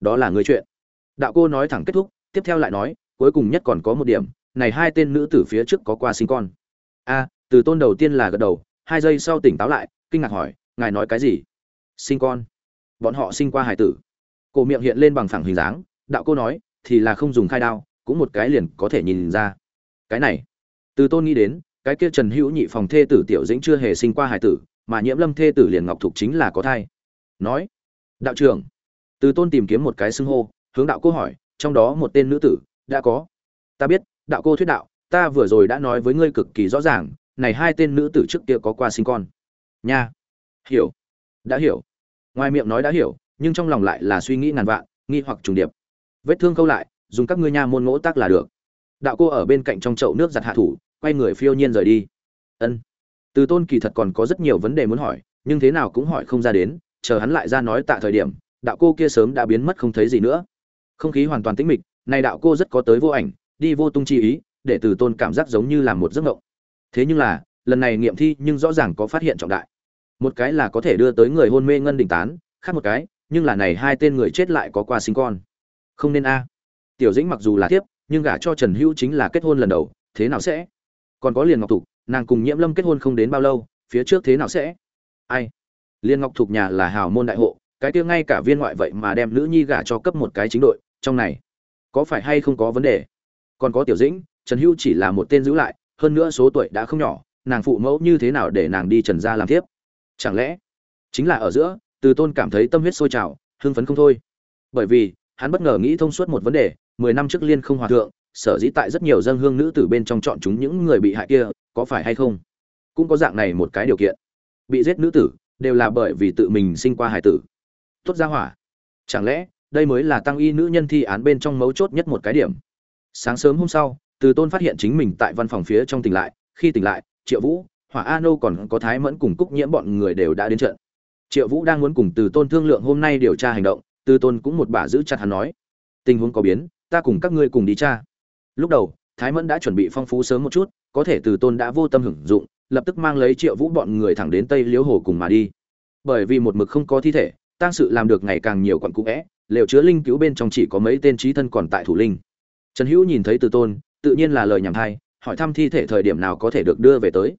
đó là người chuyện. Đạo cô nói thẳng kết thúc, tiếp theo lại nói, cuối cùng nhất còn có một điểm, này hai tên nữ tử phía trước có qua sinh con. A, từ tôn đầu tiên là gật đầu, hai giây sau tỉnh táo lại, kinh ngạc hỏi, ngài nói cái gì? Sinh con. Bọn họ sinh qua hải tử. Cổ miệng hiện lên bằng phẳng hình dáng, đạo cô nói, thì là không dùng khai đao, cũng một cái liền có thể nhìn ra. Cái này. Từ tôn nghĩ đến, cái kia trần hữu nhị phòng thê tử tiểu dĩnh chưa hề sinh qua hải tử, mà nhiễm lâm thê tử liền ngọc thục chính là có thai. Nói, đạo trưởng từ tôn tìm kiếm một cái xưng hô, hướng đạo cô hỏi, trong đó một tên nữ tử, đã có. Ta biết, đạo cô thuyết đạo, ta vừa rồi đã nói với ngươi cực kỳ rõ ràng, này hai tên nữ tử trước kia có qua sinh con. Nha. Hiểu. Đã hiểu. Ngoài miệng nói đã hiểu nhưng trong lòng lại là suy nghĩ ngàn vạn, nghi hoặc trùng điệp. Vết thương câu lại, dùng các ngươi nha môn ngỗ tác là được. Đạo cô ở bên cạnh trong chậu nước giặt hạ thủ, quay người phiêu nhiên rời đi. Ân. Từ tôn kỳ thật còn có rất nhiều vấn đề muốn hỏi, nhưng thế nào cũng hỏi không ra đến, chờ hắn lại ra nói tại thời điểm đạo cô kia sớm đã biến mất không thấy gì nữa. Không khí hoàn toàn tĩnh mịch này đạo cô rất có tới vô ảnh, đi vô tung chi ý, để từ tôn cảm giác giống như là một giấc mộng. Thế nhưng là, lần này nghiệm thi nhưng rõ ràng có phát hiện trọng đại. Một cái là có thể đưa tới người hôn mê ngân đình tán, khác một cái, nhưng là này hai tên người chết lại có qua sinh con. Không nên a. Tiểu dĩnh mặc dù là tiếp nhưng gả cho trần hữu chính là kết hôn lần đầu, thế nào sẽ? Còn có liền ngọc thục, nàng cùng nhiễm lâm kết hôn không đến bao lâu, phía trước thế nào sẽ? Ai? Liên ngọc thục nhà là hào môn đại hộ cái kia ngay cả viên ngoại vậy mà đem nữ nhi gả cho cấp một cái chính đội, trong này, có phải hay không có vấn đề? Còn có tiểu dĩnh, trần hữu chỉ là một tên giữ lại, hơn nữa số tuổi đã không nhỏ, nàng phụ mẫu như thế nào để nàng đi trần gia làm tiếp? Chẳng lẽ chính là ở giữa, từ tôn cảm thấy tâm huyết sôi trào, hưng phấn không thôi. Bởi vì, hắn bất ngờ nghĩ thông suốt một vấn đề, mười năm trước liên không hòa thượng, sở dĩ tại rất nhiều dân hương nữ tử bên trong chọn chúng những người bị hại kia, có phải hay không? Cũng có dạng này một cái điều kiện. Bị giết nữ tử, đều là bởi vì tự mình sinh qua hải tử tốt ra hỏa. Chẳng lẽ, đây mới là tăng y nữ nhân thi án bên trong mấu chốt nhất một cái điểm? Sáng sớm hôm sau, từ tôn phát hiện chính mình tại văn phòng phía trong tỉnh lại, khi tỉnh lại, triệu vũ, hỏa a nô còn có thái mẫn cùng cúc nhiễm bọn người đều đã đến trận. Triệu vũ đang muốn cùng từ tôn thương lượng hôm nay điều tra hành động, từ tôn cũng một bà giữ chặt hắn nói, tình huống có biến, ta cùng các ngươi cùng đi tra. Lúc đầu, thái mẫn đã chuẩn bị phong phú sớm một chút, có thể từ tôn đã vô tâm hưởng dụng, lập tức mang lấy triệu vũ bọn người thẳng đến tây liễu hồ cùng mà đi. Bởi vì một mực không có thi thể tang sự làm được ngày càng nhiều quặn cũ vẽ, lều chứa linh cứu bên trong chỉ có mấy tên trí thân còn tại thủ linh. Trần hữu nhìn thấy từ tôn, tự nhiên là lời nhảm thay hỏi thăm thi thể thời điểm nào có thể được đưa về tới.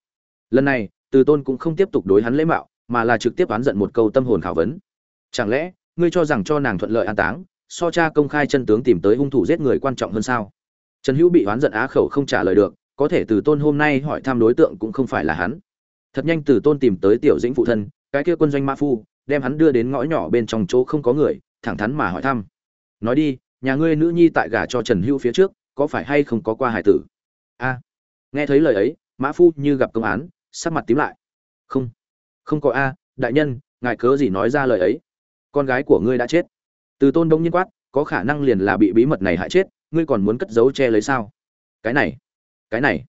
Lần này, từ tôn cũng không tiếp tục đối hắn lễ mạo, mà là trực tiếp oán giận một câu tâm hồn khảo vấn. Chẳng lẽ, ngươi cho rằng cho nàng thuận lợi an táng, so cha công khai chân tướng tìm tới hung thủ giết người quan trọng hơn sao? Trần hữu bị oán giận á khẩu không trả lời được, có thể từ tôn hôm nay hỏi thăm đối tượng cũng không phải là hắn. Thật nhanh từ tôn tìm tới tiểu dĩnh phụ thân, cái kia quân doanh mã phu đem hắn đưa đến ngõ nhỏ bên trong chỗ không có người, thẳng thắn mà hỏi thăm. Nói đi, nhà ngươi nữ nhi tại gả cho trần hữu phía trước, có phải hay không có qua hải tử? A. Nghe thấy lời ấy, mã phu như gặp công án, sắc mặt tím lại. Không. Không có a, đại nhân, ngài cớ gì nói ra lời ấy? Con gái của ngươi đã chết. Từ tôn đông nhiên quát, có khả năng liền là bị bí mật này hại chết, ngươi còn muốn cất giấu che lấy sao? Cái này. Cái này.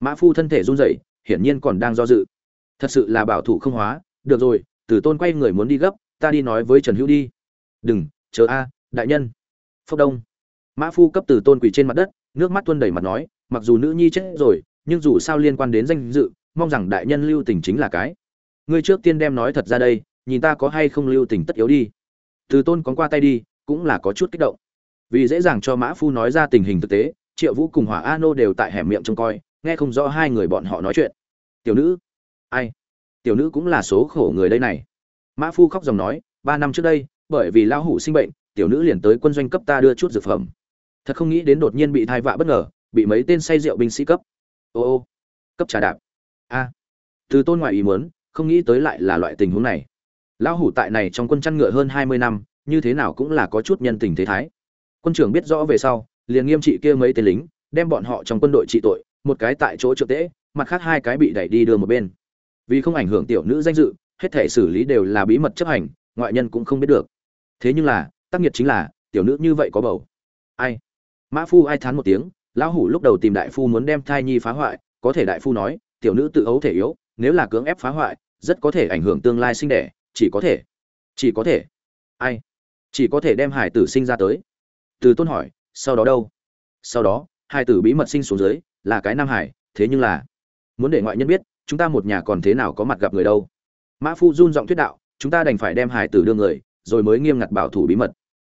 Mã phu thân thể run rẩy, hiển nhiên còn đang do dự. Thật sự là bảo thủ không hóa, được rồi Tử tôn quay người muốn đi gấp, ta đi nói với trần hữu đi. Đừng, chờ a, đại nhân. Phốc đông. Mã phu cấp Tử tôn quỳ trên mặt đất, nước mắt tuôn đầy mặt nói, mặc dù nữ nhi chết rồi, nhưng dù sao liên quan đến danh dự, mong rằng đại nhân lưu tình chính là cái. Ngươi trước tiên đem nói thật ra đây, nhìn ta có hay không lưu tình tất yếu đi. Từ tôn có qua tay đi, cũng là có chút kích động. Vì dễ dàng cho mã phu nói ra tình hình thực tế, triệu vũ cùng hỏa Anô nô đều tại hẻm miệng trông coi, nghe không rõ hai người bọn họ nói chuyện. Tiểu nữ. Ai? Tiểu nữ cũng là số khổ người đây này. Mã phu khóc dòng nói, ba năm trước đây, bởi vì lão hủ sinh bệnh, tiểu nữ liền tới quân doanh cấp ta đưa chút dược phẩm. Thật không nghĩ đến đột nhiên bị thai vạ bất ngờ, bị mấy tên say rượu binh sĩ cấp. Ô ô, cấp trà đạp. A. Từ tôn ngoại ý muốn, không nghĩ tới lại là loại tình huống này. Lão hủ tại này trong quân chăn ngựa hơn hai mươi năm, như thế nào cũng là có chút nhân tình thế thái. Quân trưởng biết rõ về sau, liền nghiêm trị kia mấy tên lính, đem bọn họ trong quân đội trị tội, một cái tại chỗ trượng tễ mặt khác hai cái bị đẩy đi đưa một bên vì không ảnh hưởng tiểu nữ danh dự, hết thể xử lý đều là bí mật chấp hành, ngoại nhân cũng không biết được. Thế nhưng là, tác nghiệp chính là, tiểu nữ như vậy có bầu. Ai? Mã phu ai thán một tiếng, lão hủ lúc đầu tìm đại phu muốn đem thai nhi phá hoại, có thể đại phu nói, tiểu nữ tự ấu thể yếu, nếu là cưỡng ép phá hoại, rất có thể ảnh hưởng tương lai sinh đẻ, chỉ có thể, chỉ có thể. Ai? Chỉ có thể đem hải tử sinh ra tới. Từ tôn hỏi, sau đó đâu? Sau đó, hải tử bí mật sinh xuống dưới, là cái nam hải, thế nhưng là, muốn để ngoại nhân biết chúng ta một nhà còn thế nào có mặt gặp người đâu? Mã phu run giọng thuyết đạo, chúng ta đành phải đem hải tử đưa người, rồi mới nghiêm ngặt bảo thủ bí mật.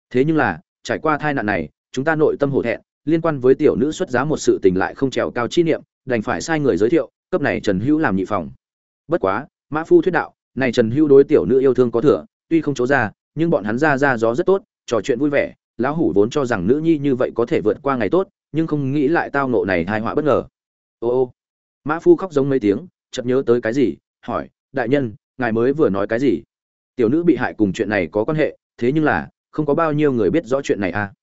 Thế nhưng là, trải qua tai nạn này, chúng ta nội tâm hổ thẹn, liên quan với tiểu nữ xuất giá một sự tình lại không trèo cao chi niệm, đành phải sai người giới thiệu, cấp này trần hữu làm nhị phòng. Bất quá, mã phu thuyết đạo, này trần hữu đối tiểu nữ yêu thương có thừa, tuy không chỗ ra, nhưng bọn hắn ra ra gió rất tốt, trò chuyện vui vẻ, lão hủ vốn cho rằng nữ nhi như vậy có thể vượt qua ngày tốt, nhưng không nghĩ lại tao nộ này hai họa bất ngờ. Ô ô. Mã phu khóc giống mấy tiếng chợt nhớ tới cái gì, hỏi, đại nhân, ngài mới vừa nói cái gì? Tiểu nữ bị hại cùng chuyện này có quan hệ, thế nhưng là, không có bao nhiêu người biết rõ chuyện này à?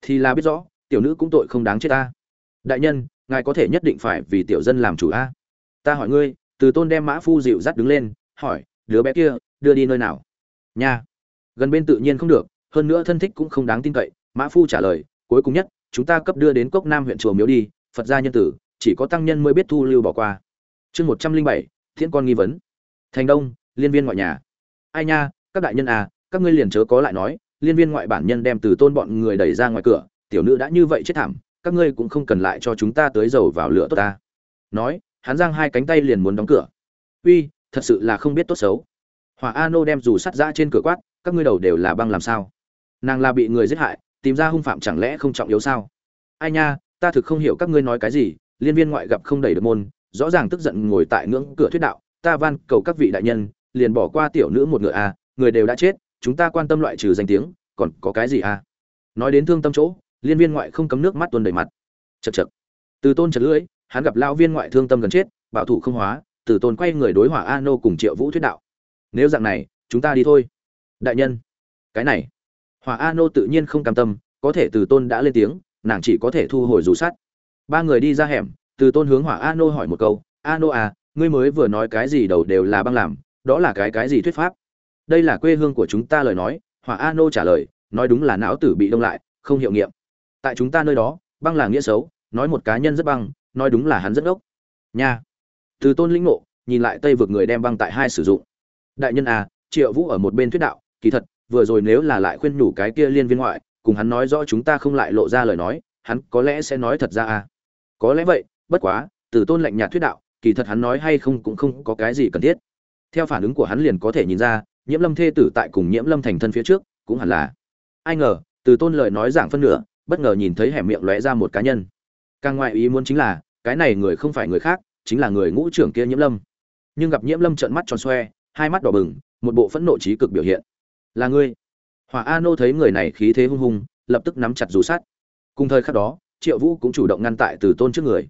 Thì là biết rõ, tiểu nữ cũng tội không đáng chết ta. Đại nhân, ngài có thể nhất định phải vì tiểu dân làm chủ a. À? ta hỏi ngươi, từ tôn đem mã phu dịu dắt đứng lên, hỏi, đứa bé kia, đưa đi nơi nào? Nha. Gần bên tự nhiên không được, hơn nữa thân thích cũng không đáng tin cậy, mã phu trả lời, cuối cùng nhất, chúng ta cấp đưa đến cốc nam huyện chùa miếu đi, phật gia nhân tử, chỉ có tăng nhân mới biết thu lưu bỏ qua chương một trăm linh bảy, thiên con nghi vấn. Thành đông, liên viên ngoại nhà. Ai nha, các đại nhân à các ngươi liền chớ có lại nói, liên viên ngoại bản nhân đem từ tôn bọn người đẩy ra ngoài cửa, tiểu nữ đã như vậy chết thảm, các ngươi cũng không cần lại cho chúng ta tới dầu vào lửa tốt ta. Nói, hắn giang hai cánh tay liền muốn đóng cửa. Uy, thật sự là không biết tốt xấu. Hỏa a nô đem dù sắt ra trên cửa quát, các ngươi đầu đều là băng làm sao? Nàng là bị người giết hại, tìm ra hung phạm chẳng lẽ không trọng yếu sao? Ai nha, ta thực không hiểu các ngươi nói cái gì, liên viên ngoại gặp không đẩy được môn rõ ràng tức giận ngồi tại ngưỡng cửa thuyết đạo ta van cầu các vị đại nhân liền bỏ qua tiểu nữ một ngựa a à, người đều đã chết chúng ta quan tâm loại trừ danh tiếng còn có cái gì à? Nói đến thương tâm chỗ liên viên ngoại không cấm nước mắt tuôn đầy mặt. Chật chật từ tôn chật lưỡi hắn gặp lao viên ngoại thương tâm gần chết bảo thủ không hóa từ tôn quay người đối hỏa a nô cùng triệu vũ thuyết đạo. Nếu dạng này chúng ta đi thôi. Đại nhân. Cái này. Hỏa a nô tự nhiên không cam tâm có thể từ tôn đã lên tiếng nàng chỉ có thể thu hồi dù sắt ba người đi ra hẻm từ tôn hướng hỏa a nô hỏi một câu a nô à ngươi mới vừa nói cái gì đầu đều là băng làm đó là cái cái gì thuyết pháp? Đây là quê hương của chúng ta lời nói hỏa a nô trả lời nói đúng là não tử bị đông lại không hiệu nghiệm. Tại chúng ta nơi đó băng là nghĩa xấu nói một cá nhân rất băng nói đúng là hắn rất ốc nha. Từ tôn lĩnh ngộ nhìn lại tây vực người đem băng tại hai sử dụng. Đại nhân à, triệu vũ ở một bên thuyết đạo kỳ thật vừa rồi nếu là lại khuyên nhủ cái kia liên viên ngoại cùng hắn nói rõ chúng ta không lại lộ ra lời nói hắn có lẽ sẽ nói thật ra à? có lẽ vậy bất quá, từ tôn lạnh nhạt thuyết đạo, kỳ thật hắn nói hay không cũng không có cái gì cần thiết. Theo phản ứng của hắn liền có thể nhìn ra, nhiễm lâm thê tử tại cùng nhiễm lâm thành thân phía trước, cũng hẳn là. Ai ngờ, từ tôn lời nói giảng phân nửa, bất ngờ nhìn thấy hẻm miệng lóe ra một cá nhân. Càng ngoại ý muốn chính là, cái này người không phải người khác, chính là người ngũ trưởng kia nhiễm lâm. Nhưng gặp nhiễm lâm trợn mắt tròn xoe, hai mắt đỏ bừng, một bộ phẫn nộ trí cực biểu hiện. Là ngươi. Hỏa a nô thấy người này khí thế hung hung lập tức nắm chặt rú sát cùng thời khắc đó, triệu vũ cũng chủ động ngăn tại từ tôn trước người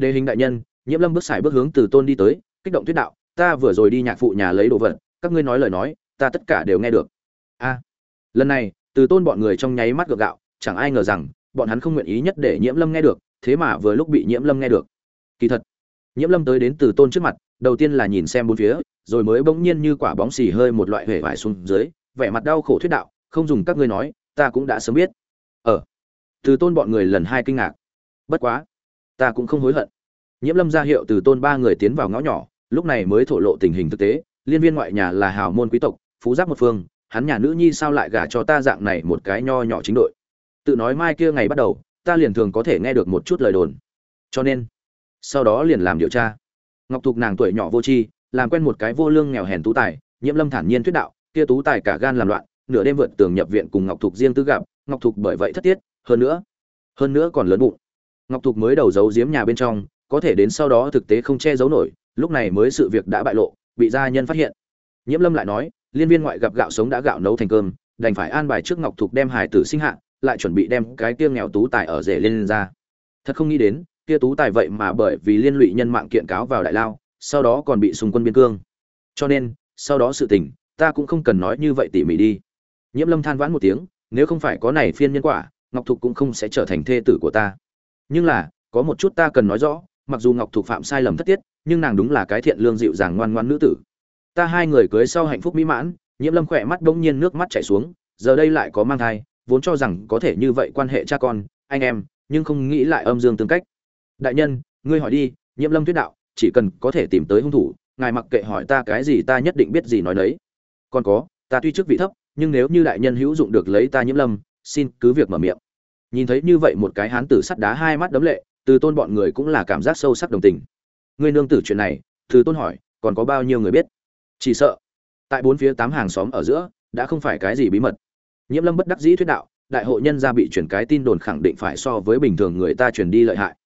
đề hình đại nhân, nhiễm lâm bước xài bước hướng từ tôn đi tới, kích động thuyết đạo, ta vừa rồi đi nhạc phụ nhà lấy đồ vật, các ngươi nói lời nói, ta tất cả đều nghe được. A. Lần này, từ tôn bọn người trong nháy mắt gượng gạo, chẳng ai ngờ rằng, bọn hắn không nguyện ý nhất để nhiễm lâm nghe được, thế mà vừa lúc bị nhiễm lâm nghe được. Kỳ thật, nhiễm lâm tới đến từ tôn trước mặt, đầu tiên là nhìn xem bốn phía, rồi mới bỗng nhiên như quả bóng xì hơi một loại hể vải xuống dưới, vẻ mặt đau khổ thuyết đạo, không dùng các ngươi nói, ta cũng đã sớm biết. Ở ờ. từ tôn bọn người lần hai kinh ngạc. Bất quá ta cũng không hối hận. Nhiễm lâm ra hiệu từ tôn ba người tiến vào ngõ nhỏ, lúc này mới thổ lộ tình hình thực tế. Liên viên ngoại nhà là hào môn quý tộc, phú giáp một phương, hắn nhà nữ nhi sao lại gả cho ta dạng này một cái nho nhỏ chính đội? Tự nói mai kia ngày bắt đầu, ta liền thường có thể nghe được một chút lời đồn. Cho nên, sau đó liền làm điều tra. Ngọc thục nàng tuổi nhỏ vô tri, làm quen một cái vô lương nghèo hèn tú tài, nhiễm lâm thản nhiên thuyết đạo, kia tú tài cả gan làm loạn, nửa đêm vượt tường nhập viện cùng ngọc thục riêng tư gặp, ngọc thục bởi vậy thất tiết, hơn nữa hơn nữa còn lớn bụng ngọc thục mới đầu giấu giếm nhà bên trong, có thể đến sau đó thực tế không che giấu nổi, lúc này mới sự việc đã bại lộ, bị gia nhân phát hiện. Nhiễm lâm lại nói, liên viên ngoại gặp gạo sống đã gạo nấu thành cơm, đành phải an bài trước ngọc thục đem hải tử sinh hạ, lại chuẩn bị đem cái kia nghèo tú tài ở rể lên ra. Thật không nghĩ đến, kia tú tài vậy mà bởi vì liên lụy nhân mạng kiện cáo vào đại lao, sau đó còn bị xung quân biên cương. Cho nên, sau đó sự tình, ta cũng không cần nói như vậy tỉ mỉ đi. Nhiễm lâm than vãn một tiếng, nếu không phải có này phiên nhân quả, ngọc thục cũng không sẽ trở thành thê tử của ta nhưng là, có một chút ta cần nói rõ, mặc dù ngọc thục phạm sai lầm thất tiết, nhưng nàng đúng là cái thiện lương dịu dàng ngoan ngoan nữ tử. Ta hai người cưới sau hạnh phúc mỹ mãn, nhiễm lâm khỏe mắt bỗng nhiên nước mắt chảy xuống, giờ đây lại có mang thai, vốn cho rằng có thể như vậy quan hệ cha con, anh em, nhưng không nghĩ lại âm dương tương cách. Đại nhân, ngươi hỏi đi, nhiễm lâm thuyết đạo, chỉ cần có thể tìm tới hung thủ, ngài mặc kệ hỏi ta cái gì ta nhất định biết gì nói đấy còn có, ta tuy chức vị thấp, nhưng nếu như đại nhân hữu dụng được lấy ta nhiễm lâm, xin cứ việc mở miệng nhìn thấy như vậy một cái hán tử sắt đá hai mắt đấm lệ, từ tôn bọn người cũng là cảm giác sâu sắc đồng tình. Ngươi nương tử chuyện này, từ tôn hỏi, còn có bao nhiêu người biết? Chỉ sợ, tại bốn phía tám hàng xóm ở giữa, đã không phải cái gì bí mật. Nhiễm lâm bất đắc dĩ thuyết đạo, đại hội nhân gia bị chuyển cái tin đồn khẳng định phải so với bình thường người ta truyền đi lợi hại.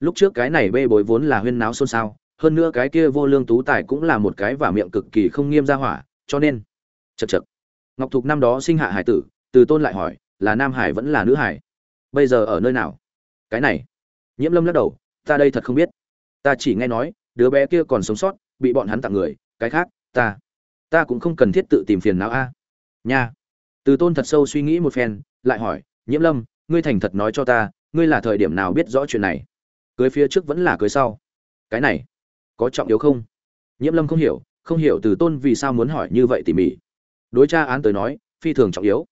Lúc trước cái này bê bối vốn là huyên náo xôn xao, hơn nữa cái kia vô lương tú tài cũng là một cái và miệng cực kỳ không nghiêm ra hỏa, cho nên chật chật ngọc thục năm đó sinh hạ hải tử, từ tôn lại hỏi, là nam hải vẫn là nữ hải? Bây giờ ở nơi nào? Cái này. Nhiễm lâm lắc đầu, ta đây thật không biết. Ta chỉ nghe nói, đứa bé kia còn sống sót, bị bọn hắn tặng người, cái khác, ta ta cũng không cần thiết tự tìm phiền não a. Nha. Từ tôn thật sâu suy nghĩ một phen, lại hỏi, nhiễm lâm, ngươi thành thật nói cho ta, ngươi là thời điểm nào biết rõ chuyện này? Cưới phía trước vẫn là cưới sau. Cái này, có trọng yếu không? Nhiễm lâm không hiểu không hiểu từ tôn vì sao muốn hỏi như vậy tỉ mỉ. Đối tra án tới nói, phi thường trọng yếu.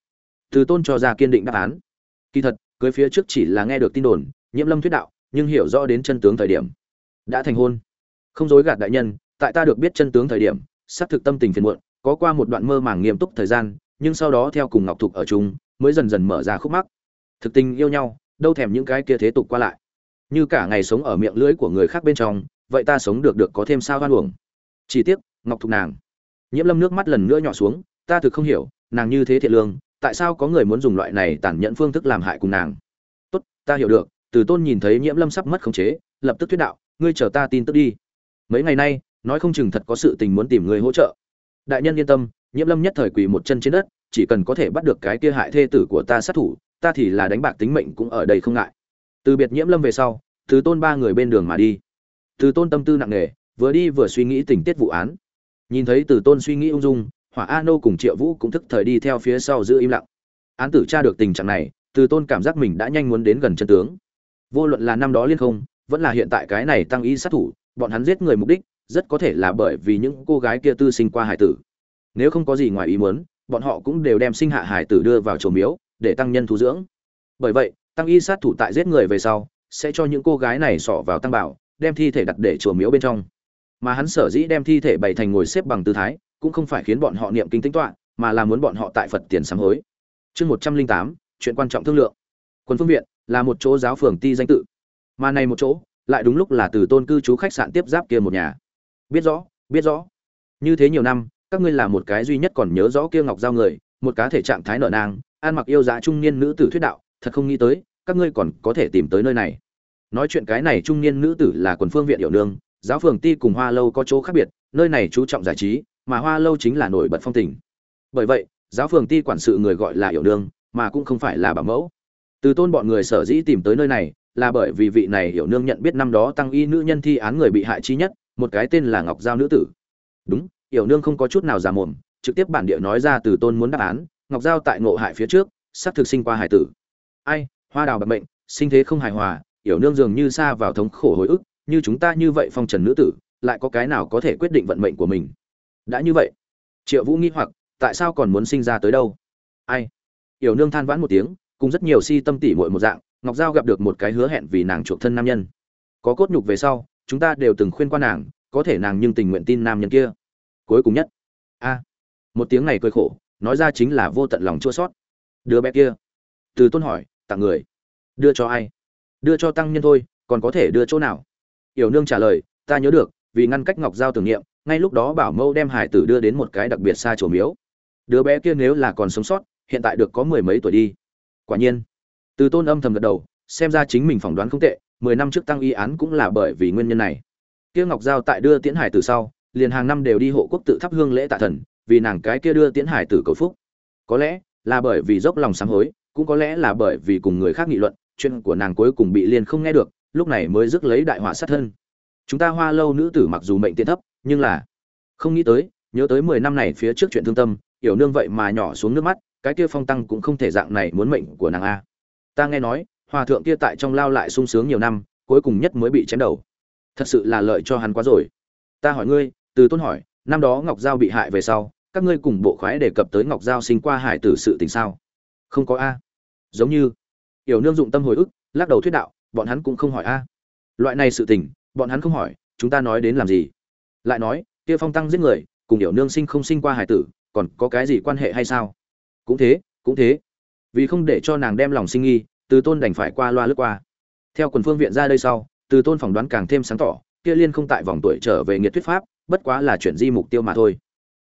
Từ tôn cho ra kiên định đáp án. Kỳ thật cưới phía trước chỉ là nghe được tin đồn, nhiễm lâm thuyết đạo, nhưng hiểu rõ đến chân tướng thời điểm. Đã thành hôn. Không dối gạt đại nhân, tại ta được biết chân tướng thời điểm, xác thực tâm tình phiền muộn, có qua một đoạn mơ màng nghiêm túc thời gian, nhưng sau đó theo cùng ngọc thục ở chung, mới dần dần mở ra khúc mắc. Thực tình yêu nhau, đâu thèm những cái kia thế tục qua lại. Như cả ngày sống ở miệng lưỡi của người khác bên trong, vậy ta sống được được có thêm sao hoan uổng. Chỉ tiếc, ngọc thục nàng. Nhiễm lâm nước mắt lần nữa nhỏ xuống, ta thực không hiểu, nàng như thế thiện lương tại sao có người muốn dùng loại này tàn nhẫn phương thức làm hại cùng nàng? Tốt, ta hiểu được, từ tôn nhìn thấy nhiễm lâm sắp mất khống chế, lập tức thuyết đạo, ngươi chờ ta tin tức đi. Mấy ngày nay, nói không chừng thật có sự tình muốn tìm người hỗ trợ. Đại nhân yên tâm, nhiễm lâm nhất thời quỳ một chân trên đất, chỉ cần có thể bắt được cái kia hại thê tử của ta sát thủ, ta thì là đánh bạc tính mệnh cũng ở đây không ngại. Từ biệt nhiễm lâm về sau, từ tôn ba người bên đường mà đi. Từ tôn tâm tư nặng nề, vừa đi vừa suy nghĩ tình tiết vụ án. Nhìn thấy từ tôn suy nghĩ ung dung hỏa a nô cùng triệu vũ cũng thức thời đi theo phía sau giữ im lặng. Án tử tra được tình trạng này, từ tôn cảm giác mình đã nhanh muốn đến gần chân tướng. Vô luận là năm đó liên không, vẫn là hiện tại cái này tăng Y sát thủ, bọn hắn giết người mục đích, rất có thể là bởi vì những cô gái kia tư sinh qua hải tử. Nếu không có gì ngoài ý muốn, bọn họ cũng đều đem sinh hạ hải tử đưa vào chùa miếu, để tăng nhân thu dưỡng. Bởi vậy, tăng y sát thủ tại giết người về sau, sẽ cho những cô gái này xỏ vào tăng bảo, đem thi thể đặt để chùa miếu bên trong. Mà hắn sở dĩ đem thi thể bày thành ngồi xếp bằng tư thái cũng không phải khiến bọn họ niệm kinh tính toán mà là muốn bọn họ tại phật tiền sám hối. Chương một trăm linh tám, chuyện quan trọng thương lượng. Quân phương viện là một chỗ giáo phường ti danh tự. Mà này một chỗ, lại đúng lúc là từ tôn cư trú khách sạn tiếp giáp kia một nhà. Biết rõ biết rõ. Như thế nhiều năm, các ngươi là một cái duy nhất còn nhớ rõ kia ngọc giao người, một cá thể trạng thái nở nang an mặc yêu giá trung niên nữ tử thuyết đạo, thật không nghĩ tới, các ngươi còn có thể tìm tới nơi này. Nói chuyện cái này trung niên nữ tử là quần phương viện hiệu nương, giáo phường ti cùng hoa lâu có chỗ khác biệt, nơi này chú trọng giải trí mà hoa lâu chính là nổi bật phong tình. Bởi vậy, giáo phường ti quản sự người gọi là hiểu nương, mà cũng không phải là bảo mẫu. Từ tôn bọn người sở dĩ tìm tới nơi này là bởi vì vị này hiểu nương nhận biết năm đó tăng y nữ nhân thi án người bị hại chi nhất, một cái tên là ngọc giao nữ tử. Đúng, hiểu nương không có chút nào giả mồm, trực tiếp bản địa nói ra từ tôn muốn đáp án, ngọc giao tại ngộ hại phía trước sắp thực sinh qua hải tử. Ai, hoa đào bạc mệnh, sinh thế không hài hòa, hiểu nương dường như xa vào thống khổ hồi ức, như chúng ta như vậy phong trần nữ tử, lại có cái nào có thể quyết định vận mệnh của mình? Đã như vậy. Triệu vũ nghi hoặc, tại sao còn muốn sinh ra tới đâu? Ai? Yểu nương than vãn một tiếng, cùng rất nhiều si tâm tỉ muội một dạng, ngọc giao gặp được một cái hứa hẹn vì nàng chuộc thân nam nhân. Có cốt nhục về sau, chúng ta đều từng khuyên qua nàng, có thể nàng nhưng tình nguyện tin nam nhân kia. Cuối cùng nhất. A. Một tiếng này cười khổ, nói ra chính là vô tận lòng chua sót đứa bé kia. Từ tôn hỏi, tặng người. Đưa cho ai? Đưa cho tăng nhân thôi, còn có thể đưa chỗ nào? Yểu nương trả lời, ta nhớ được, vì ngăn cách ngọc giao tưởng niệm ngay lúc đó bảo mâu đem hải tử đưa đến một cái đặc biệt xa chỗ miếu. Đứa bé kia nếu là còn sống sót, hiện tại được có mười mấy tuổi đi. Quả nhiên, từ tôn âm thầm gật đầu, xem ra chính mình phỏng đoán không tệ, mười năm trước tăng y án cũng là bởi vì nguyên nhân này. Kia ngọc giao tại đưa tiễn hải tử sau, liền hàng năm đều đi hộ quốc tự thắp hương lễ tạ thần, vì nàng cái kia đưa tiễn hải tử cầu phúc. Có lẽ là bởi vì dốc lòng sám hối, cũng có lẽ là bởi vì cùng người khác nghị luận, chuyện của nàng cuối cùng bị liền không nghe được, lúc này mới rước lấy đại họa sát thân. Chúng ta hoa lâu nữ tử mặc dù mệnh tiện thấp nhưng là, không nghĩ tới, nhớ tới mười năm này phía trước chuyện thương tâm, yểu nương vậy mà nhỏ xuống nước mắt, cái kia phong tăng cũng không thể dạng này muốn mệnh của nàng a. Ta nghe nói, hòa thượng kia tại trong lao lại sung sướng nhiều năm, cuối cùng nhất mới bị chém đầu. Thật sự là lợi cho hắn quá rồi. Ta hỏi ngươi, từ tôn hỏi, năm đó ngọc giao bị hại về sau, các ngươi cùng bộ khoái đề cập tới ngọc giao sinh qua hải tử sự tình sao? Không có a. Giống như, yểu nương dụng tâm hồi ức, lắc đầu thuyết đạo, bọn hắn cũng không hỏi a. Loại này sự tình, bọn hắn không hỏi, chúng ta nói đến làm gì? Lại nói, kia phong tăng giết người, cùng yểu nương sinh không sinh qua hải tử, còn có cái gì quan hệ hay sao? Cũng thế cũng thế. Vì không để cho nàng đem lòng sinh nghi, từ tôn đành phải qua loa lướt qua. Theo quần phương viện ra đây sau, từ tôn phỏng đoán càng thêm sáng tỏ, kia liên không tại vòng tuổi trở về nghiệt thuyết pháp, bất quá là chuyển di mục tiêu mà thôi.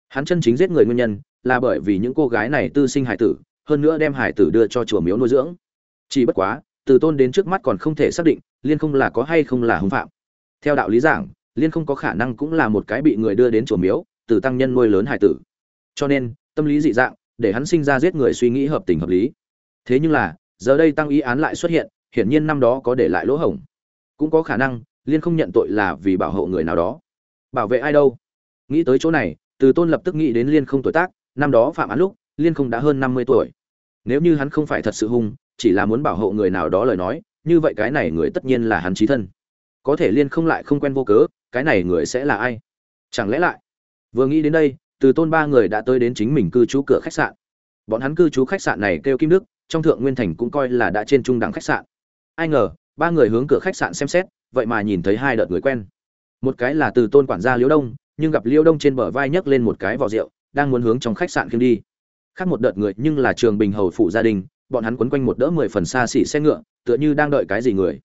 Hắn chân chính giết người nguyên nhân, là bởi vì những cô gái này tư sinh hải tử, hơn nữa đem hải tử đưa cho chùa miếu nuôi dưỡng. Chỉ bất quá, từ tôn đến trước mắt còn không thể xác định, liên không là có hay không là hung phạm. Theo đạo lý giảng liên không có khả năng cũng là một cái bị người đưa đến chùa miếu, từ tăng nhân nuôi lớn hải tử. Cho nên, tâm lý dị dạng, để hắn sinh ra giết người suy nghĩ hợp tình hợp lý. Thế nhưng là, giờ đây tăng ý án lại xuất hiện, hiển nhiên năm đó có để lại lỗ hổng. Cũng có khả năng, liên không nhận tội là vì bảo hộ người nào đó. Bảo vệ ai đâu? Nghĩ tới chỗ này, từ tôn lập tức nghĩ đến liên không tuổi tác, năm đó phạm án lúc, liên không đã hơn năm mươi tuổi. Nếu như hắn không phải thật sự hung, chỉ là muốn bảo hộ người nào đó lời nói, như vậy cái này người tất nhiên là hắn trí thân có thể liên không lại không quen vô cớ, cái này người sẽ là ai? Chẳng lẽ lại? Vừa nghĩ đến đây, từ tôn ba người đã tới đến chính mình cư trú cửa khách sạn. Bọn hắn cư trú khách sạn này kêu kim đức, trong thượng nguyên thành cũng coi là đã trên trung đẳng khách sạn. Ai ngờ, ba người hướng cửa khách sạn xem xét, vậy mà nhìn thấy hai đợt người quen. Một cái là từ tôn quản gia liễu đông, nhưng gặp liễu đông trên bờ vai nhấc lên một cái vỏ rượu, đang muốn hướng trong khách sạn khiêng đi. Khác một đợt người, nhưng là trường bình hầu phụ gia đình, bọn hắn quấn quanh một đỡ mười phần xa xỉ xe ngựa, tựa như đang đợi cái gì người.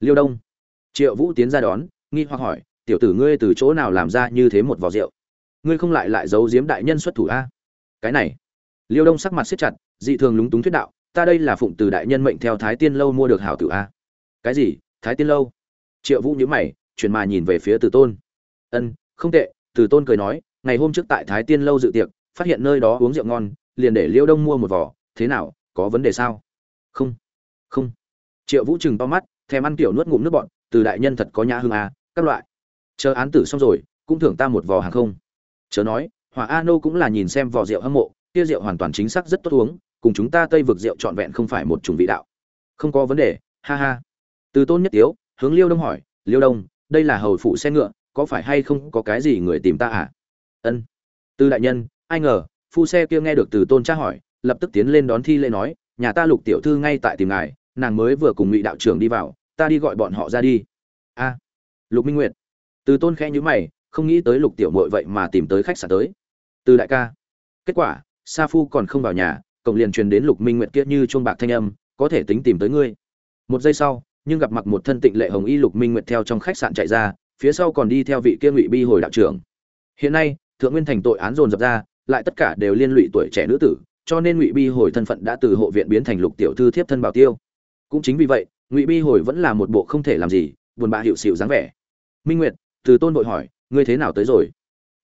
Liêu đông triệu vũ tiến ra đón, nghi hoặc hỏi, tiểu tử ngươi từ chỗ nào làm ra như thế một vò rượu? Ngươi không lại lại giấu giếm đại nhân xuất thủ a? Cái này. Liêu đông sắc mặt siết chặt, dị thường lúng túng thuyết đạo, ta đây là phụng từ đại nhân mệnh theo thái tiên lâu mua được hảo tử a. Cái gì? Thái tiên lâu? Triệu vũ nhíu mày, chuyển mà nhìn về phía từ tôn. Ân, không tệ. Từ tôn cười nói, ngày hôm trước tại thái tiên lâu dự tiệc, phát hiện nơi đó uống rượu ngon, liền để liêu đông mua một vỏ thế nào, có vấn đề sao? Không không. Triệu vũ chừng to mắt, thèm ăn kiểu nuốt ngụm nước bọn từ đại nhân thật có nhã hương à, các loại. Chờ án tử xong rồi cũng thưởng ta một vò hàng không. Chớ nói hỏa a nô cũng là nhìn xem vò rượu hâm mộ kia rượu hoàn toàn chính xác rất tốt uống cùng chúng ta tây vực rượu trọn vẹn không phải một chủng vị đạo. Không có vấn đề ha ha. Từ tôn nhất tiếu hướng liêu đông hỏi liêu đông đây là hầu phụ xe ngựa có phải hay không có cái gì người tìm ta à? Ân. Từ đại nhân ai ngờ phu xe kia nghe được từ tôn tra hỏi lập tức tiến lên đón thi lễ nói nhà ta lục tiểu thư ngay tại tìm ngài nàng mới vừa cùng ngụy đạo trưởng đi vào ta đi gọi bọn họ ra đi. A, lục minh nguyệt. Từ tôn khẽ nhíu mày, không nghĩ tới lục tiểu mội vậy mà tìm tới khách sạn tới. Từ đại ca. Kết quả, sa phu còn không vào nhà, cổng liền truyền đến lục minh nguyệt kia như chuông bạc thanh âm, có thể tính tìm tới ngươi. Một giây sau, nhưng gặp mặt một thân tịnh lệ hồng y lục minh nguyệt theo trong khách sạn chạy ra, phía sau còn đi theo vị kia ngụy bi hồi đạo trưởng. Hiện nay, thượng nguyên thành tội án dồn dập ra, lại tất cả đều liên lụy tuổi trẻ nữ tử, cho nên ngụy bi hồi thân phận đã từ hộ viện biến thành lục tiểu thư thiếp thân bảo tiêu. Cũng chính vì vậy ngụy bi hồi vẫn là một bộ không thể làm gì, buồn bã hiệu xịu dáng vẻ. Minh nguyệt, từ tôn vội hỏi, ngươi thế nào tới rồi?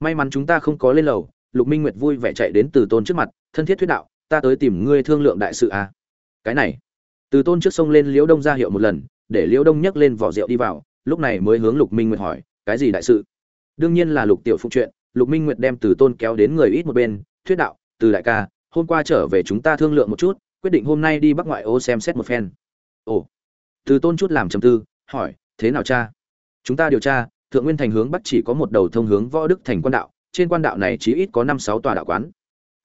May mắn chúng ta không có lên lầu. Lục minh nguyệt vui vẻ chạy đến từ tôn trước mặt, thân thiết thuyết đạo, ta tới tìm ngươi thương lượng đại sự à. cái này. Từ tôn trước sông lên liễu đông ra hiệu một lần, để liễu đông nhấc lên vỏ rượu đi vào, lúc này mới hướng lục minh nguyệt hỏi, cái gì đại sự? Đương nhiên là lục tiểu phụ chuyện. Lục minh nguyệt đem từ tôn kéo đến người ít một bên, thuyết đạo, từ đại ca, hôm qua trở về chúng ta thương lượng một chút, quyết định hôm nay đi bắc ngoại ô xem xét một phen. Ồ từ tôn chút làm trầm tư, hỏi, thế nào cha? Chúng ta điều tra, thượng nguyên thành hướng bắc chỉ có một đầu thông hướng võ đức thành quan đạo, trên quan đạo này chỉ ít có năm sáu tòa đạo quán.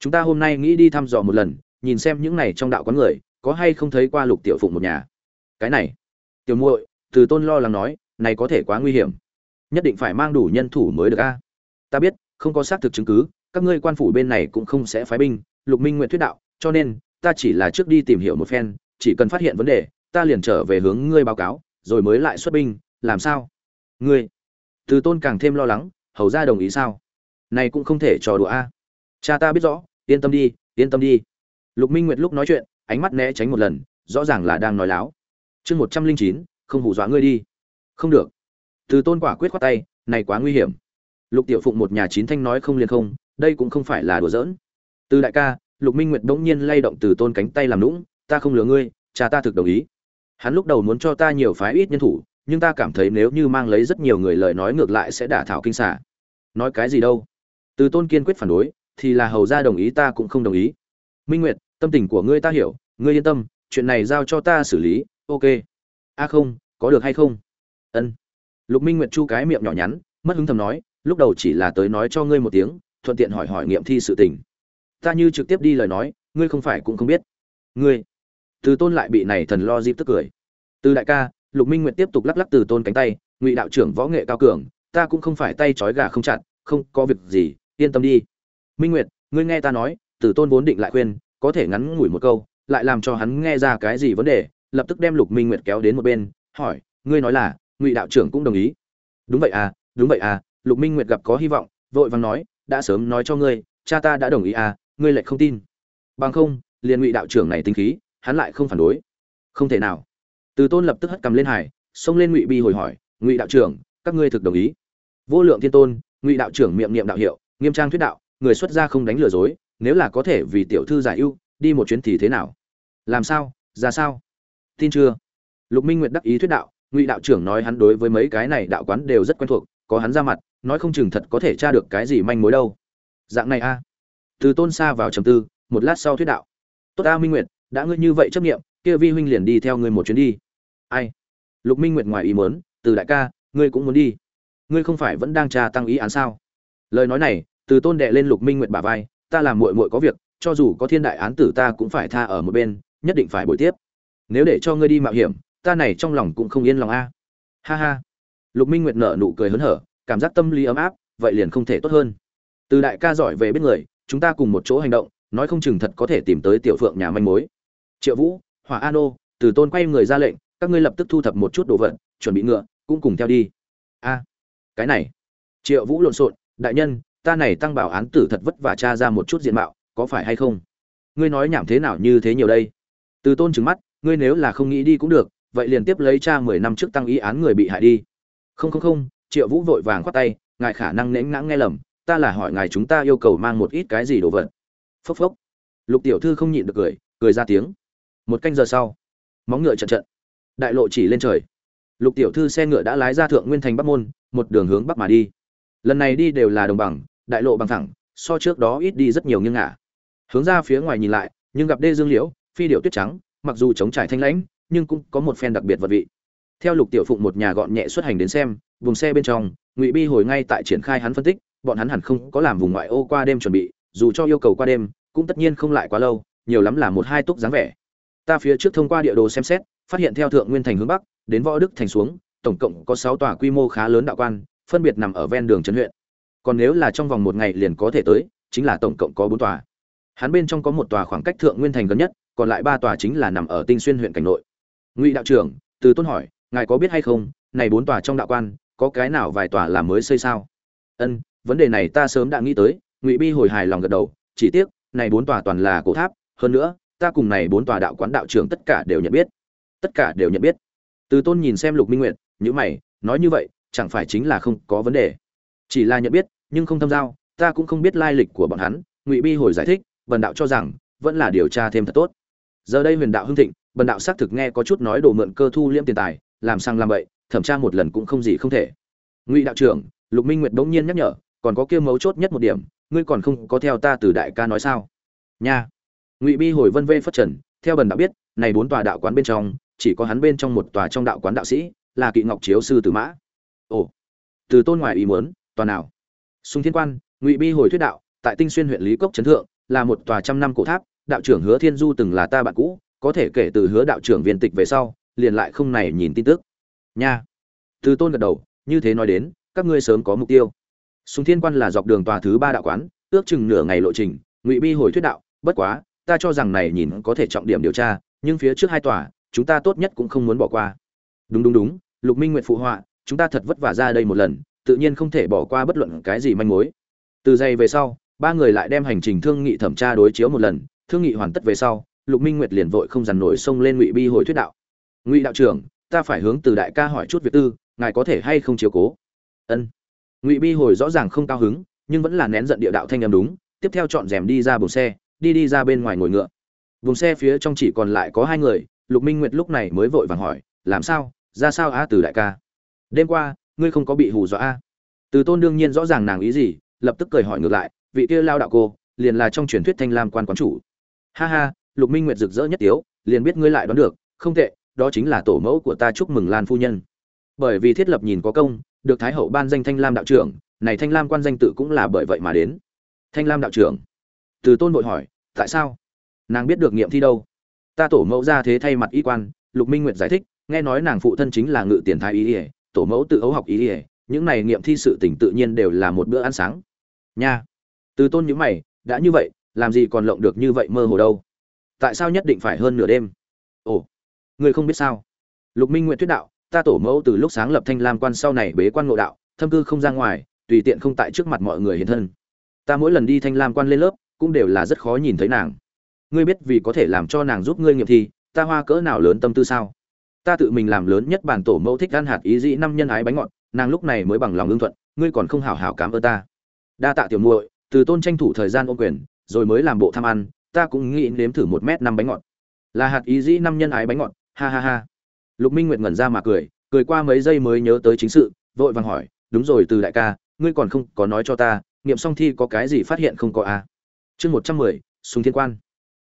Chúng ta hôm nay nghĩ đi thăm dò một lần, nhìn xem những này trong đạo quán người, có hay không thấy qua lục tiểu phụng một nhà. Cái này. Tiểu muội, từ tôn lo lắng nói, này có thể quá nguy hiểm. Nhất định phải mang đủ nhân thủ mới được a. Ta biết, không có xác thực chứng cứ, các ngươi quan phủ bên này cũng không sẽ phái binh, lục minh nguyện thuyết đạo, cho nên, ta chỉ là trước đi tìm hiểu một phen, chỉ cần phát hiện vấn đề ta liền trở về hướng ngươi báo cáo, rồi mới lại xuất binh, làm sao? Ngươi, từ tôn càng thêm lo lắng, hầu ra đồng ý sao? Này cũng không thể trò đùa a. Cha ta biết rõ, yên tâm đi, yên tâm đi. Lục minh nguyệt lúc nói chuyện, ánh mắt né tránh một lần, rõ ràng là đang nói láo. Chương một trăm linh chín, không hù dọa ngươi đi. Không được. Từ tôn quả quyết khoát tay, này quá nguy hiểm. Lục tiểu phụng một nhà chín thanh nói không liền không, đây cũng không phải là đùa giỡn. Từ đại ca, lục minh nguyệt bỗng nhiên lay động từ tôn cánh tay làm lũng ta không lừa ngươi, cha ta thực đồng ý hắn lúc đầu muốn cho ta nhiều phái ít nhân thủ, nhưng ta cảm thấy nếu như mang lấy rất nhiều người lời nói ngược lại sẽ đả thảo kinh xả. Nói cái gì đâu? Từ tôn kiên quyết phản đối, thì là hầu ra đồng ý ta cũng không đồng ý. Minh nguyệt, tâm tình của ngươi ta hiểu, ngươi yên tâm, chuyện này giao cho ta xử lý, ok. A không, có được hay không? Ân. Lục minh nguyệt chu cái miệng nhỏ nhắn, mất hứng thầm nói, lúc đầu chỉ là tới nói cho ngươi một tiếng, thuận tiện hỏi hỏi nghiệm thi sự tình. Ta như trực tiếp đi lời nói, ngươi không phải cũng không biết. Ngươi từ tôn lại bị này thần lo dịp tức cười. Từ đại ca, lục minh nguyệt tiếp tục lắc lắc từ tôn cánh tay, ngụy đạo trưởng võ nghệ cao cường, ta cũng không phải tay trói gà không chặt, không có việc gì, yên tâm đi. Minh nguyệt, ngươi nghe ta nói, từ tôn vốn định lại khuyên, có thể ngắn ngủi một câu, lại làm cho hắn nghe ra cái gì vấn đề, lập tức đem lục minh nguyệt kéo đến một bên, hỏi, ngươi nói là, ngụy đạo trưởng cũng đồng ý. Đúng vậy à đúng vậy à lục minh nguyệt gặp có hy vọng, vội vàng nói, đã sớm nói cho ngươi, cha ta đã đồng ý à ngươi lại không tin. Bằng không, liền ngụy đạo trưởng này tính khí hắn lại không phản đối. Không thể nào. Từ tôn lập tức hất cầm lên hải xông lên ngụy bi hồi hỏi, ngụy đạo trưởng, các ngươi thực đồng ý? Vô lượng thiên tôn, ngụy đạo trưởng miệng niệm đạo hiệu, nghiêm trang thuyết đạo, người xuất gia không đánh lừa dối, nếu là có thể vì tiểu thư giải ưu, đi một chuyến thì thế nào? Làm sao? Ra sao? Tin chưa? Lục minh nguyệt đắc ý thuyết đạo, ngụy đạo trưởng nói hắn đối với mấy cái này đạo quán đều rất quen thuộc, có hắn ra mặt, nói không chừng thật có thể tra được cái gì manh mối đâu. Dạng này a từ tôn xa vào trầm tư, một lát sau thuyết đạo, tốt a minh nguyệt đã ngươi như vậy chấp nghiệm, kia vi huynh liền đi theo ngươi một chuyến đi. Ai? Lục minh nguyệt ngoài ý muốn, từ đại ca, ngươi cũng muốn đi. Ngươi không phải vẫn đang tra tăng ý án sao? Lời nói này, từ tôn đệ lên lục minh nguyệt bả vai, ta làm muội muội có việc, cho dù có thiên đại án tử ta cũng phải tha ở một bên, nhất định phải bồi tiếp. Nếu để cho ngươi đi mạo hiểm, ta này trong lòng cũng không yên lòng a. Ha ha. Lục minh nguyệt nở nụ cười hớn hở, cảm giác tâm lý ấm áp, vậy liền không thể tốt hơn. Từ đại ca giỏi về biết người, chúng ta cùng một chỗ hành động, nói không chừng thật có thể tìm tới tiểu phượng nhà manh mối triệu vũ, hỏa an ô, từ tôn quay người ra lệnh, các ngươi lập tức thu thập một chút đồ vật, chuẩn bị ngựa, cũng cùng theo đi. A, cái này. Triệu vũ lộn xộn, đại nhân, ta này tăng bảo án tử thật vất vả tra ra một chút diện mạo, có phải hay không? Ngươi nói nhảm thế nào như thế nhiều đây? Từ tôn trừng mắt, ngươi nếu là không nghĩ đi cũng được, vậy liền tiếp lấy cha mười năm trước tăng ý án người bị hại đi. Không không không, triệu vũ vội vàng khoát tay, ngài khả năng nễnh ngãng nghe lầm, ta là hỏi ngài chúng ta yêu cầu mang một ít cái gì đồ vật. Phốc phốc. Lục tiểu thư không nhịn được cười cười ra tiếng một canh giờ sau, móng ngựa trận trận, đại lộ chỉ lên trời. Lục tiểu thư xe ngựa đã lái ra thượng nguyên thành bắc môn, một đường hướng bắc mà đi. Lần này đi đều là đồng bằng, đại lộ bằng thẳng, so trước đó ít đi rất nhiều nghiêng ngả. Hướng ra phía ngoài nhìn lại, nhưng gặp đê dương liễu, phi điệu tuyết trắng, mặc dù chống trải thanh lãnh, nhưng cũng có một phen đặc biệt vật vị. Theo lục tiểu phụng một nhà gọn nhẹ xuất hành đến xem, vùng xe bên trong, ngụy bi hồi ngay tại triển khai hắn phân tích, bọn hắn hẳn không có làm vùng ngoại ô qua đêm chuẩn bị, dù cho yêu cầu qua đêm, cũng tất nhiên không lại quá lâu, nhiều lắm là một hai túc dáng vẻ ta phía trước thông qua địa đồ xem xét, phát hiện theo thượng nguyên thành hướng bắc, đến võ đức thành xuống, tổng cộng có sáu tòa quy mô khá lớn đạo quan, phân biệt nằm ở ven đường trấn huyện. Còn nếu là trong vòng một ngày liền có thể tới, chính là tổng cộng có bốn tòa. Hắn bên trong có một tòa khoảng cách thượng nguyên thành gần nhất, còn lại ba tòa chính là nằm ở tinh xuyên huyện cảnh nội. Ngụy đạo trưởng, từ tôn hỏi, ngài có biết hay không, này bốn tòa trong đạo quan, có cái nào vài tòa là mới xây sao? Ân, vấn đề này ta sớm đã nghĩ tới, ngụy bi hồi hài lòng gật đầu, chỉ tiếc, này bốn tòa toàn là cổ tháp, hơn nữa ta cùng này bốn tòa đạo quán đạo trưởng tất cả đều nhận biết. Tất cả đều nhận biết. Từ tôn nhìn xem lục minh nguyệt nhữ mày, nói như vậy, chẳng phải chính là không có vấn đề. Chỉ là nhận biết, nhưng không thâm giao, ta cũng không biết lai lịch của bọn hắn, ngụy bi hồi giải thích, bần đạo cho rằng, vẫn là điều tra thêm thật tốt. Giờ đây huyền đạo hưng thịnh, bần đạo xác thực nghe có chút nói đồ mượn cơ thu liễm tiền tài, làm sang làm vậy thẩm tra một lần cũng không gì không thể. Ngụy đạo trưởng, lục minh nguyệt bỗng nhiên nhắc nhở, còn có kia mấu chốt nhất một điểm, ngươi còn không có theo ta từ đại ca nói sao? Nha ngụy bi hồi vân vê phất trần theo bần đã biết này bốn tòa đạo quán bên trong chỉ có hắn bên trong một tòa trong đạo quán đạo sĩ là kỵ ngọc chiếu sư tử mã ồ từ tôn ngoài ý muốn tòa nào sung thiên quan ngụy bi hồi thuyết đạo tại tinh xuyên huyện lý cốc trấn thượng là một tòa trăm năm cổ tháp đạo trưởng hứa thiên du từng là ta bạn cũ có thể kể từ hứa đạo trưởng viên tịch về sau liền lại không này nhìn tin tức nha từ tôn gật đầu như thế nói đến các ngươi sớm có mục tiêu sùng thiên quan là dọc đường tòa thứ ba đạo quán ước chừng nửa ngày lộ trình ngụy bi hồi thuyết đạo bất quá ta cho rằng này nhìn có thể trọng điểm điều tra, nhưng phía trước hai tòa, chúng ta tốt nhất cũng không muốn bỏ qua. Đúng đúng đúng, lục minh nguyện phụ họa, chúng ta thật vất vả ra đây một lần, tự nhiên không thể bỏ qua bất luận cái gì manh mối. Từ giây về sau, ba người lại đem hành trình thương nghị thẩm tra đối chiếu một lần, thương nghị hoàn tất về sau, lục minh nguyệt liền vội không dằn nổi xông lên ngụy bi hồi thuyết đạo. Ngụy đạo trưởng, ta phải hướng từ đại ca hỏi chút việc tư, ngài có thể hay không chiếu cố? Ân. Ngụy bi hồi rõ ràng không cao hứng, nhưng vẫn là nén giận địa đạo thanh âm đúng, tiếp theo chọn rèm đi ra bồn xe đi đi ra bên ngoài ngồi ngựa. Buồng xe phía trong chỉ còn lại có hai người, lục minh nguyệt lúc này mới vội vàng hỏi, làm sao? Ra sao a từ đại ca? Đêm qua, ngươi không có bị hù dọa a từ tôn đương nhiên rõ ràng nàng ý gì, lập tức cười hỏi ngược lại, vị kia lao đạo cô, liền là trong truyền thuyết thanh lam quan quán chủ. Ha ha, lục minh nguyệt rực rỡ nhất tiếu, liền biết ngươi lại đoán được, không tệ, đó chính là tổ mẫu của ta chúc mừng lan phu nhân. Bởi vì thiết lập nhìn có công, được thái hậu ban danh thanh lam đạo trưởng, này thanh lam quan danh tự cũng là bởi vậy mà đến. Thanh lam đạo trưởng từ tôn vội hỏi, tại sao? Nàng biết được nghiệm thi đâu? Ta tổ mẫu ra thế thay mặt y quan, lục minh nguyệt giải thích, nghe nói nàng phụ thân chính là ngự tiền thái ý ỉa tổ mẫu tự ấu học ý ỉa những này nghiệm thi sự tỉnh tự nhiên đều là một bữa ăn sáng. Nha. Từ tôn nhữ mày, đã như vậy, làm gì còn lộng được như vậy mơ hồ đâu? Tại sao nhất định phải hơn nửa đêm? Ồ, người không biết sao. Lục minh nguyện thuyết đạo, ta tổ mẫu từ lúc sáng lập thanh lam quan sau này bế quan ngộ đạo, thâm cư không ra ngoài, tùy tiện không tại trước mặt mọi người hiện thân. Ta mỗi lần đi thanh lam quan lên lớp cũng đều là rất khó nhìn thấy nàng. Ngươi biết vì có thể làm cho nàng giúp ngươi nghiệm thi, ta hoa cỡ nào lớn tâm tư sao? Ta tự mình làm lớn nhất bản tổ mẫu thích ăn hạt ý dĩ năm nhân ái bánh ngọt, nàng lúc này mới bằng lòng ưng thuận, ngươi còn không hảo hảo cảm ơn ta. Đa tạ tiểu muội, từ tôn tranh thủ thời gian ôm quyền, rồi mới làm bộ tham ăn, ta cũng nghĩ nếm thử một mét năm bánh ngọt. Là hạt ý dĩ năm nhân ái bánh ngọt, ha ha ha. Lục minh nguyệt ngẩn ra mà cười cười qua mấy giây mới nhớ tới chính sự, vội vàng hỏi, đúng rồi, từ đại ca, ngươi còn không có nói cho ta, nghiệm xong thi có cái gì phát hiện không có a à? Chương một trăm mười, sùng thiên quan.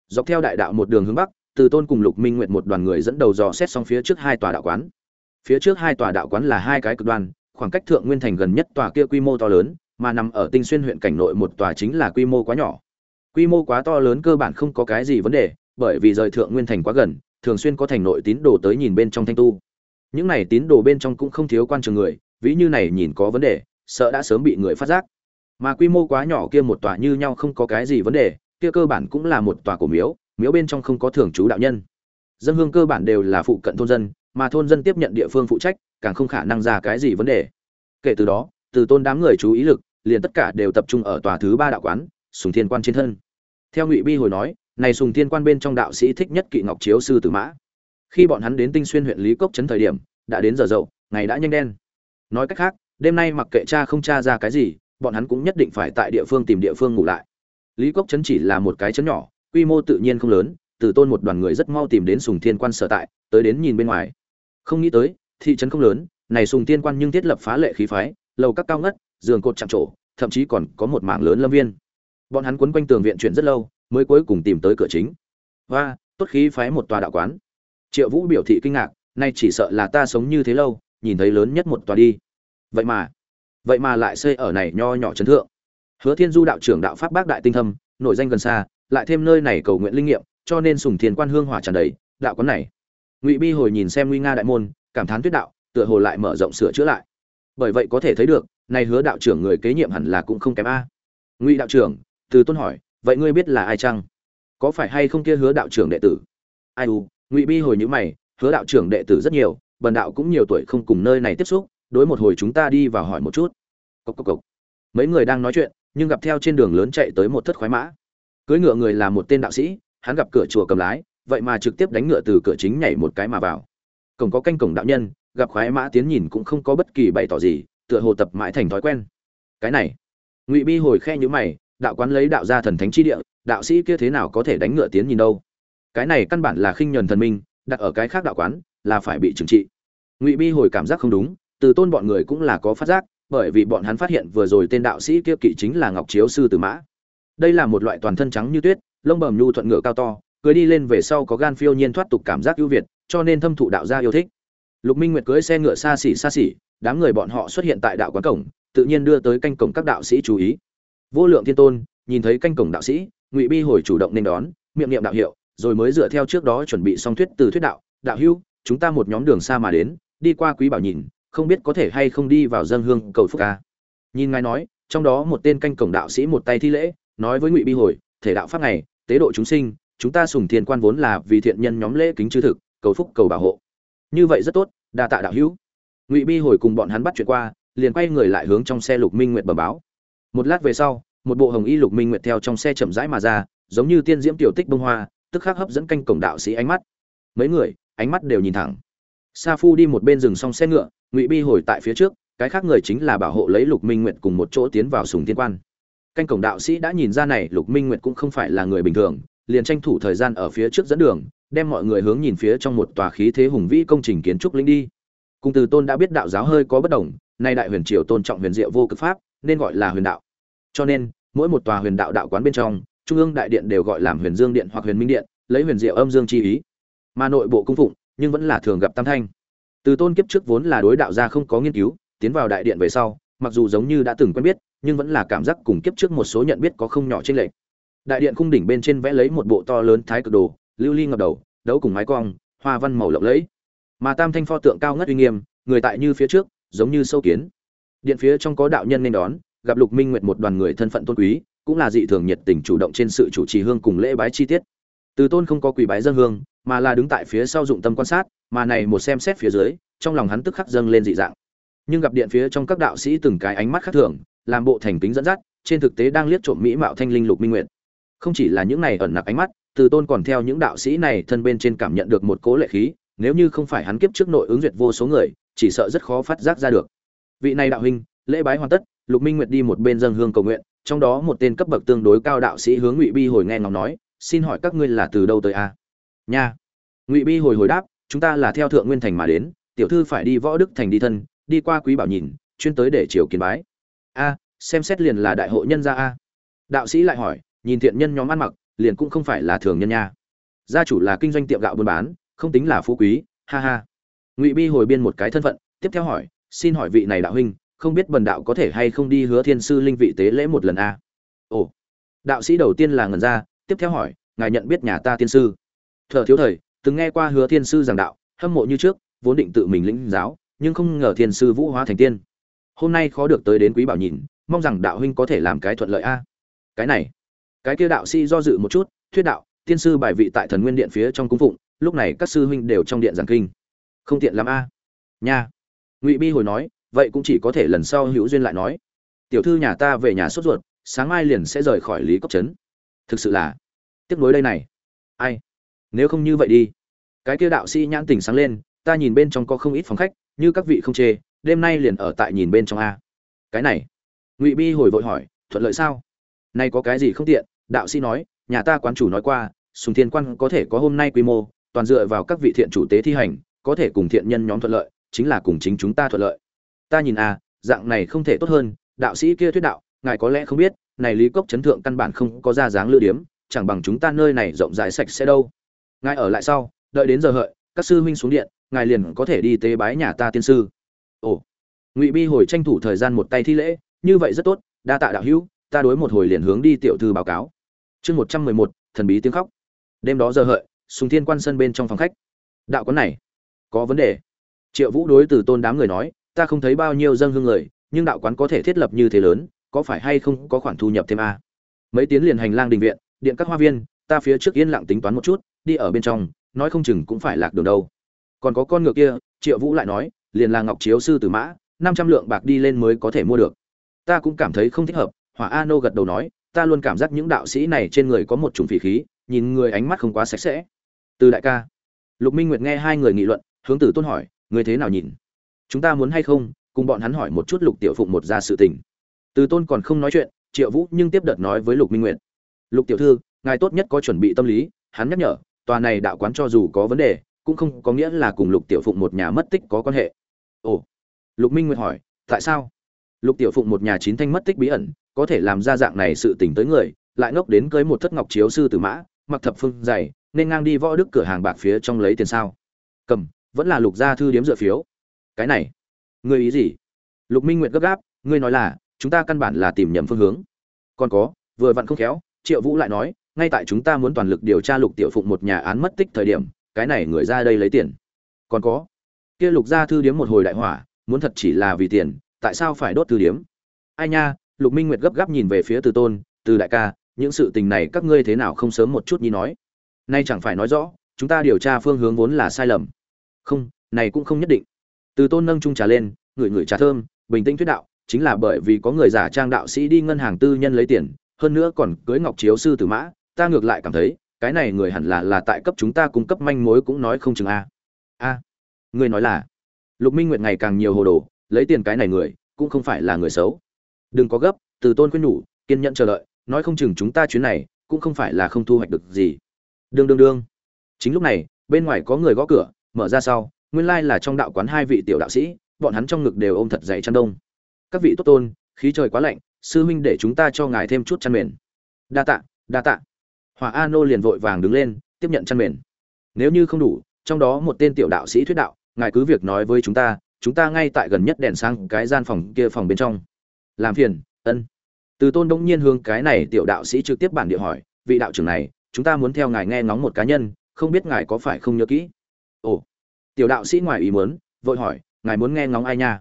Dọc theo đại đạo một đường hướng bắc, từ tôn cùng lục minh nguyệt một đoàn người dẫn đầu dò xét xong phía trước hai tòa đạo quán. Phía trước hai tòa đạo quán là hai cái cực đoan, khoảng cách thượng nguyên thành gần nhất tòa kia quy mô to lớn, mà nằm ở tinh xuyên huyện cảnh nội một tòa chính là quy mô quá nhỏ. Quy mô quá to lớn cơ bản không có cái gì vấn đề, bởi vì rời thượng nguyên thành quá gần, thường xuyên có thành nội tín đồ tới nhìn bên trong thanh tu. Những này tín đồ bên trong cũng không thiếu quan trường người, ví như này nhìn có vấn đề, sợ đã sớm bị người phát giác mà quy mô quá nhỏ kia một tòa như nhau không có cái gì vấn đề, kia cơ bản cũng là một tòa cổ miếu miếu bên trong không có thường trú đạo nhân. Dân hương cơ bản đều là phụ cận thôn dân, mà thôn dân tiếp nhận địa phương phụ trách, càng không khả năng ra cái gì vấn đề. Kể từ đó, từ tôn đám người chú ý lực, liền tất cả đều tập trung ở tòa thứ ba đạo quán, sùng thiên quan trên thân. Theo ngụy bi hồi nói, này sùng thiên quan bên trong đạo sĩ thích nhất kỵ ngọc chiếu sư tử mã. Khi bọn hắn đến tinh xuyên huyện lý cốc trấn thời điểm, đã đến giờ dậu, ngày đã nhanh đen. Nói cách khác, đêm nay mặc kệ cha không cha ra cái gì bọn hắn cũng nhất định phải tại địa phương tìm địa phương ngủ lại. Lý cốc trấn chỉ là một cái trấn nhỏ, quy mô tự nhiên không lớn, từ tôn một đoàn người rất mau tìm đến sùng thiên quan sở tại, tới đến nhìn bên ngoài. Không nghĩ tới, thị trấn không lớn, này sùng thiên quan nhưng thiết lập phá lệ khí phái, lầu các cao ngất, giường cột chạm trổ, thậm chí còn có một mảng lớn lâm viên. Bọn hắn quấn quanh tường viện chuyển rất lâu, mới cuối cùng tìm tới cửa chính. Và tốt khí phái một tòa đạo quán. Triệu vũ biểu thị kinh ngạc, nay chỉ sợ là ta sống như thế lâu, nhìn thấy lớn nhất một tòa đi. Vậy mà vậy mà lại xây ở này nho nhỏ chấn thượng. Hứa thiên du đạo trưởng đạo pháp bác đại tinh thâm nội danh gần xa, lại thêm nơi này cầu nguyện linh nghiệm, cho nên sùng thiền quan hương hỏa tràn đầy, đạo quán này. Ngụy bi hồi nhìn xem nguy nga đại môn, cảm thán tuyết đạo, tựa hồ lại mở rộng sửa chữa lại. Bởi vậy có thể thấy được, này hứa đạo trưởng người kế nhiệm hẳn là cũng không kém a. Ngụy đạo trưởng, từ tôn hỏi, vậy ngươi biết là ai chăng? Có phải hay không kia hứa đạo trưởng đệ tử? Ai u, ngụy bi hồi nhữ mày, hứa đạo trưởng đệ tử rất nhiều, bần đạo cũng nhiều tuổi không cùng nơi này tiếp xúc đối một hồi chúng ta đi vào hỏi một chút. Cốc cốc cốc. mấy người đang nói chuyện, nhưng gặp theo trên đường lớn chạy tới một thất khoái mã. Cưỡi ngựa người là một tên đạo sĩ, hắn gặp cửa chùa cầm lái, vậy mà trực tiếp đánh ngựa từ cửa chính nhảy một cái mà vào. Cổng có canh cổng đạo nhân, gặp khoái mã tiến nhìn cũng không có bất kỳ bày tỏ gì, tựa hồ tập mãi thành thói quen. Cái này. Ngụy bi hồi khe nhữ mày, đạo quán lấy đạo gia thần thánh chi địa, đạo sĩ kia thế nào có thể đánh ngựa tiến nhìn đâu? Cái này căn bản là khinh nhuần thần minh, đặt ở cái khác đạo quán, là phải bị trừng trị. Ngụy bi hồi cảm giác không đúng từ tôn bọn người cũng là có phát giác, bởi vì bọn hắn phát hiện vừa rồi tên đạo sĩ kia kỵ chính là ngọc chiếu sư tử mã. Đây là một loại toàn thân trắng như tuyết, lông bầm nhu thuận ngựa cao to, cưới đi lên về sau có gan phiêu nhiên thoát tục cảm giác ưu việt, cho nên thâm thụ đạo gia yêu thích. Lục minh nguyệt cưới xe ngựa xa xỉ xa xỉ, đám người bọn họ xuất hiện tại đạo quán cổng, tự nhiên đưa tới canh cổng các đạo sĩ chú ý. Vô lượng thiên tôn, nhìn thấy canh cổng đạo sĩ, ngụy bi hồi chủ động nên đón, miệng niệm đạo hiệu, rồi mới dựa theo trước đó chuẩn bị xong thuyết từ thuyết đạo. Đạo hưu chúng ta một nhóm đường xa mà đến, đi qua quý bảo nhìn không biết có thể hay không đi vào dân hương cầu phúc ca. Nhìn ngài nói, trong đó một tên canh cổng đạo sĩ một tay thi lễ, nói với ngụy bi hồi, thể đạo pháp này, tế độ chúng sinh, chúng ta sùng thiên quan vốn là vì thiện nhân nhóm lễ kính chư thực, cầu phúc cầu bảo hộ. Như vậy rất tốt, đa tạ đạo hữu. Ngụy bi hồi cùng bọn hắn bắt chuyện qua, liền quay người lại hướng trong xe lục minh nguyệt bẩm báo. Một lát về sau, một bộ hồng y lục minh nguyệt theo trong xe chậm rãi mà ra, giống như tiên diễm tiểu tích bông hoa, tức khắc hấp dẫn canh cổng đạo sĩ ánh mắt. Mấy người, ánh mắt đều nhìn thẳng. Sa phu đi một bên rừng xong xe ngựa ngụy bi hồi tại phía trước, cái khác người chính là bảo hộ lấy lục minh nguyệt cùng một chỗ tiến vào sùng tiên quan. Canh cổng đạo sĩ đã nhìn ra này, lục minh nguyệt cũng không phải là người bình thường, liền tranh thủ thời gian ở phía trước dẫn đường, đem mọi người hướng nhìn phía trong một tòa khí thế hùng vĩ công trình kiến trúc linh đi. Cung từ tôn đã biết đạo giáo hơi có bất đồng, nay đại huyền triều tôn trọng huyền diệu vô cực pháp, nên gọi là huyền đạo. Cho nên, mỗi một tòa huyền đạo đạo quán bên trong, trung ương đại điện đều gọi làm huyền dương điện hoặc huyền minh điện, lấy huyền diệu âm dương chi ý. Mà nội bộ cung phụng, nhưng vẫn là thường gặp tam thanh từ tôn kiếp trước vốn là đối đạo gia không có nghiên cứu, tiến vào đại điện về sau, mặc dù giống như đã từng quen biết, nhưng vẫn là cảm giác cùng kiếp trước một số nhận biết có không nhỏ trên lệch. Đại điện cung đỉnh bên trên vẽ lấy một bộ to lớn thái cực đồ, lưu ly ngập đầu, đấu cùng mái cong, hoa văn màu lộng lẫy. Mà tam thanh pho tượng cao ngất uy nghiêm, người tại như phía trước, giống như sâu kiến. Điện phía trong có đạo nhân nên đón, gặp lục minh nguyệt một đoàn người thân phận tôn quý, cũng là dị thường nhiệt tình chủ động trên sự chủ trì hương cùng lễ bái chi tiết. Từ tôn không có quỳ bái dân hương mà là đứng tại phía sau dụng tâm quan sát, mà này một xem xét phía dưới, trong lòng hắn tức khắc dâng lên dị dạng. Nhưng gặp điện phía trong các đạo sĩ từng cái ánh mắt khác thường, làm bộ thành kính dẫn dắt, trên thực tế đang liếc trộm mỹ mạo thanh linh lục minh nguyệt. Không chỉ là những này ẩn nặc ánh mắt, từ tôn còn theo những đạo sĩ này thân bên trên cảm nhận được một cố lệ khí, nếu như không phải hắn kiếp trước nội ứng duyệt vô số người, chỉ sợ rất khó phát giác ra được. Vị này đạo huynh, lễ bái hoàn tất, lục minh nguyệt đi một bên dâng hương cầu nguyện, trong đó một tên cấp bậc tương đối cao đạo sĩ hướng ngụy bi hồi nghe ngóng nói, xin hỏi các ngươi là từ đâu tới a? Nha. Ngụy bi hồi hồi đáp, chúng ta là theo thượng nguyên thành mà đến, tiểu thư phải đi võ đức thành đi thân, đi qua quý bảo nhìn, chuyên tới để chiều kiến bái. A, xem xét liền là đại hội nhân gia a. Đạo sĩ lại hỏi, nhìn thiện nhân nhóm ăn mặc, liền cũng không phải là thường nhân nha. Gia chủ là kinh doanh tiệm gạo buôn bán, không tính là phú quý, ha ha. Ngụy bi hồi biên một cái thân phận, tiếp theo hỏi, xin hỏi vị này đạo huynh, không biết bần đạo có thể hay không đi hứa thiên sư linh vị tế lễ một lần a? Ồ. Đạo sĩ đầu tiên là ngần ra, tiếp theo hỏi, ngài nhận biết nhà ta tiên sư? Thợ thiếu thời, từng nghe qua hứa thiên sư giảng đạo, hâm mộ như trước, vốn định tự mình lĩnh giáo, nhưng không ngờ thiên sư vũ hóa thành tiên. Hôm nay khó được tới đến quý bảo nhìn, mong rằng đạo huynh có thể làm cái thuận lợi a. Cái này, cái kia đạo sĩ do dự một chút, thuyết đạo, tiên sư bài vị tại thần nguyên điện phía trong cung phụng, lúc này các sư huynh đều trong điện giảng kinh. Không tiện lắm a. Nha. Ngụy bi hồi nói, vậy cũng chỉ có thể lần sau hữu duyên lại nói. Tiểu thư nhà ta về nhà sốt ruột, sáng mai liền sẽ rời khỏi lý cốc trấn. Thực sự là, tiếc nối đây này. Ai? Nếu không như vậy đi. Cái kia đạo sĩ nhãn tình sáng lên, ta nhìn bên trong có không ít phòng khách, như các vị không chê, đêm nay liền ở tại nhìn bên trong a. Cái này, ngụy bi hồi vội hỏi, thuận lợi sao? Nay có cái gì không tiện? Đạo sĩ nói, nhà ta quán chủ nói qua, sùng thiên quan có thể có hôm nay quy mô, toàn dựa vào các vị thiện chủ tế thi hành, có thể cùng thiện nhân nhóm thuận lợi, chính là cùng chính chúng ta thuận lợi. Ta nhìn a, dạng này không thể tốt hơn, đạo sĩ kia thuyết đạo, ngài có lẽ không biết, này lý cốc chấn thượng căn bản không có ra dáng lựa điếm chẳng bằng chúng ta nơi này rộng rãi sạch sẽ đâu ngài ở lại sau, đợi đến giờ hợi, các sư huynh xuống điện, ngài liền có thể đi tế bái nhà ta tiên sư. Ồ. Ngụy bi hồi tranh thủ thời gian một tay thi lễ, như vậy rất tốt, đa tạ đạo hữu, ta đối một hồi liền hướng đi tiểu thư báo cáo. Chương một trăm mười một, thần bí tiếng khóc. Đêm đó giờ hợi, sùng thiên quan sân bên trong phòng khách. Đạo quán này, có vấn đề. Triệu vũ đối từ tôn đám người nói, ta không thấy bao nhiêu dân hương người, nhưng đạo quán có thể thiết lập như thế lớn, có phải hay không có khoản thu nhập thêm a? Mấy tiến liền hành lang đình viện, điện các hoa viên, ta phía trước yên lặng tính toán một chút đi ở bên trong, nói không chừng cũng phải lạc đường đâu. Còn có con ngựa kia, triệu vũ lại nói, liền là ngọc chiếu sư tử mã, năm trăm lượng bạc đi lên mới có thể mua được. Ta cũng cảm thấy không thích hợp, hỏa a nô gật đầu nói, ta luôn cảm giác những đạo sĩ này trên người có một chủng phỉ khí, nhìn người ánh mắt không quá sạch sẽ. Từ đại ca, lục minh nguyệt nghe hai người nghị luận, hướng tử tôn hỏi, người thế nào nhìn? Chúng ta muốn hay không, cùng bọn hắn hỏi một chút lục tiểu phụng một ra sự tình. Từ tôn còn không nói chuyện, triệu vũ nhưng tiếp đợt nói với lục minh nguyệt. Lục tiểu thư, ngài tốt nhất có chuẩn bị tâm lý, hắn nhắc nhở tòa này đạo quán cho dù có vấn đề, cũng không có nghĩa là cùng lục tiểu phụng một nhà mất tích có quan hệ. Ồ, lục minh nguyệt hỏi, tại sao? Lục tiểu phụng một nhà chín thanh mất tích bí ẩn, có thể làm ra dạng này sự tình tới người, lại ngốc đến cưới một thất ngọc chiếu sư tử mã, mặc thập phương dày nên ngang đi võ đức cửa hàng bạc phía trong lấy tiền sao? Cầm, vẫn là lục gia thư điếm dựa phiếu. Cái này, ngươi ý gì? Lục minh nguyệt gấp gáp, ngươi nói là, chúng ta căn bản là tìm nhầm phương hướng. Còn có, vừa vặn không khéo, triệu vũ lại nói ngay tại chúng ta muốn toàn lực điều tra lục tiểu phụng một nhà án mất tích thời điểm, cái này người ra đây lấy tiền. Còn có, kia lục gia thư điếm một hồi đại hỏa, muốn thật chỉ là vì tiền, tại sao phải đốt thư điếm? Ai nha, lục minh nguyệt gấp gáp nhìn về phía từ tôn, từ đại ca, những sự tình này các ngươi thế nào không sớm một chút nhi nói? Nay chẳng phải nói rõ, chúng ta điều tra phương hướng vốn là sai lầm. Không, này cũng không nhất định. Từ tôn nâng trung trà lên, ngửi ngửi trà thơm, bình tĩnh thuyết đạo, chính là bởi vì có người giả trang đạo sĩ đi ngân hàng tư nhân lấy tiền, hơn nữa còn cưới ngọc chiếu sư tử mã ta ngược lại cảm thấy, cái này người hẳn là là tại cấp chúng ta cung cấp manh mối cũng nói không chừng a. A, người nói là, lục minh nguyệt ngày càng nhiều hồ đồ, lấy tiền cái này người, cũng không phải là người xấu. Đừng có gấp, từ tôn khuyên nhủ, kiên nhẫn chờ đợi, nói không chừng chúng ta chuyến này, cũng không phải là không thu hoạch được gì. Đương đương đương. Chính lúc này, bên ngoài có người gõ cửa, mở ra sau, nguyên lai là trong đạo quán hai vị tiểu đạo sĩ, bọn hắn trong ngực đều ôm thật dày chăn đông. Các vị tốt tôn, khí trời quá lạnh, sư huynh để chúng ta cho ngài thêm chút chăn mền. Đa tạ đa tạ hỏa a nô liền vội vàng đứng lên, tiếp nhận chăn mền. Nếu như không đủ, trong đó một tên tiểu đạo sĩ thuyết đạo, ngài cứ việc nói với chúng ta chúng ta ngay tại gần nhất đèn sang cái gian phòng kia phòng bên trong. Làm phiền, ân. Từ tôn đông nhiên hướng cái này tiểu đạo sĩ trực tiếp bản địa hỏi, vị đạo trưởng này, chúng ta muốn theo ngài nghe ngóng một cá nhân, không biết ngài có phải không nhớ kỹ? Ồ. Tiểu đạo sĩ ngoài ý muốn, vội hỏi, ngài muốn nghe ngóng ai nha?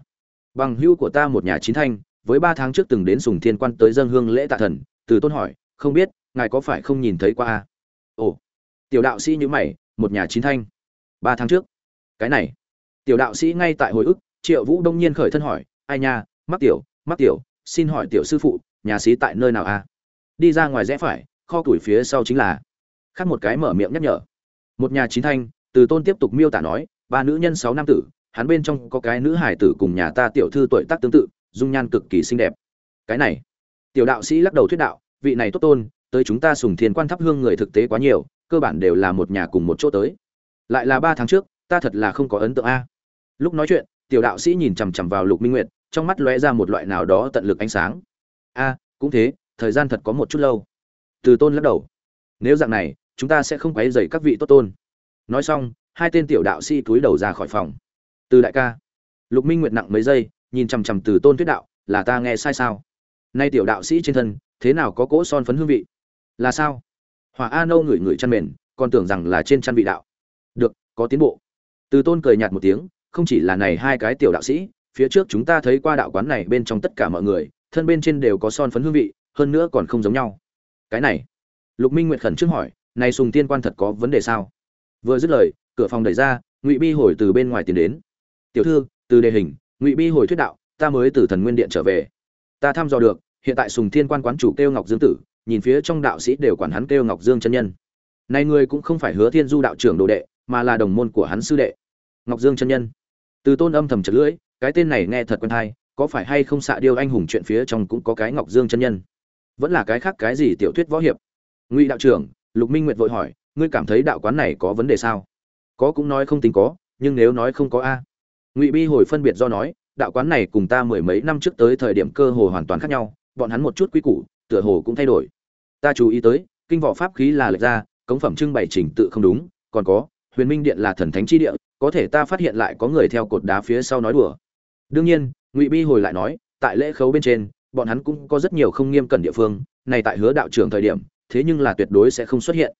Bằng hữu của ta một nhà chín thanh, với ba tháng trước từng đến sùng thiên quan tới dân hương lễ tạ thần, từ tôn hỏi, không biết ngài có phải không nhìn thấy qua a? Ồ, tiểu đạo sĩ như mày, một nhà chín thanh. Ba tháng trước. Cái này. Tiểu đạo sĩ ngay tại hồi ức, triệu vũ đông nhiên khởi thân hỏi, ai nha, mắc tiểu mắc tiểu, xin hỏi tiểu sư phụ, nhà sĩ tại nơi nào a? Đi ra ngoài rẽ phải, kho tuổi phía sau chính là. Khác một cái mở miệng nhắc nhở. Một nhà chín thanh, từ tôn tiếp tục miêu tả nói, ba nữ nhân sáu nam tử, hắn bên trong có cái nữ hải tử cùng nhà ta tiểu thư tuổi tác tương tự, dung nhan cực kỳ xinh đẹp. Cái này. Tiểu đạo sĩ lắc đầu thuyết đạo, vị này tốt tôn tới chúng ta sùng thiên quan thắp hương người thực tế quá nhiều, cơ bản đều là một nhà cùng một chỗ tới. Lại là ba tháng trước, ta thật là không có ấn tượng a. Lúc nói chuyện, tiểu đạo sĩ nhìn chằm chằm vào lục minh nguyệt, trong mắt lóe ra một loại nào đó tận lực ánh sáng. A, cũng thế, thời gian thật có một chút lâu. Từ tôn lắc đầu. Nếu dạng này, chúng ta sẽ không quấy dày các vị tốt tôn. Nói xong, hai tên tiểu đạo sĩ túi đầu ra khỏi phòng. Từ đại ca. Lục minh nguyệt nặng mấy giây, nhìn chằm chằm từ tôn thuyết đạo, là ta nghe sai sao? Nay tiểu đạo sĩ trên thân, thế nào có cỗ son phấn hương vị? Là sao? Hỏa a nâu ngửi ngửi chăn mền, còn tưởng rằng là trên chăn vị đạo. Được, có tiến bộ. Từ tôn cười nhạt một tiếng, không chỉ là này hai cái tiểu đạo sĩ, phía trước chúng ta thấy qua đạo quán này bên trong tất cả mọi người, thân bên trên đều có son phấn hương vị, hơn nữa còn không giống nhau. Cái này. Lục minh nguyệt khẩn trước hỏi, này sùng tiên quan thật có vấn đề sao? Vừa dứt lời, cửa phòng đẩy ra, ngụy bi hồi từ bên ngoài tiến đến. Tiểu thư, từ đề hình, ngụy bi hồi thuyết đạo, ta mới từ thần nguyên điện trở về. Ta thăm dò được, hiện tại sùng thiên quan quán chủ kêu ngọc dương tử nhìn phía trong đạo sĩ đều quản hắn kêu ngọc dương chân nhân. Này người cũng không phải hứa thiên du đạo trưởng đồ đệ, mà là đồng môn của hắn sư đệ. Ngọc dương chân nhân. Từ tôn âm thầm chậc lưỡi, cái tên này nghe thật quen tai. có phải hay không xạ điêu anh hùng chuyện phía trong cũng có cái ngọc dương chân nhân? Vẫn là cái khác cái gì tiểu thuyết võ hiệp? Ngụy đạo trưởng, lục minh nguyệt vội hỏi, ngươi cảm thấy đạo quán này có vấn đề sao? Có cũng nói không tính có, nhưng nếu nói không có a. Ngụy bi hồi phân biệt do nói, đạo quán này cùng ta mười mấy năm trước tới thời điểm cơ hồ hoàn toàn khác nhau, bọn hắn một chút quý củ tựa hồ cũng thay đổi. Ta chú ý tới, kinh võ pháp khí là lệch ra, cống phẩm trưng bày trình tự không đúng, còn có, huyền minh điện là thần thánh chi địa, có thể ta phát hiện lại có người theo cột đá phía sau nói đùa. Đương nhiên, ngụy bi hồi lại nói, tại lễ khấu bên trên, bọn hắn cũng có rất nhiều không nghiêm cẩn địa phương, này tại hứa đạo trưởng thời điểm, thế nhưng là tuyệt đối sẽ không xuất hiện.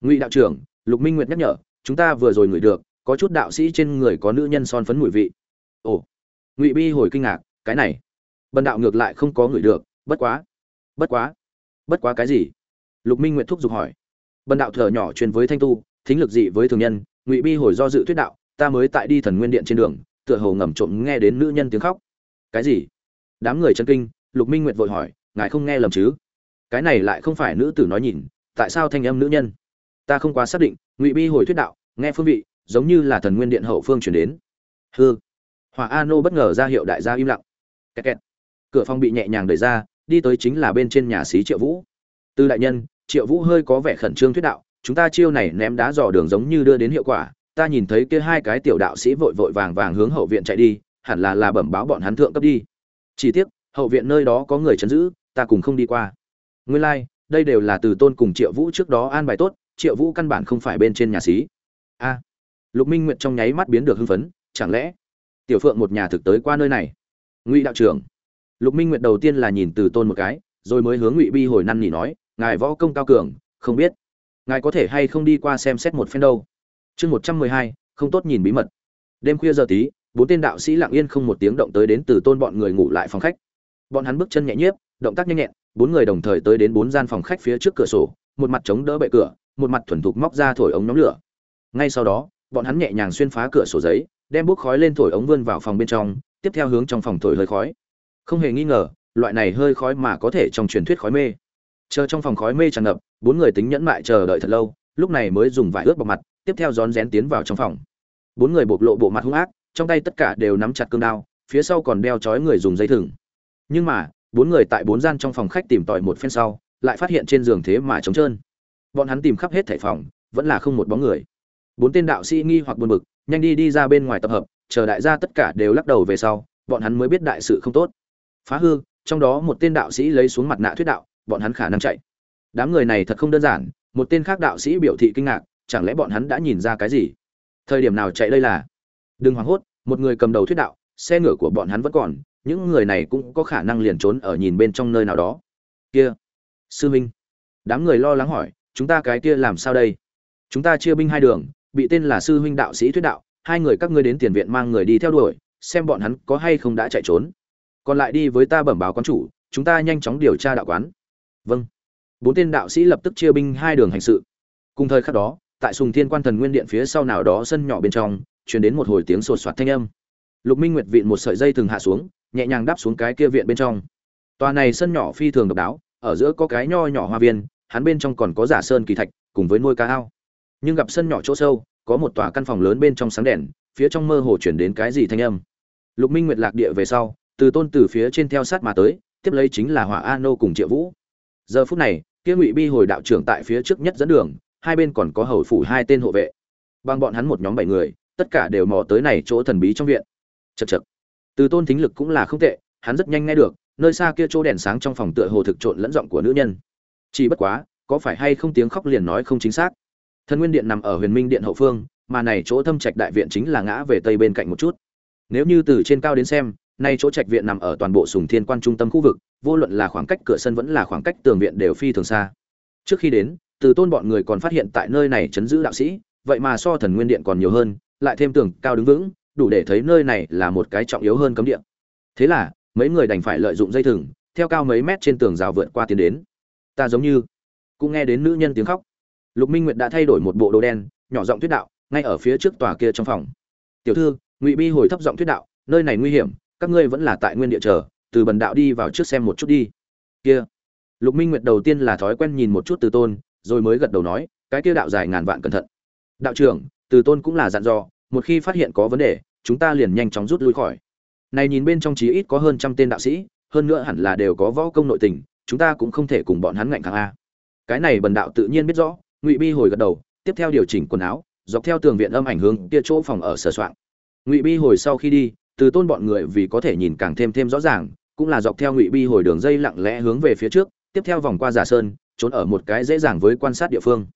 Ngụy đạo trưởng, lục minh nguyệt nhắc nhở, chúng ta vừa rồi ngửi được, có chút đạo sĩ trên người có nữ nhân son phấn mùi vị. Ồ. Ngụy bi hồi kinh ngạc, cái này, bần đạo ngược lại không có ngửi được, bất quá bất quá. Bất quá cái gì? Lục minh nguyệt thúc giục hỏi. Bần đạo thở nhỏ truyền với thanh tu, thính lực dị với thường nhân, ngụy bi hồi do dự thuyết đạo, ta mới tại đi thần nguyên điện trên đường, tựa hồ ngầm trộm nghe đến nữ nhân tiếng khóc. Cái gì? Đám người chân kinh, lục minh nguyệt vội hỏi, ngài không nghe lầm chứ? Cái này lại không phải nữ tử nói nhìn, tại sao thanh âm nữ nhân? Ta không quá xác định, ngụy bi hồi thuyết đạo, nghe phương vị, giống như là thần nguyên điện hậu phương chuyển đến. Hư hòa a nô bất ngờ ra hiệu đại gia im lặng. Kẹt kẹt. cửa phòng bị nhẹ nhàng đẩy ra đi tới chính là bên trên nhà xí triệu vũ. Tư đại nhân triệu vũ hơi có vẻ khẩn trương thuyết đạo chúng ta chiêu này ném đá dò đường giống như đưa đến hiệu quả ta nhìn thấy kia hai cái tiểu đạo sĩ vội vội vàng vàng hướng hậu viện chạy đi hẳn là là bẩm báo bọn hắn thượng cấp đi. Chỉ tiếc hậu viện nơi đó có người chấn giữ ta cùng không đi qua. Nguyên lai like, đây đều là từ tôn cùng triệu vũ trước đó an bài tốt triệu vũ căn bản không phải bên trên nhà xí. A lục minh nguyện trong nháy mắt biến được hưng phấn chẳng lẽ tiểu phượng một nhà thực tới qua nơi này? Ngụy đạo trưởng lục minh Nguyệt đầu tiên là nhìn từ tôn một cái, rồi mới hướng ngụy bi hồi năn nỉ nói, ngài võ công cao cường, không biết ngài có thể hay không đi qua xem xét một phen đâu. Chương một trăm mười hai, không tốt nhìn bí mật. Đêm khuya giờ tí, bốn tên đạo sĩ lặng yên không một tiếng động tới đến từ tôn bọn người ngủ lại phòng khách. Bọn hắn bước chân nhẹ nhiếp động tác nhanh nhẹn, bốn người đồng thời tới đến bốn gian phòng khách phía trước cửa sổ, một mặt chống đỡ bệ cửa, một mặt thuần thục móc ra thổi ống nhóm lửa. Ngay sau đó, bọn hắn nhẹ nhàng xuyên phá cửa sổ giấy, đem bút khói lên thổi ống vươn vào phòng bên trong, tiếp theo hướng trong phòng thổi hơi khói không hề nghi ngờ, loại này hơi khói mà có thể trong truyền thuyết khói mê. Chờ trong phòng khói mê tràn ngập, bốn người tính nhẫn mại chờ đợi thật lâu, lúc này mới dùng vải ướt bọc mặt, tiếp theo rón rén tiến vào trong phòng. Bốn người bộc lộ bộ mặt hung ác, trong tay tất cả đều nắm chặt cương đao, phía sau còn đeo chói người dùng dây thừng. Nhưng mà, bốn người tại bốn gian trong phòng khách tìm tòi một phen sau, lại phát hiện trên giường thế mà trống trơn. Bọn hắn tìm khắp hết thảy phòng, vẫn là không một bóng người. Bốn tên đạo sĩ nghi hoặc buồn bực, nhanh đi đi ra bên ngoài tập hợp, chờ đại gia tất cả đều lắc đầu về sau, bọn hắn mới biết đại sự không tốt phá hư, trong đó một tên đạo sĩ lấy xuống mặt nạ thuyết đạo, bọn hắn khả năng chạy. Đám người này thật không đơn giản, một tên khác đạo sĩ biểu thị kinh ngạc, chẳng lẽ bọn hắn đã nhìn ra cái gì? Thời điểm nào chạy đây là? Đừng hoảng hốt, một người cầm đầu thuyết đạo, xe ngựa của bọn hắn vẫn còn, những người này cũng có khả năng liền trốn ở nhìn bên trong nơi nào đó. Kia, sư minh. Đám người lo lắng hỏi, chúng ta cái kia làm sao đây? Chúng ta chia binh hai đường, bị tên là sư huynh đạo sĩ thuyết đạo, hai người các ngươi đến tiền viện mang người đi theo đuổi, xem bọn hắn có hay không đã chạy trốn còn lại đi với ta bẩm báo quán chủ, chúng ta nhanh chóng điều tra đạo quán. Vâng. Bốn tên đạo sĩ lập tức chia binh hai đường hành sự. Cùng thời khắc đó, tại sùng thiên quan thần nguyên điện phía sau nào đó sân nhỏ bên trong, truyền đến một hồi tiếng sột soạt thanh âm. Lục minh nguyệt vịn một sợi dây thường hạ xuống, nhẹ nhàng đáp xuống cái kia viện bên trong. Tòa này sân nhỏ phi thường độc đáo, ở giữa có cái nho nhỏ hoa viên, hắn bên trong còn có giả sơn kỳ thạch, cùng với nuôi cá ao. Nhưng gặp sân nhỏ chỗ sâu, có một tòa căn phòng lớn bên trong sáng đèn, phía trong mơ hồ chuyển đến cái gì thanh âm. Lục minh nguyệt lạc địa về sau từ tôn từ phía trên theo sát mà tới, tiếp lấy chính là hỏa a nô cùng triệu vũ. Giờ phút này, kia ngụy bi hồi đạo trưởng tại phía trước nhất dẫn đường, hai bên còn có hầu phủ hai tên hộ vệ. Bằng bọn hắn một nhóm bảy người, tất cả đều mò tới này chỗ thần bí trong viện. Chật chật từ tôn thính lực cũng là không tệ, hắn rất nhanh nghe được, nơi xa kia chỗ đèn sáng trong phòng tựa hồ thực trộn lẫn giọng của nữ nhân. Chỉ bất quá, có phải hay không tiếng khóc liền nói không chính xác? Thần nguyên điện nằm ở huyền minh điện hậu phương, mà này chỗ thâm trạch đại viện chính là ngã về tây bên cạnh một chút. Nếu như từ trên cao đến xem nay chỗ trạch viện nằm ở toàn bộ sùng thiên quan trung tâm khu vực, vô luận là khoảng cách cửa sân vẫn là khoảng cách tường viện đều phi thường xa. Trước khi đến, từ tôn bọn người còn phát hiện tại nơi này chấn giữ đạo sĩ, vậy mà so thần nguyên điện còn nhiều hơn, lại thêm tường cao đứng vững, đủ để thấy nơi này là một cái trọng yếu hơn cấm điện thế là, mấy người đành phải lợi dụng dây thừng, theo cao mấy mét trên tường rào vượt qua tiến đến. Ta giống như cũng nghe đến nữ nhân tiếng khóc. Lục minh nguyệt đã thay đổi một bộ đồ đen, nhỏ giọng thuyết đạo, ngay ở phía trước tòa kia trong phòng. Tiểu thư, ngụy bi hồi thấp giọng thuyết đạo, nơi này nguy hiểm các ngươi vẫn là tại nguyên địa chờ, từ bần đạo đi vào trước xem một chút đi. Kia. Lục minh nguyệt đầu tiên là thói quen nhìn một chút từ tôn, rồi mới gật đầu nói, cái kia đạo dài ngàn vạn cẩn thận. Đạo trưởng, từ tôn cũng là dặn dò, một khi phát hiện có vấn đề, chúng ta liền nhanh chóng rút lui khỏi. Này nhìn bên trong chí ít có hơn trăm tên đạo sĩ, hơn nữa hẳn là đều có võ công nội tình, chúng ta cũng không thể cùng bọn hắn ngạnh kháng a. Cái này bần đạo tự nhiên biết rõ, ngụy bi hồi gật đầu, tiếp theo điều chỉnh quần áo, dọc theo tường viện âm ảnh hướng kia chỗ phòng ở sửa soạn. Ngụy bi hồi sau khi đi từ tôn bọn người vì có thể nhìn càng thêm thêm rõ ràng, cũng là dọc theo ngụy bi hồi đường dây lặng lẽ hướng về phía trước, tiếp theo vòng qua giả sơn, trốn ở một cái dễ dàng với quan sát địa phương.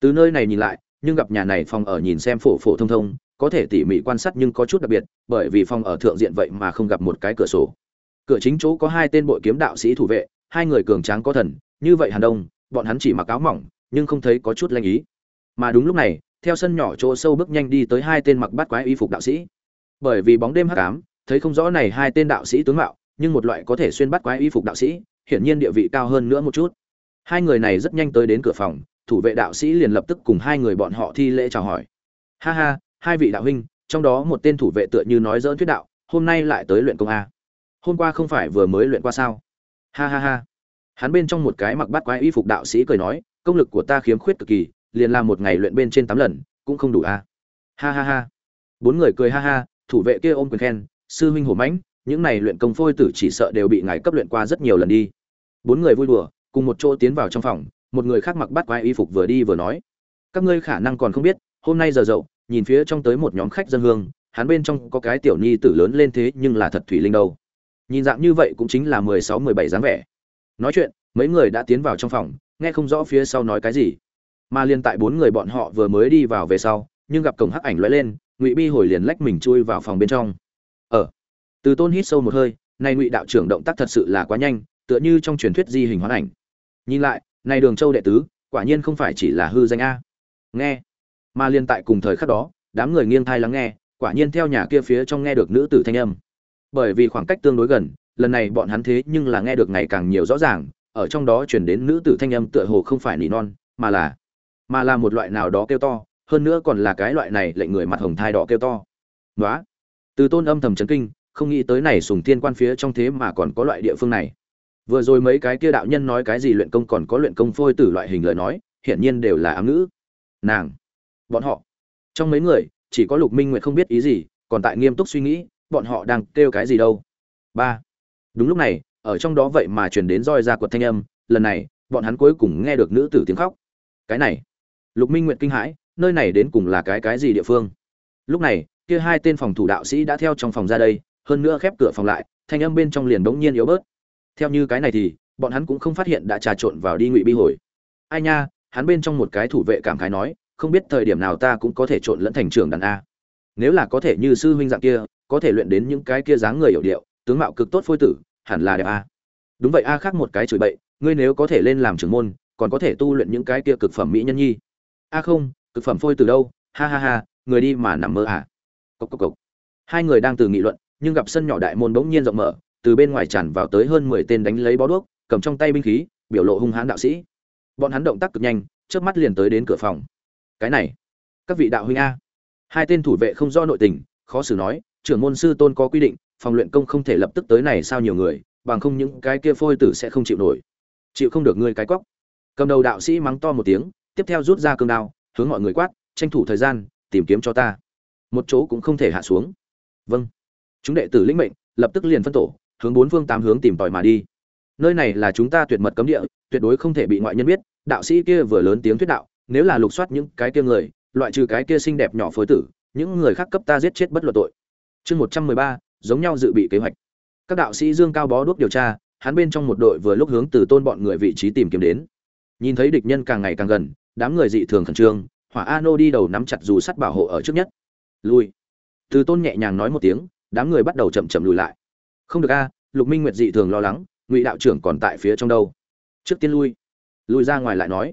Từ nơi này nhìn lại, nhưng gặp nhà này phòng ở nhìn xem phổ phổ thông thông, có thể tỉ mỉ quan sát nhưng có chút đặc biệt, bởi vì phòng ở thượng diện vậy mà không gặp một cái cửa sổ. Cửa chính chỗ có hai tên bội kiếm đạo sĩ thủ vệ, hai người cường tráng có thần, như vậy hàn đông, bọn hắn chỉ mặc áo mỏng, nhưng không thấy có chút lanh ý. Mà đúng lúc này, theo sân nhỏ chỗ sâu bước nhanh đi tới hai tên mặc bát quái y phục đạo sĩ bởi vì bóng đêm hắc ám, thấy không rõ này hai tên đạo sĩ tướng mạo, nhưng một loại có thể xuyên bắt quái y phục đạo sĩ, hiển nhiên địa vị cao hơn nữa một chút. Hai người này rất nhanh tới đến cửa phòng, thủ vệ đạo sĩ liền lập tức cùng hai người bọn họ thi lễ chào hỏi. Ha ha, hai vị đạo huynh, trong đó một tên thủ vệ tựa như nói dỡn thuyết đạo, hôm nay lại tới luyện công a. Hôm qua không phải vừa mới luyện qua sao? Ha ha ha. Hắn bên trong một cái mặc bắt quái y phục đạo sĩ cười nói, công lực của ta khiếm khuyết cực kỳ, liền làm một ngày luyện bên trên tám lần, cũng không đủ a. Ha ha ha. Bốn người cười ha ha thủ vệ kia ôm quyền khen, sư huynh hổ mãnh, những này luyện công phôi tử chỉ sợ đều bị ngài cấp luyện qua rất nhiều lần đi. Bốn người vui đùa, cùng một chỗ tiến vào trong phòng, một người khác mặc bắt quái y phục vừa đi vừa nói, các ngươi khả năng còn không biết, hôm nay giờ dậu, nhìn phía trong tới một nhóm khách dân hương, hắn bên trong có cái tiểu nhi tử lớn lên thế nhưng là thật thủy linh đâu. Nhìn dạng như vậy cũng chính là mười sáu, mười bảy dáng vẻ. Nói chuyện, mấy người đã tiến vào trong phòng, nghe không rõ phía sau nói cái gì. Mà liên tại bốn người bọn họ vừa mới đi vào về sau, nhưng gặp cổng hắc ảnh lóe lên ngụy bi hồi liền lách mình chui vào phòng bên trong. Ở ờ. từ tôn hít sâu một hơi, nay ngụy đạo trưởng động tác thật sự là quá nhanh, tựa như trong truyền thuyết di hình hoán ảnh. Nhìn lại này đường châu đệ tứ, quả nhiên không phải chỉ là hư danh a. Nghe, mà liên tại cùng thời khắc đó, đám người nghiêng thai lắng nghe, quả nhiên theo nhà kia phía trong nghe được nữ tử thanh âm. Bởi vì khoảng cách tương đối gần, lần này bọn hắn thế nhưng là nghe được ngày càng nhiều rõ ràng, ở trong đó chuyển đến nữ tử thanh âm tựa hồ không phải nỉ non, mà là mà là một loại nào đó kêu to hơn nữa còn là cái loại này lệnh người mặt hồng thai đỏ kêu to. Nói từ tôn âm thầm chấn kinh, không nghĩ tới này sùng thiên quan phía trong thế mà còn có loại địa phương này. Vừa rồi mấy cái kia đạo nhân nói cái gì luyện công còn có luyện công phôi tử loại hình lời nói, hiển nhiên đều là ám ngữ. Nàng. Bọn họ. Trong mấy người, chỉ có lục minh nguyệt không biết ý gì, còn tại nghiêm túc suy nghĩ, bọn họ đang kêu cái gì đâu. Ba. Đúng lúc này, ở trong đó vậy mà truyền đến roi ra quật thanh âm, lần này, bọn hắn cuối cùng nghe được nữ tử tiếng khóc. Cái này. Lục minh nguyệt kinh hãi nơi này đến cùng là cái cái gì địa phương? Lúc này, kia hai tên phòng thủ đạo sĩ đã theo trong phòng ra đây, hơn nữa khép cửa phòng lại, thanh âm bên trong liền bỗng nhiên yếu bớt. Theo như cái này thì, bọn hắn cũng không phát hiện đã trà trộn vào đi ngụy bi hồi. Ai nha, hắn bên trong một cái thủ vệ cảm khái nói, không biết thời điểm nào ta cũng có thể trộn lẫn thành trưởng đàn a. Nếu là có thể như sư huynh dạng kia, có thể luyện đến những cái kia dáng người hiểu điệu, tướng mạo cực tốt phôi tử, hẳn là đẹp a. Đúng vậy a khác một cái chửi bậy, ngươi nếu có thể lên làm trưởng môn, còn có thể tu luyện những cái kia cực phẩm mỹ nhân nhi. A không thực phẩm phôi từ đâu? Ha ha ha, người đi mà nằm mơ à? Cốc cốc cốc. hai người đang từ nghị luận, nhưng gặp sân nhỏ đại môn bỗng nhiên rộng mở, từ bên ngoài tràn vào tới hơn mười tên đánh lấy bó đuốc, cầm trong tay binh khí, biểu lộ hung hãn đạo sĩ. Bọn hắn động tác cực nhanh trước mắt liền tới đến cửa phòng. Cái này, các vị đạo huynh a. Hai tên thủ vệ không do nội tình, khó xử nói, trưởng môn sư tôn có quy định, phòng luyện công không thể lập tức tới này sao nhiều người, bằng không những cái kia phôi tử sẽ không chịu nổi. Chịu không được ngươi cái cóc cầm đầu đạo sĩ mắng to một tiếng, tiếp theo rút ra cương đao hướng mọi người quát, tranh thủ thời gian, tìm kiếm cho ta. Một chỗ cũng không thể hạ xuống. Vâng. Chúng đệ tử lĩnh mệnh, lập tức liền phân tổ, hướng bốn phương tám hướng tìm tòi mà đi. Nơi này là chúng ta tuyệt mật cấm địa, tuyệt đối không thể bị ngoại nhân biết, đạo sĩ kia vừa lớn tiếng thuyết đạo, nếu là lục soát những cái kia người, loại trừ cái kia xinh đẹp nhỏ phối tử, những người khác cấp ta giết chết bất luận tội. Chương một trăm mười ba, giống nhau dự bị kế hoạch. Các đạo sĩ dương cao bó đuốc điều tra, hắn bên trong một đội vừa lúc hướng từ tôn bọn người vị trí tìm kiếm đến. Nhìn thấy địch nhân càng ngày càng gần đám người dị thường khẩn trương, hỏa a nô đi đầu nắm chặt dù sắt bảo hộ ở trước nhất. Lui. Từ tôn nhẹ nhàng nói một tiếng, đám người bắt đầu chậm chậm lùi lại. Không được a, lục minh nguyệt dị thường lo lắng, ngụy đạo trưởng còn tại phía trong đâu? Trước tiên lui. Lui ra ngoài lại nói.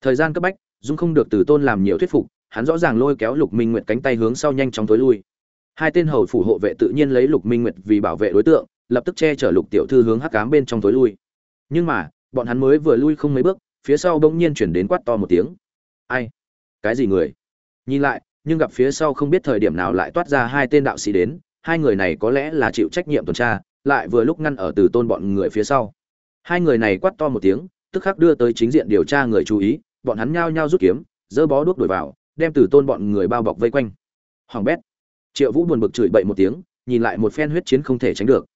Thời gian cấp bách, dung không được từ tôn làm nhiều thuyết phục, hắn rõ ràng lôi kéo lục minh nguyệt cánh tay hướng sau nhanh chóng tối lui. Hai tên hầu phủ hộ vệ tự nhiên lấy lục minh nguyệt vì bảo vệ đối tượng, lập tức che chở lục tiểu thư hướng hắc cám bên trong tối lui. Nhưng mà, bọn hắn mới vừa lui không mấy bước phía sau bỗng nhiên chuyển đến quát to một tiếng. Ai? Cái gì người? Nhìn lại, nhưng gặp phía sau không biết thời điểm nào lại toát ra hai tên đạo sĩ đến, hai người này có lẽ là chịu trách nhiệm tuần tra, lại vừa lúc ngăn ở từ tôn bọn người phía sau. Hai người này quát to một tiếng, tức khắc đưa tới chính diện điều tra người chú ý, bọn hắn nhao nhao rút kiếm dơ bó đuốc đuổi vào, đem từ tôn bọn người bao bọc vây quanh. Hoàng bét. Triệu vũ buồn bực chửi bậy một tiếng, nhìn lại một phen huyết chiến không thể tránh được.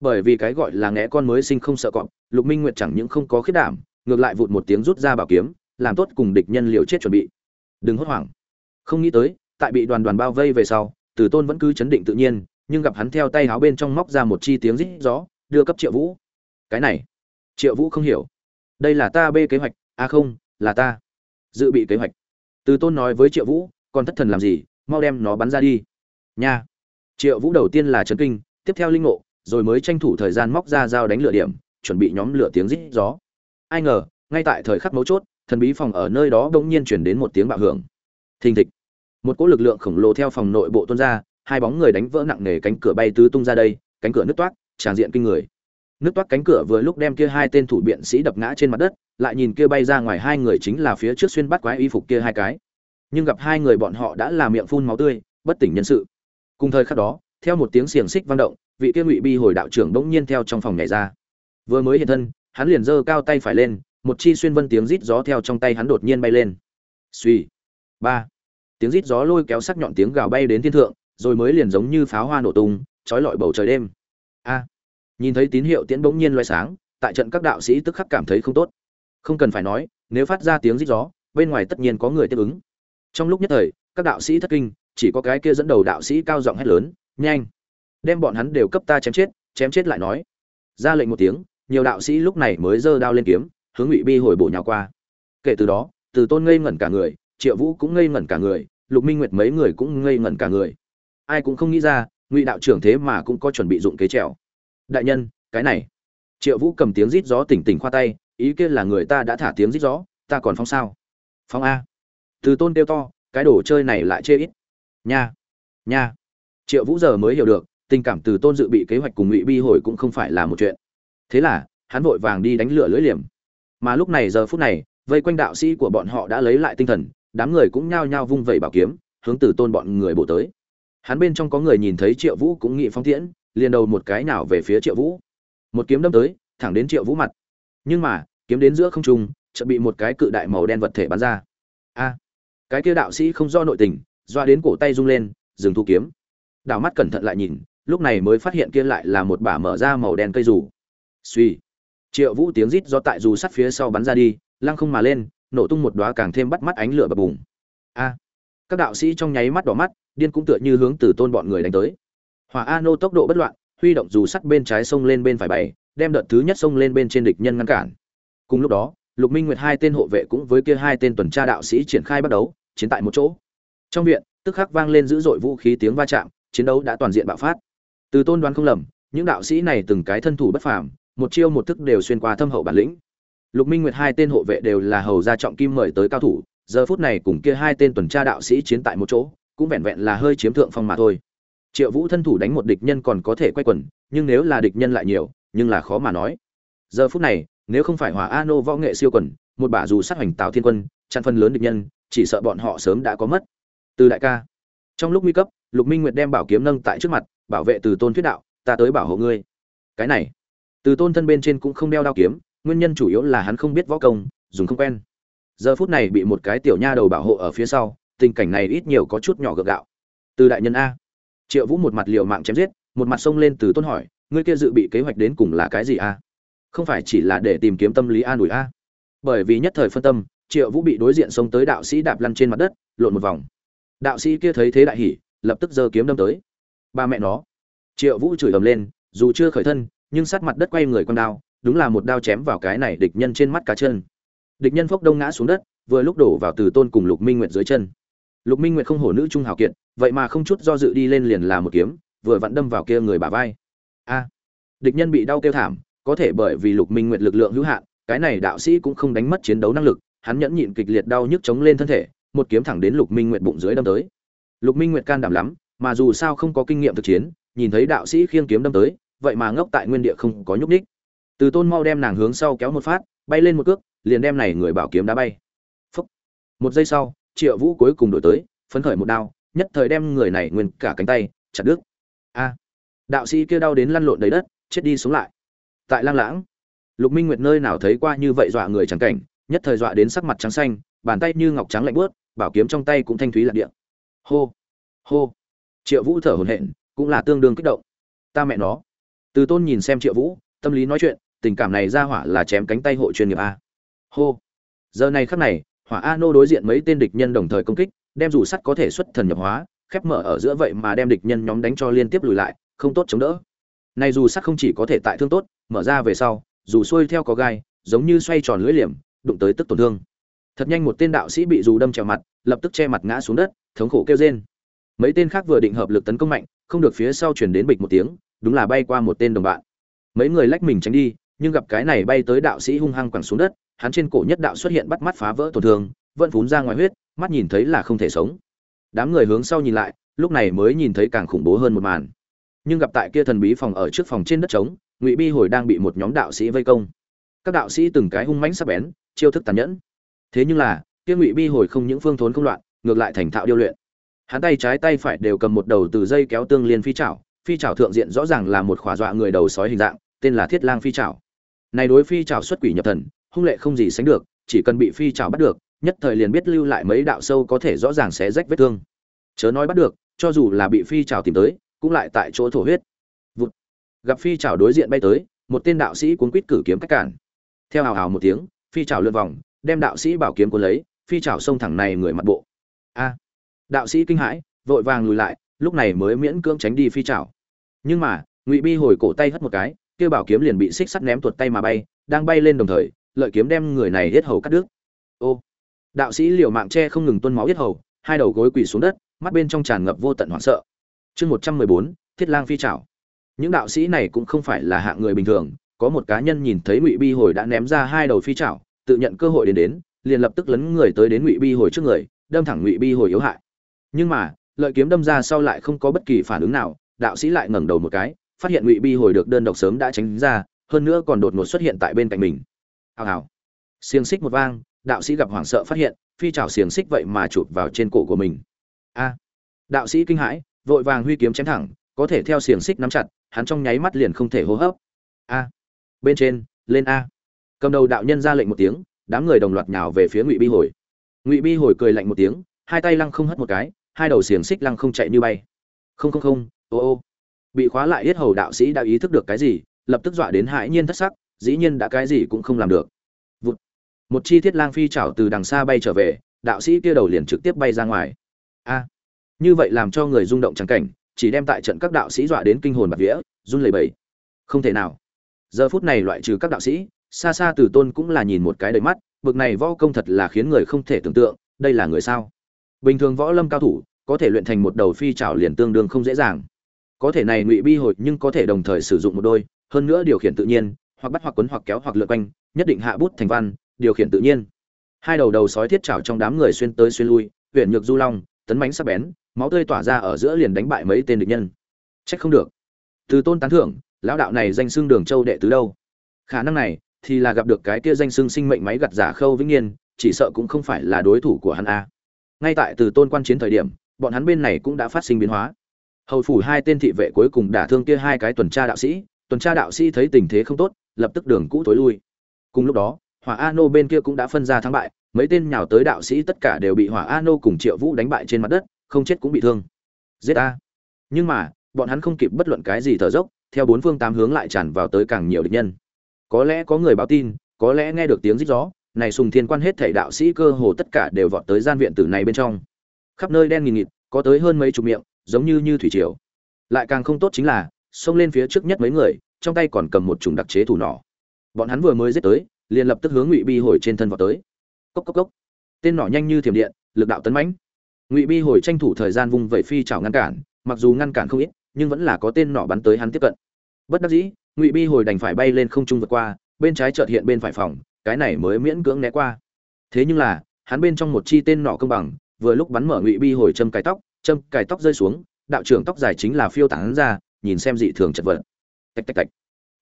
Bởi vì cái gọi là ngẽ con mới sinh không sợ cọp, lục minh nguyệt chẳng những không có khiết đảm ngược lại vụt một tiếng rút ra bảo kiếm, làm tốt cùng địch nhân liều chết chuẩn bị. Đừng hốt hoảng. Không nghĩ tới, tại bị đoàn đoàn bao vây về sau tử tôn vẫn cứ chấn định tự nhiên, nhưng gặp hắn theo tay háo bên trong móc ra một chi tiếng rít gió, đưa cấp triệu vũ. Cái này, triệu vũ không hiểu. Đây là ta bê kế hoạch à không, là ta dự bị kế hoạch. Từ tôn nói với triệu vũ, còn thất thần làm gì, mau đem nó bắn ra đi. Nha. Triệu vũ đầu tiên là trấn kinh, tiếp theo linh ngộ, rồi mới tranh thủ thời gian móc ra dao đánh lửa điểm, chuẩn bị nhóm lửa tiếng rít gió ai ngờ, ngay tại thời khắc mấu chốt, thần bí phòng ở nơi đó bỗng nhiên chuyển đến một tiếng bạo hưởng. Thình thịch. Một cỗ lực lượng khổng lồ theo phòng nội bộ tuôn ra, hai bóng người đánh vỡ nặng nề cánh cửa bay tứ tung ra đây, cánh cửa nứt toát tràn diện kinh người. Nứt toát cánh cửa vừa lúc đem kia hai tên thủ biện sĩ đập ngã trên mặt đất, lại nhìn kia bay ra ngoài hai người chính là phía trước xuyên bắt quái y phục kia hai cái. Nhưng gặp hai người bọn họ đã là miệng phun máu tươi, bất tỉnh nhân sự. Cùng thời khắc đó, theo một tiếng xiềng xích vang động, vị kia ngụy bi hồi đạo trưởng bỗng nhiên theo trong phòng nhảy ra. Vừa mới hiện thân hắn liền giơ cao tay phải lên, một chi xuyên vân tiếng rít gió theo trong tay hắn đột nhiên bay lên. Xuy. ba. Tiếng rít gió lôi kéo sắc nhọn tiếng gào bay đến thiên thượng, rồi mới liền giống như pháo hoa nổ tung chói lọi bầu trời đêm. A. Nhìn thấy tín hiệu tiễn bỗng nhiên loay sáng, tại trận các đạo sĩ tức khắc cảm thấy không tốt. Không cần phải nói, nếu phát ra tiếng rít gió, bên ngoài tất nhiên có người tiếp ứng. Trong lúc nhất thời, các đạo sĩ thất kinh, chỉ có cái kia dẫn đầu đạo sĩ cao giọng hét lớn, nhanh! Đem bọn hắn đều cấp ta chém chết chém chết lại nói. Ra lệnh một tiếng nhiều đạo sĩ lúc này mới giơ đao lên kiếm, hướng ngụy bi hồi bổ nhào qua. Kể từ đó, từ tôn ngây ngẩn cả người, triệu vũ cũng ngây ngẩn cả người, lục minh nguyệt mấy người cũng ngây ngẩn cả người. Ai cũng không nghĩ ra, ngụy đạo trưởng thế mà cũng có chuẩn bị dụng kế trèo. Đại nhân, cái này. Triệu vũ cầm tiếng rít gió tỉnh tỉnh khoa tay, ý kia là người ta đã thả tiếng rít gió, ta còn phóng sao? Phóng a. Từ tôn kêu to, cái đồ chơi này lại chê ít. Nha. Nha. Triệu vũ giờ mới hiểu được, tình cảm từ tôn dự bị kế hoạch cùng ngụy bi hồi cũng không phải là một chuyện thế là, hắn vội vàng đi đánh lửa lưỡi liềm. Mà lúc này giờ phút này, vây quanh đạo sĩ của bọn họ đã lấy lại tinh thần, đám người cũng nhao nhao vung vẩy bảo kiếm, hướng từ tôn bọn người bổ tới. Hắn bên trong có người nhìn thấy triệu vũ cũng nghị phóng tiễn, liền đầu một cái nào về phía triệu vũ. Một kiếm đâm tới, thẳng đến triệu vũ mặt. Nhưng mà, kiếm đến giữa không trung, chợt bị một cái cự đại màu đen vật thể bắn ra. A! Cái kia đạo sĩ không do nội tình, doa đến cổ tay rung lên, dừng thu kiếm. Đảo mắt cẩn thận lại nhìn, lúc này mới phát hiện kia lại là một bả mở ra màu đen cây rủ suy. Triệu vũ tiếng rít do tại dù sắt phía sau bắn ra đi, lăng không mà lên, nổ tung một đóa càng thêm bắt mắt ánh lửa bập bùng. A. Các đạo sĩ trong nháy mắt đỏ mắt, điên cũng tựa như hướng từ tôn bọn người đánh tới. Hỏa a nô tốc độ bất loạn, huy động dù sắt bên trái sông lên bên phải bảy, đem đợt thứ nhất sông lên bên trên địch nhân ngăn cản. Cùng lúc đó, lục minh nguyệt hai tên hộ vệ cũng với kia hai tên tuần tra đạo sĩ triển khai bắt đấu chiến tại một chỗ. Trong viện, tức khắc vang lên dữ dội vũ khí tiếng va chạm, chiến đấu đã toàn diện bạo phát. Từ tôn đoán không lầm, những đạo sĩ này từng cái thân thủ bất phàm một chiêu một thức đều xuyên qua thâm hậu bản lĩnh. Lục minh nguyệt hai tên hộ vệ đều là hầu gia trọng kim mời tới cao thủ, giờ phút này cùng kia hai tên tuần tra đạo sĩ chiến tại một chỗ, cũng vẹn vẹn là hơi chiếm thượng phong mà thôi. Triệu vũ thân thủ đánh một địch nhân còn có thể quay quần, nhưng nếu là địch nhân lại nhiều, nhưng là khó mà nói. Giờ phút này, nếu không phải hỏa a nô võ nghệ siêu quần, một bả dù sát hoành tào thiên quân, chặn phân lớn địch nhân, chỉ sợ bọn họ sớm đã có mất. Từ đại ca. Trong lúc nguy cấp, lục minh nguyệt đem bảo kiếm nâng tại trước mặt, bảo vệ từ tôn thuyết đạo, ta tới bảo hộ ngươi. Cái này từ tôn thân bên trên cũng không đeo đao kiếm, nguyên nhân chủ yếu là hắn không biết võ công, dùng không quen. Giờ phút này bị một cái tiểu nha đầu bảo hộ ở phía sau, tình cảnh này ít nhiều có chút nhỏ gượng gạo. Từ đại nhân a. Triệu vũ một mặt liều mạng chém giết, một mặt xông lên từ tôn hỏi, ngươi kia dự bị kế hoạch đến cùng là cái gì a? Không phải chỉ là để tìm kiếm tâm lý an ủi a. Bởi vì nhất thời phân tâm, triệu vũ bị đối diện xông tới đạo sĩ đạp lăn trên mặt đất, lộn một vòng. Đạo sĩ kia thấy thế đại hỉ, lập tức giơ kiếm đâm tới. Ba mẹ nó. Triệu vũ chửi ầm lên, dù chưa khởi thân nhưng sát mặt đất quay người con đao, đúng là một đao chém vào cái này địch nhân trên mắt cá chân. Địch nhân phốc đông ngã xuống đất, vừa lúc đổ vào từ tôn cùng lục minh nguyệt dưới chân. Lục minh nguyệt không hổ nữ trung hào kiện vậy mà không chút do dự đi lên liền là một kiếm, vừa vặn đâm vào kia người bà vai. A! À, địch nhân bị đau kêu thảm, có thể bởi vì lục minh nguyệt lực lượng hữu hạn, cái này đạo sĩ cũng không đánh mất chiến đấu năng lực, hắn nhẫn nhịn kịch liệt đau nhức chống lên thân thể, một kiếm thẳng đến lục minh nguyệt bụng dưới đâm tới. Lục minh nguyệt can đảm lắm, mà dù sao không có kinh nghiệm thực chiến, nhìn thấy đạo sĩ khiêng kiếm đâm tới vậy mà ngốc tại nguyên địa không có nhúc nhích. từ tôn mau đem nàng hướng sau kéo một phát, bay lên một cước, liền đem này người bảo kiếm đá bay. Phúc. một giây sau, triệu vũ cuối cùng đổi tới, phấn khởi một đao, nhất thời đem người này nguyên cả cánh tay, chặt đứt. A. Đạo sĩ kia đau đến lăn lộn đầy đất, chết đi sống lại. Tại lang lãng, lục minh nguyệt nơi nào thấy qua như vậy dọa người chẳng cảnh, nhất thời dọa đến sắc mặt trắng xanh, bàn tay như ngọc trắng lạnh buốt, bảo kiếm trong tay cũng thanh thúy lạc điện hô. Hô. Triệu vũ thở hổn hển, cũng là tương đương kích động. Ta mẹ nó từ tôn nhìn xem triệu vũ, tâm lý nói chuyện, tình cảm này ra hỏa là chém cánh tay hộ chuyên nghiệp a. Hô. Giờ này khắc này, hỏa a nô đối diện mấy tên địch nhân đồng thời công kích, đem dù sắt có thể xuất thần nhập hóa, khép mở ở giữa vậy mà đem địch nhân nhóm đánh cho liên tiếp lùi lại, không tốt chống đỡ. Này dù sắt không chỉ có thể tại thương tốt, mở ra về sau, dù xuôi theo có gai, giống như xoay tròn lưỡi liềm, đụng tới tức tổn thương. Thật nhanh một tên đạo sĩ bị dù đâm trèo mặt, lập tức che mặt ngã xuống đất, thống khổ kêu rên. Mấy tên khác vừa định hợp lực tấn công mạnh, không được phía sau chuyển đến bịch một tiếng đúng là bay qua một tên đồng bạn. Mấy người lách mình tránh đi, nhưng gặp cái này bay tới đạo sĩ hung hăng quẳng xuống đất, hắn trên cổ nhất đạo xuất hiện bắt mắt phá vỡ tổn thương, vẫn phún ra ngoài huyết, mắt nhìn thấy là không thể sống. Đám người hướng sau nhìn lại, lúc này mới nhìn thấy càng khủng bố hơn một màn. Nhưng gặp tại kia thần bí phòng ở trước phòng trên đất trống, ngụy bi hồi đang bị một nhóm đạo sĩ vây công. Các đạo sĩ từng cái hung mãnh sắc bén, chiêu thức tàn nhẫn. Thế nhưng là, kia ngụy bi hồi không những phương thốn không loạn, ngược lại thành thạo điêu luyện. Hắn tay trái tay phải đều cầm một đầu từ dây kéo tương liên phi chảo phi trảo thượng diện rõ ràng là một khỏa dọa người đầu sói hình dạng, tên là thiết lang phi trảo. này đối phi trảo xuất quỷ nhập thần, hung lệ không gì sánh được, chỉ cần bị phi trảo bắt được, nhất thời liền biết lưu lại mấy đạo sâu có thể rõ ràng xé rách vết thương chớ nói bắt được, cho dù là bị phi trảo tìm tới, cũng lại tại chỗ thổ huyết Vụt. gặp phi trảo đối diện bay tới, một tên đạo sĩ cuốn quýt cử kiếm cách cản theo hào hào một tiếng, phi trảo lượn vòng, đem đạo sĩ bảo kiếm cuốn lấy, phi trảo xông thẳng này người mặt bộ a đạo sĩ kinh hãi, vội vàng lùi lại, lúc này mới miễn cưỡng tránh đi phi trảo nhưng mà, ngụy bi hồi cổ tay hất một cái, kia bảo kiếm liền bị xích sắt ném tuột tay mà bay, đang bay lên đồng thời, lợi kiếm đem người này hết hầu cắt đứt. Ô, đạo sĩ liều mạng che không ngừng tuôn máu hết hầu, hai đầu gối quỳ xuống đất, mắt bên trong tràn ngập vô tận hoảng sợ. Chương một trăm mười bốn, thiết lang phi trảo. Những đạo sĩ này cũng không phải là hạng người bình thường, có một cá nhân nhìn thấy ngụy bi hồi đã ném ra hai đầu phi trảo, tự nhận cơ hội đến đến, liền lập tức lấn người tới đến ngụy bi hồi trước người, đâm thẳng ngụy bi hồi yếu hại. Nhưng mà, lợi kiếm đâm ra sau lại không có bất kỳ phản ứng nào đạo sĩ lại ngẩng đầu một cái, phát hiện ngụy bi hồi được đơn độc sớm đã tránh ra, hơn nữa còn đột ngột xuất hiện tại bên cạnh mình. Hào hào. Xiềng xích một vang, đạo sĩ gặp hoảng sợ phát hiện, phi trào xiềng xích vậy mà chụp vào trên cổ của mình. A. Đạo sĩ kinh hãi, vội vàng huy kiếm chém thẳng, có thể theo xiềng xích nắm chặt, hắn trong nháy mắt liền không thể hô hấp. A. Bên trên, lên a. Cầm đầu đạo nhân ra lệnh một tiếng, đám người đồng loạt nhào về phía ngụy bi hồi. Ngụy bi hồi cười lạnh một tiếng, hai tay lăng không hất một cái, hai đầu xiềng xích lăng không chạy như bay. Không không không ô ô. Bị khóa lại yết hầu đạo sĩ đã ý thức được cái gì, lập tức dọa đến hãi nhiên thất sắc, dĩ nhiên đã cái gì cũng không làm được. Vụt. một chi thiết lang phi chảo từ đằng xa bay trở về, đạo sĩ kia đầu liền trực tiếp bay ra ngoài. A. Như vậy làm cho người rung động trắng cảnh, chỉ đem tại trận các đạo sĩ dọa đến kinh hồn bạt vía, run lẩy bẩy. Không thể nào. Giờ phút này loại trừ các đạo sĩ, xa xa từ tôn cũng là nhìn một cái đầy mắt, bực này võ công thật là khiến người không thể tưởng tượng, đây là người sao? Bình thường võ lâm cao thủ, có thể luyện thành một đầu phi trảo liền tương đương không dễ dàng có thể này ngụy bi hồi nhưng có thể đồng thời sử dụng một đôi, hơn nữa điều khiển tự nhiên, hoặc bắt hoặc quấn hoặc kéo hoặc lượn quanh, nhất định hạ bút thành văn, điều khiển tự nhiên. Hai đầu đầu sói thiết chảo trong đám người xuyên tới xuyên lui huyện nhược du long, tấn bánh sắp bén, máu tươi tỏa ra ở giữa liền đánh bại mấy tên địch nhân. Trách không được. Từ tôn tán thưởng, lão đạo này danh xưng đường châu đệ tứ đâu? Khả năng này thì là gặp được cái kia danh xưng sinh mệnh máy gặt giả khâu vĩnh niên, chỉ sợ cũng không phải là đối thủ của hắn a. Ngay tại từ tôn quan chiến thời điểm, bọn hắn bên này cũng đã phát sinh biến hóa hầu phủ hai tên thị vệ cuối cùng đả thương kia hai cái tuần tra đạo sĩ, tuần tra đạo sĩ thấy tình thế không tốt, lập tức đường cũ tối lui. Cùng lúc đó, hỏa a nô bên kia cũng đã phân ra thắng bại, mấy tên nhào tới đạo sĩ tất cả đều bị hỏa a nô cùng triệu vũ đánh bại trên mặt đất, không chết cũng bị thương. Giết a. Nhưng mà, bọn hắn không kịp bất luận cái gì thở dốc, theo bốn phương tám hướng lại tràn vào tới càng nhiều địch nhân. Có lẽ có người báo tin, có lẽ nghe được tiếng rít gió, này sùng thiên quan hết thảy đạo sĩ cơ hồ tất cả đều vọt tới gian viện tử này bên trong. Khắp nơi đen nghìn nghịt, có tới hơn mấy chục miệng giống như như thủy triều. Lại càng không tốt chính là, xông lên phía trước nhất mấy người, trong tay còn cầm một chủng đặc chế thủ nỏ. Bọn hắn vừa mới giết tới, liền lập tức hướng ngụy bi hồi trên thân vào tới. Cốc cốc cốc. Tên nỏ nhanh như thiểm điện, lực đạo tấn mãnh. Ngụy bi hồi tranh thủ thời gian vung vẩy phi chảo ngăn cản, mặc dù ngăn cản không ít, nhưng vẫn là có tên nỏ bắn tới hắn tiếp cận. Bất đắc dĩ, ngụy bi hồi đành phải bay lên không trung vượt qua, bên trái chợt hiện bên phải phòng, cái này mới miễn cưỡng né qua. Thế nhưng là, hắn bên trong một chi tên nỏ công bằng, vừa lúc bắn mở ngụy bi hồi châm cài tóc châm cài tóc rơi xuống, đạo trưởng tóc dài chính là phiêu tán ra, nhìn xem dị thường chật vật. Tạch tạch tạch.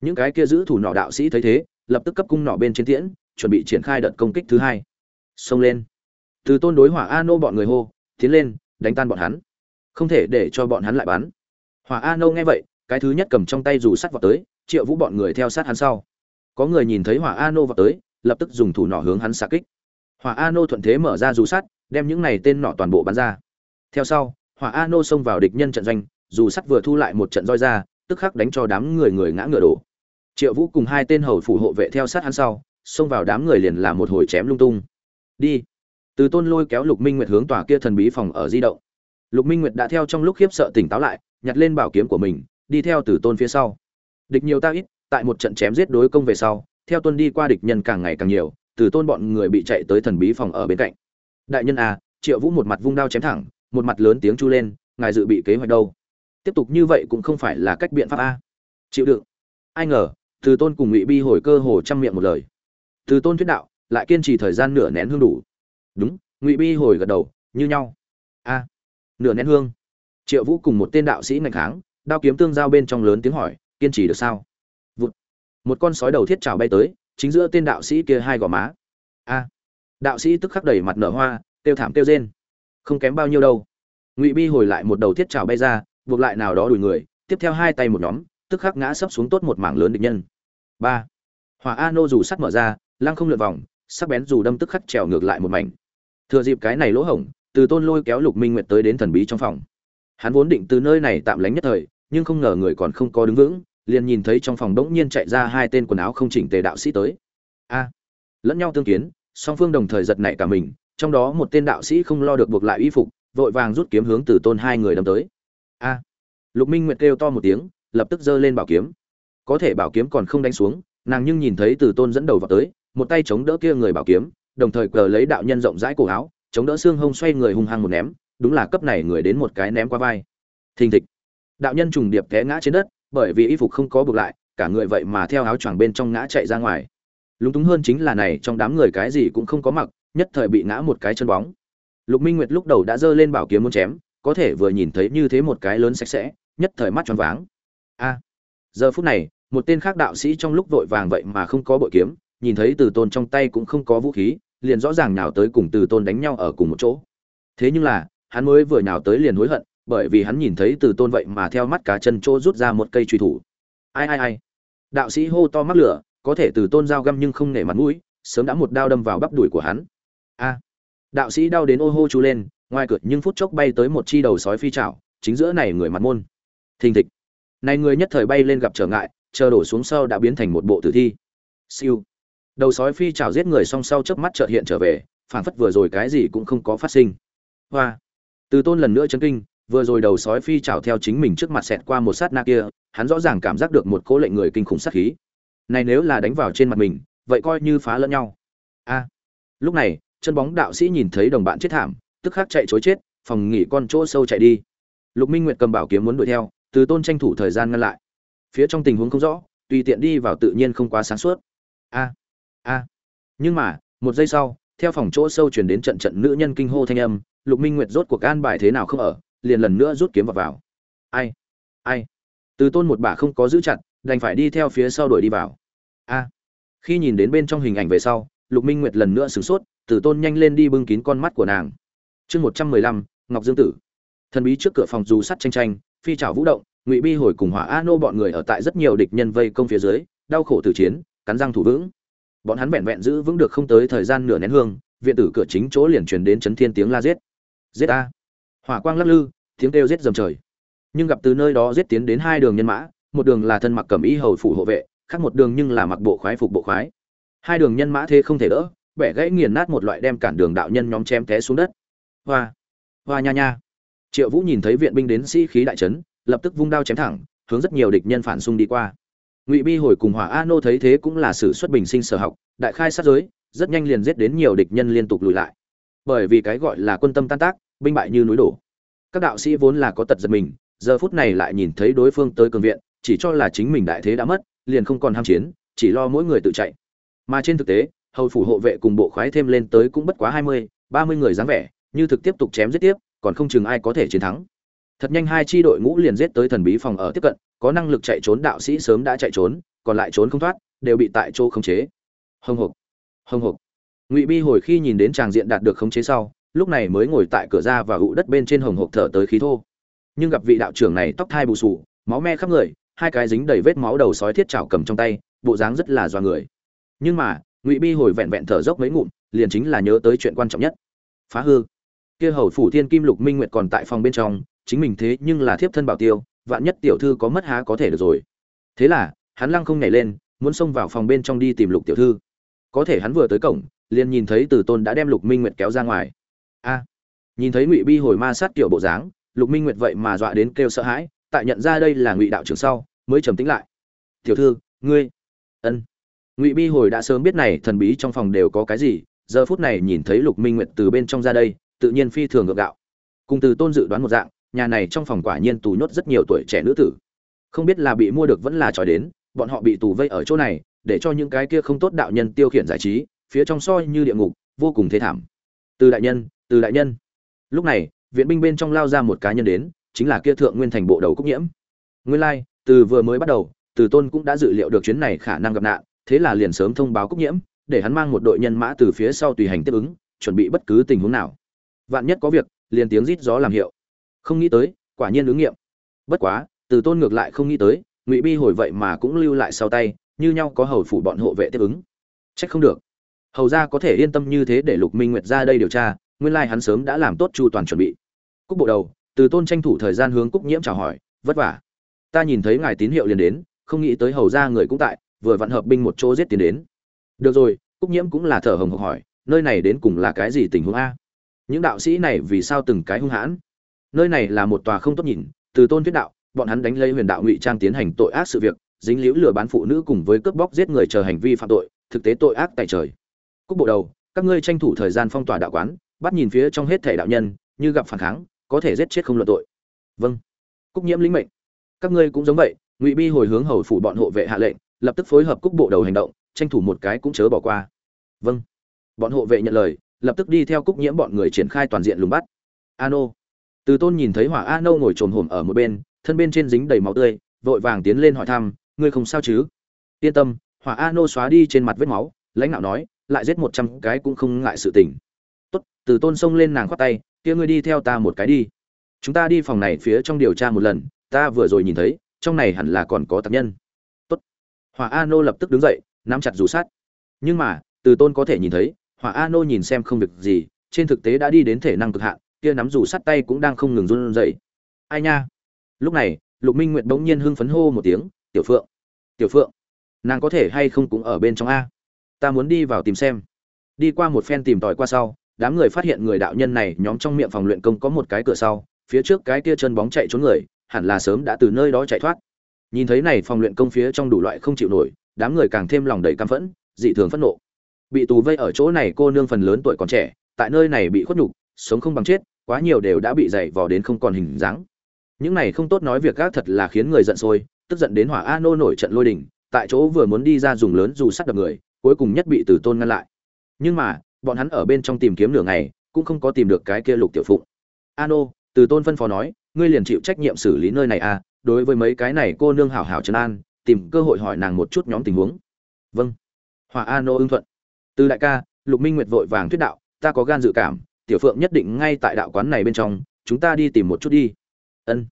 Những cái kia giữ thủ nọ đạo sĩ thấy thế, lập tức cấp cung nọ bên trên tiễn, chuẩn bị triển khai đợt công kích thứ hai. Xông lên. Từ tôn đối hỏa a nô bọn người hô, tiến lên, đánh tan bọn hắn. Không thể để cho bọn hắn lại bắn. Hỏa a nô nghe vậy, cái thứ nhất cầm trong tay dù sắt vào tới, triệu vũ bọn người theo sát hắn sau. Có người nhìn thấy hỏa a nô vào tới, lập tức dùng thủ nỏ hướng hắn xạ kích. Hỏa a nô thuận thế mở ra dù sắt, đem những này tên nọ toàn bộ bắn ra theo sau, hỏa a nô xông vào địch nhân trận doanh, dù sắt vừa thu lại một trận roi ra, tức khắc đánh cho đám người người ngã ngựa đổ. Triệu vũ cùng hai tên hầu phủ hộ vệ theo sát hắn sau, xông vào đám người liền làm một hồi chém lung tung. Đi. Từ tôn lôi kéo lục minh nguyệt hướng tòa kia thần bí phòng ở di động. Lục minh nguyệt đã theo trong lúc khiếp sợ tỉnh táo lại, nhặt lên bảo kiếm của mình, đi theo từ tôn phía sau. Địch nhiều ta ít, tại một trận chém giết đối công về sau, theo tuân đi qua địch nhân càng ngày càng nhiều, từ tôn bọn người bị chạy tới thần bí phòng ở bên cạnh. Đại nhân à triệu vũ một mặt vung đao chém thẳng một mặt lớn tiếng chu lên, ngài dự bị kế hoạch đâu? Tiếp tục như vậy cũng không phải là cách biện pháp a. Chịu đựng. Ai ngờ, từ tôn cùng ngụy bi hồi cơ hồ chăm miệng một lời. Từ tôn thuyết đạo, lại kiên trì thời gian nửa nén hương đủ. Đúng. Ngụy bi hồi gật đầu, như nhau. A. Nửa nén hương. Triệu vũ cùng một tên đạo sĩ ngạch kháng, đao kiếm tương giao bên trong lớn tiếng hỏi, kiên trì được sao? Vụt. một con sói đầu thiết trào bay tới, chính giữa tên đạo sĩ kia hai gò má. A. Đạo sĩ tức khắc đẩy mặt nở hoa tiêu thảm tiêu rên không kém bao nhiêu đâu. Ngụy bi hồi lại một đầu thiết trào bay ra, buộc lại nào đó đuổi người, tiếp theo hai tay một nhóm, tức khắc ngã sấp xuống tốt một mảng lớn địch nhân. Ba. Hỏa a nô dù sắt mở ra, lăng không lượn vòng, sắc bén dù đâm tức khắc trèo ngược lại một mảnh. Thừa dịp cái này lỗ hổng, từ tôn lôi kéo lục minh nguyệt tới đến thần bí trong phòng. Hắn vốn định từ nơi này tạm lánh nhất thời, nhưng không ngờ người còn không có đứng vững, liền nhìn thấy trong phòng đống nhiên chạy ra hai tên quần áo không chỉnh tề đạo sĩ tới. A. Lẫn nhau tương kiến, song phương đồng thời giật nảy cả mình trong đó một tên đạo sĩ không lo được buộc lại y phục, vội vàng rút kiếm hướng từ tôn hai người đâm tới. A. Lục minh nguyệt kêu to một tiếng, lập tức giơ lên bảo kiếm. Có thể bảo kiếm còn không đánh xuống, nàng nhưng nhìn thấy từ tôn dẫn đầu vào tới, một tay chống đỡ kia người bảo kiếm, đồng thời cờ lấy đạo nhân rộng rãi cổ áo, chống đỡ xương hông xoay người hung hăng một ném, đúng là cấp này người đến một cái ném qua vai. Thình thịch. Đạo nhân trùng điệp té ngã trên đất, bởi vì y phục không có buộc lại, cả người vậy mà theo áo choàng bên trong ngã chạy ra ngoài. Lúng túng hơn chính là này, trong đám người cái gì cũng không có mặc nhất thời bị ngã một cái chân bóng. Lục minh nguyệt lúc đầu đã giơ lên bảo kiếm muốn chém, có thể vừa nhìn thấy như thế một cái lớn sạch sẽ, nhất thời mắt tròn váng. A! Giờ phút này, một tên khác đạo sĩ trong lúc vội vàng vậy mà không có bội kiếm, nhìn thấy từ tôn trong tay cũng không có vũ khí, liền rõ ràng nào tới cùng từ tôn đánh nhau ở cùng một chỗ. Thế nhưng là, hắn mới vừa nhào tới liền hối hận, bởi vì hắn nhìn thấy từ tôn vậy mà theo mắt cá chân chỗ rút ra một cây truy thủ. Ai ai ai! Đạo sĩ hô to mắc lửa, có thể từ tôn dao găm nhưng không nể mặt mũi, sớm đã một đao đâm vào bắp đùi của hắn đạo sĩ đau đến ô hô chú lên ngoài cửa nhưng phút chốc bay tới một chi đầu sói phi chảo, chính giữa này người mặt môn. Thình thịch. Này người nhất thời bay lên gặp trở ngại chờ đổ xuống sau đã biến thành một bộ tử thi. Siêu. Đầu sói phi chảo giết người song sau chớp mắt chợt hiện trở về phản phất vừa rồi cái gì cũng không có phát sinh. Hoa. Từ tôn lần nữa chấn kinh vừa rồi đầu sói phi chảo theo chính mình trước mặt xẹt qua một sát na kia hắn rõ ràng cảm giác được một cỗ lệnh người kinh khủng sát khí. Này nếu là đánh vào trên mặt mình vậy coi như phá lẫn nhau. A. Lúc này chân bóng đạo sĩ nhìn thấy đồng bạn chết thảm, tức khắc chạy chối chết, phòng nghỉ con chỗ sâu chạy đi. Lục minh nguyệt cầm bảo kiếm muốn đuổi theo, từ tôn tranh thủ thời gian ngăn lại. Phía trong tình huống không rõ, tùy tiện đi vào tự nhiên không quá sáng suốt. A a. Nhưng mà, một giây sau, theo phòng chỗ sâu chuyển đến trận trận nữ nhân kinh hô thanh âm, lục minh nguyệt rốt cuộc an bài thế nào không ở, liền lần nữa rút kiếm vào vào. Ai ai. Từ tôn một bà không có giữ chặt, đành phải đi theo phía sau đuổi đi vào. A. Khi nhìn đến bên trong hình ảnh về sau lục minh nguyệt lần nữa sửng sốt Tử tôn nhanh lên đi bưng kín con mắt của nàng. Chương một trăm mười lăm, ngọc dương tử. Thần bí trước cửa phòng dù sắt tranh tranh phi trảo vũ động, ngụy bi hồi cùng hỏa a nô bọn người ở tại rất nhiều địch nhân vây công phía dưới, đau khổ từ chiến, cắn răng thủ vững. Bọn hắn vẹn vẹn giữ vững được không tới thời gian nửa nén hương, viện tử cửa chính chỗ liền truyền đến chấn thiên tiếng la giết. Giết a. Hỏa quang lắc lư, tiếng kêu giết dầm trời. Nhưng gặp từ nơi đó giết tiến đến hai đường nhân mã, một đường là thân mặc cẩm y hầu phủ hộ vệ, khác một đường nhưng là mặc bộ khoái phục bộ khoái hai đường nhân mã thế không thể đỡ, bẻ gãy nghiền nát một loại đem cản đường đạo nhân nhóm chém té xuống đất. Hoa hoa nha nha. Triệu vũ nhìn thấy viện binh đến sĩ khí đại trấn lập tức vung đao chém thẳng, hướng rất nhiều địch nhân phản xung đi qua. Ngụy bi hồi cùng hỏa a nô thấy thế cũng là sự xuất bình sinh sở học, đại khai sát giới, rất nhanh liền giết đến nhiều địch nhân liên tục lùi lại. Bởi vì cái gọi là quân tâm tan tác, binh bại như núi đổ. Các đạo sĩ vốn là có tật giật mình, giờ phút này lại nhìn thấy đối phương tới cường viện, chỉ cho là chính mình đại thế đã mất, liền không còn ham chiến, chỉ lo mỗi người tự chạy mà trên thực tế, hầu phủ hộ vệ cùng bộ khoái thêm lên tới cũng bất quá hai mươi, ba mươi người dáng vẻ, như thực tiếp tục chém giết tiếp, còn không chừng ai có thể chiến thắng. Thật nhanh hai chi đội ngũ liền giết tới thần bí phòng ở tiếp cận, có năng lực chạy trốn đạo sĩ sớm đã chạy trốn, còn lại trốn không thoát, đều bị tại chỗ khống chế. Hồng hộc hồng hộc ngụy bi hồi khi nhìn đến tràng diện đạt được khống chế sau, lúc này mới ngồi tại cửa ra và hụ đất bên trên hồng hộc thở tới khí thô. Nhưng gặp vị đạo trưởng này tóc thai bù sù máu me khắp người, hai cái dính đầy vết máu đầu sói thiết chảo cầm trong tay, bộ dáng rất là doa người nhưng mà, ngụy bi hồi vẹn vẹn thở dốc mấy ngụm, liền chính là nhớ tới chuyện quan trọng nhất. Phá hư. Kia hầu phủ thiên kim lục minh nguyệt còn tại phòng bên trong, chính mình thế nhưng là thiếp thân bảo tiêu, vạn nhất tiểu thư có mất há có thể được rồi. Thế là, hắn lăng không nhảy lên, muốn xông vào phòng bên trong đi tìm lục tiểu thư. Có thể hắn vừa tới cổng, liền nhìn thấy từ tôn đã đem lục minh nguyệt kéo ra ngoài. A! Nhìn thấy ngụy bi hồi ma sát kiểu bộ dáng, lục minh nguyệt vậy mà dọa đến kêu sợ hãi, tại nhận ra đây là ngụy đạo trưởng sau, mới trầm tĩnh lại. Tiểu thư, ngươi ân ngụy bi hồi đã sớm biết này thần bí trong phòng đều có cái gì giờ phút này nhìn thấy lục minh nguyệt từ bên trong ra đây tự nhiên phi thường ngược gạo. Cùng từ tôn dự đoán một dạng nhà này trong phòng quả nhiên tù nhốt rất nhiều tuổi trẻ nữ tử. Không biết là bị mua được vẫn là trò đến bọn họ bị tù vây ở chỗ này để cho những cái kia không tốt đạo nhân tiêu khiển giải trí phía trong soi như địa ngục vô cùng thế thảm. Từ đại nhân từ đại nhân. Lúc này viện binh bên trong lao ra một cá nhân đến chính là kia thượng nguyên thành bộ đầu cúc nhiễm. Nguyên lai like, từ vừa mới bắt đầu từ tôn cũng đã dự liệu được chuyến này khả năng gặp nạn thế là liền sớm thông báo cúc nhiễm, để hắn mang một đội nhân mã từ phía sau tùy hành tiếp ứng, chuẩn bị bất cứ tình huống nào. Vạn nhất có việc, liền tiếng rít gió làm hiệu. Không nghĩ tới, quả nhiên ứng nghiệm. Bất quá, từ tôn ngược lại không nghĩ tới, ngụy bi hồi vậy mà cũng lưu lại sau tay, như nhau có hầu phủ bọn hộ vệ tiếp ứng. Trách không được. Hầu ra có thể yên tâm như thế để lục minh nguyệt ra đây điều tra, nguyên lai hắn sớm đã làm tốt chu toàn chuẩn bị. Cúc bộ đầu, từ tôn tranh thủ thời gian hướng cúc nhiễm chào hỏi, vất vả. Ta nhìn thấy ngài tín hiệu liền đến, không nghĩ tới hầu ra người cũng tại vừa vặn hợp binh một chỗ giết tiến đến. Được rồi, cúc nhiễm cũng là thở hồng hộc hỏi, nơi này đến cùng là cái gì tình huống a? Những đạo sĩ này vì sao từng cái hung hãn? Nơi này là một tòa không tốt nhìn, từ tôn thuyết đạo, bọn hắn đánh lấy huyền đạo ngụy trang tiến hành tội ác sự việc, dính liễu lừa bán phụ nữ cùng với cướp bóc giết người chờ hành vi phạm tội, thực tế tội ác tại trời. Cúc bộ đầu, các ngươi tranh thủ thời gian phong tỏa đạo quán, bắt nhìn phía trong hết thể đạo nhân, như gặp phản kháng, có thể giết chết không luận tội. Vâng. Cúc nhiễm lĩnh mệnh. Các ngươi cũng giống vậy, ngụy bi hồi hướng hầu phủ bọn hộ vệ hạ lệnh lập tức phối hợp cúc bộ đầu hành động, tranh thủ một cái cũng chớ bỏ qua. Vâng. Bọn hộ vệ nhận lời, lập tức đi theo cúc nhiễm bọn người triển khai toàn diện lùng bắt. Ano. Từ tôn nhìn thấy hỏa a nâu ngồi trồm hổm ở một bên, thân bên trên dính đầy máu tươi, vội vàng tiến lên hỏi thăm, ngươi không sao chứ? Yên tâm. Hỏa a nô xóa đi trên mặt vết máu, lãnh đạo nói, lại giết một trăm cái cũng không ngại sự tình. Tốt. Từ tôn xông lên nàng khoát tay, kia ngươi đi theo ta một cái đi. Chúng ta đi phòng này phía trong điều tra một lần, ta vừa rồi nhìn thấy, trong này hẳn là còn có tập nhân hỏa a nô lập tức đứng dậy, nắm chặt dù sắt. nhưng mà, từ tôn có thể nhìn thấy, hỏa a nô nhìn xem không việc gì, trên thực tế đã đi đến thể năng cực hạn, kia nắm dù sắt tay cũng đang không ngừng run rẩy. Ai nha? Lúc này, lục minh nguyệt bỗng nhiên hưng phấn hô một tiếng, tiểu phượng tiểu phượng, nàng có thể hay không cũng ở bên trong a? Ta muốn đi vào tìm xem. Đi qua một phen tìm tòi qua sau, đám người phát hiện người đạo nhân này nhóm trong miệng phòng luyện công có một cái cửa sau, phía trước cái kia chân bóng chạy trốn người, hẳn là sớm đã từ nơi đó chạy thoát nhìn thấy này phòng luyện công phía trong đủ loại không chịu nổi, đám người càng thêm lòng đầy căm phẫn, dị thường phẫn nộ. Bị tù vây ở chỗ này cô nương phần lớn tuổi còn trẻ, tại nơi này bị khuất nhục, sống không bằng chết, quá nhiều đều đã bị dày vò đến không còn hình dáng. Những này không tốt nói việc gác thật là khiến người giận sôi, tức giận đến hỏa a nô nổi trận lôi đình, tại chỗ vừa muốn đi ra dùng lớn dù sắt đập người, cuối cùng nhất bị từ tôn ngăn lại. Nhưng mà, bọn hắn ở bên trong tìm kiếm nửa ngày, cũng không có tìm được cái kia lục tiểu phụng. A nô từ tôn phân phó nói, ngươi liền chịu trách nhiệm xử lý nơi này à đối với mấy cái này cô nương hảo hảo trấn an, tìm cơ hội hỏi nàng một chút nhóm tình huống. Vâng. Hòa a nô ưng thuận. Từ đại ca, lục minh nguyệt vội vàng thuyết đạo, ta có gan dự cảm, tiểu phượng nhất định ngay tại đạo quán này bên trong, chúng ta đi tìm một chút đi. Ân.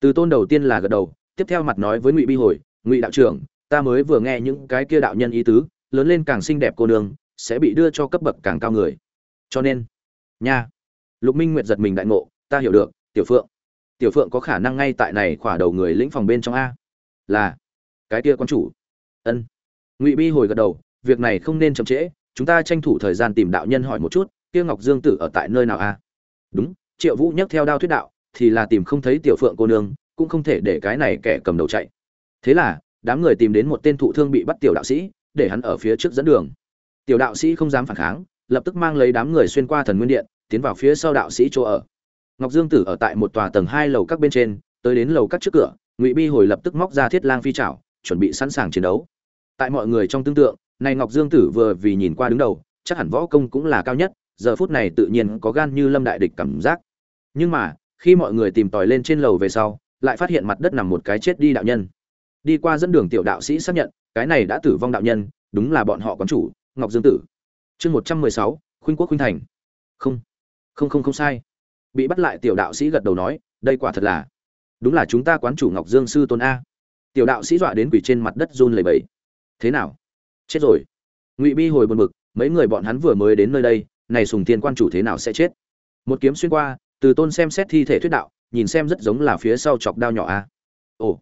Từ tôn đầu tiên là gật đầu, tiếp theo mặt nói với ngụy bi hồi, ngụy đạo trưởng, ta mới vừa nghe những cái kia đạo nhân ý tứ, lớn lên càng xinh đẹp cô nương, sẽ bị đưa cho cấp bậc càng cao người. Cho nên, nha. Lục minh nguyệt giật mình đại ngộ, ta hiểu được, tiểu phượng tiểu phượng có khả năng ngay tại này khỏa đầu người lĩnh phòng bên trong a. Là, cái kia con chủ. Ân. Ngụy bi hồi gật đầu, việc này không nên chậm trễ, chúng ta tranh thủ thời gian tìm đạo nhân hỏi một chút, kia ngọc dương tử ở tại nơi nào a? Đúng, triệu vũ nhắc theo đao thuyết đạo, thì là tìm không thấy tiểu phượng cô nương, cũng không thể để cái này kẻ cầm đầu chạy. Thế là, đám người tìm đến một tên thụ thương bị bắt tiểu đạo sĩ, để hắn ở phía trước dẫn đường. Tiểu đạo sĩ không dám phản kháng, lập tức mang lấy đám người xuyên qua thần nguyên điện, tiến vào phía sau đạo sĩ chỗ ở ngọc dương tử ở tại một tòa tầng hai lầu các bên trên, tới đến lầu các trước cửa, ngụy bi hồi lập tức móc ra thiết lang phi trảo chuẩn bị sẵn sàng chiến đấu. Tại mọi người trong tương tượng, này ngọc dương tử vừa vì nhìn qua đứng đầu, chắc hẳn võ công cũng là cao nhất, giờ phút này tự nhiên có gan như lâm đại địch cảm giác. Nhưng mà, khi mọi người tìm tòi lên trên lầu về sau, lại phát hiện mặt đất nằm một cái chết đi đạo nhân. Đi qua dẫn đường tiểu đạo sĩ xác nhận, cái này đã tử vong đạo nhân, đúng là bọn họ quán chủ, ngọc dương tử. Chương một trăm mười sáu, khuynh quốc khuynh thành. Không. Không không không sai bị bắt lại tiểu đạo sĩ gật đầu nói, đây quả thật là, đúng là chúng ta quán chủ ngọc dương sư tôn a. Tiểu đạo sĩ dọa đến quỷ trên mặt đất run lầy bẫy thế nào? Chết rồi. Ngụy bi hồi buồn bực, mấy người bọn hắn vừa mới đến nơi đây, này sùng thiên quan chủ thế nào sẽ chết? Một kiếm xuyên qua, từ tôn xem xét thi thể thuyết đạo, nhìn xem rất giống là phía sau chọc đao nhỏ a. Ồ.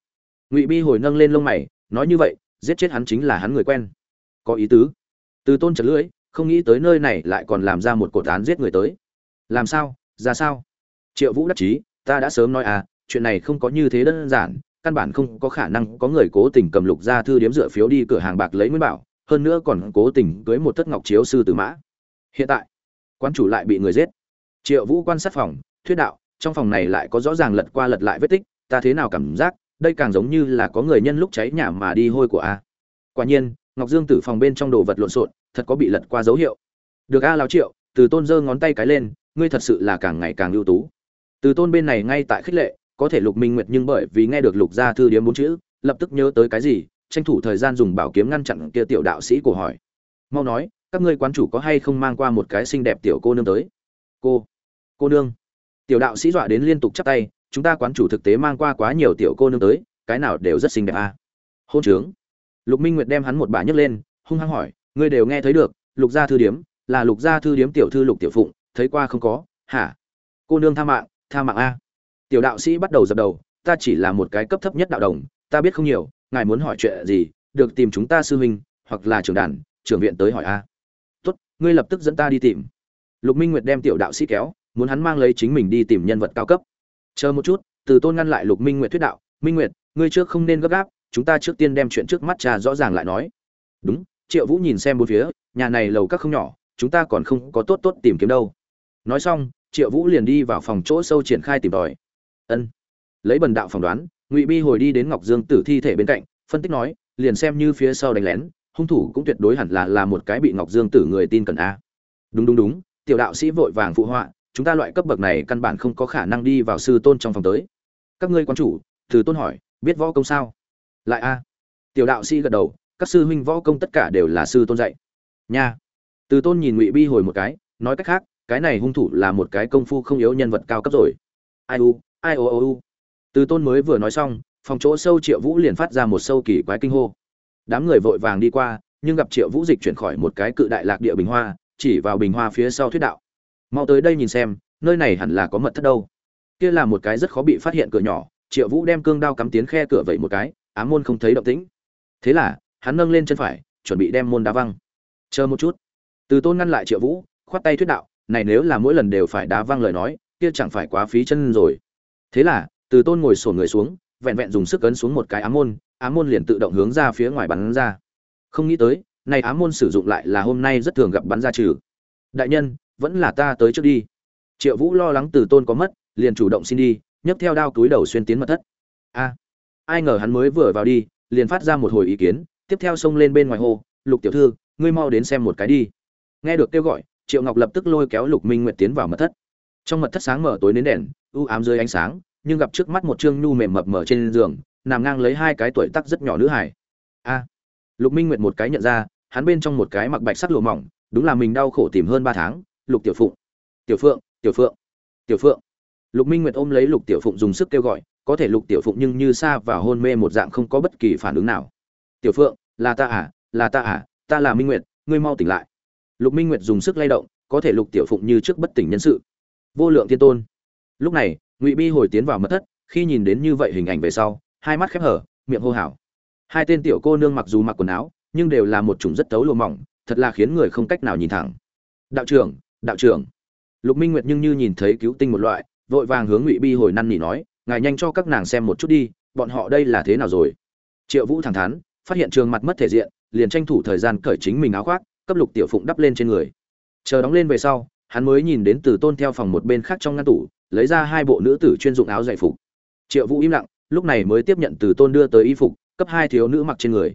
Ngụy bi hồi nâng lên lông mày, nói như vậy, giết chết hắn chính là hắn người quen. Có ý tứ. Từ tôn chật lưỡi, không nghĩ tới nơi này lại còn làm ra một cột án giết người tới. Làm sao? Ra sao? Triệu vũ đắc chí, ta đã sớm nói à chuyện này không có như thế đơn giản, căn bản không có khả năng có người cố tình cầm lục ra thư điếm dựa phiếu đi cửa hàng bạc lấy nguyên bảo, hơn nữa còn cố tình cưới một thất ngọc chiếu sư tử mã. Hiện tại quan chủ lại bị người giết. Triệu vũ quan sát phòng, thuyết đạo, trong phòng này lại có rõ ràng lật qua lật lại vết tích, ta thế nào cảm giác, đây càng giống như là có người nhân lúc cháy nhà mà đi hôi của a. Quả nhiên, ngọc dương tử phòng bên trong đồ vật lộn xộn, thật có bị lật qua dấu hiệu. Được a lao triệu, từ tôn giơ ngón tay cái lên ngươi thật sự là càng ngày càng ưu tú. Từ tôn bên này ngay tại khích lệ, có thể lục minh nguyệt nhưng bởi vì nghe được lục gia thư điếm bốn chữ, lập tức nhớ tới cái gì, tranh thủ thời gian dùng bảo kiếm ngăn chặn kia tiểu đạo sĩ cổ hỏi. Mau nói, các ngươi quán chủ có hay không mang qua một cái xinh đẹp tiểu cô nương tới? Cô cô nương. Tiểu đạo sĩ dọa đến liên tục chắp tay, chúng ta quán chủ thực tế mang qua quá nhiều tiểu cô nương tới, cái nào đều rất xinh đẹp a à. hôn trướng. Lục minh nguyệt đem hắn một bà nhấc lên, hung hăng hỏi, ngươi đều nghe thấy được, lục gia thư điếm, là lục gia thư điếm tiểu thư lục tiểu phụng thấy qua không có, hả? Cô nương tha mạng tha mạng a. Tiểu đạo sĩ bắt đầu dập đầu, ta chỉ là một cái cấp thấp nhất đạo đồng, ta biết không nhiều, ngài muốn hỏi chuyện gì, được tìm chúng ta sư huynh, hoặc là trưởng đàn, trưởng viện tới hỏi a. Tốt, ngươi lập tức dẫn ta đi tìm. Lục minh nguyệt đem tiểu đạo sĩ kéo, muốn hắn mang lấy chính mình đi tìm nhân vật cao cấp. Chờ một chút, từ tôn ngăn lại lục minh nguyệt thuyết đạo, minh nguyệt, ngươi trước không nên gấp gáp, chúng ta trước tiên đem chuyện trước mắt trà rõ ràng lại nói. Đúng. Triệu vũ nhìn xem bốn phía, nhà này lầu các không nhỏ, chúng ta còn không có tốt tốt tìm kiếm đâu nói xong, triệu vũ liền đi vào phòng chỗ sâu triển khai tìm tòi. Ân. Lấy bần đạo phỏng đoán, ngụy bi hồi đi đến ngọc dương tử thi thể bên cạnh, phân tích nói, liền xem như phía sau đánh lén, hung thủ cũng tuyệt đối hẳn là là một cái bị ngọc dương tử người tin cần a. Đúng đúng đúng, tiểu đạo sĩ vội vàng phụ họa, chúng ta loại cấp bậc này căn bản không có khả năng đi vào sư tôn trong phòng tới. Các ngươi quan chủ, từ tôn hỏi, biết võ công sao? Lại a. Tiểu đạo sĩ gật đầu, các sư huynh võ công tất cả đều là sư tôn dạy. Nha. Từ tôn nhìn ngụy bi hồi một cái, nói cách khác cái này hung thủ là một cái công phu không yếu nhân vật cao cấp rồi. Ai u, ai ô ô u. Từ tôn mới vừa nói xong, phòng chỗ sâu triệu vũ liền phát ra một sâu kỳ quái kinh hô. Đám người vội vàng đi qua, nhưng gặp triệu vũ dịch chuyển khỏi một cái cự đại lạc địa bình hoa, chỉ vào bình hoa phía sau thuyết đạo. Mau tới đây nhìn xem, nơi này hẳn là có mật thất đâu. Kia là một cái rất khó bị phát hiện cửa nhỏ, triệu vũ đem cương đao cắm tiến khe cửa vậy một cái, ám môn không thấy động tĩnh. Thế là, hắn nâng lên chân phải, chuẩn bị đem môn đá văng. Chờ một chút. Từ tôn ngăn lại triệu vũ, khoát tay thuyết đạo này nếu là mỗi lần đều phải đá văng lời nói, kia chẳng phải quá phí chân rồi. Thế là, từ tôn ngồi sổn người xuống, vẹn vẹn dùng sức ấn xuống một cái ám môn ám môn liền tự động hướng ra phía ngoài bắn ra. Không nghĩ tới, này ám môn sử dụng lại là hôm nay rất thường gặp bắn ra trừ. Đại nhân, vẫn là ta tới trước đi. Triệu vũ lo lắng từ tôn có mất, liền chủ động xin đi, nhấc theo đao túi đầu xuyên tiến mật thất. A, ai ngờ hắn mới vừa vào đi, liền phát ra một hồi ý kiến, tiếp theo xông lên bên ngoài hồ lục tiểu thư, ngươi mau đến xem một cái đi. Nghe được kêu gọi triệu ngọc lập tức lôi kéo lục minh nguyệt tiến vào mật thất. Trong mật thất sáng mở tối nến đèn, u ám dưới ánh sáng, nhưng gặp trước mắt một trương nhu mềm mập mờ trên giường, nằm ngang lấy hai cái tuổi tác rất nhỏ nữ hải a! Lục minh nguyệt một cái nhận ra, hắn bên trong một cái mặc bạch sắc lụa mỏng, đúng là mình đau khổ tìm hơn ba tháng, lục tiểu phụng. Tiểu phượng tiểu phượng tiểu phượng. Lục minh nguyệt ôm lấy lục tiểu phụng dùng sức kêu gọi, có thể lục tiểu phụng nhưng như xa và hôn mê một dạng không có bất kỳ phản ứng nào. Tiểu phượng, là ta à là ta à ta là minh nguyệt, ngươi mau tỉnh lại lục minh nguyệt dùng sức lay động, có thể lục tiểu phụng như trước bất tỉnh nhân sự. Vô lượng thiên tôn. Lúc này, ngụy bi hồi tiến vào mật thất, khi nhìn đến như vậy hình ảnh về sau, hai mắt khép hở, miệng hô hào. Hai tên tiểu cô nương mặc dù mặc quần áo, nhưng đều là một chủng rất tấu lùa mỏng, thật là khiến người không cách nào nhìn thẳng. Đạo trưởng đạo trưởng. Lục minh nguyệt nhưng như nhìn thấy cứu tinh một loại, vội vàng hướng ngụy bi hồi năn nỉ nói, ngài nhanh cho các nàng xem một chút đi, bọn họ đây là thế nào rồi? Triệu vũ thẳng thắn, phát hiện trường mặt mất thể diện, liền tranh thủ thời gian cởi chính mình áo khoác cấp lục tiểu phụng đắp lên trên người. Chờ đóng lên về sau, hắn mới nhìn đến từ tôn theo phòng một bên khác trong ngăn tủ, lấy ra hai bộ nữ tử chuyên dụng áo dạy phục. Triệu vũ im lặng, lúc này mới tiếp nhận từ tôn đưa tới y phục, cấp hai thiếu nữ mặc trên người.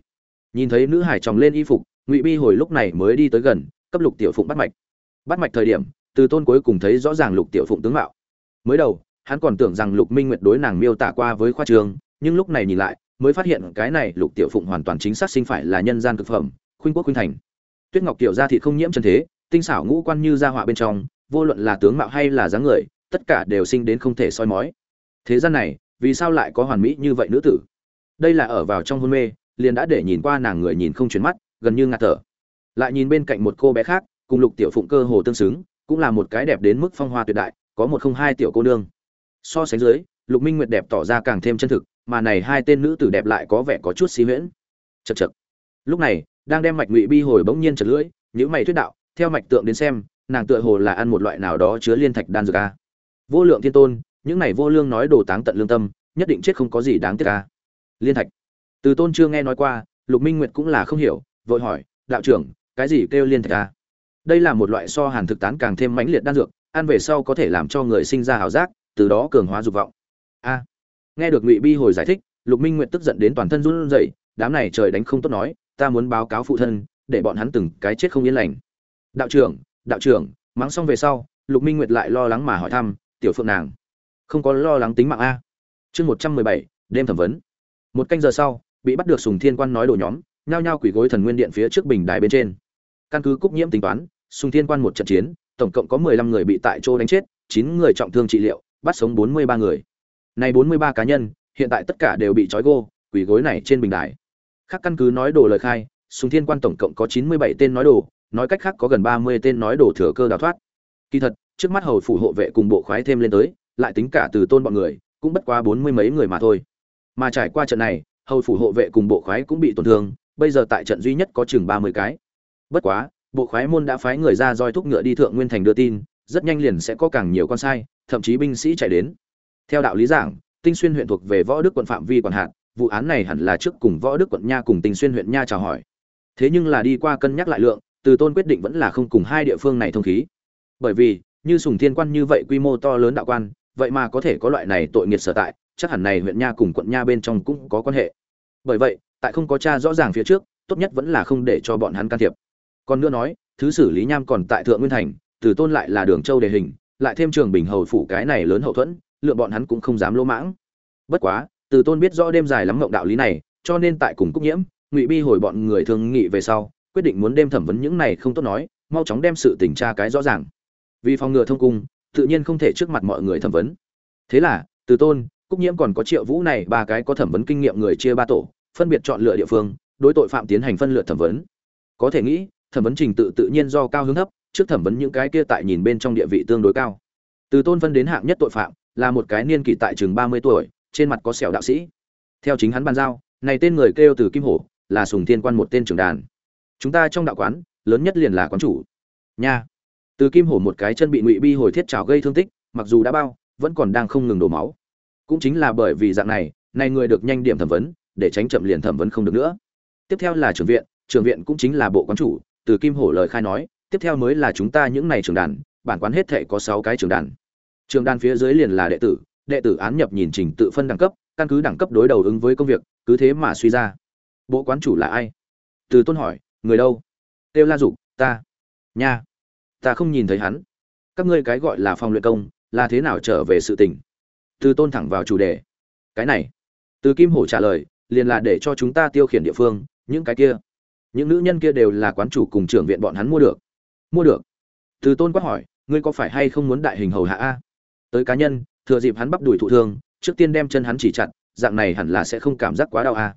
Nhìn thấy nữ hải tròng lên y phục, ngụy bi hồi lúc này mới đi tới gần, cấp lục tiểu phụng bắt mạch. Bắt mạch thời điểm, từ tôn cuối cùng thấy rõ ràng lục tiểu phụng tướng mạo. Mới đầu, hắn còn tưởng rằng lục minh nguyệt đối nàng miêu tả qua với khoa trường, nhưng lúc này nhìn lại, mới phát hiện cái này lục tiểu phụng hoàn toàn chính xác sinh phải là nhân gian cực phẩm, khuynh quốc khuynh thành tuyết ngọc tiểu gia thị không nhiễm chân thế, tinh xảo ngũ quan như gia họa bên trong, vô luận là tướng mạo hay là dáng người, tất cả đều sinh đến không thể soi mói. Thế gian này, vì sao lại có hoàn mỹ như vậy nữ tử? Đây là ở vào trong hôn mê, liền đã để nhìn qua nàng người nhìn không chuyển mắt, gần như ngạt thở. Lại nhìn bên cạnh một cô bé khác, cùng lục tiểu phụng cơ hồ tương xứng, cũng là một cái đẹp đến mức phong hoa tuyệt đại, có một không hai tiểu cô nương. So sánh dưới, lục minh nguyệt đẹp tỏ ra càng thêm chân thực, mà này hai tên nữ tử đẹp lại có vẻ có chút xí huyễn. Chật chật lúc này đang đem mạch ngụy bi hồi bỗng nhiên chật lưỡi những mày thuyết đạo, theo mạch tượng đến xem, nàng tựa hồ là ăn một loại nào đó chứa liên thạch đan dược a. Vô lượng thiên tôn, những này vô lương nói đồ táng tận lương tâm, nhất định chết không có gì đáng tiếc a. Liên thạch? Từ tôn chưa nghe nói qua, lục minh nguyệt cũng là không hiểu, vội hỏi, đạo trưởng, cái gì kêu liên thạch a? Đây là một loại so hàn thực tán càng thêm mãnh liệt đan dược, ăn về sau có thể làm cho người sinh ra hào giác, từ đó cường hóa dục vọng. A. Nghe được ngụy bi hồi giải thích, lục minh nguyệt tức giận đến toàn thân run rẩy, đám này trời đánh không tốt nói ta muốn báo cáo phụ thân, để bọn hắn từng cái chết không yên lành. Đạo trưởng đạo trưởng, mắng xong về sau, lục minh nguyệt lại lo lắng mà hỏi thăm, tiểu phượng nàng, không có lo lắng tính mạng a? Chương một trăm mười bảy, đêm thẩm vấn. Một canh giờ sau, bị bắt được sùng thiên quan nói đồ nhóm, nhao nhao quỳ gối thần nguyên điện phía trước bình đài bên trên. Căn cứ cúc nhiễm tính toán, sùng thiên quan một trận chiến, tổng cộng có mười lăm người bị tại chỗ đánh chết, chín người trọng thương trị liệu, bắt sống bốn mươi ba người. Này bốn mươi ba cá nhân, hiện tại tất cả đều bị trói gô, quỳ gối này trên bình đài khác căn cứ nói đồ lời khai, sùng thiên quan tổng cộng có chín mươi bảy tên nói đồ, nói cách khác có gần ba mươi tên nói đồ thừa cơ đào thoát. Kỳ thật, trước mắt hầu phủ hộ vệ cùng bộ khoái thêm lên tới, lại tính cả từ tôn bọn người, cũng bất quá bốn mươi mấy người mà thôi. Mà trải qua trận này, hầu phủ hộ vệ cùng bộ khoái cũng bị tổn thương, bây giờ tại trận duy nhất có chừng ba mươi cái. Bất quá, bộ khoái môn đã phái người ra roi thúc ngựa đi thượng nguyên thành đưa tin, rất nhanh liền sẽ có càng nhiều con sai, thậm chí binh sĩ chạy đến. Theo đạo lý giảng, tinh xuyên huyện thuộc về võ đức quận phạm vi quản hạt vụ án này hẳn là trước cùng võ đức quận nha cùng tình xuyên huyện nha chào hỏi. Thế nhưng là đi qua cân nhắc lại lượng, từ tôn quyết định vẫn là không cùng hai địa phương này thông khí. Bởi vì, như sùng thiên quan như vậy quy mô to lớn đạo quan, vậy mà có thể có loại này tội nghiệt sở tại, chắc hẳn này huyện nha cùng quận nha bên trong cũng có quan hệ. Bởi vậy, tại không có cha rõ ràng phía trước, tốt nhất vẫn là không để cho bọn hắn can thiệp. Còn nữa nói, thứ xử lý nham còn tại thượng nguyên thành, từ tôn lại là đường châu đề hình, lại thêm trường bình hầu phủ cái này lớn hậu thuẫn lượng bọn hắn cũng không dám lỗ mãng. Bất quá từ tôn biết rõ đêm dài lắm mộng đạo lý này, cho nên tại cùng cúc nhiễm, ngụy bi hồi bọn người thường nghị về sau, quyết định muốn đêm thẩm vấn những này không tốt nói, mau chóng đem sự tình tra cái rõ ràng. Vì phòng ngừa thông cung, tự nhiên không thể trước mặt mọi người thẩm vấn. Thế là, từ tôn, cúc nhiễm còn có triệu vũ này, ba cái có thẩm vấn kinh nghiệm người chia ba tổ, phân biệt chọn lựa địa phương, đối tội phạm tiến hành phân lựa thẩm vấn. Có thể nghĩ, thẩm vấn trình tự tự nhiên do cao hướng thấp trước thẩm vấn những cái kia tại nhìn bên trong địa vị tương đối cao. Từ tôn phân đến hạng nhất tội phạm, là một cái niên kỷ tại chừng ba mươi tuổi trên mặt có sẹo đạo sĩ. Theo chính hắn ban giao, này tên người kêu từ kim hổ, là sùng thiên quan một tên trưởng đàn. Chúng ta trong đạo quán, lớn nhất liền là quán chủ. Nha. Từ kim hổ một cái chân bị ngụy bi hồi thiết trào gây thương tích, mặc dù đã bao, vẫn còn đang không ngừng đổ máu. Cũng chính là bởi vì dạng này này người được nhanh điểm thẩm vấn, để tránh chậm liền thẩm vấn không được nữa. Tiếp theo là trưởng viện trưởng viện cũng chính là bộ quán chủ, từ kim hổ lời khai nói, tiếp theo mới là chúng ta những này trưởng đàn, bản quán hết thảy có sáu cái trưởng đàn. Trưởng đàn phía dưới liền là đệ tử đệ tử án nhập nhìn trình tự phân đẳng cấp, căn cứ đẳng cấp đối đầu ứng với công việc, cứ thế mà suy ra. Bộ quán chủ là ai? Từ tôn hỏi, người đâu? Têu la dục, ta. Nha. Ta không nhìn thấy hắn. Các ngươi cái gọi là phòng luyện công, là thế nào trở về sự tình? Từ tôn thẳng vào chủ đề. Cái này. Từ kim hổ trả lời, liền là để cho chúng ta tiêu khiển địa phương, những cái kia. Những nữ nhân kia đều là quán chủ cùng trưởng viện bọn hắn mua được. Mua được. Từ tôn quát hỏi, ngươi có phải hay không muốn đại hình hầu hạ a? Tới cá nhân thừa dịp hắn bắp đuổi thụ thương trước tiên đem chân hắn chỉ chặt dạng này hẳn là sẽ không cảm giác quá đau à?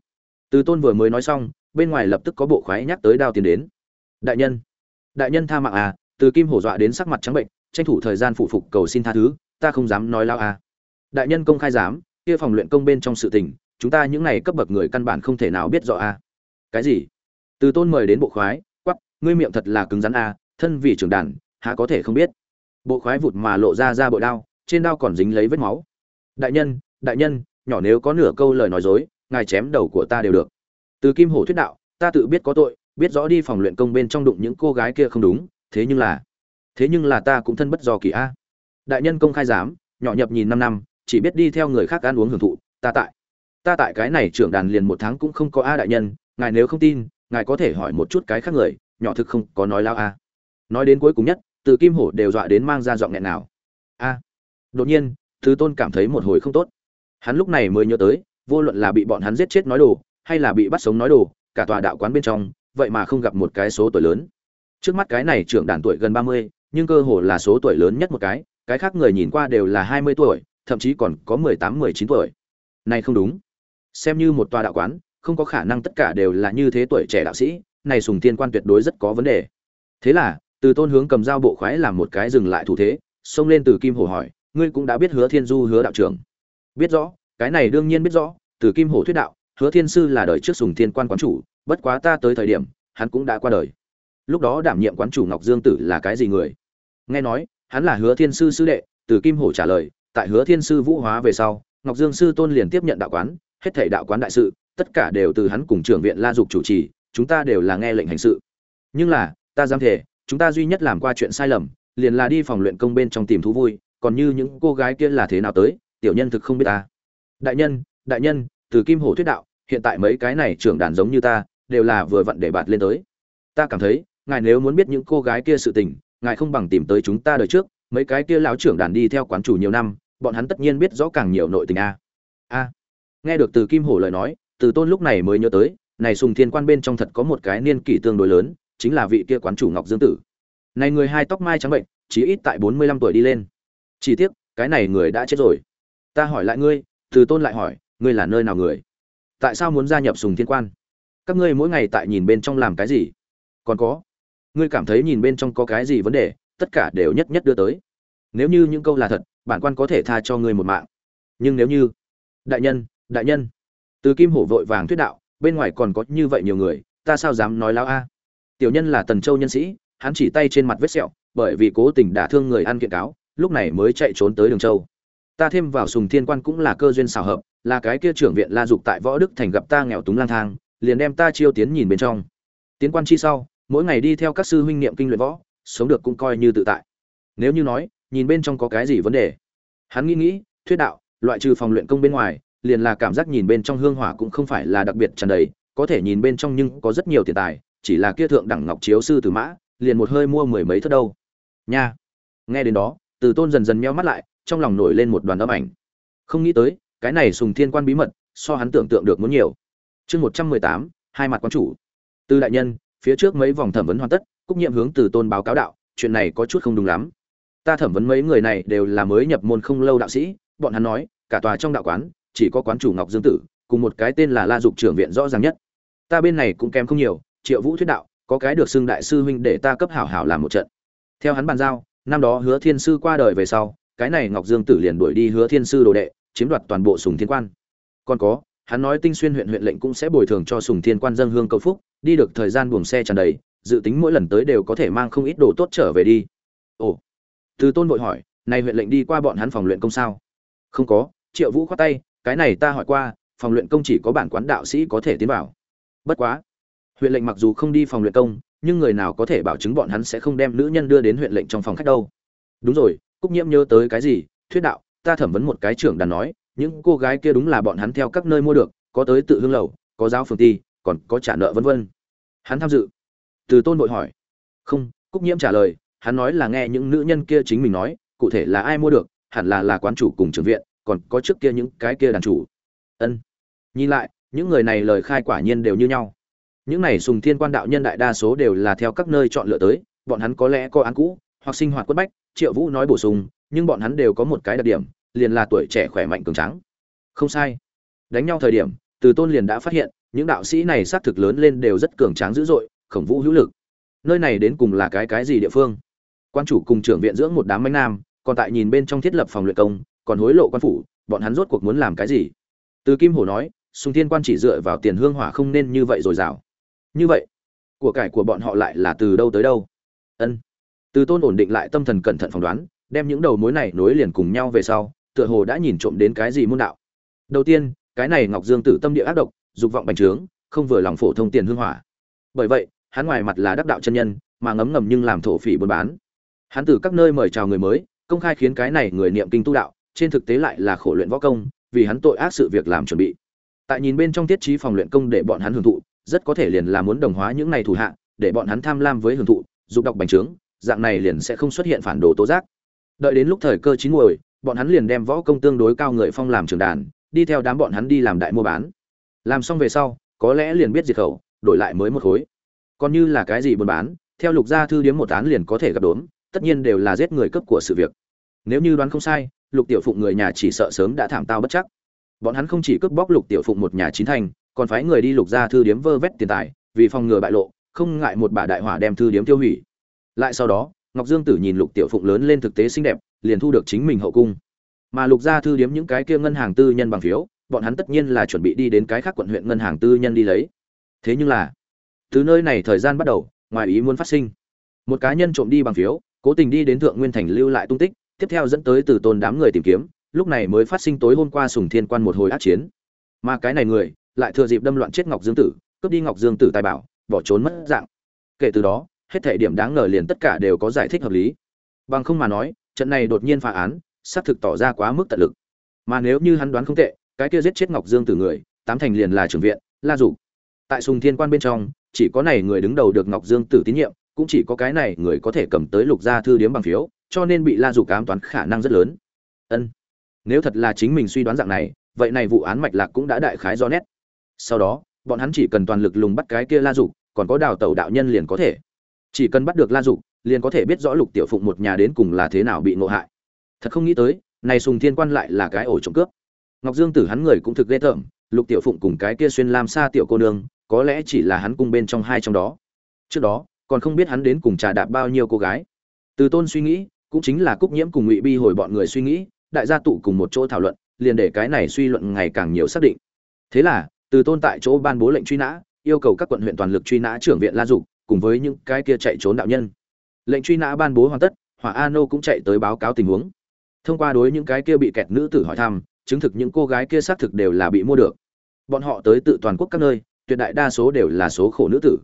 từ tôn vừa mới nói xong bên ngoài lập tức có bộ khoái nhắc tới đao tiền đến. Đại nhân đại nhân tha mạng à từ kim hổ dọa đến sắc mặt trắng bệnh tranh thủ thời gian phụ phục cầu xin tha thứ ta không dám nói lao à. Đại nhân công khai dám kia phòng luyện công bên trong sự tình chúng ta những này cấp bậc người căn bản không thể nào biết rõ à. Cái gì? Từ tôn mời đến bộ khoái quắc, ngươi miệng thật là cứng rắn à thân vị trưởng đàn há có thể không biết. Bộ khoái vụt mà lộ ra ra bội đao trên đao còn dính lấy vết máu. Đại nhân đại nhân, nhỏ nếu có nửa câu lời nói dối, ngài chém đầu của ta đều được. Từ kim hổ thuyết đạo, ta tự biết có tội, biết rõ đi phòng luyện công bên trong đụng những cô gái kia không đúng, thế nhưng là, thế nhưng là ta cũng thân bất do kỳ a. Đại nhân công khai giám, nhỏ nhập nhìn năm năm, chỉ biết đi theo người khác ăn uống hưởng thụ, ta tại ta tại cái này trưởng đàn liền một tháng cũng không có a đại nhân, ngài nếu không tin, ngài có thể hỏi một chút cái khác người, nhỏ thực không có nói lao a. Nói đến cuối cùng nhất, từ kim hổ đều dọa đến mang ra giọng nghẹn nào. A đột nhiên, thứ tôn cảm thấy một hồi không tốt. Hắn lúc này mới nhớ tới, vô luận là bị bọn hắn giết chết nói đồ, hay là bị bắt sống nói đồ, cả tòa đạo quán bên trong, vậy mà không gặp một cái số tuổi lớn. Trước mắt cái này trưởng đàn tuổi gần ba mươi, nhưng cơ hồ là số tuổi lớn nhất một cái cái khác người nhìn qua đều là hai mươi tuổi, thậm chí còn có mười tám, mười chín tuổi. Này không đúng. Xem như một tòa đạo quán, không có khả năng tất cả đều là như thế tuổi trẻ đạo sĩ, này sùng tiên quan tuyệt đối rất có vấn đề. Thế là, từ tôn hướng cầm dao bộ khoái làm một cái dừng lại thủ thế, xông lên từ kim hồ hỏi ngươi cũng đã biết hứa thiên du hứa đạo trưởng. Biết rõ, cái này đương nhiên biết rõ, từ kim hổ thuyết đạo, hứa thiên sư là đời trước sùng thiên quan quán chủ, bất quá ta tới thời điểm, hắn cũng đã qua đời. Lúc đó đảm nhiệm quán chủ ngọc dương tử là cái gì người? Nghe nói, hắn là hứa thiên sư sư đệ, từ kim hổ trả lời, tại hứa thiên sư vũ hóa về sau, ngọc dương sư tôn liền tiếp nhận đạo quán, hết thảy đạo quán đại sự, tất cả đều từ hắn cùng trưởng viện la dục chủ trì, chúng ta đều là nghe lệnh hành sự. Nhưng là, ta dám thể chúng ta duy nhất làm qua chuyện sai lầm, liền là đi phòng luyện công bên trong tìm thú vui còn như những cô gái kia là thế nào tới, tiểu nhân thực không biết ta. Đại nhân đại nhân, từ kim hổ thuyết đạo, hiện tại mấy cái này trưởng đàn giống như ta, đều là vừa vặn để bạt lên tới. Ta cảm thấy, ngài nếu muốn biết những cô gái kia sự tình, ngài không bằng tìm tới chúng ta đời trước, mấy cái kia lão trưởng đàn đi theo quán chủ nhiều năm, bọn hắn tất nhiên biết rõ càng nhiều nội tình a. A. Nghe được từ kim hổ lời nói, từ tôn lúc này mới nhớ tới, này sùng thiên quan bên trong thật có một cái niên kỷ tương đối lớn, chính là vị kia quán chủ ngọc dương tử. Này người hai tóc mai trắng bệnh, chỉ ít tại bốn mươi lăm tuổi đi lên chỉ tiếc, cái này người đã chết rồi. Ta hỏi lại ngươi, từ tôn lại hỏi, ngươi là nơi nào người? Tại sao muốn gia nhập sùng thiên quan? Các ngươi mỗi ngày tại nhìn bên trong làm cái gì? Còn có, ngươi cảm thấy nhìn bên trong có cái gì vấn đề, tất cả đều nhất nhất đưa tới. Nếu như những câu là thật, bản quan có thể tha cho ngươi một mạng. Nhưng nếu như, đại nhân đại nhân, từ kim hổ vội vàng thuyết đạo, bên ngoài còn có như vậy nhiều người, ta sao dám nói láo a? Tiểu nhân là tần châu nhân sĩ, hắn chỉ tay trên mặt vết sẹo, bởi vì cố tình đả thương người ăn kiện cáo lúc này mới chạy trốn tới đường châu. Ta thêm vào sùng thiên quan cũng là cơ duyên xảo hợp, là cái kia trưởng viện la dục tại võ đức thành gặp ta nghèo túng lang thang, liền đem ta chiêu tiến nhìn bên trong. Tiến quan chi sau, mỗi ngày đi theo các sư huynh niệm kinh luyện võ, sống được cũng coi như tự tại. Nếu như nói, nhìn bên trong có cái gì vấn đề? Hắn nghĩ nghĩ, thuyết đạo, loại trừ phòng luyện công bên ngoài, liền là cảm giác nhìn bên trong hương hỏa cũng không phải là đặc biệt tràn đầy, có thể nhìn bên trong nhưng có rất nhiều tiền tài, chỉ là kia thượng đẳng ngọc chiếu sư tử mã, liền một hơi mua mười mấy thất đâu. Nha! Nghe đến đó từ tôn dần dần meo mắt lại, trong lòng nổi lên một đoàn âm ảnh. Không nghĩ tới, cái này sùng thiên quan bí mật, so hắn tưởng tượng được muốn nhiều. Chương một trăm mười tám, hai mặt quan chủ. Từ đại nhân, phía trước mấy vòng thẩm vấn hoàn tất, cúc nhiệm hướng từ tôn báo cáo đạo, chuyện này có chút không đúng lắm. Ta thẩm vấn mấy người này đều là mới nhập môn không lâu đạo sĩ, bọn hắn nói, cả tòa trong đạo quán, chỉ có quán chủ ngọc dương tử, cùng một cái tên là la dục trưởng viện rõ ràng nhất. Ta bên này cũng kém không nhiều, triệu vũ thuyết đạo, có cái được xưng đại sư huynh để ta cấp hảo hảo làm một trận. Theo hắn bàn giao năm đó hứa thiên sư qua đời về sau, cái này ngọc dương tử liền đuổi đi hứa thiên sư đồ đệ, chiếm đoạt toàn bộ sùng thiên quan. Còn có, hắn nói tinh xuyên huyện huyện lệnh cũng sẽ bồi thường cho sùng thiên quan dân hương cầu phúc, đi được thời gian buồng xe tràn đầy, dự tính mỗi lần tới đều có thể mang không ít đồ tốt trở về đi. Ồ, từ tôn vội hỏi, này huyện lệnh đi qua bọn hắn phòng luyện công sao? Không có, triệu vũ khoát tay, cái này ta hỏi qua, phòng luyện công chỉ có bản quán đạo sĩ có thể tiến vào. Bất quá, huyện lệnh mặc dù không đi phòng luyện công nhưng người nào có thể bảo chứng bọn hắn sẽ không đem nữ nhân đưa đến huyện lệnh trong phòng khách đâu. Đúng rồi, cúc nhiễm nhớ tới cái gì? Thuyết đạo, ta thẩm vấn một cái trưởng đàn nói, những cô gái kia đúng là bọn hắn theo các nơi mua được, có tới tự hương lầu, có giáo phường ti còn có trả nợ vân vân. Hắn tham dự. Từ tôn bội hỏi. Không, cúc nhiễm trả lời, hắn nói là nghe những nữ nhân kia chính mình nói, cụ thể là ai mua được, hẳn là là quán chủ cùng trưởng viện, còn có trước kia những cái kia đàn chủ. Ân. Nhìn lại, những người này lời khai quả nhiên đều như nhau những này sùng thiên quan đạo nhân đại đa số đều là theo các nơi chọn lựa tới, bọn hắn có lẽ có án cũ, hoặc sinh hoạt quất bách, triệu vũ nói bổ sung, nhưng bọn hắn đều có một cái đặc điểm, liền là tuổi trẻ khỏe mạnh cường trắng không sai. Đánh nhau thời điểm, từ tôn liền đã phát hiện, những đạo sĩ này xác thực lớn lên đều rất cường tráng dữ dội, khổng vũ hữu lực. Nơi này đến cùng là cái cái gì địa phương? Quan chủ cùng trưởng viện dưỡng một đám manh nam, còn tại nhìn bên trong thiết lập phòng luyện công, còn hối lộ quan phủ, bọn hắn rốt cuộc muốn làm cái gì? Từ kim hổ nói, sùng thiên quan chỉ dựa vào tiền hương hỏa không nên như vậy rồi rào như vậy, của cải của bọn họ lại là từ đâu tới đâu? Ân. Từ tôn ổn định lại tâm thần cẩn thận phỏng đoán, đem những đầu mối này nối liền cùng nhau về sau, tựa hồ đã nhìn trộm đến cái gì môn đạo. Đầu tiên, cái này ngọc dương tử tâm địa ác độc, dục vọng bành trướng, không vừa lòng phổ thông tiền hương hỏa. Bởi vậy, hắn ngoài mặt là đắc đạo chân nhân, mà ngấm ngầm nhưng làm thổ phỉ buôn bán. Hắn từ các nơi mời chào người mới, công khai khiến cái này người niệm kinh tu đạo, trên thực tế lại là khổ luyện võ công, vì hắn tội ác sự việc làm chuẩn bị. Tại nhìn bên trong tiết trí phòng luyện công để bọn hắn hưởng thụ rất có thể liền là muốn đồng hóa những này thủ hạ, để bọn hắn tham lam với hưởng thụ, dục đọc bành trướng, dạng này liền sẽ không xuất hiện phản đồ tố giác. Đợi đến lúc thời cơ chín muồi, bọn hắn liền đem võ công tương đối cao người phong làm trưởng đàn, đi theo đám bọn hắn đi làm đại mua bán. Làm xong về sau, có lẽ liền biết diệt khẩu, đổi lại mới một khối. Còn như là cái gì buôn bán, theo lục gia thư điếm một án liền có thể gặp đốn, tất nhiên đều là giết người cấp của sự việc. Nếu như đoán không sai, lục tiểu phụng người nhà chỉ sợ sớm đã thảm tao bất chắc. Bọn hắn không chỉ cướp bóc lục tiểu phụng một nhà chín thành còn phái người đi lục gia thư điếm vơ vét tiền tài, vì phòng ngừa bại lộ, không ngại một bà đại hỏa đem thư điếm tiêu hủy. Lại sau đó, ngọc dương tử nhìn lục tiểu phụng lớn lên thực tế xinh đẹp, liền thu được chính mình hậu cung. Mà lục gia thư điếm những cái kia ngân hàng tư nhân bằng phiếu, bọn hắn tất nhiên là chuẩn bị đi đến cái khác quận huyện ngân hàng tư nhân đi lấy. Thế nhưng là, từ nơi này thời gian bắt đầu, ngoài ý muốn phát sinh. Một cá nhân trộm đi bằng phiếu, cố tình đi đến thượng nguyên thành lưu lại tung tích, tiếp theo dẫn tới từ tôn đám người tìm kiếm, lúc này mới phát sinh tối hôm qua sùng thiên quan một hồi ác chiến. Mà cái này người lại thừa dịp đâm loạn chết ngọc dương tử, cướp đi ngọc dương tử tài bảo, bỏ trốn mất dạng. Kể từ đó, hết thể điểm đáng ngờ liền tất cả đều có giải thích hợp lý. Bằng không mà nói, trận này đột nhiên phá án, xác thực tỏ ra quá mức tận lực. Mà nếu như hắn đoán không tệ, cái kia giết chết ngọc dương tử người, tám thành liền là trưởng viện, la dục. Tại sùng thiên quan bên trong, chỉ có này người đứng đầu được ngọc dương tử tín nhiệm, cũng chỉ có cái này người có thể cầm tới lục gia thư điếm bằng phiếu, cho nên bị la dục ám toán khả năng rất lớn. Ân. Nếu thật là chính mình suy đoán dạng này, vậy này vụ án mạch lạc cũng đã đại khái do nét sau đó, bọn hắn chỉ cần toàn lực lùng bắt cái kia la dục, còn có đào tẩu đạo nhân liền có thể. Chỉ cần bắt được la dục, liền có thể biết rõ lục tiểu phụng một nhà đến cùng là thế nào bị ngộ hại. Thật không nghĩ tới, này sùng thiên quan lại là cái ổ trộm cướp. Ngọc dương tử hắn người cũng thực ghê tởm, lục tiểu phụng cùng cái kia xuyên lam xa tiểu cô nương, có lẽ chỉ là hắn cung bên trong hai trong đó. Trước đó, còn không biết hắn đến cùng trà đạp bao nhiêu cô gái. Từ tôn suy nghĩ, cũng chính là cúc nhiễm cùng ngụy bi hồi bọn người suy nghĩ, đại gia tụ cùng một chỗ thảo luận, liền để cái này suy luận ngày càng nhiều xác định. Thế là từ tôn tại chỗ ban bố lệnh truy nã, yêu cầu các quận huyện toàn lực truy nã trưởng viện la dục cùng với những cái kia chạy trốn đạo nhân. Lệnh truy nã ban bố hoàn tất, hỏa a nô cũng chạy tới báo cáo tình huống. Thông qua đối những cái kia bị kẹt nữ tử hỏi thăm, chứng thực những cô gái kia xác thực đều là bị mua được. Bọn họ tới tự toàn quốc các nơi, tuyệt đại đa số đều là số khổ nữ tử.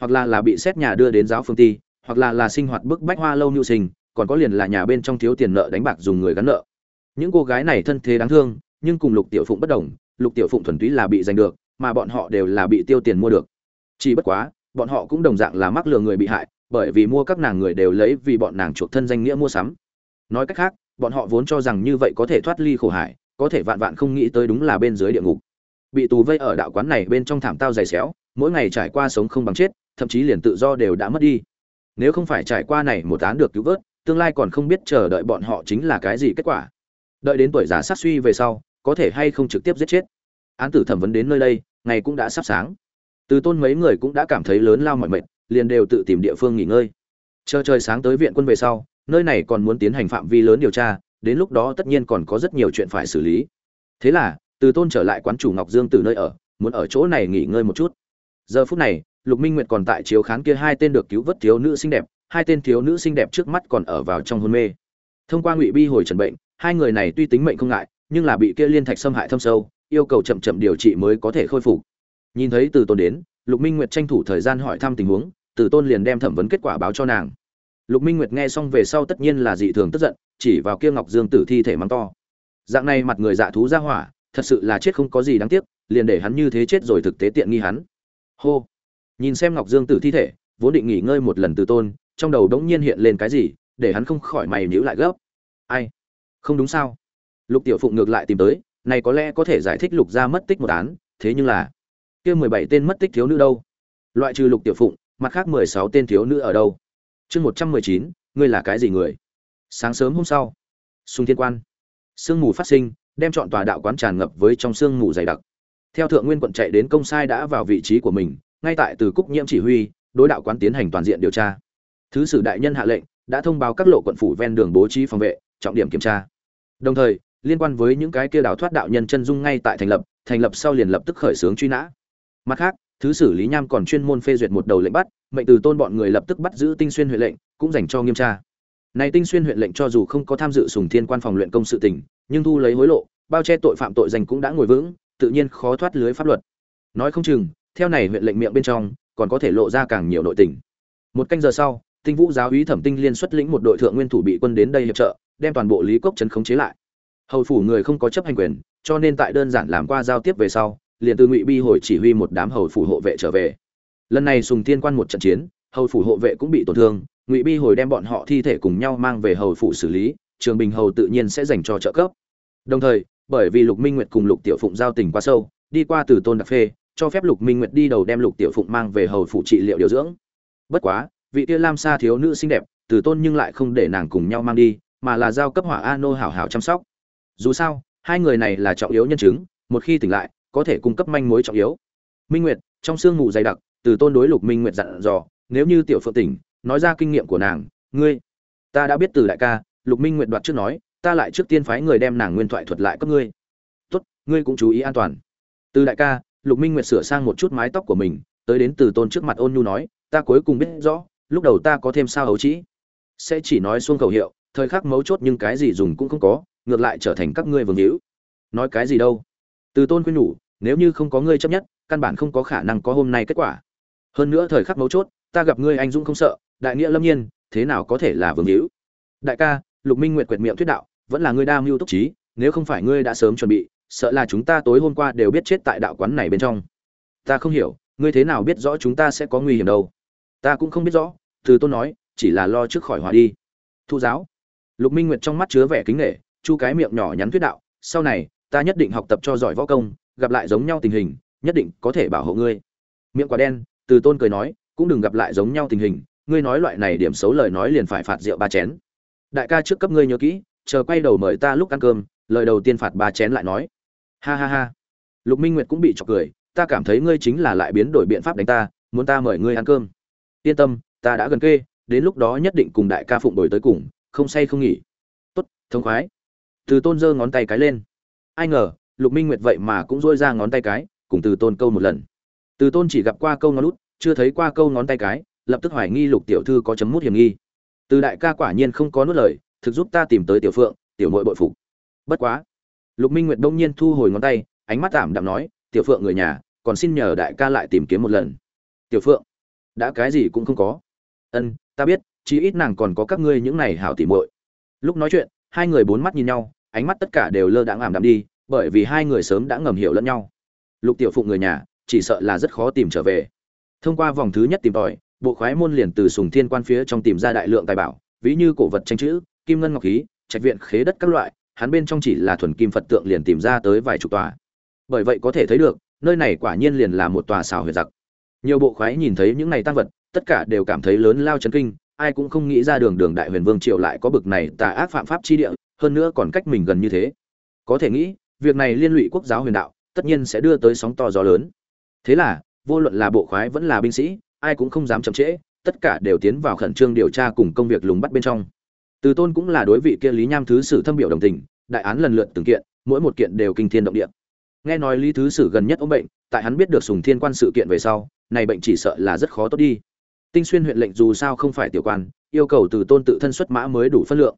Hoặc là là bị xét nhà đưa đến giáo phương ti, hoặc là là sinh hoạt bức bách hoa lâu nhu sinh, còn có liền là nhà bên trong thiếu tiền nợ đánh bạc dùng người gắn nợ. Những cô gái này thân thế đáng thương, nhưng cùng lục tiểu phụng bất đồng lục tiểu phụng thuần túy là bị giành được, mà bọn họ đều là bị tiêu tiền mua được. Chỉ bất quá, bọn họ cũng đồng dạng là mắc lừa người bị hại, bởi vì mua các nàng người đều lấy vì bọn nàng chuộc thân danh nghĩa mua sắm. Nói cách khác, bọn họ vốn cho rằng như vậy có thể thoát ly khổ hải, có thể vạn vạn không nghĩ tới đúng là bên dưới địa ngục. Bị tù vây ở đạo quán này bên trong thảm tao dày xéo, mỗi ngày trải qua sống không bằng chết, thậm chí liền tự do đều đã mất đi. Nếu không phải trải qua này một án được cứu vớt, tương lai còn không biết chờ đợi bọn họ chính là cái gì kết quả. Đợi đến tuổi già sát suy về sau có thể hay không trực tiếp giết chết. Án tử thẩm vấn đến nơi đây, ngày cũng đã sắp sáng. Từ tôn mấy người cũng đã cảm thấy lớn lao mọi mệt, liền đều tự tìm địa phương nghỉ ngơi. Chờ trời sáng tới viện quân về sau, nơi này còn muốn tiến hành phạm vi lớn điều tra, đến lúc đó tất nhiên còn có rất nhiều chuyện phải xử lý. Thế là, từ tôn trở lại quán chủ ngọc dương từ nơi ở, muốn ở chỗ này nghỉ ngơi một chút. Giờ phút này, lục minh nguyệt còn tại chiếu khán kia hai tên được cứu vớt thiếu nữ xinh đẹp, hai tên thiếu nữ xinh đẹp trước mắt còn ở vào trong hôn mê. Thông qua ngụy bi hồi trần bệnh, hai người này tuy tính mệnh không ngại nhưng là bị kia liên thạch xâm hại thâm sâu, yêu cầu chậm chậm điều trị mới có thể khôi phục. Nhìn thấy từ tôn đến, lục minh nguyệt tranh thủ thời gian hỏi thăm tình huống, từ tôn liền đem thẩm vấn kết quả báo cho nàng. Lục minh nguyệt nghe xong về sau tất nhiên là dị thường tức giận, chỉ vào kia ngọc dương tử thi thể mắng to. Dạng này mặt người dạ thú ra hỏa, thật sự là chết không có gì đáng tiếc, liền để hắn như thế chết rồi thực tế tiện nghi hắn. Hô. Nhìn xem ngọc dương tử thi thể, vốn định nghỉ ngơi một lần từ tôn, trong đầu đống nhiên hiện lên cái gì, để hắn không khỏi mày nhíu lại gấp. Ai? Không đúng sao? Lục tiểu phụng ngược lại tìm tới, này có lẽ có thể giải thích lục gia mất tích một án, thế nhưng là, kia mười bảy tên mất tích thiếu nữ đâu? Loại trừ lục tiểu phụng, mặt khác mười sáu tên thiếu nữ ở đâu? Chương một trăm mười chín, ngươi là cái gì người? Sáng sớm hôm sau sung thiên quan, sương mù phát sinh, đem chọn tòa đạo quán tràn ngập với trong sương mù dày đặc. Theo thượng nguyên quận chạy đến công sai đã vào vị trí của mình, ngay tại từ cúc nhiễm chỉ huy, đối đạo quán tiến hành toàn diện điều tra. Thứ sử đại nhân hạ lệnh, đã thông báo các lộ quận phủ ven đường bố trí phòng vệ, trọng điểm kiểm tra. Đồng thời liên quan với những cái kia đào thoát đạo nhân chân dung ngay tại thành lập thành lập sau liền lập tức khởi xướng truy nã. Mặt khác, thứ sử lý nham còn chuyên môn phê duyệt một đầu lệnh bắt, mệnh từ tôn bọn người lập tức bắt giữ tinh xuyên huyện lệnh, cũng dành cho nghiêm tra. Này tinh xuyên huyện lệnh cho dù không có tham dự sùng thiên quan phòng luyện công sự tình, nhưng thu lấy hối lộ, bao che tội phạm tội danh cũng đã ngồi vững, tự nhiên khó thoát lưới pháp luật. Nói không chừng, theo này huyện lệnh miệng bên trong, còn có thể lộ ra càng nhiều nội tình. Một canh giờ sau, tinh vũ giáo úy thẩm tinh liên xuất lĩnh một đội thượng nguyên thủ bị quân đến đây hiệp trợ, đem toàn bộ lý cốc trấn khống chế lại hầu phủ người không có chấp hành quyền, cho nên tại đơn giản làm qua giao tiếp về sau, liền từ ngụy bi hồi chỉ huy một đám hầu phủ hộ vệ trở về. Lần này sùng tiên quan một trận chiến, hầu phủ hộ vệ cũng bị tổn thương, ngụy bi hồi đem bọn họ thi thể cùng nhau mang về hầu phủ xử lý, trường bình hầu tự nhiên sẽ dành cho trợ cấp. Đồng thời, bởi vì lục minh nguyệt cùng lục tiểu phụng giao tình quá sâu, đi qua từ tôn đặc phê, cho phép lục minh nguyệt đi đầu đem lục tiểu phụng mang về hầu phủ trị liệu điều dưỡng. Bất quá, vị Tia lam sa thiếu nữ xinh đẹp, từ tôn nhưng lại không để nàng cùng nhau mang đi, mà là giao cấp hỏa a nô hảo hảo chăm sóc dù sao, hai người này là trọng yếu nhân chứng, một khi tỉnh lại, có thể cung cấp manh mối trọng yếu. Minh nguyệt, trong sương mù dày đặc, từ tôn đối lục minh nguyệt dặn dò, nếu như tiểu phượng tỉnh, nói ra kinh nghiệm của nàng, ngươi, ta đã biết từ đại ca, lục minh nguyệt đoạt trước nói, ta lại trước tiên phái người đem nàng nguyên thoại thuật lại cấp ngươi. Tốt, ngươi cũng chú ý an toàn. Từ đại ca, lục minh nguyệt sửa sang một chút mái tóc của mình, tới đến từ tôn trước mặt ôn nhu nói, ta cuối cùng biết rõ, lúc đầu ta có thêm sao hấu trĩ. Sẽ chỉ nói xuông khẩu hiệu, thời khắc mấu chốt nhưng cái gì dùng cũng không có ngược lại trở thành các ngươi vương hữu. Nói cái gì đâu? Từ tôn khuyên nhủ, nếu như không có ngươi chấp nhất, căn bản không có khả năng có hôm nay kết quả. Hơn nữa thời khắc mấu chốt, ta gặp ngươi anh dũng không sợ, đại nghĩa lâm nhiên, thế nào có thể là vương hữu? Đại ca, lục minh nguyệt quyệt miệng thuyết đạo, vẫn là ngươi đa mưu túc trí, nếu không phải ngươi đã sớm chuẩn bị, sợ là chúng ta tối hôm qua đều biết chết tại đạo quán này bên trong. Ta không hiểu, ngươi thế nào biết rõ chúng ta sẽ có nguy hiểm đâu? Ta cũng không biết rõ, từ tôn nói, chỉ là lo trước khỏi hòa đi. Thu giáo. Lục minh nguyệt trong mắt chứa vẻ kính nghệ chu cái miệng nhỏ nhắn thuyết đạo, sau này, ta nhất định học tập cho giỏi võ công, gặp lại giống nhau tình hình, nhất định có thể bảo hộ ngươi. Miệng quả đen, từ tôn cười nói, cũng đừng gặp lại giống nhau tình hình, ngươi nói loại này điểm xấu lời nói liền phải phạt rượu ba chén. Đại ca trước cấp ngươi nhớ kỹ, chờ quay đầu mời ta lúc ăn cơm, lời đầu tiên phạt ba chén lại nói. Ha ha ha. Lục minh nguyệt cũng bị chọc cười, ta cảm thấy ngươi chính là lại biến đổi biện pháp đánh ta, muốn ta mời ngươi ăn cơm. Yên tâm, ta đã gần kê, đến lúc đó nhất định cùng đại ca phụng đổi tới cùng, không say không nghỉ. Tốt, thông khoái từ tôn giơ ngón tay cái lên. Ai ngờ, lục minh nguyệt vậy mà cũng dôi ra ngón tay cái, cùng từ tôn câu một lần. Từ tôn chỉ gặp qua câu ngón út, chưa thấy qua câu ngón tay cái, lập tức hoài nghi lục tiểu thư có chấm mút hiểm nghi. Từ đại ca quả nhiên không có nuốt lời, thực giúp ta tìm tới tiểu phượng, tiểu nội bội phục. Bất quá, lục minh nguyệt đông nhiên thu hồi ngón tay, ánh mắt tạm đạm nói, tiểu phượng người nhà, còn xin nhờ đại ca lại tìm kiếm một lần. Tiểu phượng, đã cái gì cũng không có. Ân, ta biết, chí ít nàng còn có các ngươi những này hảo tỉ muội. Lúc nói chuyện, hai người bốn mắt nhìn nhau ánh mắt tất cả đều lơ đãng ảm đạm đi, bởi vì hai người sớm đã ngầm hiểu lẫn nhau. Lục tiểu phụng người nhà, chỉ sợ là rất khó tìm trở về. Thông qua vòng thứ nhất tìm tòi, bộ khoái môn liền từ sùng thiên quan phía trong tìm ra đại lượng tài bảo, ví như cổ vật tranh chữ, kim ngân ngọc khí, trạch viện, khế đất các loại, hắn bên trong chỉ là thuần kim phật tượng liền tìm ra tới vài chục tòa. Bởi vậy có thể thấy được, nơi này quả nhiên liền là một tòa xào huyệt giặc. Nhiều bộ khoái nhìn thấy những này tăng vật, tất cả đều cảm thấy lớn lao chấn kinh, ai cũng không nghĩ ra đường đường đại huyền vương triều lại có bực này tà ác phạm pháp chi địa hơn nữa còn cách mình gần như thế. Có thể nghĩ, việc này liên lụy quốc giáo huyền đạo, tất nhiên sẽ đưa tới sóng to gió lớn. Thế là, vô luận là bộ khoái vẫn là binh sĩ, ai cũng không dám chậm trễ, tất cả đều tiến vào khẩn trương điều tra cùng công việc lùng bắt bên trong. Từ tôn cũng là đối vị kia lý nham thứ sử thâm biểu đồng tình, đại án lần lượt từng kiện, mỗi một kiện đều kinh thiên động địa. Nghe nói lý thứ sử gần nhất ốm bệnh, tại hắn biết được sùng thiên quan sự kiện về sau, này bệnh chỉ sợ là rất khó tốt đi. Tinh xuyên huyện lệnh dù sao không phải tiểu quan, yêu cầu từ tôn tự thân xuất mã mới đủ phân lượng.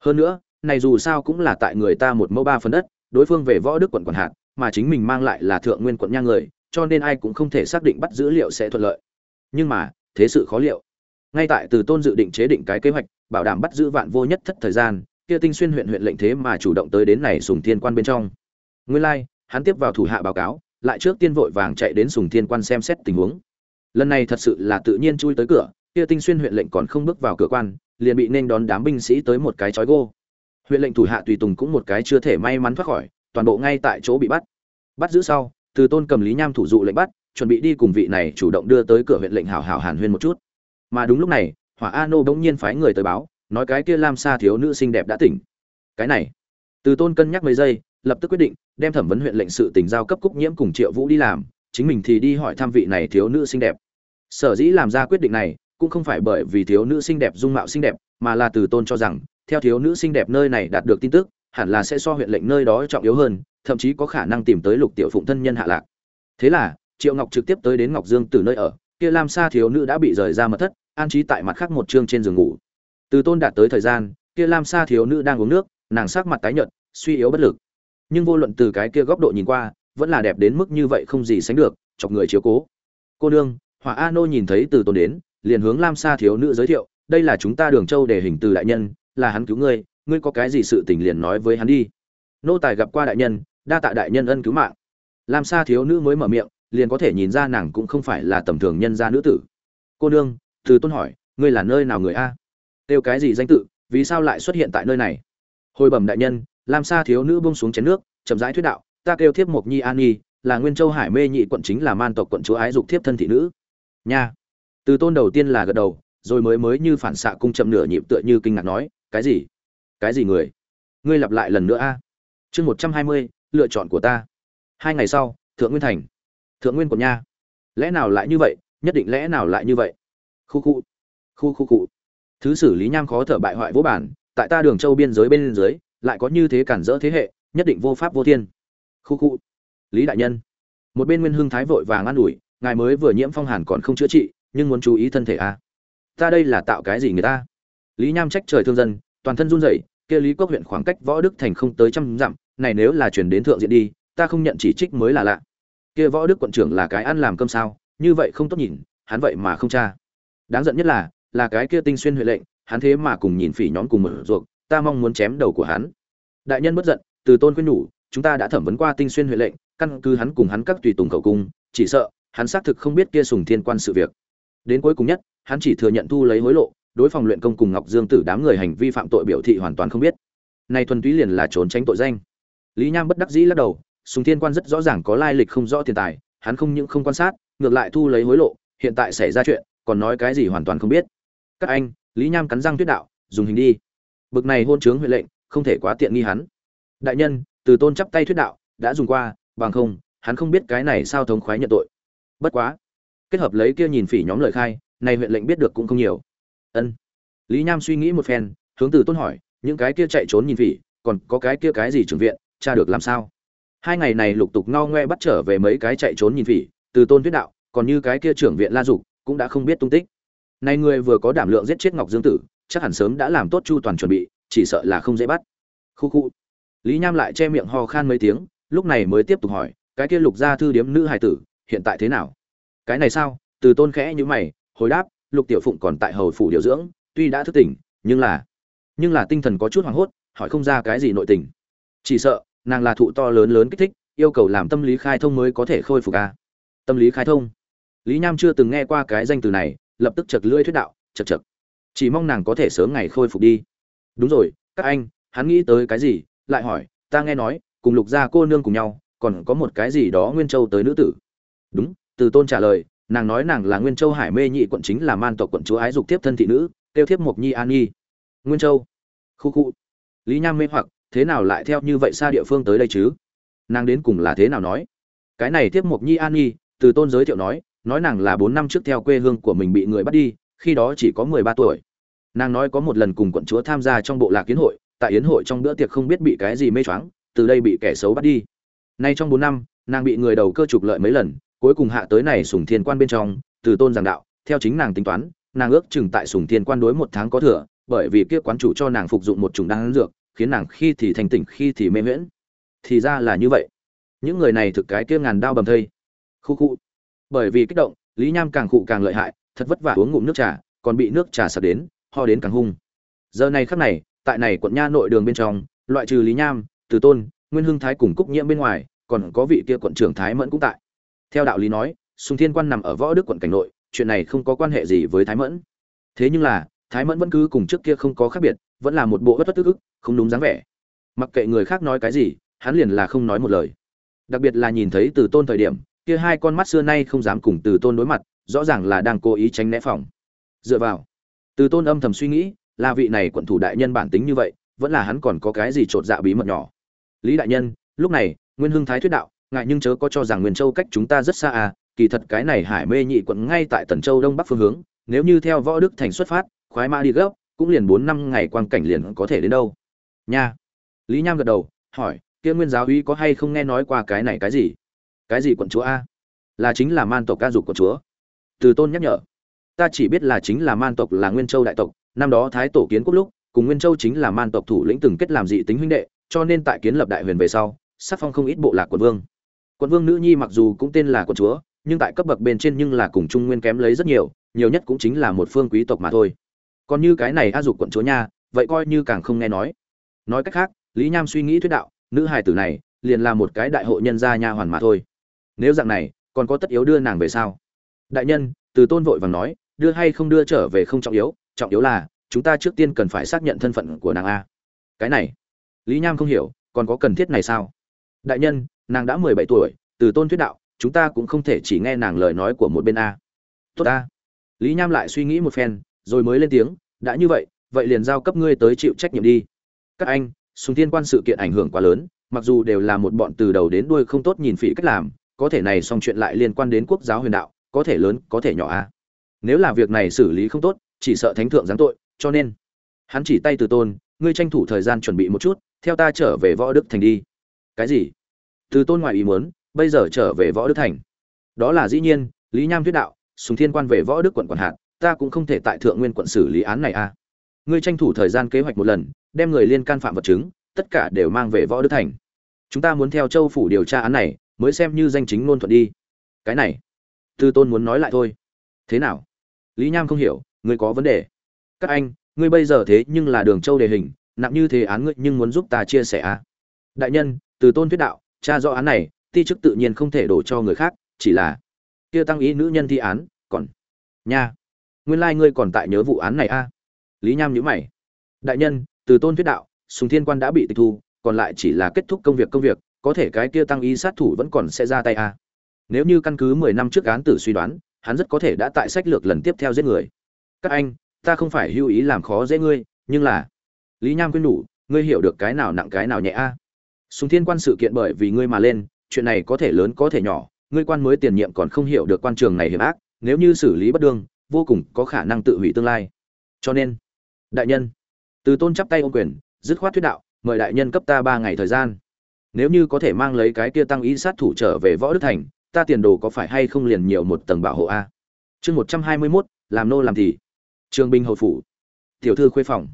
Hơn nữa này dù sao cũng là tại người ta một mẫu ba phần đất đối phương về võ đức quận quản hạt mà chính mình mang lại là thượng nguyên quận nha người cho nên ai cũng không thể xác định bắt dữ liệu sẽ thuận lợi. Nhưng mà thế sự khó liệu. Ngay tại từ tôn dự định chế định cái kế hoạch bảo đảm bắt giữ vạn vô nhất thất thời gian kia tinh xuyên huyện huyện lệnh thế mà chủ động tới đến này sùng thiên quan bên trong. Nguyên lai like, hắn tiếp vào thủ hạ báo cáo lại trước tiên vội vàng chạy đến sùng thiên quan xem xét tình huống. Lần này thật sự là tự nhiên chui tới cửa kia tinh xuyên huyện lệnh còn không bước vào cửa quan liền bị nên đón đám binh sĩ tới một cái chói gô huyện lệnh thủ hạ tùy tùng cũng một cái chưa thể may mắn thoát khỏi, toàn bộ ngay tại chỗ bị bắt. Bắt giữ sau, từ tôn cầm lý nham thủ dụ lệnh bắt, chuẩn bị đi cùng vị này chủ động đưa tới cửa huyện lệnh hảo hảo hàn huyên một chút. Mà đúng lúc này, hỏa a nô bỗng nhiên phái người tới báo, nói cái kia lam sa thiếu nữ xinh đẹp đã tỉnh. Cái này, từ tôn cân nhắc mấy giây, lập tức quyết định, đem thẩm vấn huyện lệnh sự tình giao cấp cúc nhiễm cùng triệu vũ đi làm, chính mình thì đi hỏi thăm vị này thiếu nữ xinh đẹp. Sở dĩ làm ra quyết định này, cũng không phải bởi vì thiếu nữ xinh đẹp dung mạo xinh đẹp, mà là từ tôn cho rằng theo thiếu nữ xinh đẹp nơi này đạt được tin tức, hẳn là sẽ so huyện lệnh nơi đó trọng yếu hơn, thậm chí có khả năng tìm tới lục tiểu phụng thân nhân hạ lạc. Thế là, triệu ngọc trực tiếp tới đến ngọc dương từ nơi ở, kia lam sa thiếu nữ đã bị rời ra mật thất, an trí tại mặt khác một chương trên giường ngủ. Từ tôn đạt tới thời gian, kia lam sa thiếu nữ đang uống nước, nàng sắc mặt tái nhợt, suy yếu bất lực. Nhưng vô luận từ cái kia góc độ nhìn qua, vẫn là đẹp đến mức như vậy không gì sánh được, chọc người chiếu cố. Cô nương, hỏa a nô nhìn thấy từ tôn đến, liền hướng lam sa thiếu nữ giới thiệu, đây là chúng ta đường châu để hình từ đại nhân là hắn cứu ngươi ngươi có cái gì sự tình liền nói với hắn đi. Nô tài gặp qua đại nhân, đa tạ đại nhân ân cứu mạng. Lam sa thiếu nữ mới mở miệng, liền có thể nhìn ra nàng cũng không phải là tầm thường nhân gia nữ tử. Cô nương, từ tôn hỏi, ngươi là nơi nào người a? Kêu cái gì danh tự, vì sao lại xuất hiện tại nơi này? Hồi bẩm đại nhân lam sa thiếu nữ buông xuống chén nước, chậm rãi thuyết đạo, ta kêu thiếp mộc nhi an nhi là nguyên châu hải mê nhị quận chính là man tộc quận chúa ái dục thiếp thân thị nữ. Nha. Từ tôn đầu tiên là gật đầu, rồi mới mới như phản xạ cung chậm nửa nhịp tựa như kinh ngạc nói cái gì? Cái gì người? Ngươi lặp lại lần nữa a. Chương một trăm hai mươi, lựa chọn của ta. Hai ngày sau, thượng nguyên thành. Thượng nguyên quận nha. Lẽ nào lại như vậy? Nhất định lẽ nào lại như vậy? Khu khu. Khu khu cụ thứ xử lý nham khó thở bại hoại vô bản, tại ta đường châu biên giới bên dưới, lại có như thế cản rỡ thế hệ, nhất định vô pháp vô thiên. Khu khu. Lý đại nhân. Một bên nguyên hưng thái vội vàng an ủi, ngài mới vừa nhiễm phong hàn còn không chữa trị, nhưng muốn chú ý thân thể a ta đây là tạo cái gì người ta? Lý nham trách trời thương dân, toàn thân run rẩy, kia lý quốc huyện khoảng cách võ đức thành không tới trăm dặm, này nếu là chuyển đến thượng diện đi, ta không nhận chỉ trích mới là lạ. Kia võ đức quận trưởng là cái ăn làm cơm sao, như vậy không tốt nhìn, hắn vậy mà không cha đáng giận nhất là là cái kia tinh xuyên huệ lệnh, hắn thế mà cùng nhìn phỉ nhón cùng mở ruột ta mong muốn chém đầu của hắn. Đại nhân bất giận, từ tôn quyên nhủ chúng ta đã thẩm vấn qua tinh xuyên huệ lệnh, căn cứ hắn cùng hắn các tùy tùng khẩu cung, chỉ sợ, hắn xác thực không biết kia sùng thiên quan sự việc. Đến cuối cùng nhất, hắn chỉ thừa nhận thu lấy hối lộ đối phòng luyện công cùng ngọc dương tử đám người hành vi phạm tội biểu thị hoàn toàn không biết. Nay thuần túy liền là trốn tránh tội danh. Lý nham bất đắc dĩ lắc đầu, sùng thiên quan rất rõ ràng có lai lịch không rõ tiền tài, hắn không những không quan sát, ngược lại thu lấy hối lộ, hiện tại xảy ra chuyện, còn nói cái gì hoàn toàn không biết. Các anh, lý nham cắn răng tuyết đạo, dùng hình đi. Bực này hôn chướng huệ lệnh, không thể quá tiện nghi hắn. Đại nhân, từ tôn chắp tay thuyết đạo, đã dùng qua, bằng không, hắn không biết cái này sao thống khoái nhận tội. Bất quá, kết hợp lấy kia nhìn phỉ nhóm lời khai, này huyện lệnh biết được cũng không nhiều ân. Lý nham suy nghĩ một phen hướng từ tôn hỏi những cái kia chạy trốn nhìn vị, còn có cái kia cái gì trưởng viện cha được làm sao? Hai ngày này lục tục ngao ngoe bắt trở về mấy cái chạy trốn nhìn vị, từ tôn thuyết đạo còn như cái kia trưởng viện la dục cũng đã không biết tung tích. Nay người vừa có đảm lượng giết chết ngọc dương tử chắc hẳn sớm đã làm tốt chu toàn chuẩn bị chỉ sợ là không dễ bắt. Khu khu. Lý nham lại che miệng ho khan mấy tiếng lúc này mới tiếp tục hỏi cái kia lục gia thư điếm nữ hài tử hiện tại thế nào? Cái này sao? Từ tôn khẽ như mày hồi đáp lục tiểu phụng còn tại hầu phủ điều dưỡng, tuy đã thức tỉnh, nhưng là nhưng là tinh thần có chút hoảng hốt, hỏi không ra cái gì nội tình. Chỉ sợ, nàng là thụ to lớn lớn kích thích, yêu cầu làm tâm lý khai thông mới có thể khôi phục ca tâm lý khai thông? Lý nham chưa từng nghe qua cái danh từ này, lập tức chật lưỡi thuyết đạo, chật chật. Chỉ mong nàng có thể sớm ngày khôi phục đi. Đúng rồi, các anh, hắn nghĩ tới cái gì, lại hỏi, ta nghe nói, cùng lục gia cô nương cùng nhau, còn có một cái gì đó nguyên châu tới nữ tử. Đúng, từ tôn trả lời nàng nói nàng là nguyên châu hải mê nhị quận chính là man tộc quận chúa ái dục tiếp thân thị nữ tiêu thiếp mộc nhi an nhi. Nguyên châu. Khu khu. Lý nham mê hoặc, thế nào lại theo như vậy xa địa phương tới đây chứ? Nàng đến cùng là thế nào nói? Cái này tiếp mộc nhi an nhi, từ tôn giới thiệu nói nói nàng là bốn năm trước theo quê hương của mình bị người bắt đi, khi đó chỉ có mười ba tuổi. Nàng nói có một lần cùng quận chúa tham gia trong bộ lạc kiến hội, tại yến hội trong bữa tiệc không biết bị cái gì mê choáng, từ đây bị kẻ xấu bắt đi. Nay trong bốn năm, nàng bị người đầu cơ trục lợi mấy lần cuối cùng hạ tới này sùng thiên quan bên trong, từ tôn giảng đạo, theo chính nàng tính toán, nàng ước chừng tại sùng thiên quan đối một tháng có thừa, bởi vì kia quán chủ cho nàng phục dụng một chủng đan dược, khiến nàng khi thì thành tỉnh, khi thì mê miễn thì ra là như vậy. Những người này thực cái kia ngàn đao bầm thây. Khu khu. Bởi vì kích động, lý nham càng khụ càng lợi hại, thật vất vả uống ngụm nước trà, còn bị nước trà sặc đến, ho đến càng hung. Giờ này khắc này, tại này quận nha nội đường bên trong, loại trừ lý nham, từ tôn, nguyên hưng thái cùng cúc nhiễm bên ngoài, còn có vị kia quận trưởng thái mẫn cũng tại theo đạo lý nói, sùng thiên quan nằm ở võ đức quận cảnh nội, chuyện này không có quan hệ gì với thái mẫn. Thế nhưng là, thái mẫn vẫn cứ cùng trước kia không có khác biệt, vẫn là một bộ bất bất tức ức, không đúng dáng vẻ. Mặc kệ người khác nói cái gì, hắn liền là không nói một lời. Đặc biệt là nhìn thấy từ tôn thời điểm, kia hai con mắt xưa nay không dám cùng từ tôn đối mặt, rõ ràng là đang cố ý tránh né phòng. Dựa vào, từ tôn âm thầm suy nghĩ, là vị này quận thủ đại nhân bản tính như vậy, vẫn là hắn còn có cái gì trột dạ bí mật nhỏ. Lý đại nhân, lúc này, nguyên hưng thái thuyết đạo ngại nhưng chớ có cho rằng nguyên châu cách chúng ta rất xa à kỳ thật cái này hải mê nhị quận ngay tại tần châu đông bắc phương hướng, nếu như theo võ đức thành xuất phát, khoái mã đi gấp, cũng liền bốn năm ngày quang cảnh liền có thể đến đâu. Nha. Lý nham gật đầu, hỏi, kia nguyên giáo uy có hay không nghe nói qua cái này cái gì? Cái gì quận chúa a? Là chính là man tộc ca dục quận chúa. Từ tôn nhắc nhở, ta chỉ biết là chính là man tộc là nguyên châu đại tộc, năm đó thái tổ kiến quốc lúc, cùng nguyên châu chính là man tộc thủ lĩnh từng kết làm dị tính huynh đệ, cho nên tại kiến lập đại huyền về sau sắc phong không ít bộ lạc quận vương quận vương nữ nhi mặc dù cũng tên là quận chúa, nhưng tại cấp bậc bên trên nhưng là cùng trung nguyên kém lấy rất nhiều nhiều nhất cũng chính là một phương quý tộc mà thôi. Còn như cái này a dục quận chúa nha, vậy coi như càng không nghe nói. Nói cách khác, lý nham suy nghĩ thuyết đạo, nữ hài tử này, liền là một cái đại hộ nhân gia nha hoàn mà thôi. Nếu dạng này, còn có tất yếu đưa nàng về sao? Đại nhân, từ tôn vội vàng nói, đưa hay không đưa trở về không trọng yếu trọng yếu là, chúng ta trước tiên cần phải xác nhận thân phận của nàng a. Cái này, lý nham không hiểu, còn có cần thiết này sao? Đại nhân nàng đã mười bảy tuổi, từ tôn thuyết đạo, chúng ta cũng không thể chỉ nghe nàng lời nói của một bên a. Tốt a. Lý nham lại suy nghĩ một phen, rồi mới lên tiếng, đã như vậy vậy liền giao cấp ngươi tới chịu trách nhiệm đi. Các anh, sùng thiên quan sự kiện ảnh hưởng quá lớn, mặc dù đều là một bọn từ đầu đến đuôi không tốt nhìn phỉ cách làm, có thể này xong chuyện lại liên quan đến quốc giáo huyền đạo, có thể lớn, có thể nhỏ a. Nếu là việc này xử lý không tốt, chỉ sợ thánh thượng giáng tội, cho nên, hắn chỉ tay từ tôn, ngươi tranh thủ thời gian chuẩn bị một chút, theo ta trở về võ đức thành đi. Cái gì? Từ tôn ngoài ý muốn, bây giờ trở về võ đức thành. Đó là dĩ nhiên, lý nham thuyết đạo, sùng thiên quan về võ đức quận quản hạt, ta cũng không thể tại thượng nguyên quận xử lý án này a ngươi tranh thủ thời gian kế hoạch một lần, đem người liên can phạm vật chứng, tất cả đều mang về võ đức thành. Chúng ta muốn theo châu phủ điều tra án này, mới xem như danh chính ngôn thuận đi. Cái này tư tôn muốn nói lại thôi. Thế nào? Lý nham không hiểu, ngươi có vấn đề. Các anh, ngươi bây giờ thế nhưng là đường châu đề hình, nặng như thế án ngươi nhưng muốn giúp ta chia sẻ à? Đại nhân, từ tôn thuyết đạo cha rõ án này, ti chức tự nhiên không thể đổ cho người khác, chỉ là kia tăng ý nữ nhân thi án, còn nha nguyên lai ngươi còn tại nhớ vụ án này a à? lý nham nhữ mày đại nhân, từ tôn thuyết đạo, sùng thiên quan đã bị tịch thu, còn lại chỉ là kết thúc công việc công việc, có thể cái kia tăng ý sát thủ vẫn còn sẽ ra tay a à? nếu như căn cứ mười năm trước án tử suy đoán, hắn rất có thể đã tại sách lược lần tiếp theo giết người các anh, ta không phải hưu ý làm khó dễ ngươi, nhưng là lý nham quyên nhủ, ngươi hiểu được cái nào nặng cái nào nhẹ a à? Sùng thiên quan sự kiện bởi vì ngươi mà lên, chuyện này có thể lớn có thể nhỏ, ngươi quan mới tiền nhiệm còn không hiểu được quan trường này hiểm ác, nếu như xử lý bất đương, vô cùng có khả năng tự hủy tương lai. Cho nên, đại nhân, từ tôn chắp tay ô quyền, dứt khoát thuyết đạo, mời đại nhân cấp ta ba ngày thời gian. Nếu như có thể mang lấy cái kia tăng ý sát thủ trở về võ đức thành, ta tiền đồ có phải hay không liền nhiều một tầng bảo hộ a? Chương một trăm hai mươi mốt, làm nô làm thì. Trường binh hầu phủ. Tiểu thư khuê phòng.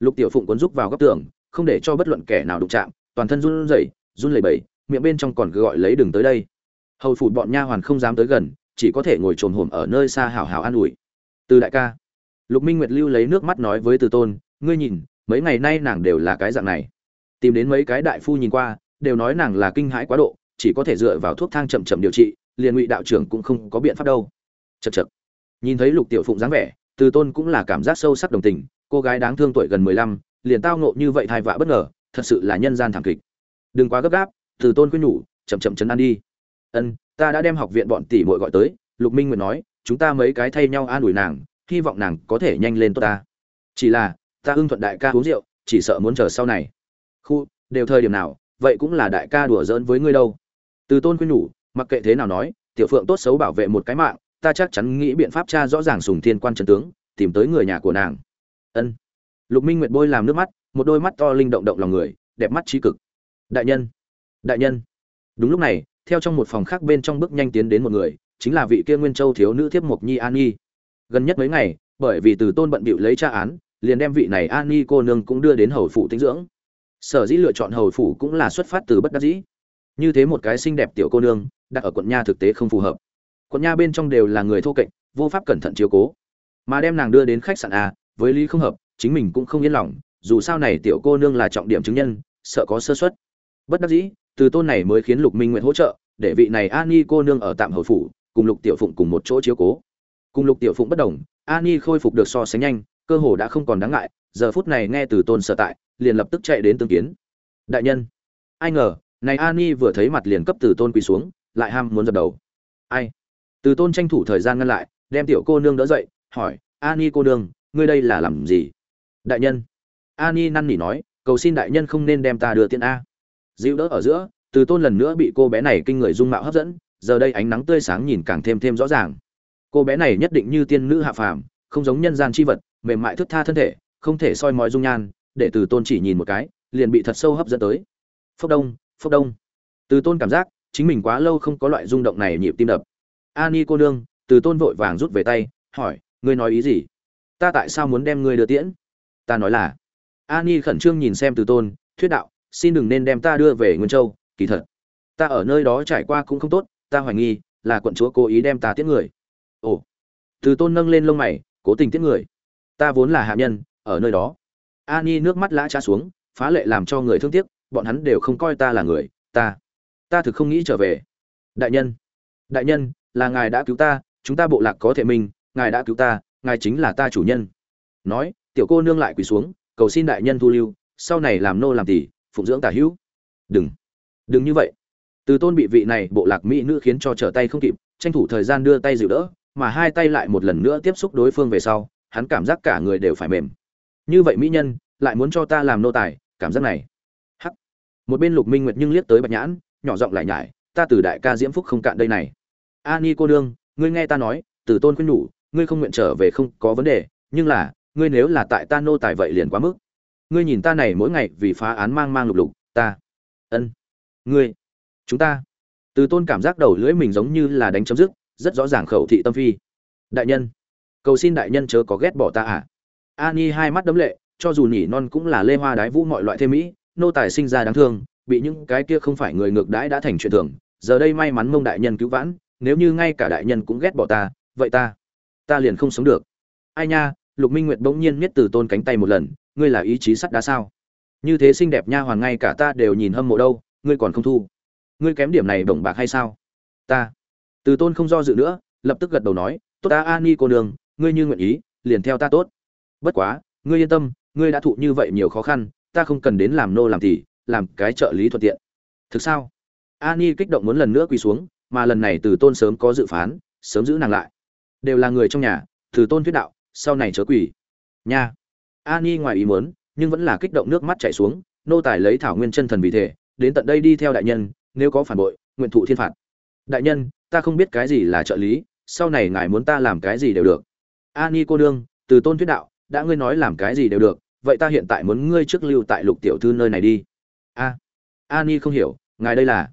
Lục tiểu phụng cuốn rúc vào góc tường, không để cho bất luận kẻ nào đụng chạm toàn thân run rẩy, run lẩy bẩy, miệng bên trong còn cứ gọi lấy đừng tới đây. Hầu phủ bọn nha hoàn không dám tới gần, chỉ có thể ngồi trồn hổm ở nơi xa hào hào an ủi. Từ đại ca, lục minh nguyệt lưu lấy nước mắt nói với từ tôn, ngươi nhìn, mấy ngày nay nàng đều là cái dạng này. Tìm đến mấy cái đại phu nhìn qua, đều nói nàng là kinh hãi quá độ, chỉ có thể dựa vào thuốc thang chậm chậm điều trị, liền ngụy đạo trưởng cũng không có biện pháp đâu. Chật chật nhìn thấy lục tiểu phụng dáng vẻ, từ tôn cũng là cảm giác sâu sắc đồng tình, cô gái đáng thương tuổi gần mười lăm, liền tao nộ như vậy thai vạ bất ngờ thật sự là nhân gian thảm kịch. Đừng quá gấp gáp, từ tôn khuyên nhủ, chậm chậm chấn an đi. Ân, ta đã đem học viện bọn tỷ muội gọi tới, lục minh nguyệt nói, chúng ta mấy cái thay nhau an ủi nàng, hy vọng nàng có thể nhanh lên tốt ta. Chỉ là, ta ưng thuận đại ca uống rượu, chỉ sợ muốn chờ sau này. Khu, đều thời điểm nào, vậy cũng là đại ca đùa giỡn với ngươi đâu. Từ tôn khuyên nhủ, mặc kệ thế nào nói, tiểu phượng tốt xấu bảo vệ một cái mạng, ta chắc chắn nghĩ biện pháp tra rõ ràng sùng thiên quan trần tướng, tìm tới người nhà của nàng. Ân. Lục minh nguyệt bôi làm nước mắt một đôi mắt to linh động động lòng người, đẹp mắt trí cực. Đại nhân đại nhân. Đúng lúc này, theo trong một phòng khác bên trong bước nhanh tiến đến một người, chính là vị kia nguyên châu thiếu nữ thiếp mộc nhi an nhi. Gần nhất mấy ngày, bởi vì từ tôn bận bịu lấy tra án, liền đem vị này an nhi cô nương cũng đưa đến hầu phủ tinh dưỡng. Sở dĩ lựa chọn hầu phủ cũng là xuất phát từ bất đắc dĩ. Như thế một cái xinh đẹp tiểu cô nương, đặt ở quận nha thực tế không phù hợp. Quận nha bên trong đều là người thô kệch, vô pháp cẩn thận chiếu cố. Mà đem nàng đưa đến khách sạn a, với lý không hợp, chính mình cũng không yên lòng dù sao này tiểu cô nương là trọng điểm chứng nhân, sợ có sơ suất. Bất đắc dĩ, từ tôn này mới khiến lục minh nguyện hỗ trợ, để vị này an nhi cô nương ở tạm hầu phủ, cùng lục tiểu phụng cùng một chỗ chiếu cố. Cùng lục tiểu phụng bất đồng an nhi khôi phục được so sánh nhanh, cơ hồ đã không còn đáng ngại, giờ phút này nghe từ tôn sở tại, liền lập tức chạy đến tương kiến. Đại nhân, ai ngờ, này an nhi vừa thấy mặt liền cấp từ tôn quỳ xuống, lại ham muốn dập đầu. Ai? Từ tôn tranh thủ thời gian ngăn lại, đem tiểu cô nương đỡ dậy, hỏi an nhi cô nương, ngươi đây là làm gì? Đại nhân Ani năn nỉ nói, cầu xin đại nhân không nên đem ta đưa tiễn a. Dịu đỡ ở giữa, từ tôn lần nữa bị cô bé này kinh người dung mạo hấp dẫn, giờ đây ánh nắng tươi sáng nhìn càng thêm thêm rõ ràng. Cô bé này nhất định như tiên nữ hạ phàm, không giống nhân gian chi vật, mềm mại thức tha thân thể, không thể soi mói dung nhan, để từ tôn chỉ nhìn một cái, liền bị thật sâu hấp dẫn tới. Phốc đông phốc đông. Từ tôn cảm giác, chính mình quá lâu không có loại rung động này nhịp tim đập. Ani cô nương, từ tôn vội vàng rút về tay, hỏi, ngươi nói ý gì? Ta tại sao muốn đem ngươi đưa tiễn? Ta nói là ani khẩn trương nhìn xem từ tôn thuyết đạo xin đừng nên đem ta đưa về nguyên châu kỳ thật ta ở nơi đó trải qua cũng không tốt ta hoài nghi là quận chúa cố ý đem ta tiễn người. Ồ. Từ tôn nâng lên lông mày cố tình tiễn người? Ta vốn là hạ nhân ở nơi đó. Ani nước mắt lã chã xuống phá lệ làm cho người thương tiếc bọn hắn đều không coi ta là người ta ta thực không nghĩ trở về. Đại nhân đại nhân là ngài đã cứu ta chúng ta bộ lạc có thể mình, ngài đã cứu ta ngài chính là ta chủ nhân. Nói tiểu cô nương lại quỳ xuống cầu xin đại nhân thu lưu, sau này làm nô làm tỷ phụng dưỡng tả hữu. Đừng. Đừng như vậy. Từ tôn bị vị này bộ lạc mỹ nữ khiến cho trở tay không kịp, tranh thủ thời gian đưa tay dịu đỡ, mà hai tay lại một lần nữa tiếp xúc đối phương về sau, hắn cảm giác cả người đều phải mềm. Như vậy mỹ nhân, lại muốn cho ta làm nô tài, cảm giác này. Hắc. Một bên lục minh nguyệt nhưng liếc tới bạch nhãn, nhỏ giọng lại nhải, ta từ đại ca diễm phúc không cạn đây này. Ani cô nương, ngươi nghe ta nói, từ tôn khuyên nhủ, ngươi không nguyện trở về không có vấn đề, nhưng là ngươi nếu là tại ta nô tài vậy liền quá mức. Ngươi nhìn ta này mỗi ngày vì phá án mang mang lục lục, ta, ân, ngươi, chúng ta. Từ tôn cảm giác đầu lưỡi mình giống như là đánh chấm dứt, rất rõ ràng khẩu thị tâm phi. Đại nhân, cầu xin đại nhân chớ có ghét bỏ ta à? Ani hai mắt đấm lệ, cho dù nhỉ non cũng là lê hoa đái vũ mọi loại thêm mỹ, nô tài sinh ra đáng thương, bị những cái kia không phải người ngược đãi đã thành chuyện thường. Giờ đây may mắn mông đại nhân cứu vãn, nếu như ngay cả đại nhân cũng ghét bỏ ta, vậy ta ta liền không sống được. Ai nha lục minh nguyệt bỗng nhiên miết từ tôn cánh tay một lần, ngươi là ý chí sắt đá sao? Như thế xinh đẹp nha hoàn ngay cả ta đều nhìn hâm mộ đâu, ngươi còn không thu. Ngươi kém điểm này bổng bạc hay sao? Ta. Từ tôn không do dự nữa, lập tức gật đầu nói, tốt ta, ani cô đường ngươi như nguyện ý, liền theo ta tốt. Bất quá, ngươi yên tâm, ngươi đã thụ như vậy nhiều khó khăn, ta không cần đến làm nô làm tỷ làm cái trợ lý thuận tiện. Thực sao? Ani kích động muốn lần nữa quỳ xuống, mà lần này từ tôn sớm có dự phán, sớm giữ nàng lại. Đều là người trong nhà, từ tôn thuyết đạo sau này chớ quỳ. Nha. Ani ngoài ý muốn, nhưng vẫn là kích động nước mắt chảy xuống, nô tài lấy thảo nguyên chân thần vì thể, đến tận đây đi theo đại nhân, nếu có phản bội, nguyện thụ thiên phạt. Đại nhân, ta không biết cái gì là trợ lý, sau này ngài muốn ta làm cái gì đều được. Ani cô đương từ tôn thuyết đạo, đã ngươi nói làm cái gì đều được, vậy ta hiện tại muốn ngươi trước lưu tại lục tiểu thư nơi này đi. A. Ani không hiểu, ngài đây là?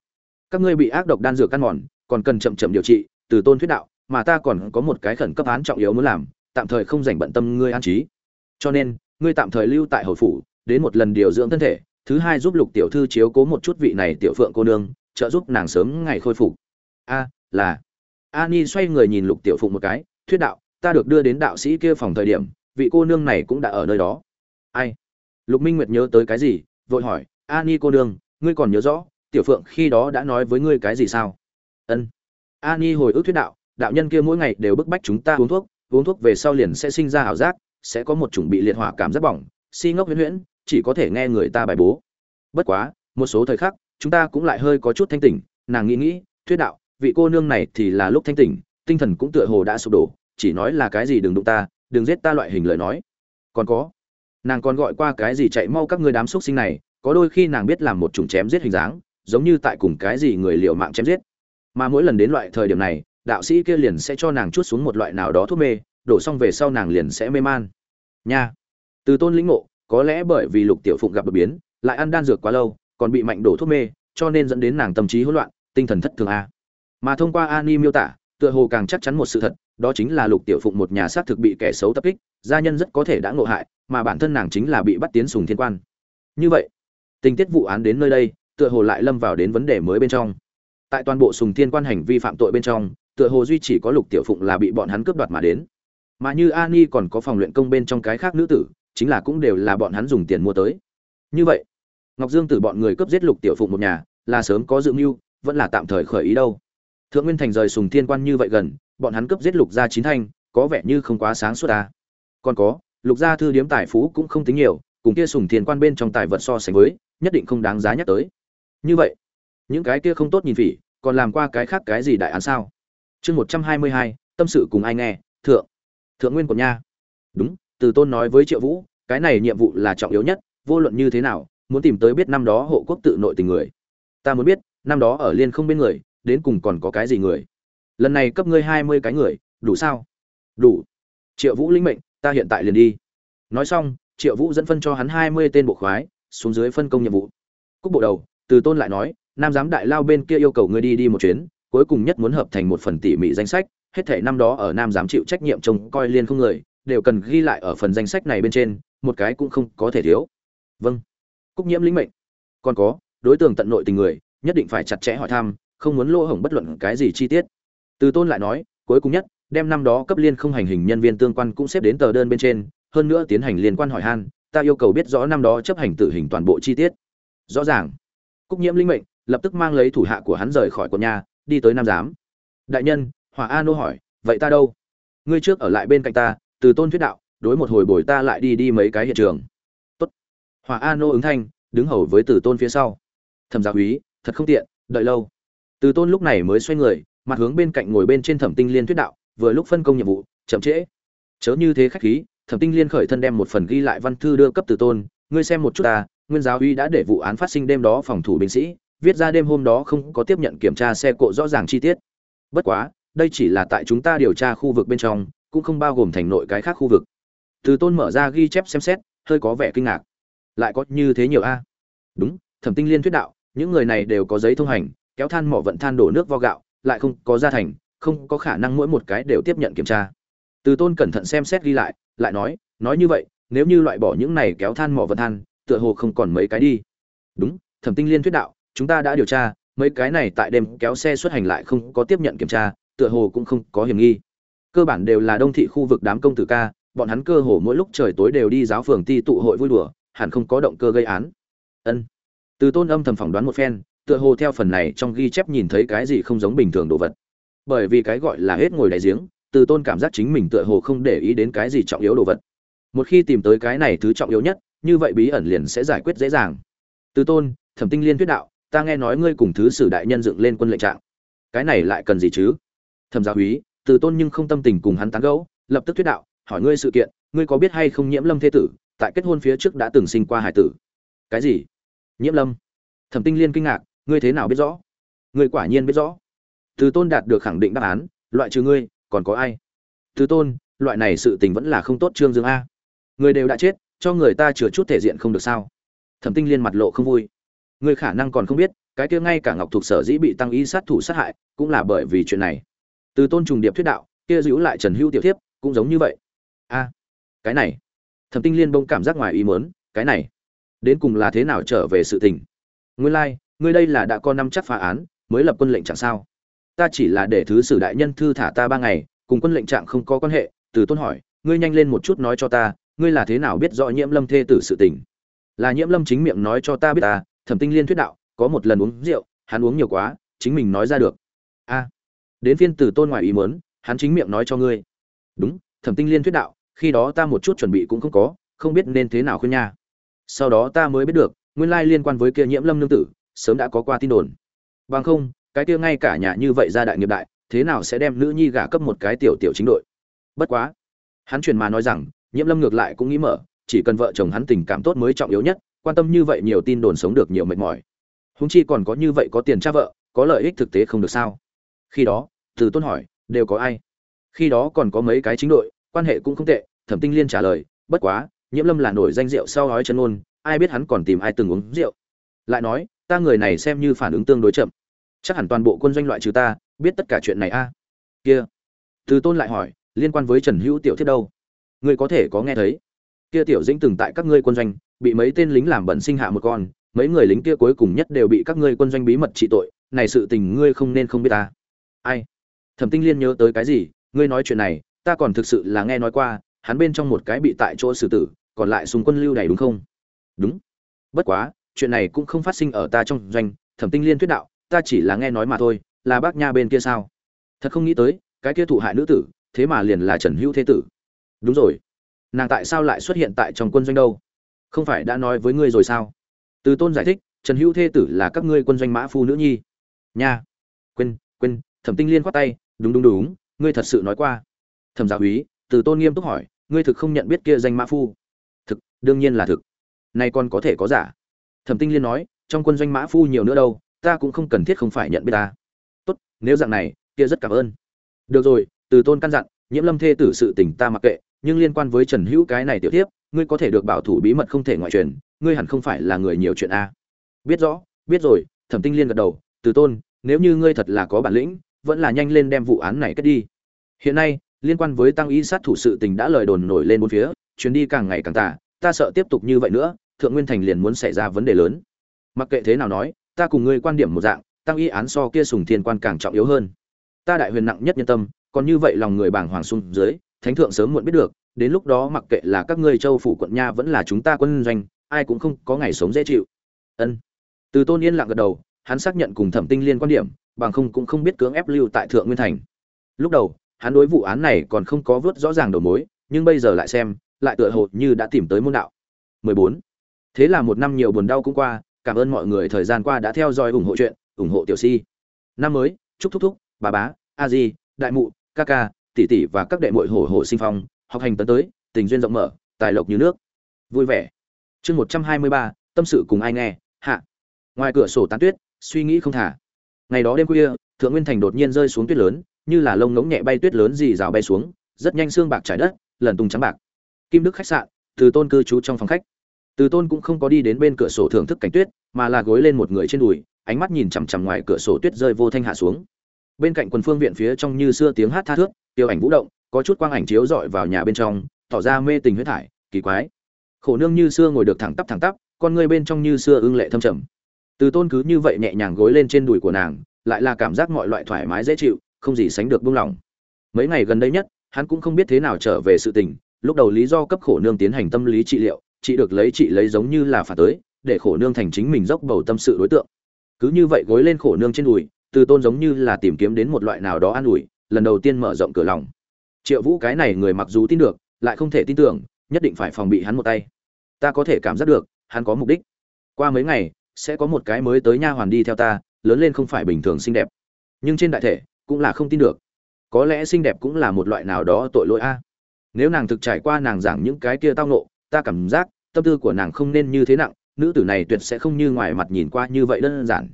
Các ngươi bị ác độc đan dược căn mòn, còn cần chậm chậm điều trị, từ tôn thuyết đạo, mà ta còn có một cái khẩn cấp án trọng yếu muốn làm tạm thời không dành bận tâm ngươi an trí. Cho nên, ngươi tạm thời lưu tại hồi phủ, đến một lần điều dưỡng thân thể, thứ hai giúp lục tiểu thư chiếu cố một chút vị này tiểu phượng cô nương, trợ giúp nàng sớm ngày khôi phục. A, là. Ani xoay người nhìn lục tiểu phụng một cái, thuyết đạo, ta được đưa đến đạo sĩ kia phòng thời điểm, vị cô nương này cũng đã ở nơi đó. Ai? Lục minh nguyệt nhớ tới cái gì, vội hỏi, ani cô nương, ngươi còn nhớ rõ, tiểu phượng khi đó đã nói với ngươi cái gì sao? Ân. Ani hồi ức thuyết đạo đạo nhân kia mỗi ngày đều bức bách chúng ta uống thuốc uống thuốc về sau liền sẽ sinh ra ảo giác, sẽ có một chủng bị liệt hỏa cảm giác bỏng, si ngốc huyễn huyễn, chỉ có thể nghe người ta bài bố. Bất quá, một số thời khắc, chúng ta cũng lại hơi có chút thanh tỉnh, nàng nghĩ nghĩ, thuyết đạo, vị cô nương này thì là lúc thanh tỉnh, tinh thần cũng tựa hồ đã sụp đổ, chỉ nói là cái gì đừng đụng ta, đừng giết ta loại hình lời nói. Còn có, nàng còn gọi qua cái gì chạy mau các ngươi đám xúc sinh này, có đôi khi nàng biết làm một chủng chém giết hình dáng, giống như tại cùng cái gì người liều mạng chém giết. Mà mỗi lần đến loại thời điểm này đạo sĩ kia liền sẽ cho nàng chút xuống một loại nào đó thuốc mê, đổ xong về sau nàng liền sẽ mê man. Nha. Từ tôn lĩnh ngộ, có lẽ bởi vì lục tiểu phụng gặp đột biến, lại ăn đan dược quá lâu, còn bị mạnh đổ thuốc mê, cho nên dẫn đến nàng tâm trí hỗn loạn, tinh thần thất thường a. Mà thông qua ani miêu tả, tựa hồ càng chắc chắn một sự thật, đó chính là lục tiểu phụng một nhà xác thực bị kẻ xấu tập kích, gia nhân rất có thể đã ngộ hại, mà bản thân nàng chính là bị bắt tiến sùng thiên quan. Như vậy, tình tiết vụ án đến nơi đây, tựa hồ lại lâm vào đến vấn đề mới bên trong. Tại toàn bộ sùng thiên quan hành vi phạm tội bên trong tựa hồ duy chỉ có lục tiểu phụng là bị bọn hắn cướp đoạt mà đến. Mà như ani còn có phòng luyện công bên trong cái khác nữ tử, chính là cũng đều là bọn hắn dùng tiền mua tới. Như vậy, ngọc dương tử bọn người cướp giết lục tiểu phụng một nhà, là sớm có dự mưu, vẫn là tạm thời khởi ý đâu. Thượng nguyên thành rời sùng thiên quan như vậy gần, bọn hắn cướp giết lục gia chín thanh, có vẻ như không quá sáng suốt ta còn có, lục gia thư điếm tài phú cũng không tính nhiều, cùng kia sùng thiên quan bên trong tài vật so sánh với, nhất định không đáng giá nhắc tới. Như vậy, những cái kia không tốt nhìn phỉ, còn làm qua cái khác cái gì đại án sao? Chương một trăm hai mươi hai, tâm sự cùng ai nghe, thượng. Thượng nguyên của nha. Đúng, từ tôn nói với triệu vũ, cái này nhiệm vụ là trọng yếu nhất, vô luận như thế nào, muốn tìm tới biết năm đó hộ quốc tự nội tình người. Ta muốn biết, năm đó ở liên không bên người, đến cùng còn có cái gì người? Lần này cấp ngươi hai mươi cái người, đủ sao? Đủ. Triệu vũ linh mệnh, ta hiện tại liền đi. Nói xong, triệu vũ dẫn phân cho hắn hai mươi tên bộ khoái, xuống dưới phân công nhiệm vụ. Cúc bộ đầu, từ tôn lại nói, nam giám đại lao bên kia yêu cầu ngươi đi đi một chuyến cuối cùng nhất muốn hợp thành một phần tỉ mỉ danh sách, hết thể năm đó ở nam giám chịu trách nhiệm trông coi liên không người, đều cần ghi lại ở phần danh sách này bên trên, một cái cũng không có thể thiếu. Vâng. Cúc nhiễm lĩnh mệnh. Còn có, đối tượng tận nội tình người, nhất định phải chặt chẽ hỏi thăm, không muốn lỗ hổng bất luận cái gì chi tiết. Từ tôn lại nói, cuối cùng nhất, đem năm đó cấp liên không hành hình nhân viên tương quan cũng xếp đến tờ đơn bên trên, hơn nữa tiến hành liên quan hỏi han, ta yêu cầu biết rõ năm đó chấp hành tử hình toàn bộ chi tiết. Rõ ràng. Cúc nhiễm linh mệnh, lập tức mang lấy thủ hạ của hắn rời khỏi quận nhà đi tới nam giám. Đại nhân, hỏa a nô hỏi, vậy ta đâu? Ngươi trước ở lại bên cạnh ta, từ tôn thuyết đạo, đối một hồi bồi ta lại đi đi mấy cái hiện trường. Tốt. Hỏa a nô ứng thanh, đứng hầu với từ tôn phía sau. Thẩm Giáo úy, thật không tiện, đợi lâu. Từ tôn lúc này mới xoay người, mặt hướng bên cạnh ngồi bên trên thẩm tinh liên thuyết đạo, vừa lúc phân công nhiệm vụ, chậm trễ. Chớ như thế khách khí, thẩm tinh liên khởi thân đem một phần ghi lại văn thư đưa cấp từ tôn, ngươi xem một chút ta, nguyên giáo uy đã để vụ án phát sinh đêm đó phòng thủ binh sĩ viết ra đêm hôm đó không có tiếp nhận kiểm tra xe cộ rõ ràng chi tiết. Bất quá, đây chỉ là tại chúng ta điều tra khu vực bên trong, cũng không bao gồm thành nội cái khác khu vực. Từ tôn mở ra ghi chép xem xét, hơi có vẻ kinh ngạc. Lại có như thế nhiều a? Đúng, thẩm tinh liên thuyết đạo, những người này đều có giấy thông hành, kéo than mỏ vận than đổ nước vo gạo, lại không có gia thành, không có khả năng mỗi một cái đều tiếp nhận kiểm tra. Từ tôn cẩn thận xem xét ghi lại lại nói nói như vậy, nếu như loại bỏ những này kéo than mỏ vận than, tựa hồ không còn mấy cái đi. Đúng, thẩm tinh liên thuyết đạo chúng ta đã điều tra, mấy cái này tại đêm kéo xe xuất hành lại không có tiếp nhận kiểm tra, tựa hồ cũng không có hiểm nghi. Cơ bản đều là đông thị khu vực đám công tử ca, bọn hắn cơ hồ mỗi lúc trời tối đều đi giáo phường ti tụ hội vui đùa, hẳn không có động cơ gây án. Ân. Từ tôn âm thầm phỏng đoán một phen, tựa hồ theo phần này trong ghi chép nhìn thấy cái gì không giống bình thường đồ vật. Bởi vì cái gọi là hết ngồi đại giếng, từ tôn cảm giác chính mình tựa hồ không để ý đến cái gì trọng yếu đồ vật. Một khi tìm tới cái này thứ trọng yếu nhất, như vậy bí ẩn liền sẽ giải quyết dễ dàng. Từ tôn, thẩm tinh liên thuyết đạo ta nghe nói ngươi cùng thứ sử đại nhân dựng lên quân lệnh trạng. Cái này lại cần gì chứ? Thẩm gia úy, từ tôn nhưng không tâm tình cùng hắn tán gẫu, lập tức thuyết đạo, hỏi ngươi sự kiện, ngươi có biết hay không nhiễm lâm thế tử, tại kết hôn phía trước đã từng sinh qua hải tử? Cái gì? Nhiễm lâm? Thẩm tinh liên kinh ngạc, ngươi thế nào biết rõ? Ngươi quả nhiên biết rõ. Từ tôn đạt được khẳng định đáp án, loại trừ ngươi, còn có ai? Từ tôn, loại này sự tình vẫn là không tốt trương dương a. Người đều đã chết, cho người ta chừa chút thể diện không được sao? Thẩm tinh liên mặt lộ không vui ngươi khả năng còn không biết cái kia ngay cả ngọc thuộc sở dĩ bị tăng y sát thủ sát hại cũng là bởi vì chuyện này. Từ tôn trùng điệp thuyết đạo kia giữ lại trần hưu tiểu thiếp cũng giống như vậy. A cái này. Thẩm tinh liên bỗng cảm giác ngoài ý muốn, cái này đến cùng là thế nào trở về sự tình? Nguyên lai、like, ngươi đây là đã có năm chắc phá án mới lập quân lệnh chẳng sao. Ta chỉ là để thứ sử đại nhân thư thả ta ba ngày cùng quân lệnh trạng không có quan hệ từ tôn hỏi ngươi nhanh lên một chút nói cho ta ngươi là thế nào biết rõ nhiễm lâm thê tử sự tình? Là nhiễm lâm chính miệng nói cho ta biết ta thẩm tinh liên thuyết đạo, có một lần uống rượu, hắn uống nhiều quá, chính mình nói ra được. A, đến phiên từ tôn ngoài ý muốn, hắn chính miệng nói cho ngươi. Đúng, thẩm tinh liên thuyết đạo, khi đó ta một chút chuẩn bị cũng không có, không biết nên thế nào khuyên nha. Sau đó ta mới biết được, nguyên lai liên quan với kia nhiễm lâm nương tử, sớm đã có qua tin đồn. Bằng không, cái kia ngay cả nhà như vậy ra đại nghiệp đại, thế nào sẽ đem nữ nhi gả cấp một cái tiểu tiểu chính đội? Bất quá, hắn truyền mà nói rằng, nhiễm lâm ngược lại cũng nghĩ mở, chỉ cần vợ chồng hắn tình cảm tốt mới trọng yếu nhất quan tâm như vậy nhiều tin đồn sống được nhiều mệt mỏi. Húng chi còn có như vậy có tiền cha vợ, có lợi ích thực tế không được sao? Khi đó, từ tôn hỏi, đều có ai? Khi đó còn có mấy cái chính đội, quan hệ cũng không tệ, thẩm tinh liên trả lời, bất quá, nhiễm lâm là nổi danh rượu sau nói chân ôn ai biết hắn còn tìm ai từng uống rượu. Lại nói, ta người này xem như phản ứng tương đối chậm. Chắc hẳn toàn bộ quân doanh loại trừ ta, biết tất cả chuyện này a. Kia. Từ tôn lại hỏi, liên quan với trần hữu tiểu thiết đâu? Người có thể có nghe thấy kia tiểu dĩnh từng tại các ngươi quân doanh, bị mấy tên lính làm bẩn sinh hạ một con, mấy người lính kia cuối cùng nhất đều bị các ngươi quân doanh bí mật trị tội, này sự tình ngươi không nên không biết ta. Ai? Thẩm tinh liên nhớ tới cái gì? Ngươi nói chuyện này, ta còn thực sự là nghe nói qua, hắn bên trong một cái bị tại chỗ xử tử, còn lại xung quân lưu này đúng không? Đúng. Bất quá, chuyện này cũng không phát sinh ở ta trong doanh, thẩm tinh liên thuyết đạo, ta chỉ là nghe nói mà thôi, là bác nha bên kia sao? Thật không nghĩ tới, cái kia thụ hại nữ tử, thế mà liền là trần hữu thế tử. Đúng rồi nàng tại sao lại xuất hiện tại trong quân doanh đâu? Không phải đã nói với ngươi rồi sao? Từ tôn giải thích, trần hữu thê tử là các ngươi quân doanh mã phu nữ nhi. Nha. Quên quên, thẩm tinh liên khoát tay, đúng đúng đúng, ngươi thật sự nói qua. Thẩm dạ gia úy từ tôn nghiêm túc hỏi, ngươi thực không nhận biết kia danh mã phu? Thực, đương nhiên là thực. Nay còn có thể có giả. Thẩm tinh liên nói, trong quân doanh mã phu nhiều nữa đâu, ta cũng không cần thiết không phải nhận biết ta. Tốt, nếu dạng này, kia rất cảm ơn. Được rồi, từ tôn căn dặn, nhiễm lâm thê tử sự tình ta mặc kệ nhưng liên quan với trần hữu cái này tiểu tiếp ngươi có thể được bảo thủ bí mật không thể ngoại truyền, ngươi hẳn không phải là người nhiều chuyện a. Biết rõ, biết rồi, thẩm tinh liên gật đầu, từ tôn, nếu như ngươi thật là có bản lĩnh, vẫn là nhanh lên đem vụ án này kết đi. Hiện nay, liên quan với tăng y sát thủ sự tình đã lời đồn nổi lên bốn phía, chuyến đi càng ngày càng tả ta sợ tiếp tục như vậy nữa, thượng nguyên thành liền muốn xảy ra vấn đề lớn. Mặc kệ thế nào nói, ta cùng ngươi quan điểm một dạng, tăng y án so kia sùng thiên quan càng trọng yếu hơn. Ta đại huyền nặng nhất nhân tâm, còn như vậy lòng người bàng hoàng xung dưới thánh thượng sớm muộn biết được, đến lúc đó mặc kệ là các ngươi châu phủ quận nha vẫn là chúng ta quân doanh, ai cũng không có ngày sống dễ chịu. Ân. Từ tôn yên lặng gật đầu, hắn xác nhận cùng thẩm tinh liên quan điểm, bằng không cũng không biết cưỡng ép lưu tại thượng nguyên thành. Lúc đầu, hắn đối vụ án này còn không có vớt rõ ràng đầu mối, nhưng bây giờ lại xem, lại tựa hồ như đã tìm tới môn đạo. 14. thế là một năm nhiều buồn đau cũng qua, cảm ơn mọi người thời gian qua đã theo dõi ủng hộ chuyện, ủng hộ tiểu si. Năm mới, chúc thúc thúc, bà bá, a di, đại mụ, ca ca tỷ tỷ và các đệ muội hổ hổ sinh phong, học hành tấn tới, tình duyên rộng mở, tài lộc như nước. Vui vẻ. Chương một trăm hai mươi ba, tâm sự cùng ai nghe, hạ. Ngoài cửa sổ tán tuyết, suy nghĩ không thả. Ngày đó đêm khuya, thượng nguyên thành đột nhiên rơi xuống tuyết lớn, như là lông ngỗng nhẹ bay tuyết lớn gì rào bay xuống, rất nhanh xương bạc trải đất, lần tung trắng bạc. Kim đức khách sạn, từ tôn cư trú trong phòng khách. Từ tôn cũng không có đi đến bên cửa sổ thưởng thức cảnh tuyết, mà là gối lên một người trên đùi, ánh mắt nhìn chằm chằm ngoài cửa sổ tuyết rơi vô thanh hạ xuống bên cạnh quần phương viện phía trong như xưa tiếng hát tha thước, tiêu ảnh vũ động, có chút quang ảnh chiếu rọi vào nhà bên trong, tỏ ra mê tình huyết thải, kỳ quái. Khổ nương như xưa ngồi được thẳng tắp thẳng tắp, con người bên trong như xưa ưng lệ thâm trầm. Từ tôn cứ như vậy nhẹ nhàng gối lên trên đùi của nàng, lại là cảm giác mọi loại thoải mái dễ chịu, không gì sánh được buông lỏng. Mấy ngày gần đây nhất, hắn cũng không biết thế nào trở về sự tình, lúc đầu lý do cấp khổ nương tiến hành tâm lý trị liệu chị được lấy chị lấy giống như là phản tới, để khổ nương thành chính mình dốc bầu tâm sự đối tượng. Cứ như vậy gối lên khổ nương trên đùi từ tôn giống như là tìm kiếm đến một loại nào đó an ủi, lần đầu tiên mở rộng cửa lòng. Triệu vũ cái này người mặc dù tin được, lại không thể tin tưởng, nhất định phải phòng bị hắn một tay. Ta có thể cảm giác được, hắn có mục đích. Qua mấy ngày, sẽ có một cái mới tới nha hoàn đi theo ta, lớn lên không phải bình thường xinh đẹp. Nhưng trên đại thể, cũng là không tin được. Có lẽ xinh đẹp cũng là một loại nào đó tội lỗi a. Nếu nàng thực trải qua nàng giảng những cái kia tao nộ ta cảm giác, tâm tư của nàng không nên như thế nặng, nữ tử này tuyệt sẽ không như ngoài mặt nhìn qua như vậy đơn giản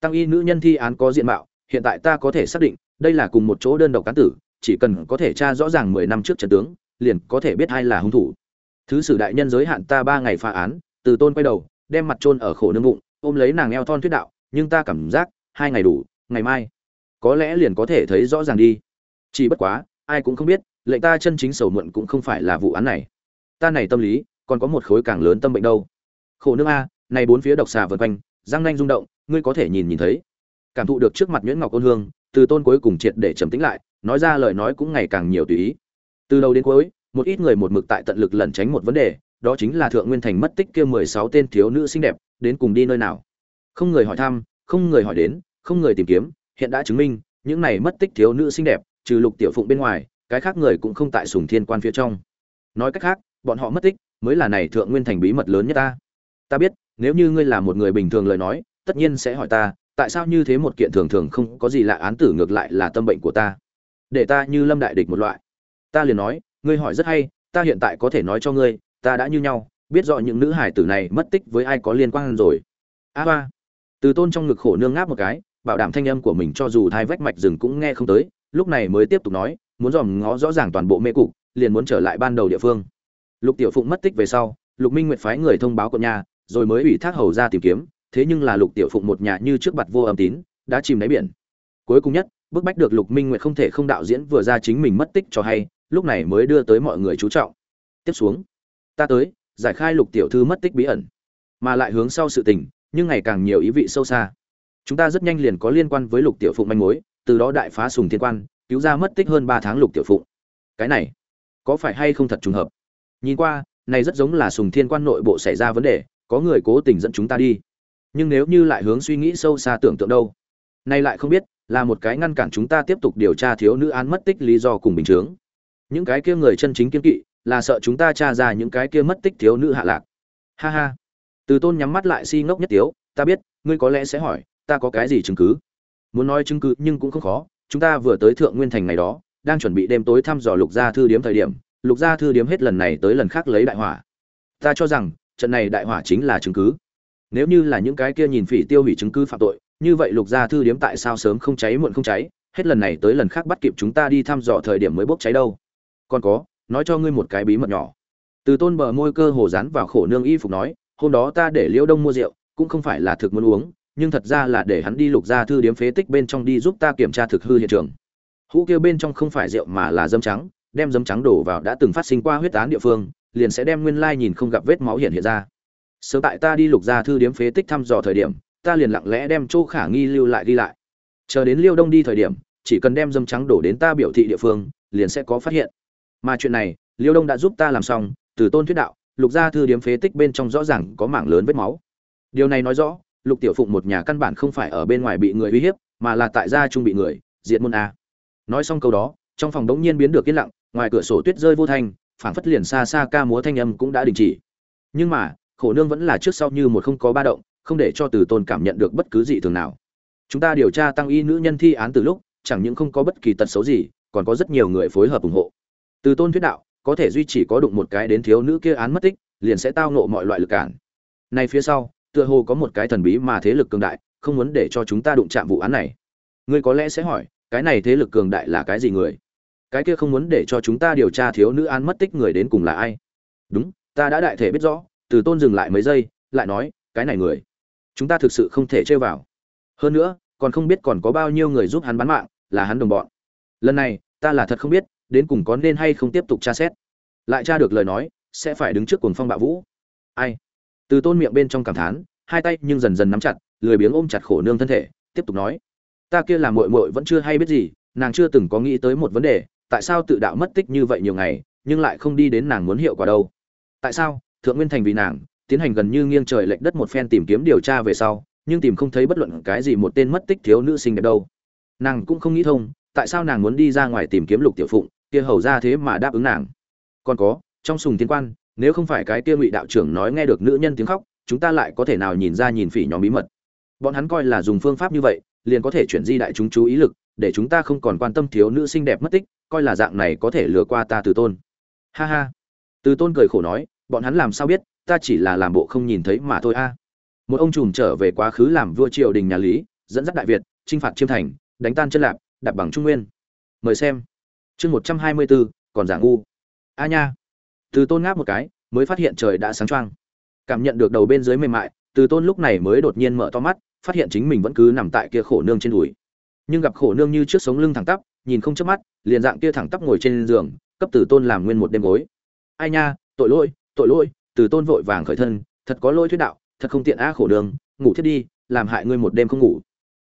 tăng y nữ nhân thi án có diện mạo, hiện tại ta có thể xác định, đây là cùng một chỗ đơn độc cán tử, chỉ cần có thể tra rõ ràng mười năm trước trận tướng, liền có thể biết ai là hung thủ. Thứ sử đại nhân giới hạn ta ba ngày phá án, từ tôn quay đầu, đem mặt trôn ở khổ nương bụng, ôm lấy nàng eo thon thuyết đạo, nhưng ta cảm giác, hai ngày đủ, ngày mai, có lẽ liền có thể thấy rõ ràng đi. Chỉ bất quá, ai cũng không biết, lệnh ta chân chính sầu muộn cũng không phải là vụ án này. Ta này tâm lý, còn có một khối càng lớn tâm bệnh đâu. Khổ nương a, này bốn phía độc xà vượt quanh, răng nanh rung động ngươi có thể nhìn nhìn thấy. Cảm thụ được trước mặt nhuyễn ngọc ôn hương, từ tôn cuối cùng triệt để trầm tĩnh lại, nói ra lời nói cũng ngày càng nhiều tùy ý. Từ đầu đến cuối, một ít người một mực tại tận lực lẩn tránh một vấn đề, đó chính là thượng nguyên thành mất tích kia mười sáu tên thiếu nữ xinh đẹp, đến cùng đi nơi nào? Không người hỏi thăm, không người hỏi đến, không người tìm kiếm, hiện đã chứng minh, những này mất tích thiếu nữ xinh đẹp, trừ lục tiểu phụng bên ngoài, cái khác người cũng không tại sùng thiên quan phía trong. Nói cách khác, bọn họ mất tích, mới là này thượng nguyên thành bí mật lớn nhất ta. Ta biết, nếu như ngươi là một người bình thường lời nói tất nhiên sẽ hỏi ta, tại sao như thế một kiện thường thường không có gì lạ, án tử ngược lại là tâm bệnh của ta? Để ta như lâm đại địch một loại. Ta liền nói, ngươi hỏi rất hay, ta hiện tại có thể nói cho ngươi, ta đã như nhau, biết rõ những nữ hải tử này mất tích với ai có liên quan rồi. A ba từ tôn trong ngực khổ nương ngáp một cái, bảo đảm thanh âm của mình cho dù thai vách mạch rừng cũng nghe không tới, lúc này mới tiếp tục nói, muốn dòm ngó rõ ràng toàn bộ mê cục, liền muốn trở lại ban đầu địa phương. Lục tiểu phụng mất tích về sau, lục minh nguyệt phái người thông báo của nhà, rồi mới ủy thác hầu ra tìm kiếm thế nhưng là lục tiểu phụng một nhà như trước mặt vô âm tín, đã chìm đáy biển. Cuối cùng nhất, bức bách được lục minh nguyệt không thể không đạo diễn vừa ra chính mình mất tích cho hay, lúc này mới đưa tới mọi người chú trọng. Tiếp xuống, ta tới, giải khai lục tiểu thư mất tích bí ẩn. Mà lại hướng sau sự tình, nhưng ngày càng nhiều ý vị sâu xa. Chúng ta rất nhanh liền có liên quan với lục tiểu phụng manh mối, từ đó đại phá sùng thiên quan, cứu ra mất tích hơn ba tháng lục tiểu phụng. Cái này, có phải hay không thật trùng hợp? Nhìn qua, này rất giống là sùng thiên quan nội bộ xảy ra vấn đề, có người cố tình dẫn chúng ta đi nhưng nếu như lại hướng suy nghĩ sâu xa tưởng tượng đâu? Nay lại không biết, là một cái ngăn cản chúng ta tiếp tục điều tra thiếu nữ án mất tích lý do cùng bình chướng. Những cái kia người chân chính kiên kỵ, là sợ chúng ta tra ra những cái kia mất tích thiếu nữ hạ lạc. Ha ha. Từ tôn nhắm mắt lại si ngốc nhất tiếu, ta biết, ngươi có lẽ sẽ hỏi, ta có cái gì chứng cứ? Muốn nói chứng cứ nhưng cũng không khó, chúng ta vừa tới thượng nguyên thành ngày đó, đang chuẩn bị đêm tối thăm dò lục gia thư điếm thời điểm, lục gia thư điếm hết lần này tới lần khác lấy đại hỏa. Ta cho rằng, trận này đại hỏa chính là chứng cứ nếu như là những cái kia nhìn phỉ tiêu hủy chứng cứ phạm tội, như vậy lục gia thư điếm tại sao sớm không cháy muộn không cháy, hết lần này tới lần khác bắt kịp chúng ta đi thăm dò thời điểm mới bốc cháy đâu. Còn có, nói cho ngươi một cái bí mật nhỏ. Từ tôn bờ môi cơ hồ dán vào khổ nương y phục nói, hôm đó ta để liễu đông mua rượu, cũng không phải là thực muốn uống, nhưng thật ra là để hắn đi lục ra thư điếm phế tích bên trong đi giúp ta kiểm tra thực hư hiện trường. Hũ kia bên trong không phải rượu mà là dâm trắng, đem dâm trắng đổ vào đã từng phát sinh qua huyết án địa phương, liền sẽ đem nguyên lai nhìn không gặp vết máu hiện hiện ra sớm tại ta đi lục ra thư điếm phế tích thăm dò thời điểm, ta liền lặng lẽ đem chỗ khả nghi lưu lại đi lại. Chờ đến liêu đông đi thời điểm, chỉ cần đem dâm trắng đổ đến ta biểu thị địa phương, liền sẽ có phát hiện. Mà chuyện này, liêu đông đã giúp ta làm xong, từ tôn thuyết đạo, lục gia thư điếm phế tích bên trong rõ ràng có mảng lớn vết máu. Điều này nói rõ, lục tiểu phụng một nhà căn bản không phải ở bên ngoài bị người uy hiếp, mà là tại gia trung bị người diện môn a. Nói xong câu đó, trong phòng đống nhiên biến được yên lặng, ngoài cửa sổ tuyết rơi vô thanh, phảng phất liền xa xa ca múa thanh âm cũng đã đình chỉ. Nhưng mà khổ nương vẫn là trước sau như một không có ba động, không để cho từ tôn cảm nhận được bất cứ gì thường nào. Chúng ta điều tra tăng y nữ nhân thi án từ lúc, chẳng những không có bất kỳ tật xấu gì, còn có rất nhiều người phối hợp ủng hộ. Từ tôn thuyết đạo, có thể duy trì có đụng một cái đến thiếu nữ kia án mất tích, liền sẽ tao nộ mọi loại lực cản. Này phía sau, tựa hồ có một cái thần bí mà thế lực cường đại, không muốn để cho chúng ta đụng chạm vụ án này. Ngươi có lẽ sẽ hỏi, cái này thế lực cường đại là cái gì người? Cái kia không muốn để cho chúng ta điều tra thiếu nữ án mất tích người đến cùng là ai? Đúng, ta đã đại thể biết rõ từ tôn dừng lại mấy giây, lại nói, cái này người, chúng ta thực sự không thể chơi vào. Hơn nữa, còn không biết còn có bao nhiêu người giúp hắn bán mạng, là hắn đồng bọn. Lần này, ta là thật không biết, đến cùng có nên hay không tiếp tục tra xét. Lại tra được lời nói, sẽ phải đứng trước cuồng phong bạo vũ. Ai? Từ tôn miệng bên trong cảm thán, hai tay nhưng dần dần nắm chặt, lười biếng ôm chặt khổ nương thân thể, tiếp tục nói, ta kia là muội muội vẫn chưa hay biết gì, nàng chưa từng có nghĩ tới một vấn đề, tại sao tự đạo mất tích như vậy nhiều ngày, nhưng lại không đi đến nàng muốn hiệu quả đâu? Tại sao? Thượng nguyên thành vì nàng, tiến hành gần như nghiêng trời lệch đất một phen tìm kiếm điều tra về sau, nhưng tìm không thấy bất luận cái gì một tên mất tích thiếu nữ sinh đẹp đâu. Nàng cũng không nghĩ thông, tại sao nàng muốn đi ra ngoài tìm kiếm lục tiểu phụng, kia hầu ra thế mà đáp ứng nàng. Còn có, trong sùng tiến quan, nếu không phải cái kia ngụy đạo trưởng nói nghe được nữ nhân tiếng khóc, chúng ta lại có thể nào nhìn ra nhìn phỉ nhóm bí mật? Bọn hắn coi là dùng phương pháp như vậy, liền có thể chuyển di đại chúng chú ý lực, để chúng ta không còn quan tâm thiếu nữ xinh đẹp mất tích, coi là dạng này có thể lừa qua ta từ tôn. Ha ha. Từ tôn cười khổ nói bọn hắn làm sao biết, ta chỉ là làm bộ không nhìn thấy mà thôi a. Một ông trùm trở về quá khứ làm vua triều đình nhà lý, dẫn dắt đại việt, chinh phạt chiêm thành, đánh tan chân lạp đạp bằng trung nguyên. Mời xem. Chương một trăm hai mươi bốn còn giả ngu. A nha. Từ tôn ngáp một cái, mới phát hiện trời đã sáng trăng cảm nhận được đầu bên dưới mềm mại, từ tôn lúc này mới đột nhiên mở to mắt, phát hiện chính mình vẫn cứ nằm tại kia khổ nương trên đùi. Nhưng gặp khổ nương như trước sống lưng thẳng tắp, nhìn không chớp mắt, liền dạng kia thẳng tắp ngồi trên giường, cấp từ tôn làm nguyên một đêm gối. Ai nha, tội lỗi tội lỗi từ tôn vội vàng khởi thân thật có lỗi thuyết đạo thật không tiện á khổ đường, ngủ thiết đi làm hại ngươi một đêm không ngủ.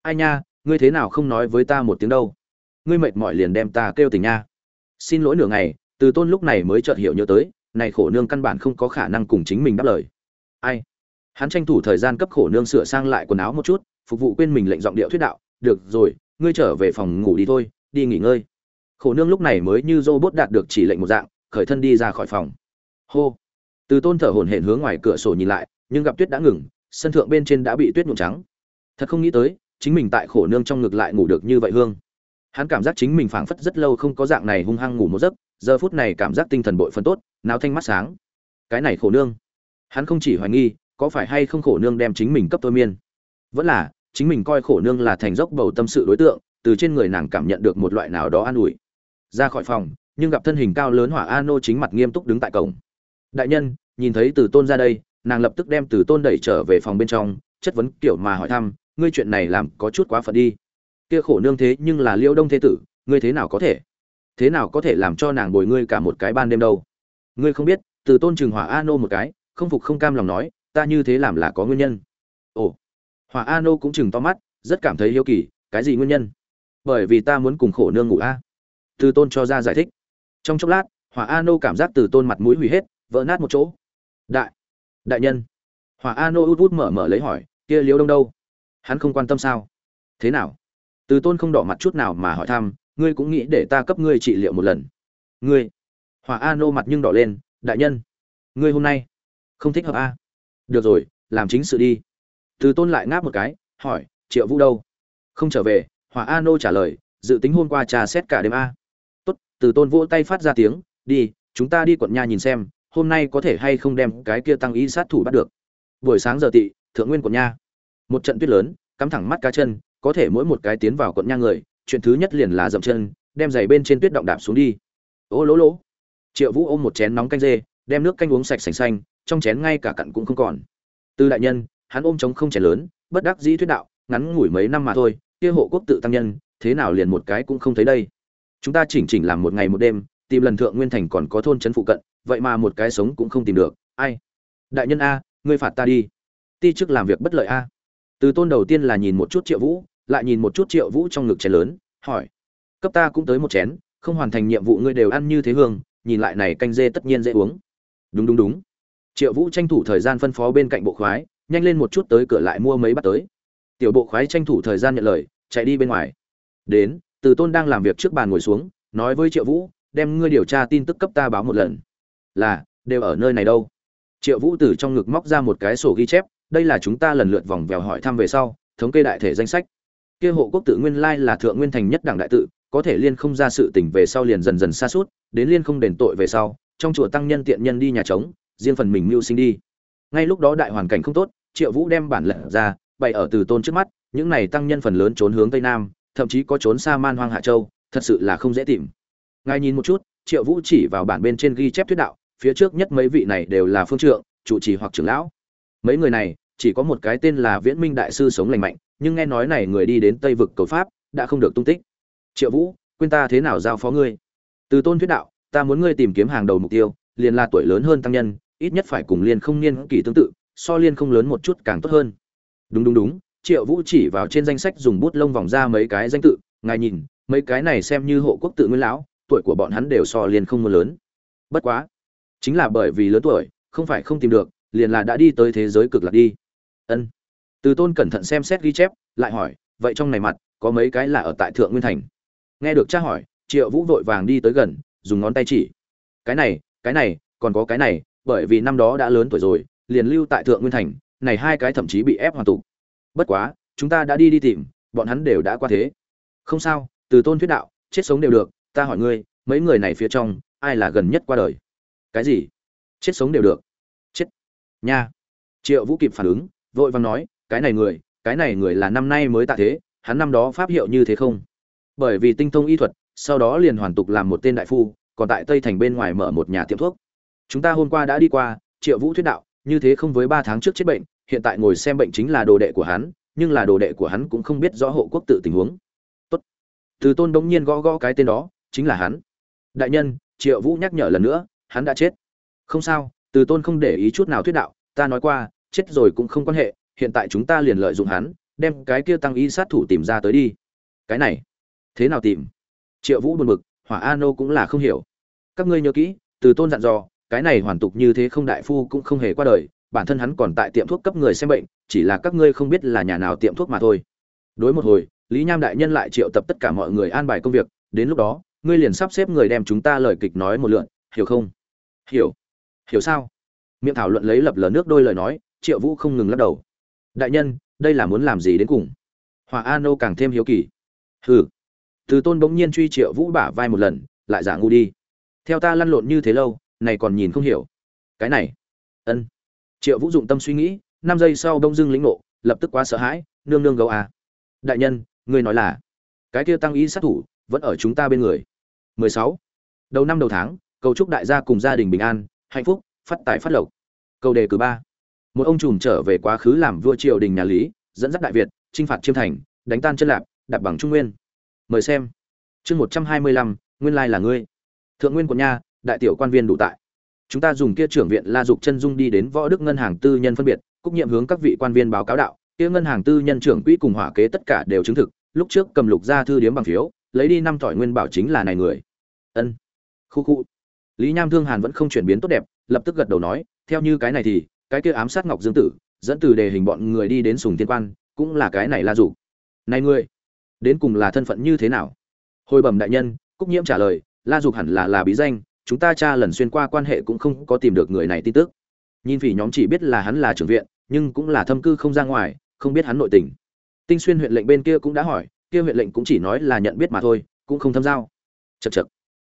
Ai nha ngươi thế nào không nói với ta một tiếng đâu? Ngươi mệt mỏi liền đem ta kêu tỉnh nha. Xin lỗi nửa ngày từ tôn lúc này mới chợt hiểu nhớ tới này khổ nương căn bản không có khả năng cùng chính mình đáp lời. Ai? Hắn tranh thủ thời gian cấp khổ nương sửa sang lại quần áo một chút phục vụ quên mình lệnh giọng điệu thuyết đạo được rồi ngươi trở về phòng ngủ đi thôi đi nghỉ ngơi. Khổ nương lúc này mới như robot đạt được chỉ lệnh một dạng khởi thân đi ra khỏi phòng. Hô từ tôn thở hổn hển hướng ngoài cửa sổ nhìn lại, nhưng gặp tuyết đã ngừng, sân thượng bên trên đã bị tuyết nhuộm trắng. Thật không nghĩ tới, chính mình tại khổ nương trong ngực lại ngủ được như vậy hương. Hắn cảm giác chính mình phảng phất rất lâu không có dạng này hung hăng ngủ một giấc, giờ phút này cảm giác tinh thần bội phân tốt nào thanh mắt sáng. Cái này khổ nương. Hắn không chỉ hoài nghi, có phải hay không khổ nương đem chính mình cấp thôi miên. Vẫn là, chính mình coi khổ nương là thành dốc bầu tâm sự đối tượng, từ trên người nàng cảm nhận được một loại nào đó an ủi. Ra khỏi phòng, nhưng gặp thân hình cao lớn hỏa a nô chính mặt nghiêm túc đứng tại cổng đại nhân, nhìn thấy từ tôn ra đây, nàng lập tức đem từ tôn đẩy trở về phòng bên trong, chất vấn kiểu mà hỏi thăm, ngươi chuyện này làm có chút quá phận đi. Kia khổ nương thế nhưng là liêu đông thế tử, ngươi thế nào có thể? Thế nào có thể làm cho nàng bồi ngươi cả một cái ban đêm đâu? Ngươi không biết, từ tôn trừng hỏa a nô một cái, không phục không cam lòng nói, ta như thế làm là có nguyên nhân. Ồ. Hỏa a nô cũng chừng to mắt, rất cảm thấy hiếu kỳ, cái gì nguyên nhân? Bởi vì ta muốn cùng khổ nương ngủ a. Từ tôn cho ra giải thích. Trong chốc lát, hỏa a nô cảm giác từ tôn mặt mũi hủy hết vỡ nát một chỗ. Đại đại nhân. Hỏa a nô út út mở mở lấy hỏi, kia liêu đông đâu? Hắn không quan tâm sao? Thế nào? Từ tôn không đỏ mặt chút nào mà hỏi thăm, ngươi cũng nghĩ để ta cấp ngươi trị liệu một lần. Ngươi. Hỏa a nô mặt nhưng đỏ lên, đại nhân. Ngươi hôm nay không thích hợp a? Được rồi, làm chính sự đi. Từ tôn lại ngáp một cái, hỏi, triệu vũ đâu? Không trở về, hỏa a nô trả lời, dự tính hôm qua trà xét cả đêm a. Tốt, từ tôn vỗ tay phát ra tiếng, đi, chúng ta đi quận nha nhìn xem hôm nay có thể hay không đem cái kia tăng ý sát thủ bắt được? Buổi sáng giờ tị, thượng nguyên quận nha. Một trận tuyết lớn, cắm thẳng mắt cá chân, có thể mỗi một cái tiến vào quận nha người, chuyện thứ nhất liền là dậm chân, đem giày bên trên tuyết động đạp xuống đi. Ô lỗ lỗ. Triệu vũ ôm một chén nóng canh dê, đem nước canh uống sạch sành xanh, trong chén ngay cả cặn cũng không còn. Từ đại nhân, hắn ôm trống không chén lớn, bất đắc dĩ thuyết đạo, ngắn ngủi mấy năm mà thôi, kia hộ quốc tự tăng nhân, thế nào liền một cái cũng không thấy đây. Chúng ta chỉnh chỉnh làm một ngày một đêm, tìm lần thượng nguyên thành còn có thôn trấn phụ cận vậy mà một cái sống cũng không tìm được. Ai? Đại nhân a, ngươi phạt ta đi. Ti chức làm việc bất lợi a. Từ tôn đầu tiên là nhìn một chút triệu vũ, lại nhìn một chút triệu vũ trong ngực chén lớn, hỏi. Cấp ta cũng tới một chén, không hoàn thành nhiệm vụ ngươi đều ăn như thế hương, nhìn lại này canh dê tất nhiên dễ uống. Đúng đúng đúng. Triệu vũ tranh thủ thời gian phân phó bên cạnh bộ khoái, nhanh lên một chút tới cửa lại mua mấy bát tới. Tiểu bộ khoái tranh thủ thời gian nhận lời, chạy đi bên ngoài. Đến, từ tôn đang làm việc trước bàn ngồi xuống, nói với triệu vũ, đem ngươi điều tra tin tức cấp ta báo một lần là, đều ở nơi này đâu. Triệu vũ từ trong ngực móc ra một cái sổ ghi chép, đây là chúng ta lần lượt vòng vèo hỏi thăm về sau, thống kê đại thể danh sách. Kia hộ quốc tự nguyên lai là thượng nguyên thành nhất đảng đại tự, có thể liên không ra sự tỉnh về sau liền dần dần xa suốt, đến liên không đền tội về sau, trong chùa tăng nhân tiện nhân đi nhà trống, riêng phần mình mưu sinh đi. Ngay lúc đó đại hoàn cảnh không tốt, triệu vũ đem bản lệnh ra, bày ở từ tôn trước mắt, những này tăng nhân phần lớn trốn hướng tây nam, thậm chí có trốn xa man hoang hạ châu, thật sự là không dễ tìm. Ngài nhìn một chút, triệu vũ chỉ vào bản bên trên ghi chép thuyết đạo phía trước nhất mấy vị này đều là phương trượng chủ trì hoặc trưởng lão. Mấy người này, chỉ có một cái tên là viễn minh đại sư sống lành mạnh, nhưng nghe nói này người đi đến tây vực cầu pháp, đã không được tung tích. Triệu vũ, quên ta thế nào giao phó ngươi? Từ tôn thuyết đạo, ta muốn ngươi tìm kiếm hàng đầu mục tiêu, liền là tuổi lớn hơn tăng nhân, ít nhất phải cùng liên không niên kỳ tương tự, so liên không lớn một chút càng tốt hơn. Đúng đúng đúng, triệu vũ chỉ vào trên danh sách dùng bút lông vòng ra mấy cái danh tự, ngài nhìn, mấy cái này xem như hộ quốc tự nguyên lão, tuổi của bọn hắn đều so liên không muốn lớn. Bất quá chính là bởi vì lớn tuổi, không phải không tìm được, liền là đã đi tới thế giới cực lạc đi. Ân. Từ tôn cẩn thận xem xét ghi chép, lại hỏi, vậy trong này mặt, có mấy cái là ở tại thượng nguyên thành? Nghe được tra hỏi, triệu vũ vội vàng đi tới gần, dùng ngón tay chỉ. Cái này cái này, còn có cái này, bởi vì năm đó đã lớn tuổi rồi, liền lưu tại thượng nguyên thành, này hai cái thậm chí bị ép hoàn tục. Bất quá, chúng ta đã đi đi tìm, bọn hắn đều đã qua thế. Không sao, từ tôn thuyết đạo, chết sống đều được, ta hỏi ngươi, mấy người này phía trong, ai là gần nhất qua đời? Cái gì? Chết sống đều được. Chết. Nha. Triệu vũ kịp phản ứng, vội vàng nói, cái này người, cái này người là năm nay mới tạ thế, hắn năm đó pháp hiệu như thế không? Bởi vì tinh thông y thuật, sau đó liền hoàn tục làm một tên đại phu, còn tại tây thành bên ngoài mở một nhà tiệm thuốc. Chúng ta hôm qua đã đi qua, triệu vũ thuyết đạo, như thế không với ba tháng trước chết bệnh, hiện tại ngồi xem bệnh chính là đồ đệ của hắn, nhưng là đồ đệ của hắn cũng không biết rõ hộ quốc tự tình huống. Tốt. Từ tôn đống nhiên gõ gõ cái tên đó, chính là hắn. Đại nhân, triệu vũ nhắc nhở lần nữa hắn đã chết. Không sao, từ tôn không để ý chút nào thuyết đạo, ta nói qua, chết rồi cũng không quan hệ, hiện tại chúng ta liền lợi dụng hắn, đem cái kia tăng y sát thủ tìm ra tới đi. Cái này, thế nào tìm? Triệu vũ buồn bực, hỏa a nô cũng là không hiểu. Các ngươi nhớ kỹ, từ tôn dặn dò, cái này hoàn tục như thế không đại phu cũng không hề qua đời, bản thân hắn còn tại tiệm thuốc cấp người xem bệnh, chỉ là các ngươi không biết là nhà nào tiệm thuốc mà thôi. Đối một hồi, lý nham đại nhân lại triệu tập tất cả mọi người an bài công việc, đến lúc đó, ngươi liền sắp xếp người đem chúng ta lời kịch nói một lượn, hiểu không? Hiểu. Hiểu sao? Miệng thảo luận lấy lập lờ nước đôi lời nói, triệu vũ không ngừng lắc đầu. Đại nhân, đây là muốn làm gì đến cùng? Hòa an nô càng thêm hiếu kỳ. Hừ. Từ tôn bỗng nhiên truy triệu vũ bả vai một lần, lại giả ngu đi. Theo ta lăn lộn như thế lâu, này còn nhìn không hiểu. Cái này. Ân. Triệu vũ dụng tâm suy nghĩ, năm giây sau đông dưng lĩnh ngộ, lập tức quá sợ hãi, nương nương gấu à. đại nhân, ngươi nói là, cái kia tăng ý sát thủ, vẫn ở chúng ta bên người. 16. đầu năm đầu tháng cầu chúc đại gia cùng gia đình bình an, hạnh phúc, phát tài phát lộc. Câu đề cử ba. Một ông trùm trở về quá khứ làm vua triều đình nhà lý, dẫn dắt đại việt, chinh phạt chiêm thành, đánh tan chân lạp, đạp bằng trung nguyên. Mời xem. Chương một trăm hai mươi lăm, nguyên lai là ngươi. Thượng nguyên quận nha, đại tiểu quan viên đủ tại. Chúng ta dùng kia trưởng viện la dục chân dung đi đến võ đức ngân hàng tư nhân phân biệt, cúc nhiệm hướng các vị quan viên báo cáo đạo, kia ngân hàng tư nhân trưởng quỹ cùng hỏa kế tất cả đều chứng thực, lúc trước cầm lục ra thư điếm bằng phiếu, lấy đi năm thỏi nguyên bảo chính là này người. Ân. Khu khu lý nham thương hàn vẫn không chuyển biến tốt đẹp, lập tức gật đầu nói, theo như cái này thì, cái kia ám sát ngọc dương tử, dẫn từ đề hình bọn người đi đến sùng Thiên quan, cũng là cái này la dục này ngươi, đến cùng là thân phận như thế nào? Hồi bẩm đại nhân, cúc nhiễm trả lời, la dục hẳn là là bí danh, chúng ta tra lần xuyên qua quan hệ cũng không có tìm được người này tin tức. Nhìn vì nhóm chỉ biết là hắn là trưởng viện, nhưng cũng là thâm cư không ra ngoài, không biết hắn nội tình. Tinh xuyên huyện lệnh bên kia cũng đã hỏi, kia huyện lệnh cũng chỉ nói là nhận biết mà thôi, cũng không thâm giao. Chật chật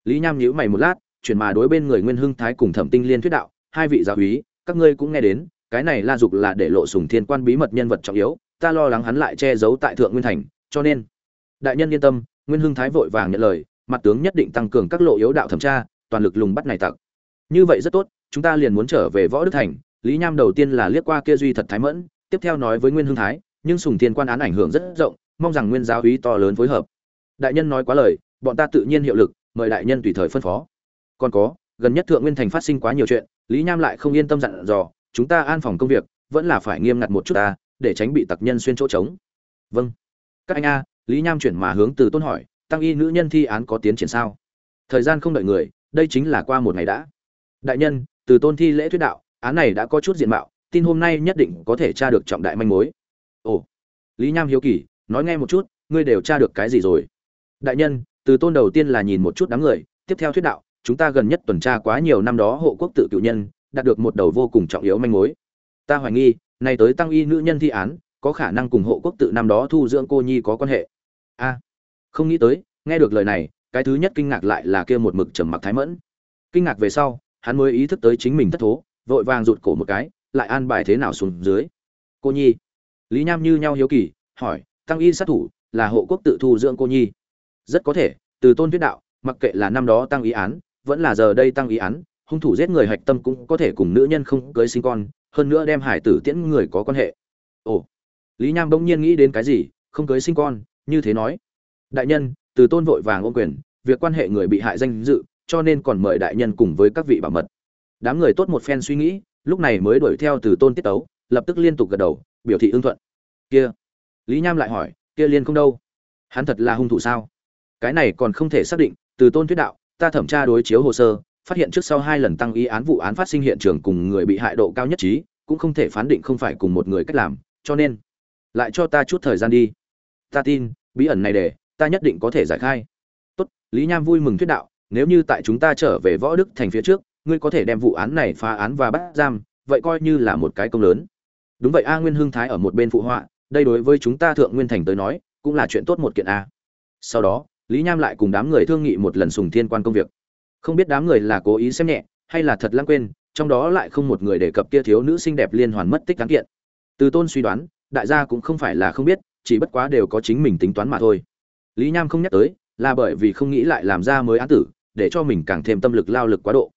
lý nham nhíu mày một lát chuyển mà đối bên người nguyên hưng thái cùng thẩm tinh liên thuyết đạo, hai vị giáo úy, các ngươi cũng nghe đến, cái này la dục là để lộ sùng thiên quan bí mật nhân vật trọng yếu, ta lo lắng hắn lại che giấu tại thượng nguyên thành, cho nên đại nhân yên tâm, nguyên hưng thái vội vàng nhận lời, mặt tướng nhất định tăng cường các lộ yếu đạo thẩm tra, toàn lực lùng bắt này tặc. Như vậy rất tốt, chúng ta liền muốn trở về võ đức thành, lý nham đầu tiên là liếc qua kia duy thật thái mẫn, tiếp theo nói với nguyên hưng thái, nhưng sùng thiên quan án ảnh hưởng rất rộng, mong rằng nguyên giáo úy to lớn phối hợp. Đại nhân nói quá lời, bọn ta tự nhiên hiệu lực, mời đại nhân tùy thời phân phó còn có, gần nhất thượng nguyên thành phát sinh quá nhiều chuyện, lý nham lại không yên tâm dặn dò, chúng ta an phòng công việc, vẫn là phải nghiêm ngặt một chút ta, để tránh bị tặc nhân xuyên chỗ trống. Vâng. Các anh a, lý nham chuyển mà hướng từ tôn hỏi, tăng y nữ nhân thi án có tiến triển sao? Thời gian không đợi người, đây chính là qua một ngày đã. Đại nhân, từ tôn thi lễ thuyết đạo, án này đã có chút diện mạo, tin hôm nay nhất định có thể tra được trọng đại manh mối. Ồ. Lý nham hiếu kỳ, nói nghe một chút, ngươi đều tra được cái gì rồi? Đại nhân, từ tôn đầu tiên là nhìn một chút đám người, tiếp theo thuyết đạo chúng ta gần nhất tuần tra quá nhiều năm đó hộ quốc tự cựu nhân, đạt được một đầu vô cùng trọng yếu manh mối. Ta hoài nghi nay tới tăng y nữ nhân thi án, có khả năng cùng hộ quốc tự năm đó thu dưỡng cô nhi có quan hệ. A, không nghĩ tới, nghe được lời này, cái thứ nhất kinh ngạc lại là kia một mực trầm mặc thái mẫn. Kinh ngạc về sau, hắn mới ý thức tới chính mình thất thố, vội vàng rụt cổ một cái, lại an bài thế nào xuống dưới. Cô nhi, lý nham như nhau hiếu kỳ, hỏi, tăng y sát thủ là hộ quốc tự thu dưỡng cô nhi? Rất có thể, từ tôn thuyết đạo, mặc kệ là năm đó tăng y án vẫn là giờ đây tăng ý án, hung thủ giết người hạch tâm cũng có thể cùng nữ nhân không cưới sinh con, hơn nữa đem hải tử tiễn người có quan hệ. Ồ, lý nham bỗng nhiên nghĩ đến cái gì, không cưới sinh con, như thế nói. Đại nhân, từ tôn vội vàng ôm quyền, việc quan hệ người bị hại danh dự, cho nên còn mời đại nhân cùng với các vị bảo mật. Đám người tốt một phen suy nghĩ, lúc này mới đuổi theo từ tôn tiết tấu, lập tức liên tục gật đầu, biểu thị ưng thuận. Kia, lý nham lại hỏi, kia liên không đâu? Hắn thật là hung thủ sao? Cái này còn không thể xác định, từ tôn thuyết đạo ta thẩm tra đối chiếu hồ sơ, phát hiện trước sau hai lần tăng ý án vụ án phát sinh hiện trường cùng người bị hại độ cao nhất trí, cũng không thể phán định không phải cùng một người cách làm, cho nên, lại cho ta chút thời gian đi. Ta tin, bí ẩn này để, ta nhất định có thể giải khai. Tốt, lý nham vui mừng thuyết đạo, nếu như tại chúng ta trở về võ đức thành phía trước, ngươi có thể đem vụ án này phá án và bắt giam, vậy coi như là một cái công lớn. Đúng vậy a nguyên hưng thái ở một bên phụ họa, đây đối với chúng ta thượng nguyên thành tới nói, cũng là chuyện tốt một kiện a. Sau đó lý nham lại cùng đám người thương nghị một lần sùng thiên quan công việc. Không biết đám người là cố ý xem nhẹ, hay là thật lãng quên, trong đó lại không một người đề cập kia thiếu nữ xinh đẹp liên hoàn mất tích đáng kiện. Từ tôn suy đoán, đại gia cũng không phải là không biết, chỉ bất quá đều có chính mình tính toán mà thôi. Lý nham không nhắc tới, là bởi vì không nghĩ lại làm ra mới án tử, để cho mình càng thêm tâm lực lao lực quá độ.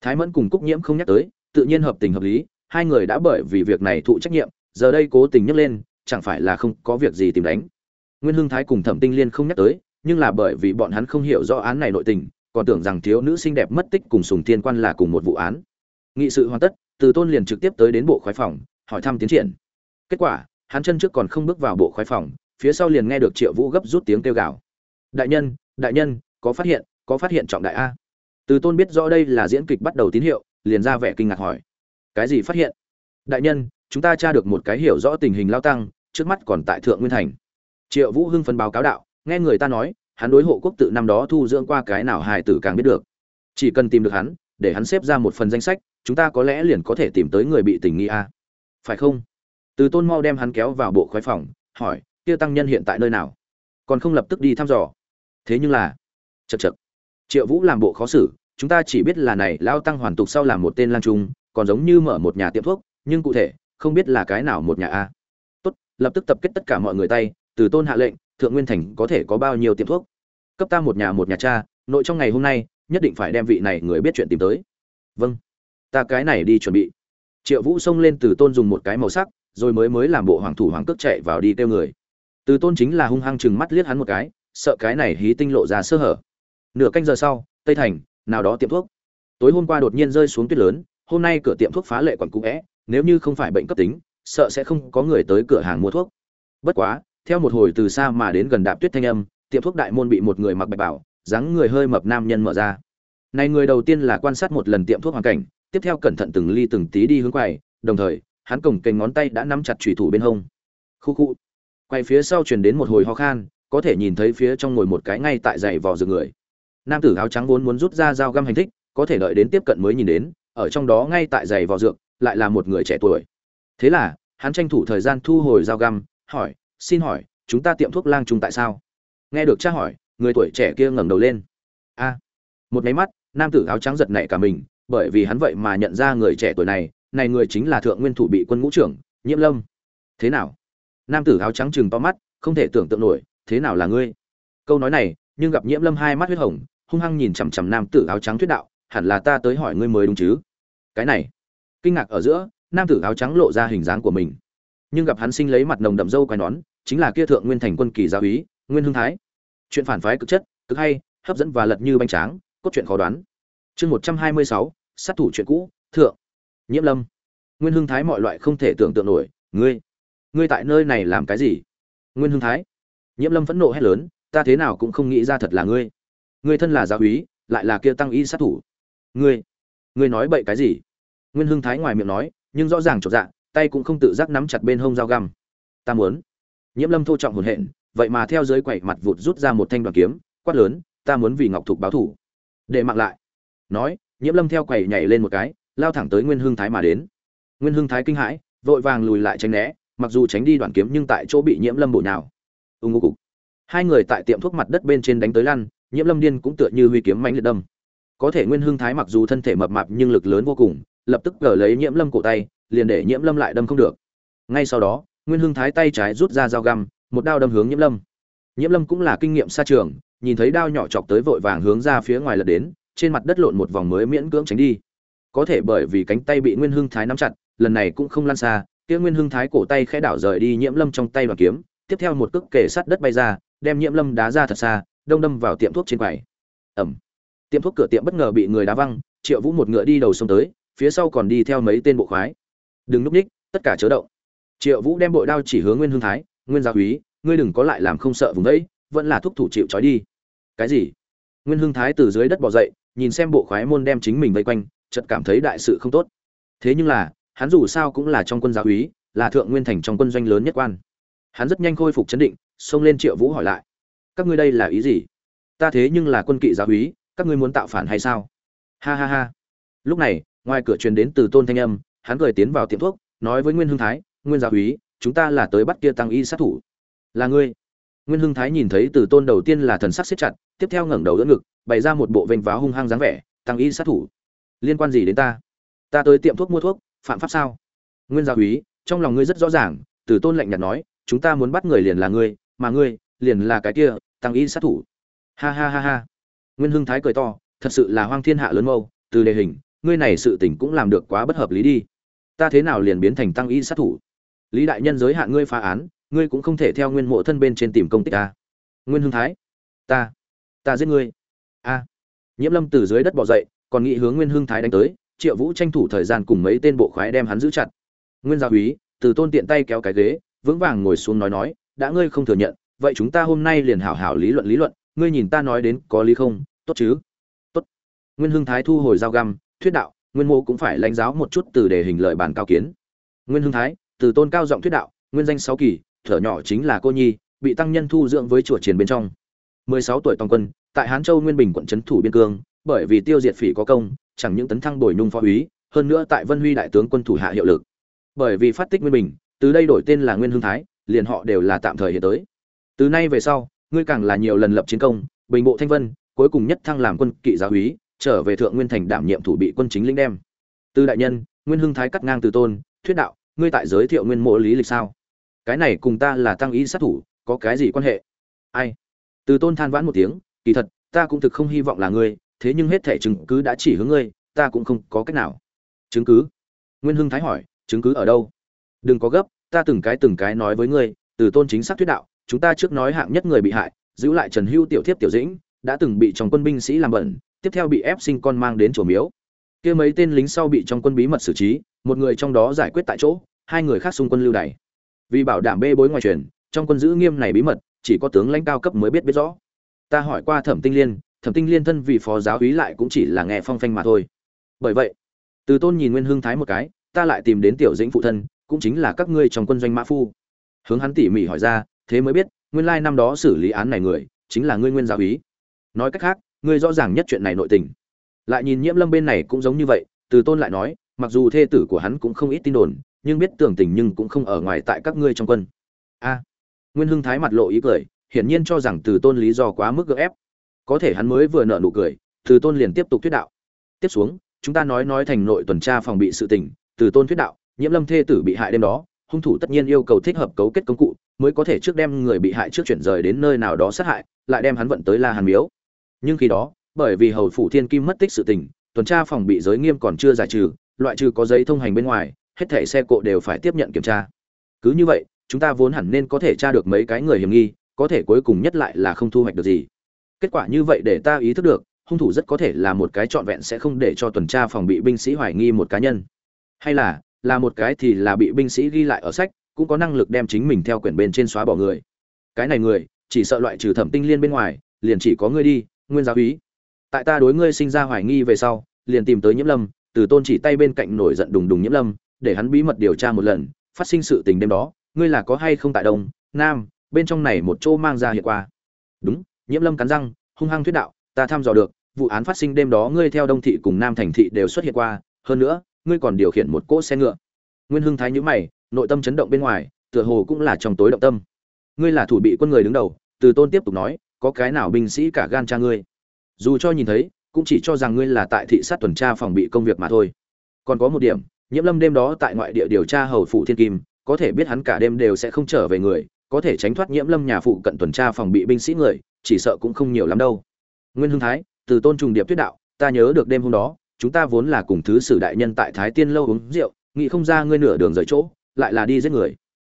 Thái mẫn cùng cúc nhiễm không nhắc tới, tự nhiên hợp tình hợp lý, hai người đã bởi vì việc này thụ trách nhiệm, giờ đây cố tình nhắc lên, chẳng phải là không có việc gì tìm đánh. Nguyên hưng thái cùng thẩm tinh liên không nhắc tới nhưng là bởi vì bọn hắn không hiểu rõ án này nội tình, còn tưởng rằng thiếu nữ xinh đẹp mất tích cùng sùng thiên quan là cùng một vụ án. Nghị sự hoàn tất, từ tôn liền trực tiếp tới đến bộ khoái phòng, hỏi thăm tiến triển. Kết quả, hắn chân trước còn không bước vào bộ khoái phòng, phía sau liền nghe được triệu vũ gấp rút tiếng kêu gào. Đại nhân đại nhân, có phát hiện, có phát hiện trọng đại a? Từ tôn biết rõ đây là diễn kịch bắt đầu tín hiệu, liền ra vẻ kinh ngạc hỏi. Cái gì phát hiện? Đại nhân, chúng ta tra được một cái hiểu rõ tình hình lao tăng, trước mắt còn tại thượng nguyên thành. Triệu vũ hưng phấn báo cáo đạo nghe người ta nói, hắn đối hộ quốc tự năm đó thu dưỡng qua cái nào hài tử càng biết được. Chỉ cần tìm được hắn, để hắn xếp ra một phần danh sách, chúng ta có lẽ liền có thể tìm tới người bị tình nghi a. Phải không? Từ tôn mau đem hắn kéo vào bộ khoái phòng, hỏi, kia tăng nhân hiện tại nơi nào? Còn không lập tức đi thăm dò. Thế nhưng là chật chật triệu vũ làm bộ khó xử, chúng ta chỉ biết là này, lao tăng hoàn tục sau làm một tên lang trung, còn giống như mở một nhà tiệm thuốc, nhưng cụ thể, không biết là cái nào một nhà a. Tốt, lập tức tập kết tất cả mọi người tay, từ tôn hạ lệnh thượng nguyên thành có thể có bao nhiêu tiệm thuốc? Cấp ta một nhà một nhà cha, nội trong ngày hôm nay, nhất định phải đem vị này người biết chuyện tìm tới. Vâng. Ta cái này đi chuẩn bị. Triệu vũ xông lên từ tôn dùng một cái màu sắc, rồi mới mới làm bộ hoàng thủ hoàng cước chạy vào đi kêu người. Từ tôn chính là hung hăng chừng mắt liếc hắn một cái, sợ cái này hí tinh lộ ra sơ hở. Nửa canh giờ sau, tây thành, nào đó tiệm thuốc. Tối hôm qua đột nhiên rơi xuống tuyết lớn, hôm nay cửa tiệm thuốc phá lệ còn cũ vẽ nếu như không phải bệnh cấp tính, sợ sẽ không có người tới cửa hàng mua thuốc. Bất quá theo một hồi từ xa mà đến gần đạp tuyết thanh âm, tiệm thuốc đại môn bị một người mặc bạch bảo, dáng người hơi mập nam nhân mở ra. Này người đầu tiên là quan sát một lần tiệm thuốc hoàn cảnh, tiếp theo cẩn thận từng ly từng tí đi hướng quầy, đồng thời, hắn cổng kềnh ngón tay đã nắm chặt chủy thủ bên hông. Khu khu. Quay phía sau truyền đến một hồi ho khan, có thể nhìn thấy phía trong ngồi một cái ngay tại giày vò giường người. Nam tử áo trắng vốn muốn rút ra dao găm hành thích, có thể đợi đến tiếp cận mới nhìn đến, ở trong đó ngay tại giày vò dược, lại là một người trẻ tuổi. Thế là, hắn tranh thủ thời gian thu hồi dao găm, hỏi xin hỏi, chúng ta tiệm thuốc lang trung tại sao? Nghe được tra hỏi, người tuổi trẻ kia ngẩng đầu lên. A. Một máy mắt, nam tử áo trắng giật nảy cả mình, bởi vì hắn vậy mà nhận ra người trẻ tuổi này này người chính là thượng nguyên thủ bị quân ngũ trưởng, nhiễm lâm. Thế nào? Nam tử áo trắng chừng to mắt, không thể tưởng tượng nổi, thế nào là ngươi? Câu nói này, nhưng gặp nhiễm lâm hai mắt huyết hồng, hung hăng nhìn chằm chằm nam tử áo trắng thuyết đạo, hẳn là ta tới hỏi ngươi mới đúng chứ? Cái này. Kinh ngạc ở giữa, nam tử áo trắng lộ ra hình dáng của mình. Nhưng gặp hắn sinh lấy mặt nồng đậm râu quai nón chính là kia thượng nguyên thành quân kỳ gia úy, nguyên hưng thái. Chuyện phản phái cực chất, cực hay, hấp dẫn và lật như bánh tráng, cốt truyện khó đoán. Chương một trăm hai mươi sáu, sát thủ chuyện cũ, thượng. Nhiễm lâm. Nguyên hưng thái mọi loại không thể tưởng tượng nổi, ngươi ngươi tại nơi này làm cái gì? Nguyên hưng thái. Nhiễm lâm phẫn nộ hét lớn, ta thế nào cũng không nghĩ ra thật là ngươi. Ngươi thân là giáo úy, lại là kia tăng y sát thủ. Ngươi ngươi nói bậy cái gì? Nguyên hưng thái ngoài miệng nói, nhưng rõ ràng chột dạ tay cũng không tự giác nắm chặt bên hông dao găm. Ta muốn nhiễm lâm thô trọng hồn hện, vậy mà theo dưới quẩy mặt vụt rút ra một thanh đoàn kiếm, quát lớn, ta muốn vì ngọc thục báo thủ để mạng lại. Nói, nhiễm lâm theo quẩy nhảy lên một cái, lao thẳng tới nguyên hưng thái mà đến. Nguyên hưng thái kinh hãi, vội vàng lùi lại tránh né, mặc dù tránh đi đoàn kiếm nhưng tại chỗ bị nhiễm lâm bổ nhào. Ưng ngô cục. Hai người tại tiệm thuốc mặt đất bên trên đánh tới lăn, nhiễm lâm điên cũng tựa như huy kiếm mánh liệt đâm. Có thể nguyên hưng thái mặc dù thân thể mập mạp nhưng lực lớn vô cùng, lập tức gỡ lấy nhiễm lâm cổ tay, liền để nhiễm lâm lại đâm không được. Ngay sau đó nguyên hưng thái tay trái rút ra dao găm, một đao đâm hướng nhiễm lâm. Nhiễm lâm cũng là kinh nghiệm xa trường, nhìn thấy đao nhỏ chọc tới vội vàng hướng ra phía ngoài lật đến, trên mặt đất lộn một vòng mới miễn cưỡng tránh đi. Có thể bởi vì cánh tay bị nguyên hưng thái nắm chặt, lần này cũng không lan xa, kia nguyên hưng thái cổ tay khẽ đảo rời đi nhiễm lâm trong tay đoàn kiếm, tiếp theo một cước kể sát đất bay ra, đem nhiễm lâm đá ra thật xa, đông đâm vào tiệm thuốc trên quầy. Ẩm. Tiệm thuốc cửa tiệm bất ngờ bị người đá văng, triệu vũ một ngựa đi đầu sông tới, phía sau còn đi theo mấy tên bộ khoái. Đừng núp ních, tất cả chớ động triệu vũ đem bội đao chỉ hướng nguyên hương thái nguyên gia Húy, ngươi đừng có lại làm không sợ vùng đấy vẫn là thúc thủ chịu trói đi. Cái gì? Nguyên hương thái từ dưới đất bỏ dậy nhìn xem bộ khoái môn đem chính mình vây quanh chợt cảm thấy đại sự không tốt. Thế nhưng là hắn dù sao cũng là trong quân gia Húy, là thượng nguyên thành trong quân doanh lớn nhất quan. Hắn rất nhanh khôi phục chấn định xông lên triệu vũ hỏi lại các ngươi đây là ý gì? Ta thế nhưng là quân kỵ gia Húy, các ngươi muốn tạo phản hay sao? Ha ha ha. Lúc này ngoài cửa truyền đến từ tôn thanh âm hắn cười tiến vào tiệm thuốc nói với nguyên hương thái nguyên gia úy chúng ta là tới bắt kia tăng y sát thủ. Là ngươi. Nguyên hưng thái nhìn thấy từ tôn đầu tiên là thần sắc siết chặt, tiếp theo ngẩng đầu đỡ ngực, bày ra một bộ vênh váo hung hăng dáng vẻ, tăng y sát thủ. Liên quan gì đến ta? Ta tới tiệm thuốc mua thuốc, phạm pháp sao? Nguyên gia úy trong lòng ngươi rất rõ ràng, từ tôn lạnh nhạt nói, chúng ta muốn bắt người liền là ngươi, mà ngươi, liền là cái kia, tăng y sát thủ. Ha ha ha ha. Nguyên hưng thái cười to, thật sự là hoang thiên hạ lớn mâu, từ đề hình, ngươi này sự tình cũng làm được quá bất hợp lý đi. Ta thế nào liền biến thành tăng y sát thủ? Lý đại nhân giới hạn ngươi phá án, ngươi cũng không thể theo nguyên mộ thân bên trên tìm công tích ta. Nguyên hưng thái, ta ta giết ngươi. A. Nhiễm lâm từ dưới đất bỏ dậy, còn nghĩ hướng nguyên hưng thái đánh tới, triệu vũ tranh thủ thời gian cùng mấy tên bộ khoái đem hắn giữ chặt. Nguyên gia úy từ tôn tiện tay kéo cái ghế, vững vàng ngồi xuống nói nói, đã ngươi không thừa nhận, vậy chúng ta hôm nay liền hảo hảo lý luận lý luận, ngươi nhìn ta nói đến có lý không, tốt chứ? Tốt. Nguyên hưng thái thu hồi dao găm, thuyết đạo, nguyên mô cũng phải lãnh giáo một chút từ đề hình lợi bản cao kiến. Nguyên hưng thái từ tôn cao giọng thuyết đạo, nguyên danh sáu kỳ, thở nhỏ chính là cô nhi, bị tăng nhân thu dưỡng với chùa triển bên trong. Mười sáu tuổi toàn quân, tại hán châu nguyên bình quận trấn thủ biên cương, bởi vì tiêu diệt phỉ có công, chẳng những tấn thăng bồi nhung phó úy, hơn nữa tại vân huy đại tướng quân thủ hạ hiệu lực. Bởi vì phát tích nguyên bình, từ đây đổi tên là nguyên hưng thái, liền họ đều là tạm thời hiện tới. Từ nay về sau, ngươi càng là nhiều lần lập chiến công, bình bộ thanh vân, cuối cùng nhất thăng làm quân kỵ giáo úy, trở về thượng nguyên thành đảm nhiệm thủ bị quân chính lĩnh đem. Từ đại nhân, nguyên hưng thái cắt ngang từ tôn, thuyết đạo ngươi tại giới thiệu nguyên mộ lý lịch sao? Cái này cùng ta là tăng ý sát thủ, có cái gì quan hệ? Ai? Từ tôn than vãn một tiếng, kỳ thật, ta cũng thực không hy vọng là ngươi, thế nhưng hết thẻ chứng cứ đã chỉ hướng ngươi, ta cũng không có cách nào. Chứng cứ? Nguyên hưng thái hỏi, chứng cứ ở đâu? Đừng có gấp, ta từng cái từng cái nói với ngươi, từ tôn chính xác thuyết đạo, chúng ta trước nói hạng nhất người bị hại, giữ lại trần hưu tiểu thiếp tiểu dĩnh, đã từng bị trong quân binh sĩ làm bẩn, tiếp theo bị ép sinh con mang đến chùa miếu kia mấy tên lính sau bị trong quân bí mật xử trí, một người trong đó giải quyết tại chỗ, hai người khác xung quân lưu đày. Vì bảo đảm bê bối ngoài truyền, trong quân giữ nghiêm này bí mật, chỉ có tướng lãnh cao cấp mới biết biết rõ. Ta hỏi qua thẩm tinh liên, thẩm tinh liên thân vì phó giáo úy lại cũng chỉ là nghe phong phanh mà thôi. Bởi vậy, từ tôn nhìn nguyên hưng thái một cái, ta lại tìm đến tiểu dĩnh phụ thân, cũng chính là các ngươi trong quân doanh mã phu. Hướng hắn tỉ mỉ hỏi ra, thế mới biết, nguyên lai năm đó xử lý án này người, chính là ngươi nguyên giáo úy. Nói cách khác, ngươi rõ ràng nhất chuyện này nội tình lại nhìn nhiễm lâm bên này cũng giống như vậy, từ tôn lại nói, mặc dù thê tử của hắn cũng không ít tin đồn, nhưng biết tưởng tình nhưng cũng không ở ngoài tại các ngươi trong quân. A. Nguyên hưng thái mặt lộ ý cười, hiển nhiên cho rằng từ tôn lý do quá mức gượng ép. Có thể hắn mới vừa nợ nụ cười, từ tôn liền tiếp tục thuyết đạo. Tiếp xuống, chúng ta nói nói thành nội tuần tra phòng bị sự tình, từ tôn thuyết đạo, nhiễm lâm thê tử bị hại đêm đó, hung thủ tất nhiên yêu cầu thích hợp cấu kết công cụ, mới có thể trước đem người bị hại trước chuyển rời đến nơi nào đó sát hại, lại đem hắn vận tới la hàn miếu. Nhưng khi đó bởi vì hầu phủ thiên kim mất tích sự tình, tuần tra phòng bị giới nghiêm còn chưa giải trừ, loại trừ có giấy thông hành bên ngoài, hết thảy xe cộ đều phải tiếp nhận kiểm tra. Cứ như vậy, chúng ta vốn hẳn nên có thể tra được mấy cái người hiểm nghi, có thể cuối cùng nhất lại là không thu hoạch được gì. Kết quả như vậy để ta ý thức được, hung thủ rất có thể là một cái trọn vẹn sẽ không để cho tuần tra phòng bị binh sĩ hoài nghi một cá nhân. Hay là là một cái thì là bị binh sĩ ghi lại ở sách, cũng có năng lực đem chính mình theo quyển bên trên xóa bỏ người. Cái này người, chỉ sợ loại trừ thẩm tinh liên bên ngoài, liền chỉ có ngươi đi, nguyên giáo úy tại ta đối ngươi sinh ra hoài nghi về sau, liền tìm tới nhiễm lâm, từ tôn chỉ tay bên cạnh nổi giận đùng đùng nhiễm lâm, để hắn bí mật điều tra một lần, phát sinh sự tình đêm đó, ngươi là có hay không tại đông, nam, bên trong này một chỗ mang ra hiện qua. Đúng, nhiễm lâm cắn răng, hung hăng thuyết đạo, ta thăm dò được, vụ án phát sinh đêm đó ngươi theo đông thị cùng nam thành thị đều xuất hiện qua, hơn nữa, ngươi còn điều khiển một cỗ xe ngựa. Nguyên hưng thái nhữ mày, nội tâm chấn động bên ngoài, tựa hồ cũng là trong tối động tâm. Ngươi là thủ bị quân người đứng đầu, từ tôn tiếp tục nói, có cái nào binh sĩ cả gan cha ngươi? Dù cho nhìn thấy, cũng chỉ cho rằng ngươi là tại thị sát tuần tra phòng bị công việc mà thôi. Còn có một điểm, nhiễm lâm đêm đó tại ngoại địa điều tra hầu phụ thiên kim, có thể biết hắn cả đêm đều sẽ không trở về người, có thể tránh thoát nhiễm lâm nhà phụ cận tuần tra phòng bị binh sĩ người, chỉ sợ cũng không nhiều lắm đâu. Nguyên hưng thái, từ tôn trùng điệp tuyết đạo, ta nhớ được đêm hôm đó, chúng ta vốn là cùng thứ sử đại nhân tại thái tiên lâu uống rượu, nghĩ không ra ngươi nửa đường rời chỗ, lại là đi giết người.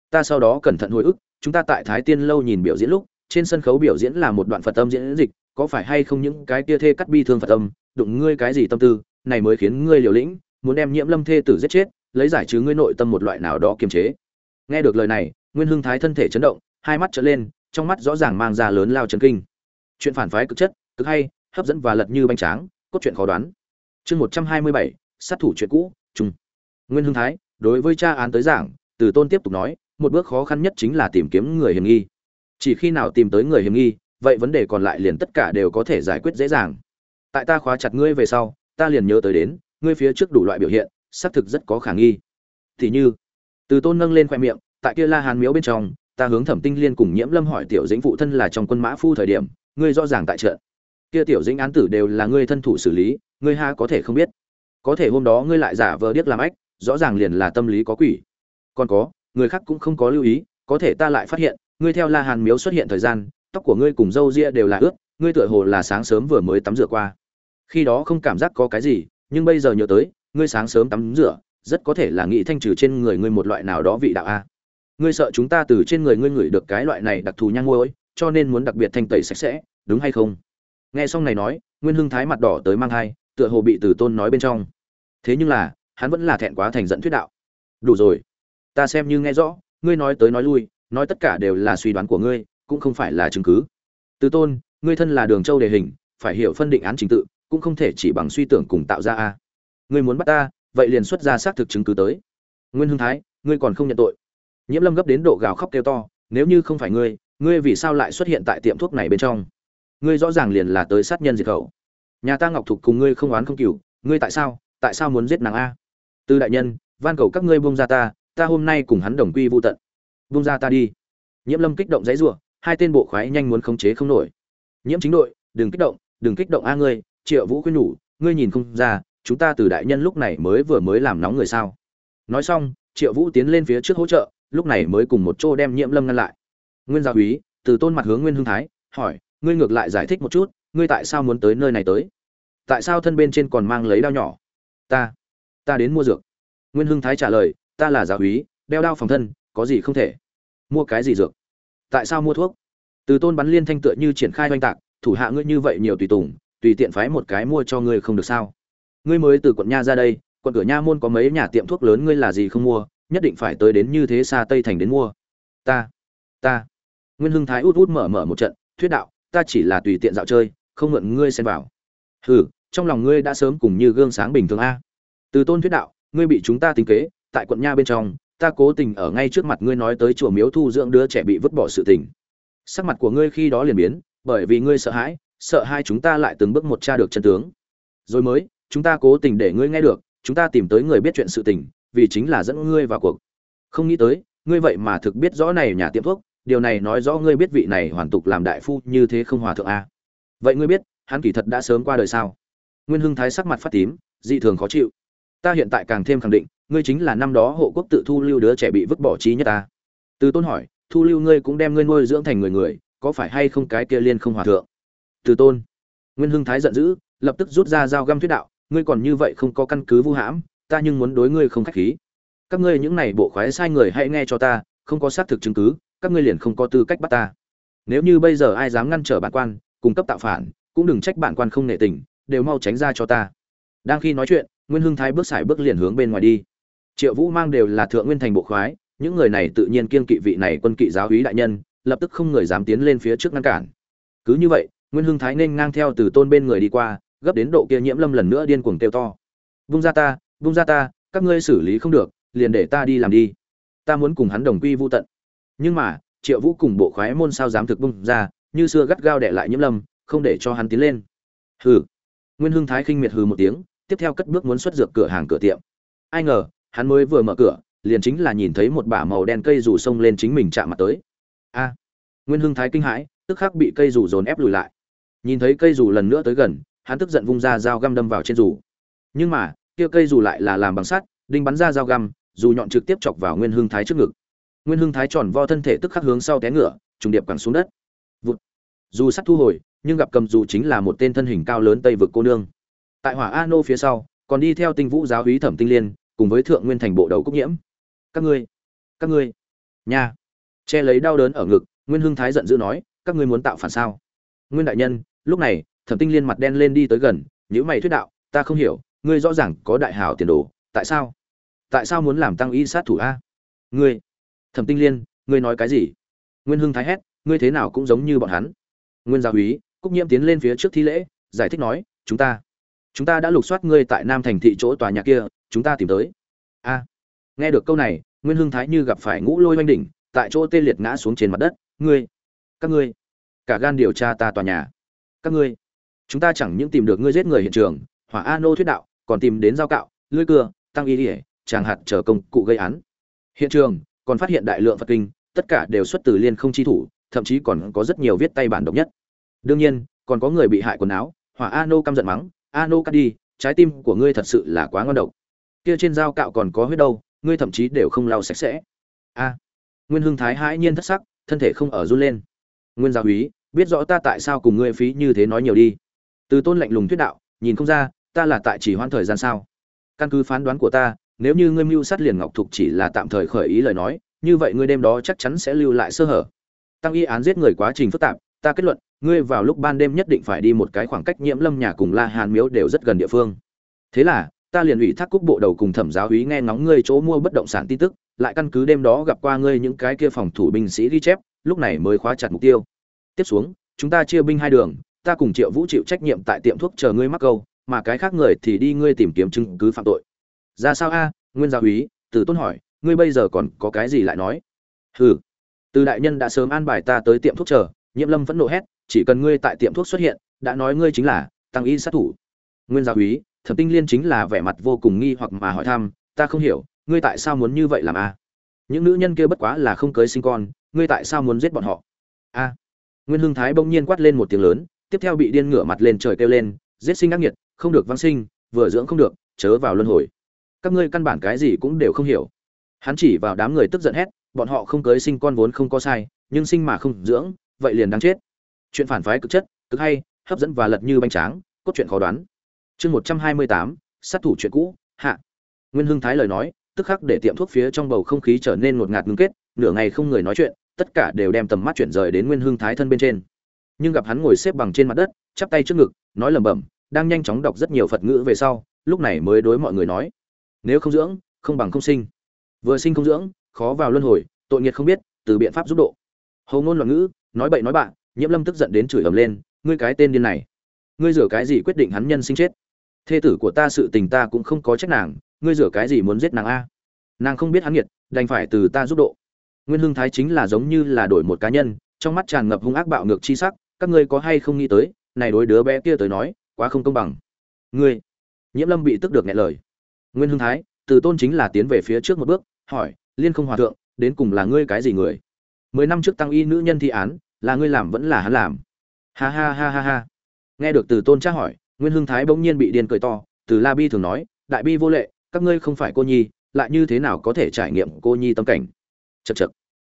Ta sau đó cẩn thận hồi ức, chúng ta tại thái tiên lâu nhìn biểu diễn lúc, trên sân khấu biểu diễn là một đoạn phật tâm diễn dịch có phải hay không những cái kia thê cắt bi thương phật âm, đụng ngươi cái gì tâm tư, này mới khiến ngươi liều lĩnh, muốn đem nhiễm lâm thê tử giết chết, lấy giải trừ ngươi nội tâm một loại nào đó kiềm chế. Nghe được lời này, nguyên hưng thái thân thể chấn động, hai mắt trở lên, trong mắt rõ ràng mang ra lớn lao chấn kinh. Chuyện phản phái cực chất, cực hay, hấp dẫn và lật như bánh tráng, cốt truyện khó đoán. Chương một trăm hai mươi bảy, sát thủ chuyện cũ chung nguyên hưng thái, đối với cha án tới giảng, từ tôn tiếp tục nói, một bước khó khăn nhất chính là tìm kiếm người hiểm nghi. Chỉ khi nào tìm tới người hiểm nghi vậy vấn đề còn lại liền tất cả đều có thể giải quyết dễ dàng. Tại ta khóa chặt ngươi về sau, ta liền nhớ tới đến, ngươi phía trước đủ loại biểu hiện, xác thực rất có khả nghi. Thì như, từ tôn nâng lên khoe miệng, tại kia la hàn miếu bên trong, ta hướng thẩm tinh liên cùng nhiễm lâm hỏi tiểu dĩnh phụ thân là trong quân mã phu thời điểm, ngươi rõ ràng tại trận. Kia tiểu dĩnh án tử đều là ngươi thân thủ xử lý, ngươi ha có thể không biết. Có thể hôm đó ngươi lại giả vờ điếc làm ách rõ ràng liền là tâm lý có quỷ. Còn có, người khác cũng không có lưu ý, có thể ta lại phát hiện, ngươi theo la hàn miếu xuất hiện thời gian tóc của ngươi cùng râu ria đều là ướt, ngươi tựa hồ là sáng sớm vừa mới tắm rửa qua. Khi đó không cảm giác có cái gì, nhưng bây giờ nhớ tới, ngươi sáng sớm tắm rửa, rất có thể là nghĩ thanh trừ trên người ngươi một loại nào đó vị đạo a. Ngươi sợ chúng ta từ trên người ngươi ngửi được cái loại này đặc thù nhang ngôi cho nên muốn đặc biệt thanh tẩy sạch sẽ, đúng hay không? Nghe xong này nói, nguyên hưng thái mặt đỏ tới mang thai, tựa hồ bị từ tôn nói bên trong. Thế nhưng là, hắn vẫn là thẹn quá thành dẫn thuyết đạo. Đủ rồi. Ta xem như nghe rõ, ngươi nói tới nói lui, nói tất cả đều là suy đoán của ngươi cũng không phải là chứng cứ. Từ tôn, ngươi thân là đường châu đề hình, phải hiểu phân định án trình tự, cũng không thể chỉ bằng suy tưởng cùng tạo ra a. Ngươi muốn bắt ta, vậy liền xuất ra xác thực chứng cứ tới. Nguyên hưng thái, ngươi còn không nhận tội. Nhiễm lâm gấp đến độ gào khóc kêu to, nếu như không phải ngươi ngươi vì sao lại xuất hiện tại tiệm thuốc này bên trong? Ngươi rõ ràng liền là tới sát nhân diệt khẩu. Nhà ta ngọc thục cùng ngươi không oán không cừu, ngươi tại sao tại sao muốn giết nàng a? Tư đại nhân, van cầu các ngươi buông ra ta ta hôm nay cùng hắn đồng quy vô tận. Buông ra ta đi. Nhiễm lâm kích động dãy rủa hai tên bộ khoái nhanh muốn khống chế không nổi. Nhiễm chính đội, đừng kích động, đừng kích động a ngươi, triệu vũ khuyên nhủ, ngươi nhìn không ra, chúng ta từ đại nhân lúc này mới vừa mới làm nóng người sao. Nói xong, triệu vũ tiến lên phía trước hỗ trợ, lúc này mới cùng một chỗ đem nhiễm lâm ngăn lại. Nguyên gia úy từ tôn mặt hướng nguyên hưng thái, hỏi, ngươi ngược lại giải thích một chút, ngươi tại sao muốn tới nơi này tới? Tại sao thân bên trên còn mang lấy đao nhỏ? Ta ta đến mua dược. Nguyên hưng thái trả lời, ta là gia úy đeo đao phòng thân, có gì không thể? Mua cái gì dược? Tại sao mua thuốc? Từ tôn bắn liên thanh tựa như triển khai oanh tạc, thủ hạ ngươi như vậy nhiều tùy tùng, tùy tiện phái một cái mua cho ngươi không được sao? Ngươi mới từ quận nha ra đây, quận cửa nha môn có mấy nhà tiệm thuốc lớn ngươi là gì không mua, nhất định phải tới đến như thế xa tây thành đến mua. Ta ta. Nguyên hưng thái út út mở mở một trận, thuyết đạo, ta chỉ là tùy tiện dạo chơi, không mượn ngươi xen vào. Hừ, trong lòng ngươi đã sớm cùng như gương sáng bình thường a. Từ tôn thuyết đạo, ngươi bị chúng ta tính kế, tại quận nha bên trong ta cố tình ở ngay trước mặt ngươi nói tới chùa miếu thu dưỡng đứa trẻ bị vứt bỏ sự tình. Sắc mặt của ngươi khi đó liền biến, bởi vì ngươi sợ hãi, sợ hai chúng ta lại từng bước một tra được chân tướng. Rồi mới, chúng ta cố tình để ngươi nghe được, chúng ta tìm tới người biết chuyện sự tình, vì chính là dẫn ngươi vào cuộc. Không nghĩ tới, ngươi vậy mà thực biết rõ này nhà tiệm thuốc, điều này nói rõ ngươi biết vị này hoàn tục làm đại phu như thế không hòa thượng a. Vậy ngươi biết, hắn kỳ thật đã sớm qua đời sao? Nguyên hưng thái sắc mặt phát tím, dị thường khó chịu. Ta hiện tại càng thêm khẳng định ngươi chính là năm đó hộ quốc tự thu lưu đứa trẻ bị vứt bỏ trí nhất ta. Từ tôn hỏi, thu lưu ngươi cũng đem ngươi nuôi dưỡng thành người người, có phải hay không cái kia liên không hòa thượng? Từ tôn, nguyên hưng thái giận dữ, lập tức rút ra dao găm thuyết đạo, ngươi còn như vậy không có căn cứ vu hãm, ta nhưng muốn đối ngươi không khách khí. Các ngươi những này bộ khoái sai người hãy nghe cho ta, không có xác thực chứng cứ, các ngươi liền không có tư cách bắt ta. Nếu như bây giờ ai dám ngăn trở bản quan, cung cấp tạo phản, cũng đừng trách bản quan không nể tình, đều mau tránh ra cho ta. Đang khi nói chuyện, nguyên hưng thái bước xài bước liền hướng bên ngoài đi triệu vũ mang đều là thượng nguyên thành bộ khoái, những người này tự nhiên kiên kỵ vị này quân kỵ giáo úy đại nhân, lập tức không người dám tiến lên phía trước ngăn cản. Cứ như vậy, nguyên hưng thái nên ngang theo từ tôn bên người đi qua, gấp đến độ kia nhiễm lâm lần nữa điên cuồng kêu to. Vung ra ta, vung ra ta, các ngươi xử lý không được, liền để ta đi làm đi. Ta muốn cùng hắn đồng quy vô tận. Nhưng mà, triệu vũ cùng bộ khoái môn sao dám thực bung ra, như xưa gắt gao đệ lại nhiễm lâm, không để cho hắn tiến lên. Hừ. Nguyên hưng thái khinh miệt hừ một tiếng, tiếp theo cất bước muốn xuất dược cửa hàng cửa tiệm. Ai ngờ hắn mới vừa mở cửa, liền chính là nhìn thấy một bả màu đen cây rủ xông lên chính mình chạm mặt tới. A, nguyên hưng thái kinh hãi, tức khắc bị cây rủ dồn ép lùi lại. Nhìn thấy cây rủ lần nữa tới gần, hắn tức giận vung ra dao găm đâm vào trên rủ. Nhưng mà, kia cây rủ lại là làm bằng sắt, đinh bắn ra dao găm, dù nhọn trực tiếp chọc vào nguyên hưng thái trước ngực. Nguyên hưng thái tròn vo thân thể tức khắc hướng sau té ngựa, trùng điệp cẳng xuống đất. Vụt. dù sắt thu hồi, nhưng gặp cầm dù chính là một tên thân hình cao lớn tây vực cô nương. Tại hỏa a nô phía sau, còn đi theo tinh vũ giáo hí thẩm tinh liên cùng với thượng nguyên thành bộ đầu cúc nhiễm. Các ngươi các ngươi, nha. Che lấy đau đớn ở ngực, nguyên hưng thái giận dữ nói, các ngươi muốn tạo phản sao? Nguyên đại nhân, lúc này, thẩm tinh liên mặt đen lên đi tới gần những mày thuyết đạo, ta không hiểu, ngươi rõ ràng có đại hảo tiền đồ, tại sao? Tại sao muốn làm tăng y sát thủ a? Ngươi, thẩm tinh liên, ngươi nói cái gì? Nguyên hưng thái hét, ngươi thế nào cũng giống như bọn hắn. Nguyên gia úy cúc nhiễm tiến lên phía trước thi lễ, giải thích nói, chúng ta chúng ta đã lục soát ngươi tại nam thành thị chỗ tòa nhà kia chúng ta tìm tới. A, nghe được câu này, nguyên hưng thái như gặp phải ngũ lôi oanh đỉnh, tại chỗ tê liệt ngã xuống trên mặt đất. Ngươi, các ngươi, cả gan điều tra ta tòa nhà. Các ngươi, chúng ta chẳng những tìm được ngươi giết người hiện trường, hỏa a nô thuyết đạo, còn tìm đến dao cạo lưỡi cưa, tăng y ỉa tràng hạt chờ công cụ gây án. Hiện trường, còn phát hiện đại lượng phật kinh, tất cả đều xuất từ liên không chi thủ, thậm chí còn có rất nhiều viết tay bản độc nhất. Đương nhiên, còn có người bị hại quần áo, hỏa a nô căm giận mắng, a nô cắt đi, trái tim của ngươi thật sự là quá ngon độc kia trên dao cạo còn có huyết đâu, ngươi thậm chí đều không lau sạch sẽ. A. Nguyên hưng thái hãi nhiên thất sắc, thân thể không ở run lên. Nguyên giáo úy, biết rõ ta tại sao cùng ngươi phí như thế nói nhiều đi. Từ tôn lạnh lùng thuyết đạo, nhìn không ra, ta là tại chỉ hoãn thời gian sao? Căn cứ phán đoán của ta, nếu như ngươi mưu sát liền ngọc thục chỉ là tạm thời khởi ý lời nói, như vậy ngươi đêm đó chắc chắn sẽ lưu lại sơ hở. Tăng y án giết người quá trình phức tạp, ta kết luận, ngươi vào lúc ban đêm nhất định phải đi một cái khoảng cách nhiễm lâm nhà cùng la hàn miếu đều rất gần địa phương. Thế là ta liền ủy thác cúc bộ đầu cùng thẩm giáo úy nghe ngóng ngươi chỗ mua bất động sản tin tức, lại căn cứ đêm đó gặp qua ngươi những cái kia phòng thủ binh sĩ ghi chép, lúc này mới khóa chặt mục tiêu. Tiếp xuống, chúng ta chia binh hai đường, ta cùng triệu vũ chịu trách nhiệm tại tiệm thuốc chờ ngươi mắc câu, mà cái khác người thì đi ngươi tìm kiếm chứng cứ phạm tội. Ra sao a? Nguyên gia úy, từ tôn hỏi, ngươi bây giờ còn có cái gì lại nói? Hừ. Từ đại nhân đã sớm an bài ta tới tiệm thuốc chờ nhiễm lâm vẫn nộ hét, chỉ cần ngươi tại tiệm thuốc xuất hiện, đã nói ngươi chính là tăng y sát thủ. Nguyên gia úy thẩm tinh liên chính là vẻ mặt vô cùng nghi hoặc mà hỏi thăm, ta không hiểu, ngươi tại sao muốn như vậy làm a? Những nữ nhân kia bất quá là không cưới sinh con, ngươi tại sao muốn giết bọn họ? A. Nguyên hưng thái bỗng nhiên quát lên một tiếng lớn, tiếp theo bị điên ngửa mặt lên trời kêu lên, giết sinh ác nghiệt, không được vang sinh, vừa dưỡng không được, chớ vào luân hồi. Các ngươi căn bản cái gì cũng đều không hiểu. Hắn chỉ vào đám người tức giận hét, bọn họ không cưới sinh con vốn không có sai, nhưng sinh mà không dưỡng, vậy liền đáng chết. Chuyện phản phái cực chất, cực hay, hấp dẫn và lật như bánh tráng, cốt truyện khó đoán chương một trăm hai mươi tám, sát thủ chuyện cũ, hạ. Nguyên hưng thái lời nói, tức khắc để tiệm thuốc phía trong bầu không khí trở nên ngột ngạt ngưng kết, nửa ngày không người nói chuyện, tất cả đều đem tầm mắt chuyển rời đến nguyên hưng thái thân bên trên. Nhưng gặp hắn ngồi xếp bằng trên mặt đất, chắp tay trước ngực, nói lẩm bẩm, đang nhanh chóng đọc rất nhiều phật ngữ về sau, lúc này mới đối mọi người nói, nếu không dưỡng, không bằng không sinh. Vừa sinh không dưỡng, khó vào luân hồi, tội nghiệt không biết, từ biện pháp giúp độ. Hầu ngôn loạn ngữ, nói bậy nói bạn nhiễm lâm tức giận đến chửi ầm lên, ngươi cái tên điên này, ngươi rửa cái gì quyết định hắn nhân sinh chết? Thê tử của ta sự tình ta cũng không có trách nàng, ngươi rửa cái gì muốn giết nàng a? Nàng không biết hắn nghiệt, đành phải từ ta giúp độ. Nguyên hưng thái chính là giống như là đổi một cá nhân, trong mắt tràn ngập hung ác bạo ngược chi sắc, các ngươi có hay không nghĩ tới, này đối đứa bé kia tới nói, quá không công bằng. Ngươi, nhiễm lâm bị tức được nhẹ lời. Nguyên hưng thái, từ tôn chính là tiến về phía trước một bước, hỏi, liên không hòa thượng, đến cùng là ngươi cái gì người? Mười năm trước tăng y nữ nhân thi án, là ngươi làm vẫn là hắn làm? Ha ha ha ha ha. Nghe được từ tôn tra hỏi nguyên hưng thái bỗng nhiên bị điên cười to, từ la bi thường nói, đại bi vô lệ, các ngươi không phải cô nhi, lại như thế nào có thể trải nghiệm cô nhi tâm cảnh? Chật chật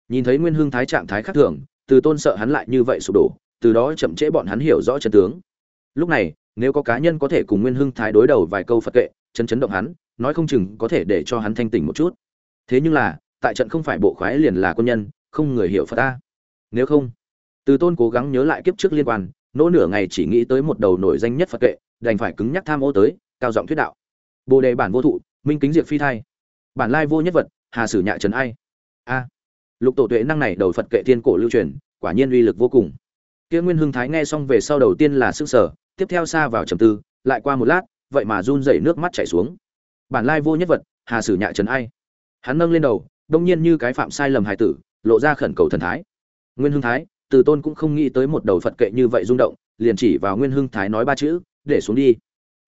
nhìn thấy nguyên hưng thái trạng thái khác thường, từ tôn sợ hắn lại như vậy sụp đổ, từ đó chậm trễ bọn hắn hiểu rõ chân tướng. Lúc này, nếu có cá nhân có thể cùng nguyên hưng thái đối đầu vài câu phật kệ, chấn chấn động hắn, nói không chừng có thể để cho hắn thanh tỉnh một chút. Thế nhưng là, tại trận không phải bộ khoái liền là quân nhân, không người hiểu phật ta. Nếu không, từ tôn cố gắng nhớ lại kiếp trước liên quan nỗ nửa ngày chỉ nghĩ tới một đầu nổi danh nhất phật kệ đành phải cứng nhắc tham ô tới, cao giọng thuyết đạo. Bồ đề bản vô thụ, minh kính diệt phi thai. Bản lai vô nhất vật, hà sử nhạ trần ai? A. Lục tổ tuệ năng này đầu phật kệ thiên cổ lưu truyền, quả nhiên uy lực vô cùng. Kia nguyên hưng thái nghe xong về sau đầu tiên là sức sở tiếp theo xa vào trầm tư, lại qua một lát, vậy mà run rẩy nước mắt chảy xuống. Bản lai vô nhất vật, hà sử nhạ trần ai? Hắn nâng lên đầu, đông nhiên như cái phạm sai lầm hài tử, lộ ra khẩn cầu thần thái. Nguyên hưng thái từ tôn cũng không nghĩ tới một đầu phật kệ như vậy rung động, liền chỉ vào nguyên hưng thái nói ba chữ, để xuống đi.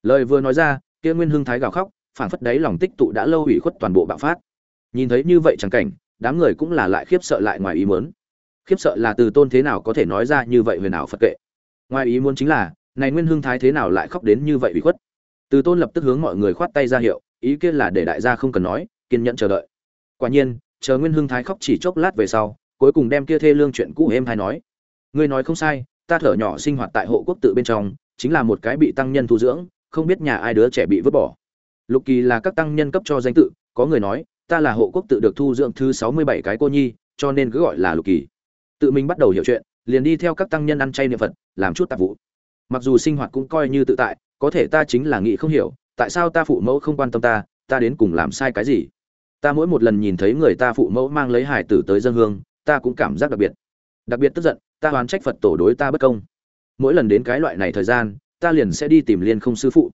Lời vừa nói ra, kia nguyên hưng thái gào khóc, phảng phất đấy lòng tích tụ đã lâu ủy khuất toàn bộ bạo phát. Nhìn thấy như vậy chẳng cảnh, đám người cũng là lại khiếp sợ lại ngoài ý muốn. Khiếp sợ là từ tôn thế nào có thể nói ra như vậy huyền ảo phật kệ? Ngoài ý muốn chính là, này nguyên hưng thái thế nào lại khóc đến như vậy ủy khuất? Từ tôn lập tức hướng mọi người khoát tay ra hiệu, ý kiến là để đại gia không cần nói, kiên nhẫn chờ đợi. Quả nhiên, chờ nguyên hưng thái khóc chỉ chốc lát về sau cuối cùng đem kia thê lương chuyện cũ êm hay nói. Ngươi nói không sai, ta thở nhỏ sinh hoạt tại hộ quốc tự bên trong, chính là một cái bị tăng nhân thu dưỡng, không biết nhà ai đứa trẻ bị vứt bỏ. Lục kỳ là các tăng nhân cấp cho danh tự, có người nói, ta là hộ quốc tự được thu dưỡng thứ sáu mươi bảy cái cô nhi, cho nên cứ gọi là lục kỳ. Tự mình bắt đầu hiểu chuyện, liền đi theo các tăng nhân ăn chay niệm phật, làm chút tạp vụ. Mặc dù sinh hoạt cũng coi như tự tại, có thể ta chính là nghĩ không hiểu, tại sao ta phụ mẫu không quan tâm ta ta đến cùng làm sai cái gì? Ta mỗi một lần nhìn thấy người ta phụ mẫu mang lấy hải tử tới dân hương ta cũng cảm giác đặc biệt. Đặc biệt tức giận, ta oán trách phật tổ đối ta bất công. Mỗi lần đến cái loại này thời gian, ta liền sẽ đi tìm liên không sư phụ.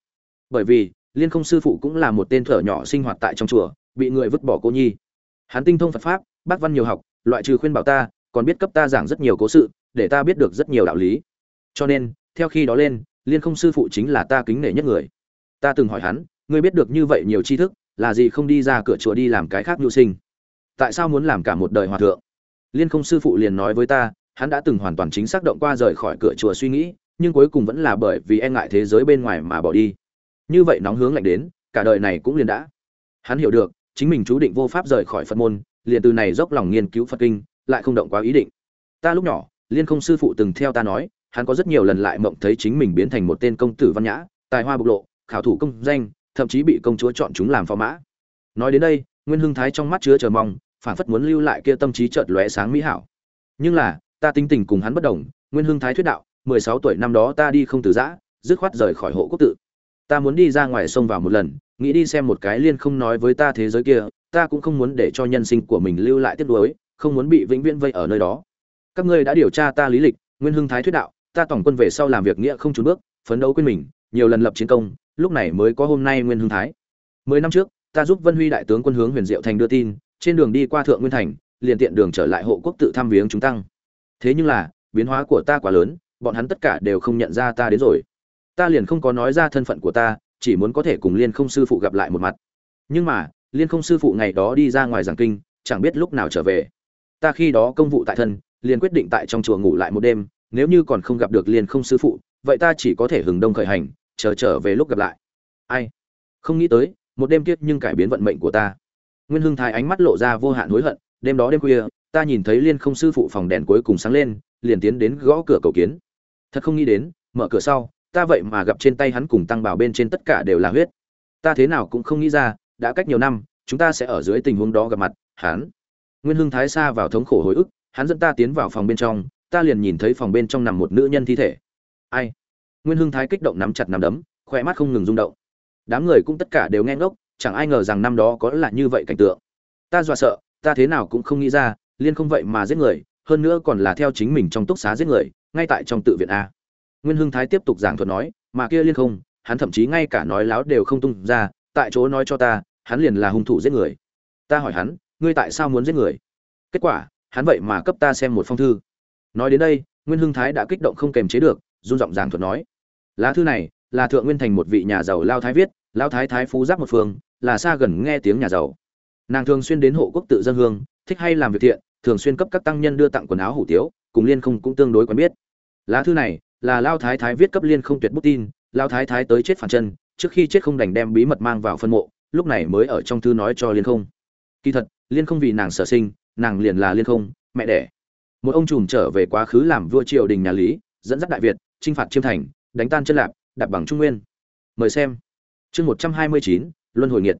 Bởi vì, liên không sư phụ cũng là một tên thở nhỏ sinh hoạt tại trong chùa, bị người vứt bỏ cô nhi. Hắn tinh thông phật pháp, bác văn nhiều học, loại trừ khuyên bảo ta, còn biết cấp ta giảng rất nhiều cố sự, để ta biết được rất nhiều đạo lý. Cho nên, theo khi đó lên, liên không sư phụ chính là ta kính nể nhất người. Ta từng hỏi hắn, ngươi biết được như vậy nhiều tri thức, là gì không đi ra cửa chùa đi làm cái khác nhu sinh? Tại sao muốn làm cả một đời hòa thượng? Liên không sư phụ liền nói với ta, hắn đã từng hoàn toàn chính xác động qua rời khỏi cửa chùa suy nghĩ, nhưng cuối cùng vẫn là bởi vì e ngại thế giới bên ngoài mà bỏ đi. Như vậy nóng hướng lạnh đến, cả đời này cũng liền đã. Hắn hiểu được, chính mình chú định vô pháp rời khỏi phật môn, liền từ này dốc lòng nghiên cứu phật kinh, lại không động quá ý định. Ta lúc nhỏ, liên không sư phụ từng theo ta nói, hắn có rất nhiều lần lại mộng thấy chính mình biến thành một tên công tử văn nhã, tài hoa bộc lộ, khảo thủ công danh, thậm chí bị công chúa chọn chúng làm phò mã. Nói đến đây, nguyên hưng thái trong mắt chứa chờ mong phản phất muốn lưu lại kia tâm trí chợt lóe sáng mỹ hảo. Nhưng là, ta tính tình cùng hắn bất đồng, nguyên hưng thái thuyết đạo, mười sáu tuổi năm đó ta đi không từ giã, dứt khoát rời khỏi hộ quốc tự. Ta muốn đi ra ngoài sông vào một lần, nghĩ đi xem một cái liên không nói với ta thế giới kia, ta cũng không muốn để cho nhân sinh của mình lưu lại tiếc nuối, không muốn bị vĩnh viễn vây ở nơi đó. Các ngươi đã điều tra ta lý lịch, nguyên hưng thái thuyết đạo, ta tổng quân về sau làm việc nghĩa không trốn bước, phấn đấu quên mình, nhiều lần lập chiến công, lúc này mới có hôm nay nguyên hưng thái. Mười năm trước, ta giúp vân huy đại tướng quân hướng huyền diệu thành đưa tin trên đường đi qua thượng nguyên thành, liền tiện đường trở lại hộ quốc tự thăm viếng chúng tăng. Thế nhưng là, biến hóa của ta quá lớn, bọn hắn tất cả đều không nhận ra ta đến rồi. Ta liền không có nói ra thân phận của ta, chỉ muốn có thể cùng liên không sư phụ gặp lại một mặt. Nhưng mà, liên không sư phụ ngày đó đi ra ngoài giảng kinh, chẳng biết lúc nào trở về. Ta khi đó công vụ tại thân, liền quyết định tại trong chùa ngủ lại một đêm, nếu như còn không gặp được liên không sư phụ, vậy ta chỉ có thể hừng đông khởi hành, chờ trở về lúc gặp lại. Ai? Không nghĩ tới, một đêm kiếp nhưng cải biến vận mệnh của ta nguyên hưng thái ánh mắt lộ ra vô hạn hối hận, đêm đó đêm khuya, ta nhìn thấy liên không sư phụ phòng đèn cuối cùng sáng lên, liền tiến đến gõ cửa cầu kiến. Thật không nghĩ đến, mở cửa sau, ta vậy mà gặp trên tay hắn cùng tăng bảo bên trên tất cả đều là huyết. Ta thế nào cũng không nghĩ ra, đã cách nhiều năm, chúng ta sẽ ở dưới tình huống đó gặp mặt, hắn. Nguyên hưng thái xa vào thống khổ hồi ức, hắn dẫn ta tiến vào phòng bên trong, ta liền nhìn thấy phòng bên trong nằm một nữ nhân thi thể. Ai? Nguyên hưng thái kích động nắm chặt nắm đấm khoe mắt không ngừng rung động. Đám người cũng tất cả đều nghe ngốc chẳng ai ngờ rằng năm đó có là như vậy cảnh tượng. Ta dọa sợ, ta thế nào cũng không nghĩ ra, liên không vậy mà giết người, hơn nữa còn là theo chính mình trong túc xá giết người, ngay tại trong tự viện a. Nguyên hưng thái tiếp tục giảng thuật nói, mà kia liên không, hắn thậm chí ngay cả nói láo đều không tung ra, tại chỗ nói cho ta, hắn liền là hung thủ giết người. Ta hỏi hắn, ngươi tại sao muốn giết người? Kết quả, hắn vậy mà cấp ta xem một phong thư. Nói đến đây, nguyên hưng thái đã kích động không kềm chế được, run giọng giảng thuật nói, lá thư này là thượng nguyên thành một vị nhà giàu lao thái viết Lão thái thái phú giáp một phương, là xa gần nghe tiếng nhà giàu. Nàng thường xuyên đến hộ quốc tự dân hương, thích hay làm việc thiện, thường xuyên cấp các tăng nhân đưa tặng quần áo hủ tiếu, cùng liên không cũng tương đối quen biết. Lá thư này, là lao thái thái viết cấp liên không tuyệt bút tin lao thái thái tới chết phản chân, trước khi chết không đành đem bí mật mang vào phân mộ, lúc này mới ở trong thư nói cho liên không. Kỳ thật, liên không vì nàng sở sinh, nàng liền là liên không, mẹ đẻ. Một ông trùm trở về quá khứ làm vua triều đình nhà lý, dẫn dắt đại việt, chinh phạt chiêm thành, đánh tan chân lạp, đạp bằng trung nguyên. Mời xem chương một trăm hai mươi chín, luân hồi nghiệt.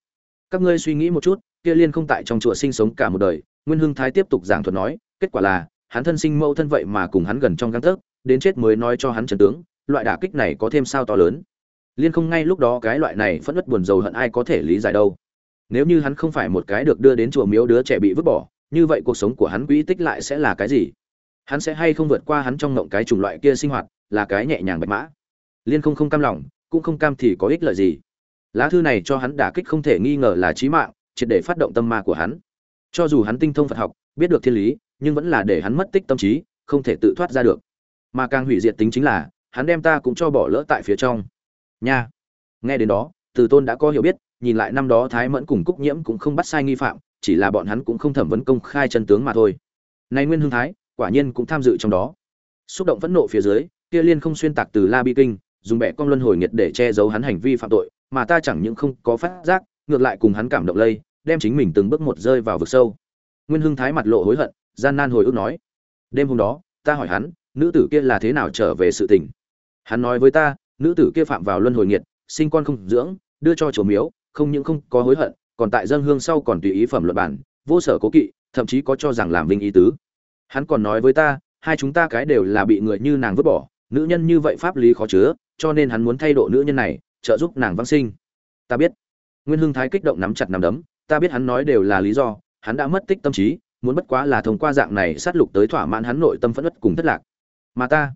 Các ngươi suy nghĩ một chút, kia liên không tại trong chùa sinh sống cả một đời, nguyên hưng thái tiếp tục giảng thuật nói, kết quả là, hắn thân sinh mẫu thân vậy mà cùng hắn gần trong găng tấc, đến chết mới nói cho hắn trần tướng, loại đả kích này có thêm sao to lớn. Liên không ngay lúc đó cái loại này phẫn nứt buồn rầu hận ai có thể lý giải đâu. Nếu như hắn không phải một cái được đưa đến chùa miếu đứa trẻ bị vứt bỏ, như vậy cuộc sống của hắn quỹ tích lại sẽ là cái gì? Hắn sẽ hay không vượt qua hắn trong ngộng cái chủng loại kia sinh hoạt, là cái nhẹ nhàng bạch mã? Liên không không cam lòng, cũng không cam thì có ích lợi gì lá thư này cho hắn đả kích không thể nghi ngờ là chí mạng, triệt để phát động tâm ma của hắn. Cho dù hắn tinh thông phật học, biết được thiên lý, nhưng vẫn là để hắn mất tích tâm trí, không thể tự thoát ra được. Mà càng hủy diệt tính chính là, hắn đem ta cũng cho bỏ lỡ tại phía trong. Nha. Nghe đến đó, từ tôn đã có hiểu biết, nhìn lại năm đó thái mẫn cùng cúc nhiễm cũng không bắt sai nghi phạm, chỉ là bọn hắn cũng không thẩm vấn công khai chân tướng mà thôi. Nay nguyên hương thái, quả nhiên cũng tham dự trong đó. Xúc động phẫn nộ phía dưới, kia liên không xuyên tạc từ la bi kinh, dùng bẻ con luân hồi nghiệt để che giấu hắn hành vi phạm tội mà ta chẳng những không có phát giác, ngược lại cùng hắn cảm động lây, đem chính mình từng bước một rơi vào vực sâu. Nguyên hưng thái mặt lộ hối hận, gian nan hồi ức nói, đêm hôm đó, ta hỏi hắn, nữ tử kia là thế nào trở về sự tình. Hắn nói với ta, nữ tử kia phạm vào luân hồi nghiệt, sinh con không dưỡng, đưa cho chùa miếu, không những không có hối hận, còn tại dân hương sau còn tùy ý phẩm luận bản, vô sở cố kỵ, thậm chí có cho rằng làm vinh ý tứ. Hắn còn nói với ta, hai chúng ta cái đều là bị người như nàng vứt bỏ, nữ nhân như vậy pháp lý khó chứa, cho nên hắn muốn thay độ nữ nhân này trợ giúp nàng vãng sinh. Ta biết. Nguyên hưng thái kích động nắm chặt nắm đấm. Ta biết hắn nói đều là lý do. Hắn đã mất tích tâm trí, muốn bất quá là thông qua dạng này sát lục tới thỏa mãn hắn nội tâm phẫn uất cùng thất lạc. Mà ta,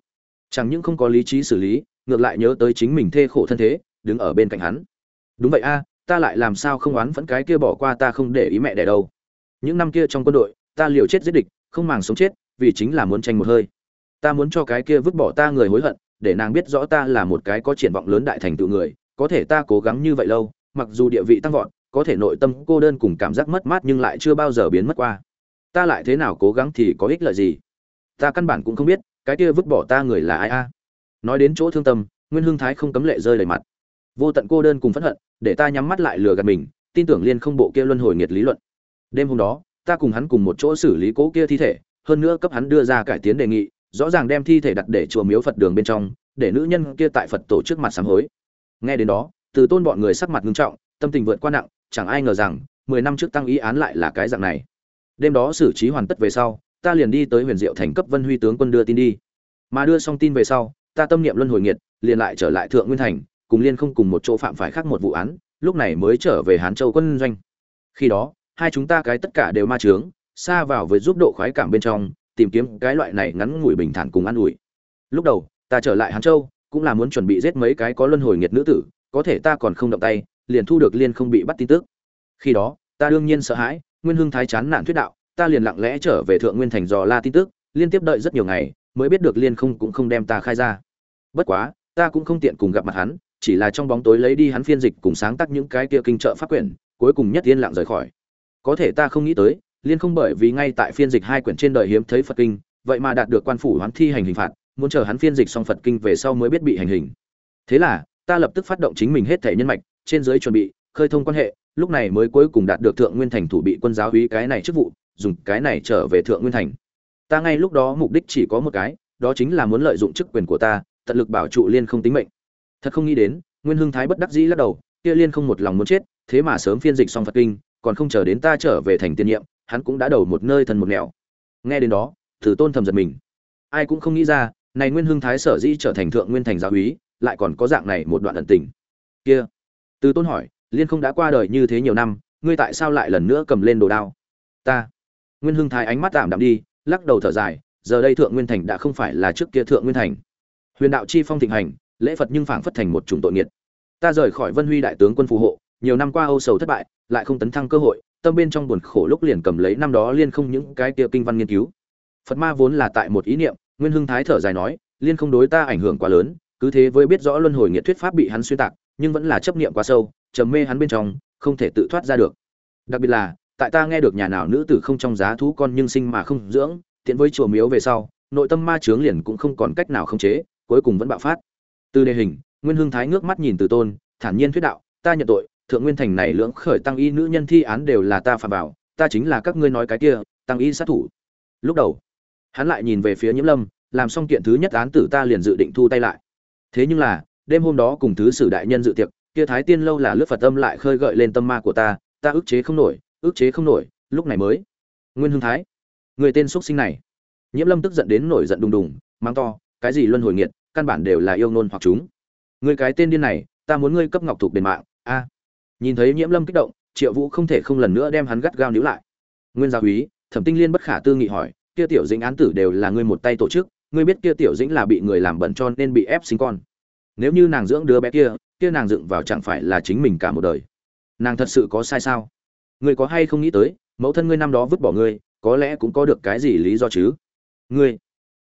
chẳng những không có lý trí xử lý, ngược lại nhớ tới chính mình thê khổ thân thế, đứng ở bên cạnh hắn. Đúng vậy a, ta lại làm sao không oán phẫn cái kia bỏ qua ta không để ý mẹ đẻ đâu. Những năm kia trong quân đội, ta liều chết giết địch, không màng sống chết, vì chính là muốn tranh một hơi. Ta muốn cho cái kia vứt bỏ ta người hối hận để nàng biết rõ ta là một cái có triển vọng lớn đại thành tựu người, có thể ta cố gắng như vậy lâu, mặc dù địa vị tăng vọt, có thể nội tâm cô đơn cùng cảm giác mất mát nhưng lại chưa bao giờ biến mất qua. Ta lại thế nào cố gắng thì có ích lợi gì? Ta căn bản cũng không biết, cái kia vứt bỏ ta người là ai a? Nói đến chỗ thương tâm, nguyên hưng thái không cấm lệ rơi đầy mặt. Vô tận cô đơn cùng phẫn hận, để ta nhắm mắt lại lừa gạt mình, tin tưởng liên không bộ kia luân hồi nghiệt lý luận. Đêm hôm đó, ta cùng hắn cùng một chỗ xử lý cố kia thi thể, hơn nữa cấp hắn đưa ra cải tiến đề nghị rõ ràng đem thi thể đặt để chùa miếu phật đường bên trong, để nữ nhân kia tại phật tổ trước mặt sám hối. Nghe đến đó, từ tôn bọn người sắc mặt ngưng trọng, tâm tình vượt qua nặng, chẳng ai ngờ rằng, mười năm trước tăng ý án lại là cái dạng này. Đêm đó xử trí hoàn tất về sau, ta liền đi tới huyền diệu thành cấp vân huy tướng quân đưa tin đi. Mà đưa xong tin về sau, ta tâm niệm luân hồi nghiệt, liền lại trở lại thượng nguyên thành, cùng liên không cùng một chỗ phạm phải khác một vụ án, lúc này mới trở về hán châu quân doanh. Khi đó, hai chúng ta cái tất cả đều ma trướng xa vào với giúp độ khoái cảm bên trong tìm kiếm cái loại này ngắn ngủi bình thản cùng an ủi. Lúc đầu, ta trở lại hán châu, cũng là muốn chuẩn bị giết mấy cái có luân hồi nghiệt nữ tử, có thể ta còn không động tay, liền thu được liên không bị bắt tin tức. Khi đó, ta đương nhiên sợ hãi, nguyên hưng thái chán nản thuyết đạo, ta liền lặng lẽ trở về thượng nguyên thành dò la tin tức, liên tiếp đợi rất nhiều ngày, mới biết được liên không cũng không đem ta khai ra. Bất quá, ta cũng không tiện cùng gặp mặt hắn, chỉ là trong bóng tối lấy đi hắn phiên dịch cùng sáng tác những cái kia kinh trợ pháp quyển, cuối cùng nhất yên lặng rời khỏi. Có thể ta không nghĩ tới liên không bởi vì ngay tại phiên dịch hai quyển trên đời hiếm thấy phật kinh, vậy mà đạt được quan phủ hoán thi hành hình phạt, muốn chờ hắn phiên dịch xong phật kinh về sau mới biết bị hành hình. Thế là, ta lập tức phát động chính mình hết thể nhân mạch, trên dưới chuẩn bị, khơi thông quan hệ, lúc này mới cuối cùng đạt được thượng nguyên thành thủ bị quân giáo úy cái này chức vụ, dùng cái này trở về thượng nguyên thành. Ta ngay lúc đó mục đích chỉ có một cái, đó chính là muốn lợi dụng chức quyền của ta, tận lực bảo trụ liên không tính mệnh. Thật không nghĩ đến, nguyên hưng thái bất đắc dĩ lắc đầu, kia liên không một lòng muốn chết, thế mà sớm phiên dịch xong phật kinh, còn không chờ đến ta trở về thành tiên nhiệm hắn cũng đã đầu một nơi thần một nẻo. Nghe đến đó thử tôn thầm giật mình. Ai cũng không nghĩ ra, này nguyên hưng thái sở dĩ trở thành thượng nguyên thành giáo úy, lại còn có dạng này một đoạn ẩn tình. Kia. Từ tôn hỏi, liên không đã qua đời như thế nhiều năm, ngươi tại sao lại lần nữa cầm lên đồ đao? Ta. Nguyên hưng thái ánh mắt tạm đạm đi, lắc đầu thở dài, giờ đây thượng nguyên thành đã không phải là trước kia thượng nguyên thành. Huyền đạo chi phong thịnh hành, lễ phật nhưng phảng phất thành một chủng tội nghiệt ta rời khỏi vân huy đại tướng quân phù hộ, nhiều năm qua âu sầu thất bại, lại không tấn thăng cơ hội tâm bên trong buồn khổ lúc liền cầm lấy năm đó liên không những cái kia kinh văn nghiên cứu. Phật ma vốn là tại một ý niệm, nguyên hưng thái thở dài nói, liên không đối ta ảnh hưởng quá lớn, cứ thế với biết rõ luân hồi nghiệt thuyết pháp bị hắn xuyên tạc, nhưng vẫn là chấp niệm quá sâu, trầm mê hắn bên trong, không thể tự thoát ra được. Đặc biệt là, tại ta nghe được nhà nào nữ tử không trong giá thú con nhưng sinh mà không dưỡng, tiện với chùa miếu về sau, nội tâm ma chướng liền cũng không còn cách nào khống chế, cuối cùng vẫn bạo phát. Từ đề hình, nguyên hưng thái ngước mắt nhìn từ tôn, thản nhiên thuyết đạo, ta nhận tội thượng nguyên thành này lưỡng khởi tăng y nữ nhân thi án đều là ta phạm bảo ta chính là các ngươi nói cái kia, tăng y sát thủ. Lúc đầu, hắn lại nhìn về phía nhiễm lâm, làm xong kiện thứ nhất án tử ta liền dự định thu tay lại. Thế nhưng là, đêm hôm đó cùng thứ sử đại nhân dự tiệc, kia thái tiên lâu là lướt phật âm lại khơi gợi lên tâm ma của ta ta ức chế không nổi, ức chế không nổi, lúc này mới. Nguyên hưng thái, người tên xuất sinh này. Nhiễm lâm tức giận đến nổi giận đùng đùng mang to, cái gì luân hồi nghiệt, căn bản đều là yêu nôn hoặc chúng. Người cái tên điên này, ta muốn ngươi cấp ngọc thuộc đền mạng, a nhìn thấy nhiễm lâm kích động, triệu vũ không thể không lần nữa đem hắn gắt gao níu lại. Nguyên gia úy thẩm tinh liên bất khả tư nghị hỏi, kia tiểu dĩnh án tử đều là ngươi một tay tổ chức, ngươi biết kia tiểu dĩnh là bị người làm bẩn cho nên bị ép sinh con. Nếu như nàng dưỡng đứa bé kia kia nàng dựng vào chẳng phải là chính mình cả một đời. Nàng thật sự có sai sao? Ngươi có hay không nghĩ tới, mẫu thân ngươi năm đó vứt bỏ ngươi, có lẽ cũng có được cái gì lý do chứ? Ngươi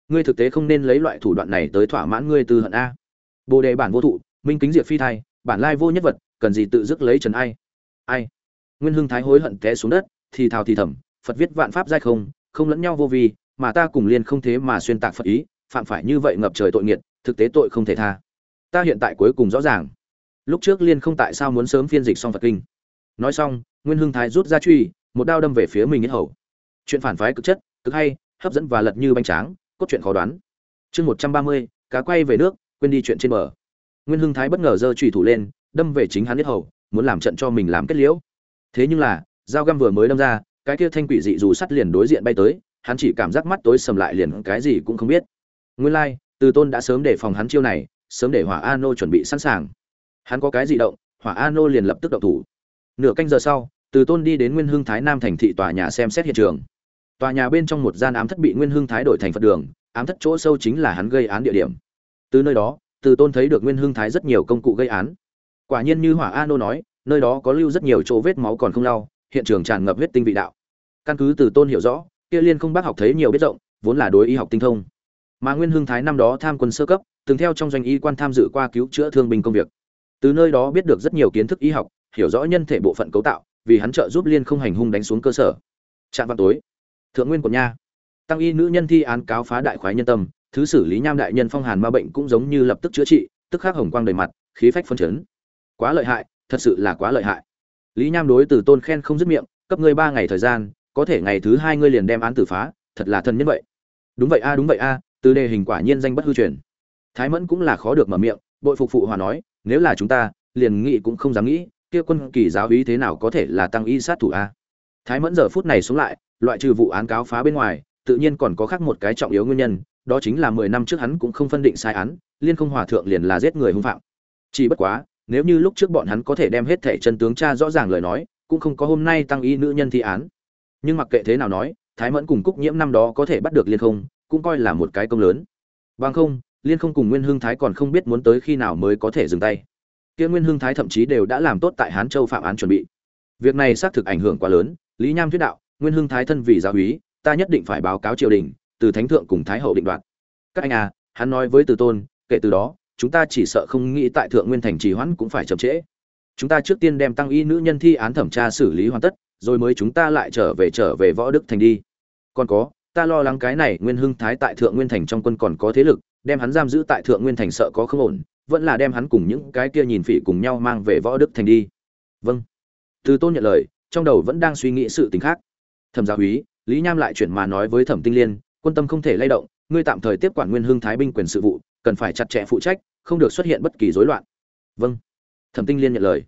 ngươi thực tế không nên lấy loại thủ đoạn này tới thỏa mãn ngươi tư hận a. Bồ đề bản vô thụ, minh kính diệt phi thai bản lai vô nhất vật, cần gì tự dứt lấy trần ai? Ai? Nguyên hưng thái hối hận té xuống đất, thì thào thì thầm, phật viết vạn pháp giai không không lẫn nhau vô vi, mà ta cùng liên không thế mà xuyên tạc phật ý, phạm phải như vậy ngập trời tội nghiệt, thực tế tội không thể tha. Ta hiện tại cuối cùng rõ ràng. Lúc trước liên không tại sao muốn sớm phiên dịch xong phật kinh. Nói xong, nguyên hưng thái rút ra truy, một đao đâm về phía mình nghĩa hầu. Chuyện phản phái cực chất, cực hay, hấp dẫn và lật như bánh tráng, cốt truyện khó đoán. Chương một trăm ba mươi, cá quay về nước, quên đi chuyện trên bờ nguyên hưng thái bất ngờ giơ trùy thủ lên đâm về chính hắn nhất hầu muốn làm trận cho mình làm kết liễu. Thế nhưng là dao găm vừa mới đâm ra cái kia thanh quỷ dị dù sắt liền đối diện bay tới hắn chỉ cảm giác mắt tối sầm lại liền cái gì cũng không biết. Nguyên lai like, từ tôn đã sớm để phòng hắn chiêu này sớm để hỏa a nô chuẩn bị sẵn sàng. Hắn có cái gì động hỏa a nô liền lập tức động thủ. Nửa canh giờ sau từ tôn đi đến nguyên hưng thái nam thành thị tòa nhà xem xét hiện trường. Tòa nhà bên trong một gian ám thất bị nguyên hưng thái đổi thành phật đường ám thất chỗ sâu chính là hắn gây án địa điểm. Từ nơi đó từ tôn thấy được nguyên hưng thái rất nhiều công cụ gây án. Quả nhiên như hỏa a nô nói, nơi đó có lưu rất nhiều chỗ vết máu còn không lau, hiện trường tràn ngập huyết tinh vị đạo. Căn cứ từ tôn hiểu rõ, kia liên không bác học thấy nhiều biết rộng, vốn là đối y học tinh thông. Mà nguyên hưng thái năm đó tham quân sơ cấp, từng theo trong doanh y quan tham dự qua cứu chữa thương binh công việc. Từ nơi đó biết được rất nhiều kiến thức y học, hiểu rõ nhân thể bộ phận cấu tạo, vì hắn trợ giúp liên không hành hung đánh xuống cơ sở. Trạm vào tối, thượng nguyên của nha. Tăng y nữ nhân thi án cáo phá đại khoái nhân tâm thứ xử lý nham đại nhân phong hàn ma bệnh cũng giống như lập tức chữa trị, tức khắc hồng quang đầy mặt, khí phách phân chấn. Quá lợi hại, thật sự là quá lợi hại. Lý nham đối từ tôn khen không dứt miệng, cấp ngươi ba ngày thời gian, có thể ngày thứ hai ngươi liền đem án tử phá, thật là thân nhân vậy. Đúng vậy a, đúng vậy a, từ đề hình quả nhiên danh bất hư truyền. Thái mẫn cũng là khó được mở miệng, bội phục phụ hòa nói, nếu là chúng ta, liền nghĩ cũng không dám nghĩ, kia quân kỳ giáo ý thế nào có thể là tăng y sát thủ a? Thái mẫn giờ phút này xuống lại, loại trừ vụ án cáo phá bên ngoài, tự nhiên còn có khác một cái trọng yếu nguyên nhân đó chính là mười năm trước hắn cũng không phân định sai án, liên không hòa thượng liền là giết người hung phạm. Chỉ bất quá, nếu như lúc trước bọn hắn có thể đem hết thẻ chân tướng cha rõ ràng lời nói, cũng không có hôm nay tăng y nữ nhân thi án. Nhưng mặc kệ thế nào nói, thái mẫn cùng cúc nhiễm năm đó có thể bắt được liên không, cũng coi là một cái công lớn. Bằng không, liên không cùng nguyên hưng thái còn không biết muốn tới khi nào mới có thể dừng tay. Kia nguyên hưng thái thậm chí đều đã làm tốt tại hán châu phạm án chuẩn bị. Việc này xác thực ảnh hưởng quá lớn, lý nham thuyết đạo, nguyên hưng thái thân vì giáo úy, ta nhất định phải báo cáo triều đình từ thánh thượng cùng thái hậu định đoạt. Các anh à hắn nói với từ tôn, kể từ đó, chúng ta chỉ sợ không nghĩ tại thượng nguyên thành trì hoãn cũng phải chậm trễ. Chúng ta trước tiên đem tăng y nữ nhân thi án thẩm tra xử lý hoàn tất, rồi mới chúng ta lại trở về trở về võ đức thành đi. Còn có, ta lo lắng cái này nguyên hưng thái tại thượng nguyên thành trong quân còn có thế lực, đem hắn giam giữ tại thượng nguyên thành sợ có không ổn, vẫn là đem hắn cùng những cái kia nhìn phỉ cùng nhau mang về võ đức thành đi. Vâng. Từ tôn nhận lời, trong đầu vẫn đang suy nghĩ sự tình khác. Thẩm gia úy, lý nham lại chuyển mà nói với thẩm tinh liên quân tâm không thể lay động, ngươi tạm thời tiếp quản nguyên hưng thái binh quyền sự vụ, cần phải chặt chẽ phụ trách, không được xuất hiện bất kỳ rối loạn. Vâng. Thẩm tinh liên nhận lời.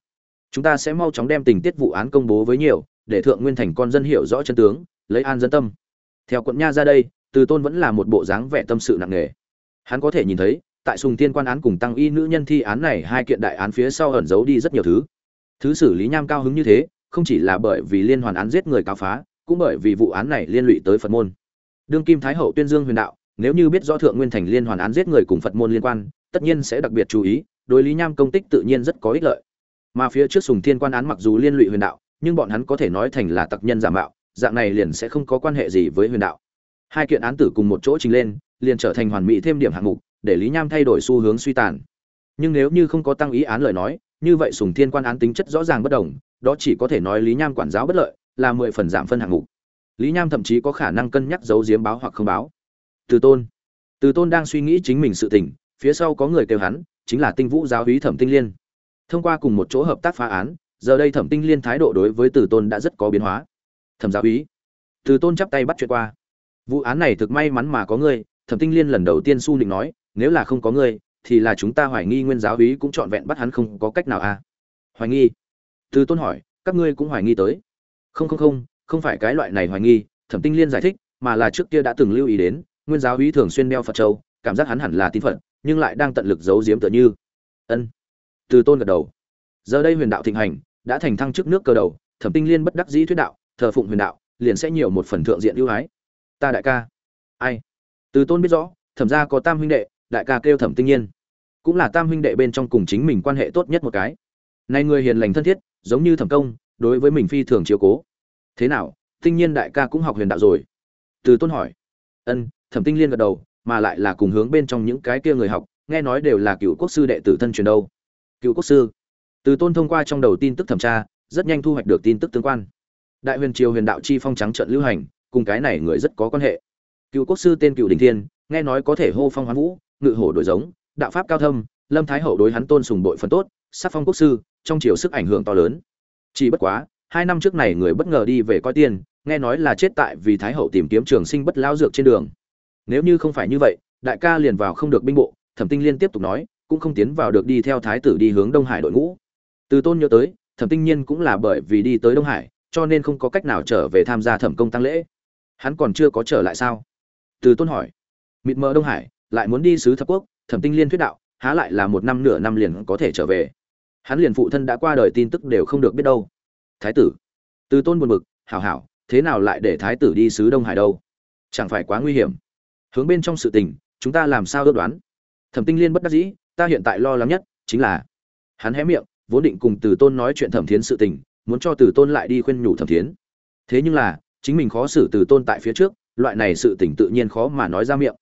Chúng ta sẽ mau chóng đem tình tiết vụ án công bố với nhiều, để thượng nguyên thành con dân hiểu rõ chân tướng, lấy an dân tâm. Theo quận nha ra đây, từ tôn vẫn là một bộ dáng vẻ tâm sự nặng nề. Hắn có thể nhìn thấy, tại sùng tiên quan án cùng tăng y nữ nhân thi án này, hai kiện đại án phía sau ẩn giấu đi rất nhiều thứ. Thứ xử lý nham cao hứng như thế, không chỉ là bởi vì liên hoàn án giết người cáo phá, cũng bởi vì vụ án này liên lụy tới phật môn đương kim thái hậu tuyên dương huyền đạo, nếu như biết rõ thượng nguyên thành liên hoàn án giết người cùng phật môn liên quan, tất nhiên sẽ đặc biệt chú ý, đối lý nham công tích tự nhiên rất có ích lợi. Mà phía trước sùng thiên quan án mặc dù liên lụy huyền đạo, nhưng bọn hắn có thể nói thành là tặc nhân giả mạo, dạng này liền sẽ không có quan hệ gì với huyền đạo. Hai kiện án tử cùng một chỗ trình lên, liền trở thành hoàn mỹ thêm điểm hạng mục, để lý nham thay đổi xu hướng suy tàn. Nhưng nếu như không có tăng ý án lời nói, như vậy sùng thiên quan án tính chất rõ ràng bất đồng, đó chỉ có thể nói lý nham quản giáo bất lợi, là mười phần giảm phân hạng mục lý nham thậm chí có khả năng cân nhắc giấu giếm báo hoặc không báo. Từ tôn. Từ tôn đang suy nghĩ chính mình sự tình, phía sau có người kêu hắn, chính là tinh vũ giáo hí thẩm tinh liên. Thông qua cùng một chỗ hợp tác phá án, giờ đây thẩm tinh liên thái độ đối với từ tôn đã rất có biến hóa. Thẩm giáo úy từ tôn chắp tay bắt chuyện qua. Vụ án này thực may mắn mà có ngươi, thẩm tinh liên lần đầu tiên su định nói, nếu là không có ngươi, thì là chúng ta hoài nghi nguyên giáo úy cũng trọn vẹn bắt hắn không có cách nào à? Hoài nghi. Từ tôn hỏi, các ngươi cũng hoài nghi tới. Không không không không phải cái loại này hoài nghi, thẩm tinh liên giải thích, mà là trước kia đã từng lưu ý đến, nguyên giáo úy thường xuyên đeo phật châu, cảm giác hắn hẳn là tín phật, nhưng lại đang tận lực giấu giếm tựa như. Ân. Từ tôn gật đầu. Giờ đây huyền đạo thịnh hành, đã thành thăng chức nước cơ đầu, thẩm tinh liên bất đắc dĩ thuyết đạo, thờ phụng huyền đạo, liền sẽ nhiều một phần thượng diện ưu ái. Ta đại ca. Ai? Từ tôn biết rõ, thẩm ra có tam huynh đệ, đại ca kêu thẩm tinh nhiên cũng là tam huynh đệ bên trong cùng chính mình quan hệ tốt nhất một cái. Nay người hiền lành thân thiết, giống như thẩm công, đối với mình phi thường chiếu cố thế nào, tinh nhiên đại ca cũng học huyền đạo rồi. Từ tôn hỏi. Ân, thẩm tinh liên gật đầu, mà lại là cùng hướng bên trong những cái kia người học, nghe nói đều là cựu quốc sư đệ tử thân truyền đâu. Cựu quốc sư. Từ tôn thông qua trong đầu tin tức thẩm tra, rất nhanh thu hoạch được tin tức tương quan. Đại huyền triều huyền đạo chi phong trắng trận lưu hành, cùng cái này người rất có quan hệ. Cựu quốc sư tên cựu đình thiên, nghe nói có thể hô phong hoán vũ, ngự hổ đổi giống, đạo pháp cao thâm, lâm thái hậu đối hắn tôn sùng đội phần tốt, sắc phong quốc sư, trong triều sức ảnh hưởng to lớn. Chỉ bất quá hai năm trước này người bất ngờ đi về coi tiền, nghe nói là chết tại vì thái hậu tìm kiếm trường sinh bất lao dược trên đường. Nếu như không phải như vậy, đại ca liền vào không được binh bộ, thẩm tinh liên tiếp tục nói, cũng không tiến vào được đi theo thái tử đi hướng đông hải đội ngũ. Từ tôn nhớ tới, thẩm tinh nhiên cũng là bởi vì đi tới đông hải, cho nên không có cách nào trở về tham gia thẩm công tăng lễ. Hắn còn chưa có trở lại sao? Từ tôn hỏi. Mịt mờ đông hải, lại muốn đi sứ thập quốc, thẩm tinh liên thuyết đạo, há lại là một năm nửa năm liền có thể trở về. Hắn liền phụ thân đã qua đời tin tức đều không được biết đâu thái tử. Từ tôn buồn bực, hảo hảo, thế nào lại để thái tử đi sứ đông hải đâu? Chẳng phải quá nguy hiểm. Hướng bên trong sự tình, chúng ta làm sao ước đoán? Thẩm tinh liên bất đắc dĩ, ta hiện tại lo lắng nhất chính là hắn hé miệng, vốn định cùng từ tôn nói chuyện thẩm thiến sự tình, muốn cho từ tôn lại đi khuyên nhủ thẩm thiến. Thế nhưng là, chính mình khó xử từ tôn tại phía trước, loại này sự tình tự nhiên khó mà nói ra miệng.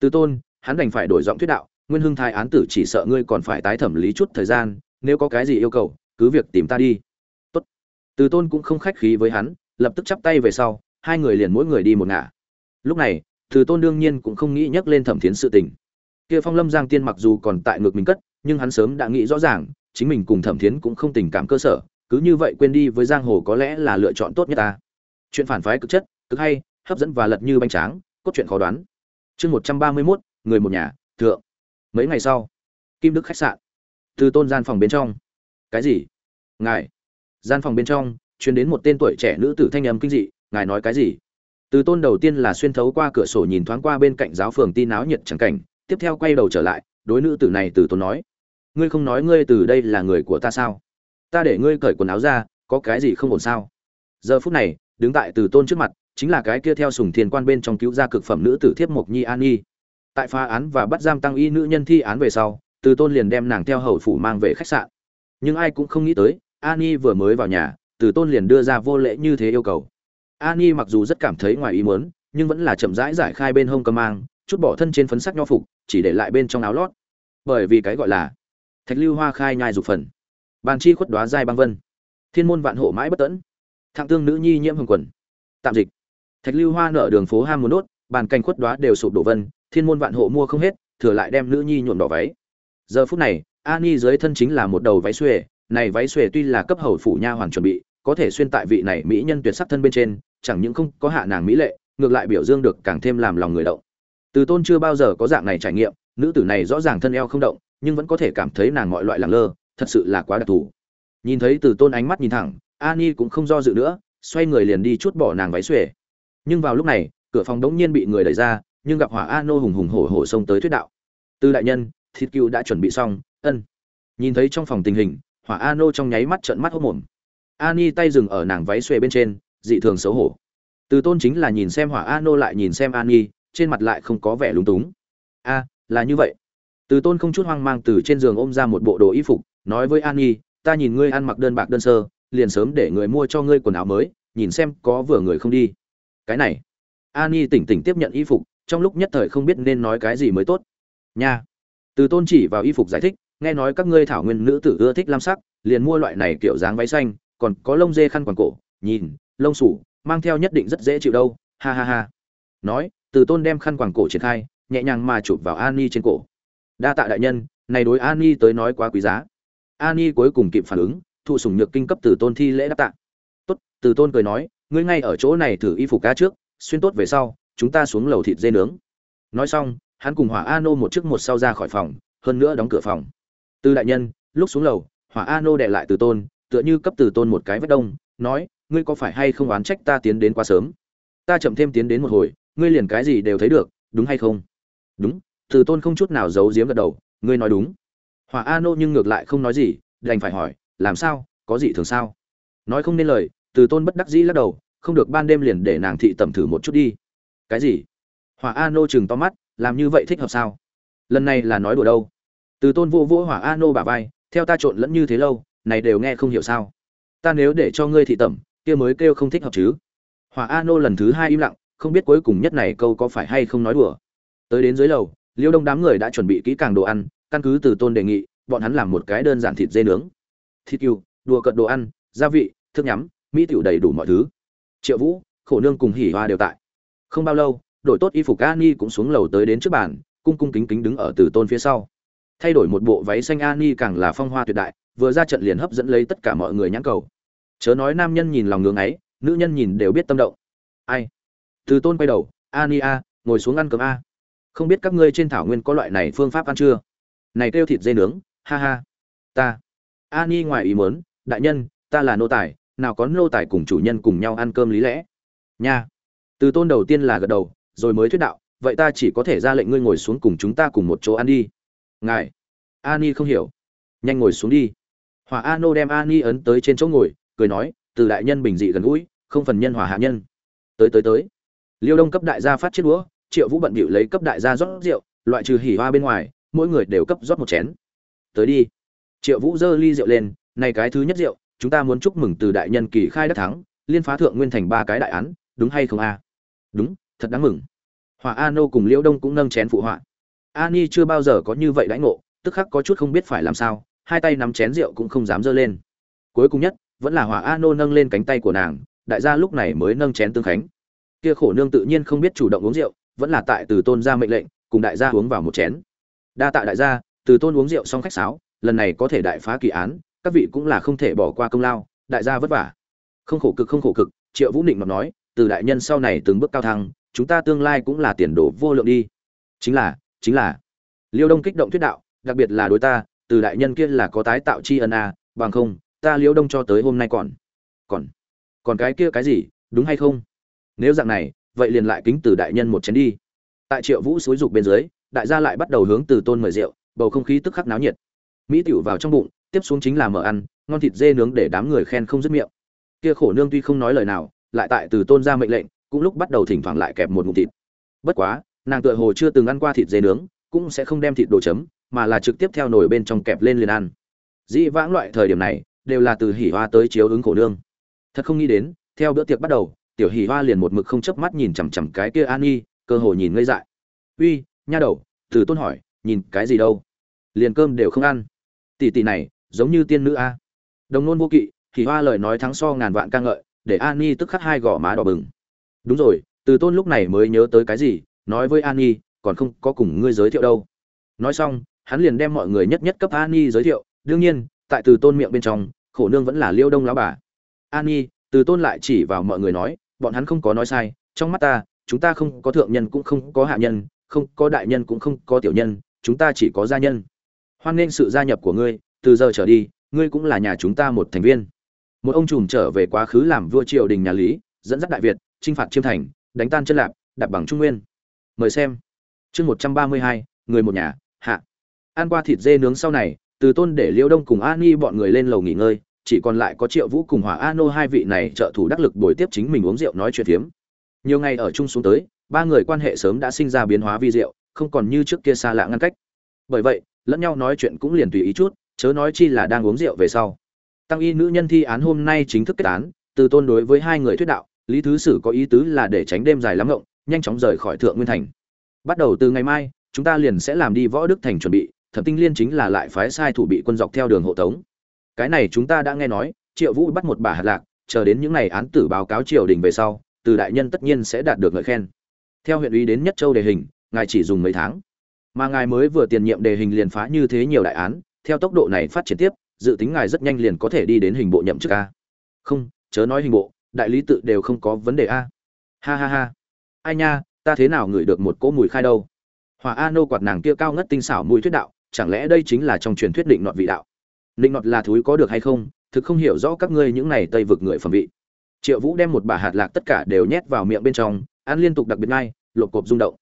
Từ tôn, hắn đành phải đổi giọng thuyết đạo, nguyên hưng thái án tử chỉ sợ ngươi còn phải tái thẩm lý chút thời gian, nếu có cái gì yêu cầu, cứ việc tìm ta đi từ tôn cũng không khách khí với hắn, lập tức chắp tay về sau, hai người liền mỗi người đi một ngả. Lúc này, từ tôn đương nhiên cũng không nghĩ nhắc lên thẩm thiến sự tình. Kia phong lâm giang tiên mặc dù còn tại ngược mình cất, nhưng hắn sớm đã nghĩ rõ ràng, chính mình cùng thẩm thiến cũng không tình cảm cơ sở, cứ như vậy quên đi với giang hồ có lẽ là lựa chọn tốt nhất ta. Chuyện phản phái cực chất, cực hay, hấp dẫn và lật như bánh tráng, cốt truyện khó đoán. Chương một trăm ba mươi mốt, người một nhà, thượng. Mấy ngày sau, kim đức khách sạn. Từ tôn gian phòng bên trong. Cái gì? Ngài gian phòng bên trong, truyền đến một tên tuổi trẻ nữ tử thanh âm kinh dị, ngài nói cái gì? Từ tôn đầu tiên là xuyên thấu qua cửa sổ nhìn thoáng qua bên cạnh giáo phường tin áo nhiệt chẳng cảnh, tiếp theo quay đầu trở lại, đối nữ tử này từ tôn nói, ngươi không nói ngươi từ đây là người của ta sao? Ta để ngươi cởi quần áo ra, có cái gì không ổn sao? Giờ phút này, đứng tại từ tôn trước mặt, chính là cái kia theo sùng thiên quan bên trong cứu ra cực phẩm nữ tử thiếp mộc nhi an nhi. Tại phá án và bắt giam tăng y nữ nhân thi án về sau, từ tôn liền đem nàng theo hầu phủ mang về khách sạn. Nhưng ai cũng không nghĩ tới Ani vừa mới vào nhà từ tôn liền đưa ra vô lễ như thế yêu cầu. Ani mặc dù rất cảm thấy ngoài ý muốn nhưng vẫn là chậm rãi giải khai bên hông cầm mang chút bỏ thân trên phấn sắc nho phục chỉ để lại bên trong áo lót. Bởi vì cái gọi là thạch lưu hoa khai nhai dục phần. Bàn chi khuất đoá giai băng vân. Thiên môn vạn hộ mãi bất tận, thạng tương nữ nhi nhiễm hồng quần. Tạm dịch. Thạch lưu hoa nở đường phố ham muốn đốt bàn canh khuất đoá đều sụp đổ vân thiên môn vạn hộ mua không hết thừa lại đem nữ nhi nhuộm đỏ váy. Giờ phút này ani dưới thân chính là một đầu váy xuề này váy xuề tuy là cấp hầu phủ nha hoàn chuẩn bị, có thể xuyên tại vị này mỹ nhân tuyệt sắc thân bên trên, chẳng những không có hạ nàng mỹ lệ, ngược lại biểu dương được càng thêm làm lòng người động. Từ tôn chưa bao giờ có dạng này trải nghiệm, nữ tử này rõ ràng thân eo không động, nhưng vẫn có thể cảm thấy nàng mọi loại làng lơ, thật sự là quá đặc thù. Nhìn thấy từ tôn ánh mắt nhìn thẳng, ani cũng không do dự nữa, xoay người liền đi chút bỏ nàng váy xuề. Nhưng vào lúc này, cửa phòng đống nhiên bị người đẩy ra, nhưng gặp hỏa a nô hùng hùng hổ hổ xông tới thuyết đạo. Tư đại nhân, thịt cừu đã chuẩn bị xong, ân. Nhìn thấy trong phòng tình hình hỏa a nô trong nháy mắt trợn mắt hốc mồm. Ani tay dừng ở nàng váy xuề bên trên, dị thường xấu hổ. Từ tôn chính là nhìn xem hỏa a nô lại nhìn xem ani, trên mặt lại không có vẻ lúng túng. A, là như vậy. Từ tôn không chút hoang mang từ trên giường ôm ra một bộ đồ y phục, nói với ani, ta nhìn ngươi ăn mặc đơn bạc đơn sơ, liền sớm để người mua cho ngươi quần áo mới, nhìn xem có vừa người không đi. Cái này. Ani tỉnh tỉnh tiếp nhận y phục, trong lúc nhất thời không biết nên nói cái gì mới tốt. Nha. Từ tôn chỉ vào y phục giải thích nghe nói các ngươi thảo nguyên nữ tử ưa thích lam sắc, liền mua loại này kiểu dáng váy xanh, còn có lông dê khăn quàng cổ, nhìn, lông sủ, mang theo nhất định rất dễ chịu đâu, ha ha ha. Nói, từ tôn đem khăn quàng cổ triển khai, nhẹ nhàng mà chụp vào an ni trên cổ. Đa tạ đại nhân, này đối an ni tới nói quá quý giá. An ni cuối cùng kịp phản ứng thụ sủng nhược kinh cấp từ tôn thi lễ đáp tạ. Tốt, từ tôn cười nói, ngươi ngay ở chỗ này thử y phục cá trước, xuyên tốt về sau, chúng ta xuống lầu thịt dê nướng. Nói xong, hắn cùng hỏa a nô một trước một sau ra khỏi phòng, hơn nữa đóng cửa phòng từ đại nhân, lúc xuống lầu, hỏa a nô đệ lại từ tôn, tựa như cấp từ tôn một cái vết đông, nói, ngươi có phải hay không oán trách ta tiến đến quá sớm? Ta chậm thêm tiến đến một hồi, ngươi liền cái gì đều thấy được, đúng hay không? Đúng. Từ tôn không chút nào giấu giếm gật đầu, ngươi nói đúng. Hỏa a nô nhưng ngược lại không nói gì, đành phải hỏi, làm sao? Có gì thường sao? Nói không nên lời, từ tôn bất đắc dĩ lắc đầu, không được, ban đêm liền để nàng thị tầm thử một chút đi. Cái gì? Hỏa a nô chừng to mắt, làm như vậy thích hợp sao? Lần này là nói đùa đâu? Từ tôn vô vô hỏa a nô bà vai, theo ta trộn lẫn như thế lâu, này đều nghe không hiểu sao. Ta nếu để cho ngươi thị tẩm, kia mới kêu không thích hợp chứ. Hỏa a nô lần thứ hai im lặng, không biết cuối cùng nhất này câu có phải hay không nói đùa. Tới đến dưới lầu, liêu đông đám người đã chuẩn bị kỹ càng đồ ăn, căn cứ từ tôn đề nghị, bọn hắn làm một cái đơn giản thịt dê nướng. Thịt cừu, đùa cận đồ ăn, gia vị, thức nhắm, mỹ tiểu đầy đủ mọi thứ. Triệu vũ, khổ nương cùng hỉ hoa đều tại. Không bao lâu, đội tốt y phục a ni cũng xuống lầu tới đến trước bàn, cung cung kính kính đứng ở từ tôn phía sau thay đổi một bộ váy xanh ani càng là phong hoa tuyệt đại, vừa ra trận liền hấp dẫn lấy tất cả mọi người nhãn cầu. Chớ nói nam nhân nhìn lòng ngưỡng ấy, nữ nhân nhìn đều biết tâm động. Ai? Từ tôn quay đầu, ani a, ngồi xuống ăn cơm a. Không biết các ngươi trên thảo nguyên có loại này phương pháp ăn chưa? Này kêu thịt dê nướng, ha ha. Ta. Ani ngoài ý muốn, đại nhân, ta là nô tài, nào có nô tài cùng chủ nhân cùng nhau ăn cơm lý lẽ? Nha. Từ tôn đầu tiên là gật đầu, rồi mới thuyết đạo, vậy ta chỉ có thể ra lệnh ngươi ngồi xuống cùng chúng ta cùng một chỗ ăn đi ngài. Ani không hiểu. Nhanh ngồi xuống đi. Hòa Ano đem ani ấn tới trên chỗ ngồi, cười nói, từ đại nhân bình dị gần gũi, không phần nhân hòa hạ nhân. Tới tới tới. Liêu đông cấp đại gia phát chiếc đũa, triệu vũ bận bịu lấy cấp đại gia rót rượu, loại trừ hỉ hoa bên ngoài, mỗi người đều cấp rót một chén. Tới đi. Triệu vũ giơ ly rượu lên, này cái thứ nhất rượu, chúng ta muốn chúc mừng từ đại nhân kỳ khai đắc thắng, liên phá thượng nguyên thành ba cái đại án, đúng hay không a? Đúng, thật đáng mừng. Hòa a nô cùng liễu đông cũng nâng chén phụ họa ani chưa bao giờ có như vậy đãi ngộ, tức khắc có chút không biết phải làm sao, hai tay nắm chén rượu cũng không dám giơ lên. Cuối cùng nhất, vẫn là hỏa Ano nô nâng lên cánh tay của nàng, đại gia lúc này mới nâng chén tương khánh. Kia khổ nương tự nhiên không biết chủ động uống rượu, vẫn là tại từ tôn ra mệnh lệnh, cùng đại gia uống vào một chén. Đa tạ đại gia, từ tôn uống rượu xong khách sáo, lần này có thể đại phá kỳ án, các vị cũng là không thể bỏ qua công lao, đại gia vất vả. Không khổ cực, không khổ cực, triệu vũ định mà nói, từ đại nhân sau này từng bước cao thăng, chúng ta tương lai cũng là tiền đồ vô lượng đi. Chính là chính là liêu đông kích động thuyết đạo, đặc biệt là đối ta, từ đại nhân kia là có tái tạo tri ân a bằng không, ta liêu đông cho tới hôm nay còn còn còn cái kia cái gì, đúng hay không? Nếu dạng này, vậy liền lại kính từ đại nhân một chén đi. Tại triệu vũ xúi dục bên dưới, đại gia lại bắt đầu hướng từ tôn mời rượu, bầu không khí tức khắc náo nhiệt. Mỹ tiểu vào trong bụng, tiếp xuống chính là mở ăn, ngon thịt dê nướng để đám người khen không dứt miệng. Kia khổ nương tuy không nói lời nào, lại tại từ tôn ra mệnh lệnh, cũng lúc bắt đầu thỉnh thoảng lại kẹp một ngụm thịt. Bất quá nàng tựa hồ chưa từng ăn qua thịt dê nướng, cũng sẽ không đem thịt đồ chấm, mà là trực tiếp theo nồi bên trong kẹp lên liền ăn. Dĩ vãng loại thời điểm này, đều là từ hỉ hoa tới chiếu ứng khổ nương. Thật không nghĩ đến, theo bữa tiệc bắt đầu, tiểu hỉ hoa liền một mực không chớp mắt nhìn chằm chằm cái kia an nhi, cơ hồ nhìn ngây dại. Uy, nha đầu, từ tôn hỏi, nhìn cái gì đâu? Liền cơm đều không ăn. Tỷ tỷ này, giống như tiên nữ a. Đồng nôn vô kỵ, hỉ hoa lời nói thắng so ngàn vạn ca ngợi, để an nhi tức khắc hai gò má đỏ bừng. Đúng rồi, từ tôn lúc này mới nhớ tới cái gì nói với an nhi còn không có cùng ngươi giới thiệu đâu. Nói xong, hắn liền đem mọi người nhất nhất cấp an nhi giới thiệu. Đương nhiên, tại từ tôn miệng bên trong, khổ nương vẫn là liêu đông lão bà. An nhi từ tôn lại chỉ vào mọi người nói, bọn hắn không có nói sai. Trong mắt ta, chúng ta không có thượng nhân cũng không có hạ nhân, không có đại nhân cũng không có tiểu nhân, chúng ta chỉ có gia nhân. Hoan nghênh sự gia nhập của ngươi, từ giờ trở đi, ngươi cũng là nhà chúng ta một thành viên. Một ông trùm trở về quá khứ làm vua triều đình nhà lý, dẫn dắt đại việt, chinh phạt chiêm thành, đánh tan chân lạp, đạp bằng trung nguyên mời xem. Chương một trăm ba mươi hai, người một nhà, hạ. Ăn qua thịt dê nướng sau này, từ tôn để liêu đông cùng an ni bọn người lên lầu nghỉ ngơi, chỉ còn lại có triệu vũ cùng hỏa a nô hai vị này trợ thủ đắc lực buổi tiếp chính mình uống rượu nói chuyện phiếm. Nhiều ngày ở chung xuống tới, ba người quan hệ sớm đã sinh ra biến hóa vi diệu, không còn như trước kia xa lạ ngăn cách. Bởi vậy, lẫn nhau nói chuyện cũng liền tùy ý chút, chớ nói chi là đang uống rượu về sau. Tăng y nữ nhân thi án hôm nay chính thức kết án, từ tôn đối với hai người thuyết đạo, lý thứ sử có ý tứ là để tránh đêm dài lắm ngộng nhanh chóng rời khỏi thượng nguyên thành. Bắt đầu từ ngày mai, chúng ta liền sẽ làm đi võ đức thành chuẩn bị, thẩm tinh liên chính là lại phái sai thủ bị quân dọc theo đường hộ tống. Cái này chúng ta đã nghe nói, triệu vũ bắt một bà hạt lạc, chờ đến những ngày án tử báo cáo triều đình về sau, từ đại nhân tất nhiên sẽ đạt được ngợi khen. Theo huyện ủy đến nhất châu đề hình, ngài chỉ dùng mấy tháng. Mà ngài mới vừa tiền nhiệm đề hình liền phá như thế nhiều đại án, theo tốc độ này phát triển tiếp, dự tính ngài rất nhanh liền có thể đi đến hình bộ nhậm chức a. Không, chớ nói hình bộ, đại lý tự đều không có vấn đề a. Ha ha ha ai nha, ta thế nào ngửi được một cỗ mùi khai đâu? Hòa a nô quạt nàng kia cao ngất tinh xảo mùi thuyết đạo, chẳng lẽ đây chính là trong truyền thuyết định nọt vị đạo? Định nọt là thúi có được hay không? Thực không hiểu rõ các ngươi những này tây vực người phẩm vị. Triệu vũ đem một bà hạt lạc tất cả đều nhét vào miệng bên trong, ăn liên tục đặc biệt ngay, lộp cộp rung động.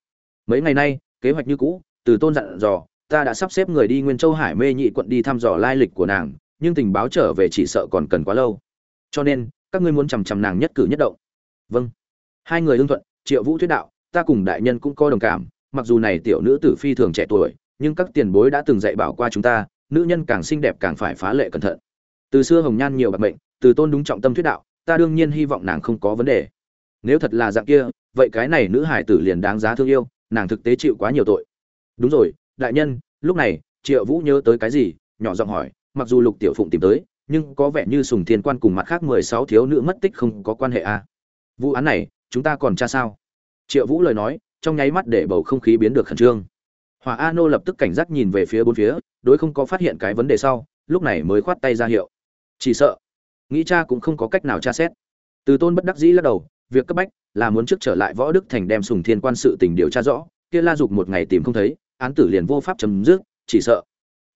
Mấy ngày nay, kế hoạch như cũ, từ tôn dặn dò, ta đã sắp xếp người đi nguyên châu hải mê nhị quận đi thăm dò lai lịch của nàng, nhưng tình báo trở về chỉ sợ còn cần quá lâu. Cho nên, các ngươi muốn chằm chằm nàng nhất cử nhất động. Vâng. Hai người ưng thuận triệu vũ thuyết đạo ta cùng đại nhân cũng có đồng cảm mặc dù này tiểu nữ tử phi thường trẻ tuổi nhưng các tiền bối đã từng dạy bảo qua chúng ta nữ nhân càng xinh đẹp càng phải phá lệ cẩn thận. Từ xưa hồng nhan nhiều bạc mệnh, từ tôn đúng trọng tâm thuyết đạo ta đương nhiên hy vọng nàng không có vấn đề. Nếu thật là dạng kia vậy cái này nữ hải tử liền đáng giá thương yêu nàng thực tế chịu quá nhiều tội. Đúng rồi đại nhân lúc này triệu vũ nhớ tới cái gì nhỏ giọng hỏi mặc dù lục tiểu phụng tìm tới nhưng có vẻ như sùng thiên quan cùng mặt khác mười sáu thiếu nữ mất tích không có quan hệ à. vụ án này chúng ta còn tra sao? Triệu vũ lời nói, trong nháy mắt để bầu không khí biến được khẩn trương. Hòa a nô lập tức cảnh giác nhìn về phía bốn phía, đối không có phát hiện cái vấn đề sau, lúc này mới khoát tay ra hiệu. Chỉ sợ. Nghĩ cha cũng không có cách nào tra xét. Từ tôn bất đắc dĩ lắc đầu, việc cấp bách là muốn trước trở lại võ đức thành đem sùng thiên quan sự tình điều tra rõ, kia la dục một ngày tìm không thấy, án tử liền vô pháp chấm dứt, chỉ sợ.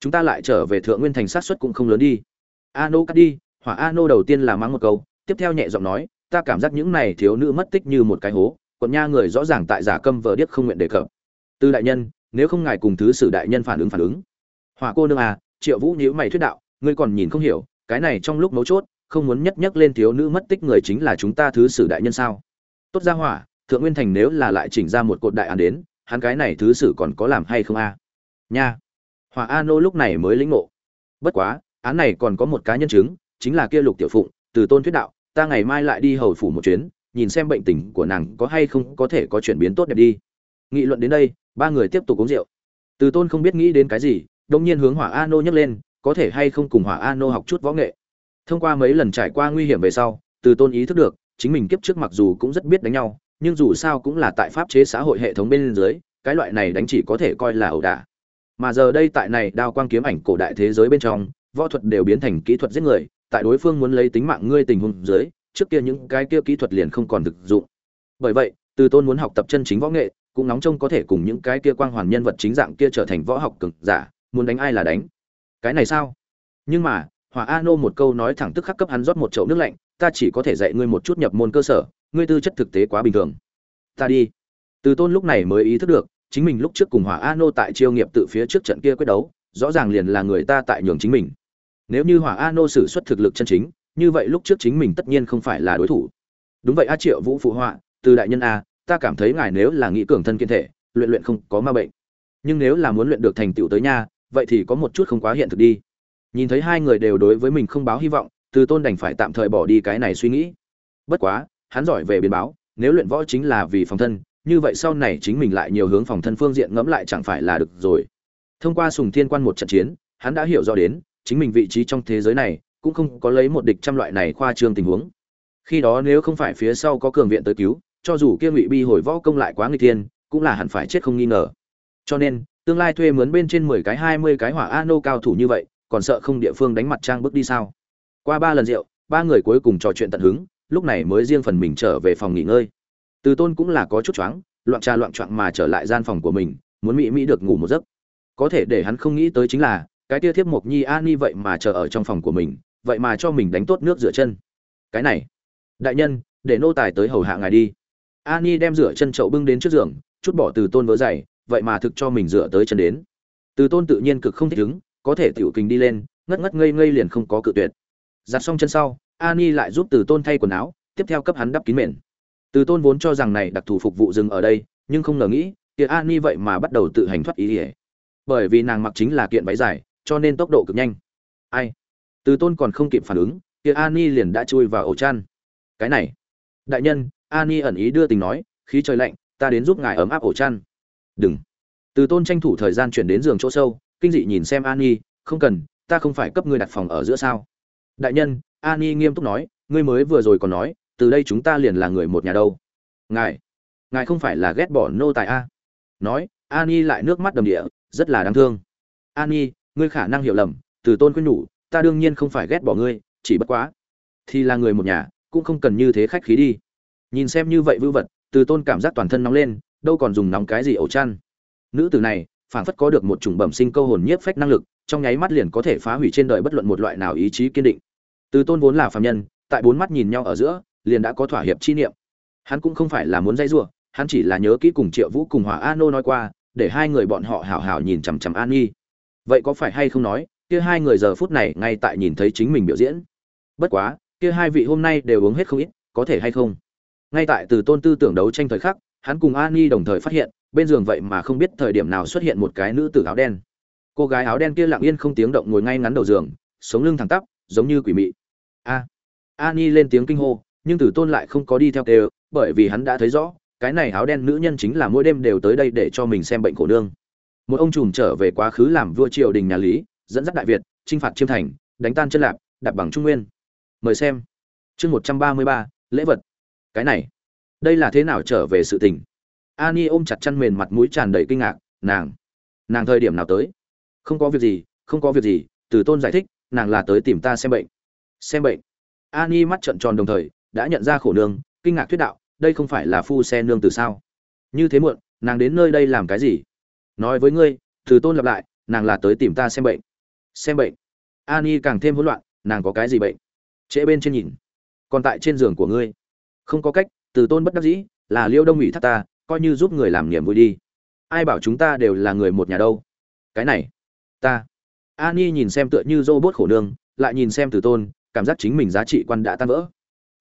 Chúng ta lại trở về thượng nguyên thành sát xuất cũng không lớn đi. A nô cắt đi, hỏa a nô đầu tiên là mắng một câu, tiếp theo nhẹ giọng nói, ta cảm giác những này thiếu nữ mất tích như một cái hố còn nha người rõ ràng tại giả câm vờ điếc không nguyện đề cập. Tư đại nhân, nếu không ngài cùng thứ sử đại nhân phản ứng phản ứng. Hỏa cô nương à triệu vũ nhíu mày thuyết đạo, ngươi còn nhìn không hiểu, cái này trong lúc mấu chốt, không muốn nhất nhắc lên thiếu nữ mất tích người chính là chúng ta thứ sử đại nhân sao? Tốt ra hỏa, thượng nguyên thành nếu là lại chỉnh ra một cột đại án đến, hắn cái này thứ sử còn có làm hay không a nha. Hỏa a nô lúc này mới lĩnh ngộ. Bất quá, án này còn có một cá nhân chứng, chính là kia lục tiểu phụng, từ tôn thuyết đạo, ta ngày mai lại đi hầu phủ một chuyến nhìn xem bệnh tình của nàng có hay không có thể có chuyển biến tốt đẹp đi. Nghị luận đến đây, ba người tiếp tục uống rượu. Từ tôn không biết nghĩ đến cái gì đông nhiên hướng hỏa a nô nhấc lên, có thể hay không cùng hỏa a nô học chút võ nghệ. Thông qua mấy lần trải qua nguy hiểm về sau, từ tôn ý thức được, chính mình kiếp trước mặc dù cũng rất biết đánh nhau, nhưng dù sao cũng là tại pháp chế xã hội hệ thống bên dưới, cái loại này đánh chỉ có thể coi là ẩu đả. Mà giờ đây tại này đao quang kiếm ảnh cổ đại thế giới bên trong, võ thuật đều biến thành kỹ thuật giết người, tại đối phương muốn lấy tính mạng ngươi tình huống dưới trước kia những cái kia kỹ thuật liền không còn thực dụng. Bởi vậy, từ tôn muốn học tập chân chính võ nghệ, cũng nóng trông có thể cùng những cái kia quang hoàn nhân vật chính dạng kia trở thành võ học cường giả, muốn đánh ai là đánh. Cái này sao? Nhưng mà, hỏa Anô nô một câu nói thẳng tức khắc cấp hắn rót một chậu nước lạnh, ta chỉ có thể dạy ngươi một chút nhập môn cơ sở, ngươi tư chất thực tế quá bình thường. Ta đi. Từ tôn lúc này mới ý thức được, chính mình lúc trước cùng hỏa Anô nô tại chiêu nghiệp tự phía trước trận kia quyết đấu, rõ ràng liền là người ta tại nhường chính mình. Nếu như hỏa Anô nô sử xuất thực lực chân chính như vậy lúc trước chính mình tất nhiên không phải là đối thủ. Đúng vậy a triệu vũ phụ họa, từ đại nhân a, ta cảm thấy ngài nếu là nghĩ cường thân kiên thể, luyện luyện không có ma bệnh. Nhưng nếu là muốn luyện được thành tựu tới nha, vậy thì có một chút không quá hiện thực đi. Nhìn thấy hai người đều đối với mình không báo hy vọng, từ tôn đành phải tạm thời bỏ đi cái này suy nghĩ. Bất quá, hắn giỏi về biến báo, nếu luyện võ chính là vì phòng thân, như vậy sau này chính mình lại nhiều hướng phòng thân phương diện ngẫm lại chẳng phải là được rồi. Thông qua sùng thiên quan một trận chiến, hắn đã hiểu rõ đến, chính mình vị trí trong thế giới này cũng không có lấy một địch trăm loại này khoa trương tình huống. Khi đó nếu không phải phía sau có cường viện tới cứu, cho dù kia ngụy bi hồi võ công lại quá nguy tiên cũng là hẳn phải chết không nghi ngờ. Cho nên, tương lai thuê mướn bên trên mười cái, hai mươi cái hỏa a nô cao thủ như vậy, còn sợ không địa phương đánh mặt trang bước đi sao? Qua ba lần rượu, ba người cuối cùng trò chuyện tận hứng, lúc này mới riêng phần mình trở về phòng nghỉ ngơi. Từ tôn cũng là có chút choáng, loạn trà loạn choạng mà trở lại gian phòng của mình, muốn mỹ mỹ được ngủ một giấc. Có thể để hắn không nghĩ tới chính là, cái tia thiếp mộc nhi an ni vậy mà chờ ở trong phòng của mình vậy mà cho mình đánh tốt nước rửa chân. Cái này, đại nhân, để nô tài tới hầu hạ ngài đi. Ani đem rửa chân chậu bưng đến trước giường, chút bỏ từ tôn vỡ dày, vậy mà thực cho mình rửa tới chân đến. Từ tôn tự nhiên cực không thích ứng, có thể tiểu kình đi lên, ngất ngất ngây ngây liền không có cự tuyệt. Giặt xong chân sau, ani lại giúp từ tôn thay quần áo, tiếp theo cấp hắn đắp kín mền. Từ tôn vốn cho rằng này đặc thù phục vụ dừng ở đây, nhưng không ngờ nghĩ kia ani vậy mà bắt đầu tự hành thoát ý ỉa bởi vì nàng mặc chính là kiện váy dài, cho nên tốc độ cực nhanh. Ai? Từ tôn còn không kịp phản ứng, kia ani liền đã chui vào ổ chăn. Cái này, đại nhân, ani ẩn ý đưa tình nói, khí trời lạnh, ta đến giúp ngài ấm áp ổ chăn. Đừng. Từ tôn tranh thủ thời gian chuyển đến giường chỗ sâu, kinh dị nhìn xem ani, không cần, ta không phải cấp ngươi đặt phòng ở giữa sao. Đại nhân, ani nghiêm túc nói, ngươi mới vừa rồi còn nói, từ đây chúng ta liền là người một nhà đâu. Ngài ngài không phải là ghét bỏ nô tài a? Nói, ani lại nước mắt đầm địa, rất là đáng thương. Ani, ngươi khả năng hiểu lầm, từ tôn khuyên nhủ ta đương nhiên không phải ghét bỏ ngươi, chỉ bất quá, thì là người một nhà, cũng không cần như thế khách khí đi. Nhìn xem như vậy vưu vật, từ tôn cảm giác toàn thân nóng lên, đâu còn dùng nóng cái gì ổ chăn. Nữ tử này, phảng phất có được một chủng bẩm sinh câu hồn nhiếp phách năng lực, trong nháy mắt liền có thể phá hủy trên đời bất luận một loại nào ý chí kiên định. Từ tôn vốn là phàm nhân, tại bốn mắt nhìn nhau ở giữa, liền đã có thỏa hiệp chi niệm. Hắn cũng không phải là muốn dây giụa hắn chỉ là nhớ kỹ cùng triệu vũ cùng hỏa a nô nói qua, để hai người bọn họ hảo hảo nhìn chằm chằm an nhi. Vậy có phải hay không nói kia hai người giờ phút này ngay tại nhìn thấy chính mình biểu diễn. Bất quá, kia hai vị hôm nay đều uống hết không ít, có thể hay không? Ngay tại từ tôn tư tưởng đấu tranh thời khắc, hắn cùng an đồng thời phát hiện, bên giường vậy mà không biết thời điểm nào xuất hiện một cái nữ tử áo đen. Cô gái áo đen kia lặng yên không tiếng động ngồi ngay ngắn đầu giường, sống lưng thẳng tắp, giống như quỷ mị. A! À. an lên tiếng kinh hô, nhưng từ tôn lại không có đi theo kêu bởi vì hắn đã thấy rõ, cái này áo đen nữ nhân chính là mỗi đêm đều tới đây để cho mình xem bệnh khổ nương. Một ông trùm trở về quá khứ làm vua triều đình nhà lý dẫn dắt đại việt, chinh phạt chiêm thành, đánh tan chân lạp, đạp bằng trung nguyên. Mời xem. Chương một trăm ba mươi ba, lễ vật. Cái này, đây là thế nào trở về sự tình? Ani ôm chặt chăn mền mặt mũi tràn đầy kinh ngạc, nàng nàng thời điểm nào tới? Không có việc gì, không có việc gì, từ tôn giải thích, nàng là tới tìm ta xem bệnh. Xem bệnh. Ani mắt trợn tròn đồng thời, đã nhận ra khổ nương, kinh ngạc thuyết đạo, đây không phải là phu xe nương từ sao? Như thế muộn, nàng đến nơi đây làm cái gì? Nói với ngươi, từ tôn lặp lại, nàng là tới tìm ta xem bệnh xem bệnh. Ani càng thêm hỗn loạn, nàng có cái gì bệnh? Trễ bên trên nhìn. Còn tại trên giường của ngươi. Không có cách, từ tôn bất đắc dĩ, là liêu đông ủy thắt ta, coi như giúp người làm niềm vui đi. Ai bảo chúng ta đều là người một nhà đâu? Cái này, ta. Ani nhìn xem tựa như dô bốt khổ nương, lại nhìn xem từ tôn, cảm giác chính mình giá trị quan đã tan vỡ.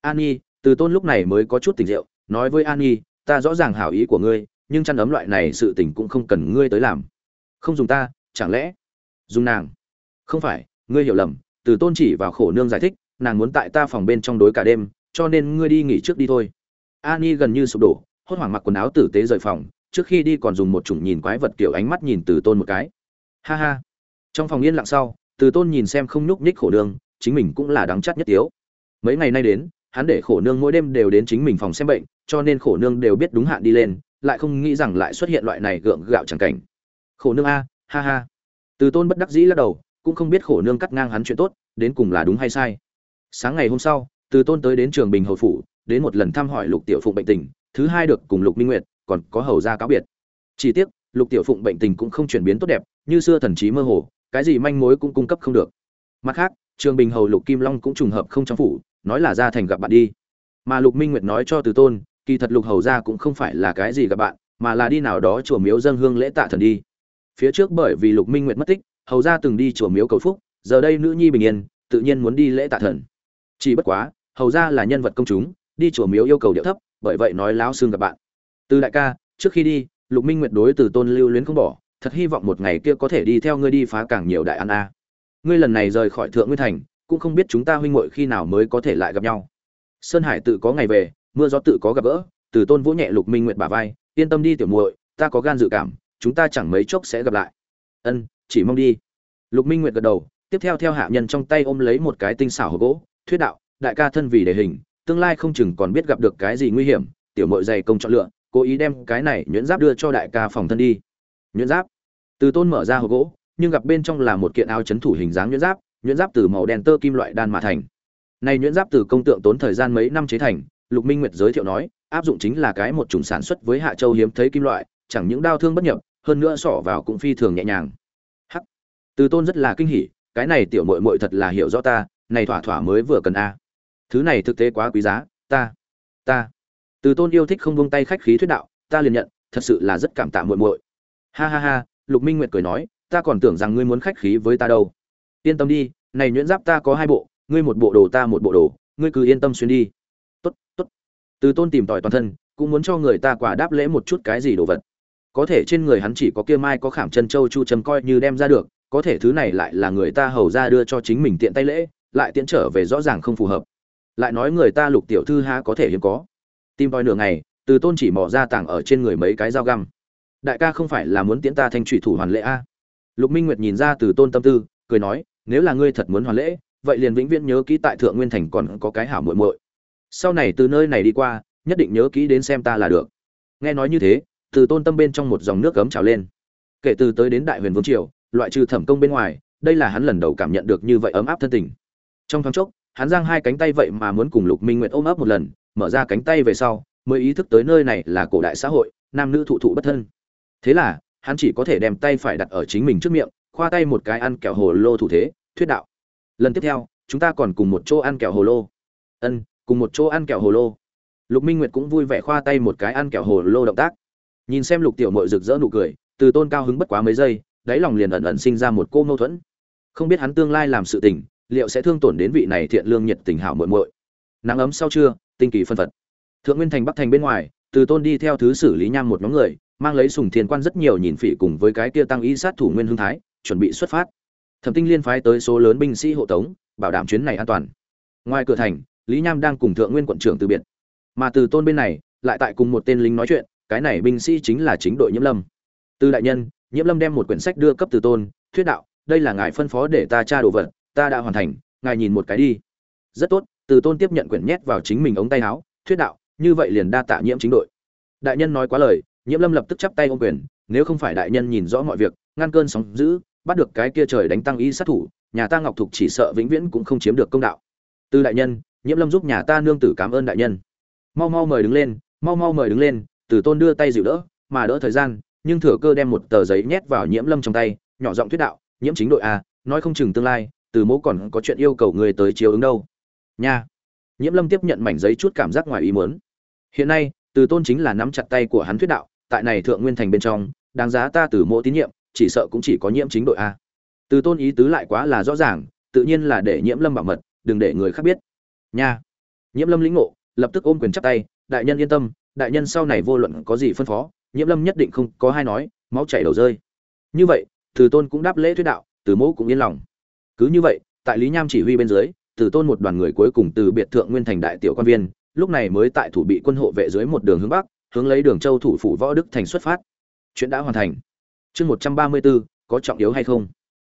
Ani từ tôn lúc này mới có chút tình rượu, nói với ani ta rõ ràng hảo ý của ngươi, nhưng chăn ấm loại này sự tình cũng không cần ngươi tới làm. Không dùng ta, chẳng lẽ? Dùng nàng không phải, ngươi hiểu lầm, từ tôn chỉ vào khổ nương giải thích, nàng muốn tại ta phòng bên trong đối cả đêm, cho nên ngươi đi nghỉ trước đi thôi. Ani gần như sụp đổ, hốt hoảng mặc quần áo tử tế rời phòng, trước khi đi còn dùng một chủng nhìn quái vật kiểu ánh mắt nhìn từ tôn một cái. Ha ha. Trong phòng yên lặng sau, từ tôn nhìn xem không nhúc nhích khổ nương, chính mình cũng là đáng chắt nhất tiếu. Mấy ngày nay đến, hắn để khổ nương mỗi đêm đều đến chính mình phòng xem bệnh, cho nên khổ nương đều biết đúng hạn đi lên, lại không nghĩ rằng lại xuất hiện loại này gượng gạo chẳng cảnh. Khổ nương a, ha ha. Từ tôn bất đắc dĩ lắc đầu cũng không biết khổ nương cắt ngang hắn chuyện tốt, đến cùng là đúng hay sai. Sáng ngày hôm sau, từ tôn tới đến trường bình hầu phủ, đến một lần thăm hỏi lục tiểu phụng bệnh tình, thứ hai được cùng lục minh nguyệt, còn có hầu gia cáo biệt. Chỉ tiếc, lục tiểu phụng bệnh tình cũng không chuyển biến tốt đẹp, như xưa thần trí mơ hồ, cái gì manh mối cũng cung cấp không được. Mặt khác, trường bình hầu lục kim long cũng trùng hợp không trong phủ, nói là ra thành gặp bạn đi. Mà lục minh nguyệt nói cho từ tôn, kỳ thật lục hầu gia cũng không phải là cái gì gặp bạn, mà là đi nào đó chùa miếu dân hương lễ tạ thần đi. Phía trước bởi vì lục minh nguyệt mất tích hầu ra từng đi chùa miếu cầu phúc, giờ đây nữ nhi bình yên, tự nhiên muốn đi lễ tạ thần. Chỉ bất quá, hầu ra là nhân vật công chúng, đi chùa miếu yêu cầu điệu thấp, bởi vậy nói láo xương gặp bạn. Từ đại ca, trước khi đi, lục minh nguyệt đối từ tôn lưu luyến không bỏ, thật hy vọng một ngày kia có thể đi theo ngươi đi phá càng nhiều đại ăn a. Ngươi lần này rời khỏi thượng nguyên thành, cũng không biết chúng ta huynh muội khi nào mới có thể lại gặp nhau. Sơn hải tự có ngày về, mưa gió tự có gặp gỡ, từ tôn vỗ nhẹ lục minh nguyệt bả vai, yên tâm đi tiểu muội, ta có gan dự cảm, chúng ta chẳng mấy chốc sẽ gặp lại. Ân chỉ mong đi. Lục minh nguyệt gật đầu, tiếp theo theo hạ nhân trong tay ôm lấy một cái tinh xảo hộp gỗ, thuyết đạo, đại ca thân vì đề hình, tương lai không chừng còn biết gặp được cái gì nguy hiểm, tiểu muội dày công chọn lựa, cố ý đem cái này nhuyễn giáp đưa cho đại ca phòng thân đi. Nhuyễn giáp. Từ tôn mở ra hộp gỗ, nhưng gặp bên trong là một kiện áo chấn thủ hình dáng nhuyễn giáp nhuyễn giáp từ màu đen tơ kim loại đan mà thành. Này nhuyễn giáp từ công tượng tốn thời gian mấy năm chế thành, lục minh nguyệt giới thiệu nói, áp dụng chính là cái một chủng sản xuất với hạ châu hiếm thấy kim loại, chẳng những đau thương bất nhập, hơn nữa xỏ vào cũng phi thường nhẹ nhàng từ tôn rất là kinh hỉ, cái này tiểu muội muội thật là hiểu rõ ta, này thỏa thỏa mới vừa cần a. Thứ này thực tế quá quý giá, ta ta. Từ tôn yêu thích không buông tay khách khí thuyết đạo, ta liền nhận, thật sự là rất cảm tạ muội muội. Ha ha ha, lục minh nguyệt cười nói, ta còn tưởng rằng ngươi muốn khách khí với ta đâu. Yên tâm đi, này nhuyễn giáp ta có hai bộ, ngươi một bộ đồ ta một bộ đồ, ngươi cứ yên tâm xuyên đi. Tốt tốt. Từ tôn tìm tòi toàn thân, cũng muốn cho người ta quả đáp lễ một chút cái gì đồ vật. Có thể trên người hắn chỉ có kia mai có khảm chân châu chu trầm coi như đem ra được có thể thứ này lại là người ta hầu ra đưa cho chính mình tiện tay lễ, lại tiễn trở về rõ ràng không phù hợp. Lại nói người ta lục tiểu thư há có thể hiếm có. Tìm voi nửa ngày, từ tôn chỉ mò ra tảng ở trên người mấy cái dao găm. Đại ca không phải là muốn tiễn ta thành trụy thủ hoàn lễ a? Lục minh nguyệt nhìn ra từ tôn tâm tư, cười nói, nếu là ngươi thật muốn hoàn lễ, vậy liền vĩnh viễn nhớ kỹ tại thượng nguyên thành còn có cái hảo muội muội. Sau này từ nơi này đi qua, nhất định nhớ kỹ đến xem ta là được. Nghe nói như thế, từ tôn tâm bên trong một dòng nước cấm trào lên. Kể từ tới đến đại huyền vương triều loại trừ thẩm công bên ngoài, đây là hắn lần đầu cảm nhận được như vậy ấm áp thân tình. Trong thoáng chốc, hắn giang hai cánh tay vậy mà muốn cùng lục minh nguyệt ôm ấp một lần, mở ra cánh tay về sau, mới ý thức tới nơi này là cổ đại xã hội, nam nữ thụ thụ bất thân. Thế là, hắn chỉ có thể đem tay phải đặt ở chính mình trước miệng, khoa tay một cái ăn kẹo hồ lô thủ thế, thuyết đạo. Lần tiếp theo, chúng ta còn cùng một chỗ ăn kẹo hồ lô. Ân, cùng một chỗ ăn kẹo hồ lô. Lục minh nguyệt cũng vui vẻ khoa tay một cái ăn kẹo hồ lô động tác. Nhìn xem lục tiểu mội rực rỡ nụ cười, từ tôn cao hứng bất quá mấy giây đáy lòng liền ẩn ẩn sinh ra một cô mâu thuẫn. Không biết hắn tương lai làm sự tình, liệu sẽ thương tổn đến vị này thiện lương nhiệt tình hảo muội muội. Nắng ấm sau trưa, tinh kỳ phân phật. Thượng nguyên thành bắc thành bên ngoài, từ tôn đi theo thứ xử lý nham một nhóm người, mang lấy sùng thiên quan rất nhiều nhìn phỉ cùng với cái kia tăng y sát thủ nguyên hương thái, chuẩn bị xuất phát. Thẩm tinh liên phái tới số lớn binh sĩ hộ tống, bảo đảm chuyến này an toàn. Ngoài cửa thành, lý nham đang cùng thượng nguyên quận trưởng từ biệt. Mà từ tôn bên này, lại tại cùng một tên lính nói chuyện, cái này binh sĩ chính là chính đội nhiễm lâm. Từ đại nhân nhiễm lâm đem một quyển sách đưa cấp từ tôn, thuyết đạo, đây là ngài phân phó để ta tra đồ vật, ta đã hoàn thành, ngài nhìn một cái đi. Rất tốt. Từ tôn tiếp nhận quyển nhét vào chính mình ống tay áo, thuyết đạo, như vậy liền đa tạ nhiễm chính đội. Đại nhân nói quá lời, nhiễm lâm lập tức chắp tay ôm quyền, nếu không phải đại nhân nhìn rõ mọi việc, ngăn cơn sóng dữ, bắt được cái kia trời đánh tăng y sát thủ, nhà ta ngọc thục chỉ sợ vĩnh viễn cũng không chiếm được công đạo. Từ đại nhân, nhiễm lâm giúp nhà ta nương tử cảm ơn đại nhân. Mau mau mời đứng lên, mau mau mời đứng lên. Từ tôn đưa tay dịu đỡ, mà đỡ thời gian nhưng thừa cơ đem một tờ giấy nhét vào nhiễm lâm trong tay, nhỏ giọng thuyết đạo, nhiễm chính đội a, nói không chừng tương lai, từ mẫu còn có chuyện yêu cầu người tới chiếu ứng đâu. Nha. Nhiễm lâm tiếp nhận mảnh giấy chút cảm giác ngoài ý muốn. Hiện nay, từ tôn chính là nắm chặt tay của hắn thuyết đạo, tại này thượng nguyên thành bên trong, đáng giá ta từ mộ tín nhiệm, chỉ sợ cũng chỉ có nhiễm chính đội a. Từ tôn ý tứ lại quá là rõ ràng, tự nhiên là để nhiễm lâm bảo mật, đừng để người khác biết. Nha. Nhiễm lâm lĩnh ngộ, lập tức ôm quyền chắp tay, đại nhân yên tâm, đại nhân sau này vô luận có gì phân phó nhiễm lâm nhất định không có hai nói, máu chảy đầu rơi. Như vậy, từ tôn cũng đáp lễ thuyết đạo, từ mẫu cũng yên lòng. Cứ như vậy, tại lý nham chỉ huy bên dưới, từ tôn một đoàn người cuối cùng từ biệt thượng nguyên thành đại tiểu quan viên, lúc này mới tại thủ bị quân hộ vệ dưới một đường hướng bắc, hướng lấy đường châu thủ phủ võ đức thành xuất phát. Chuyện đã hoàn thành. Chương một trăm ba mươi bốn, có trọng yếu hay không?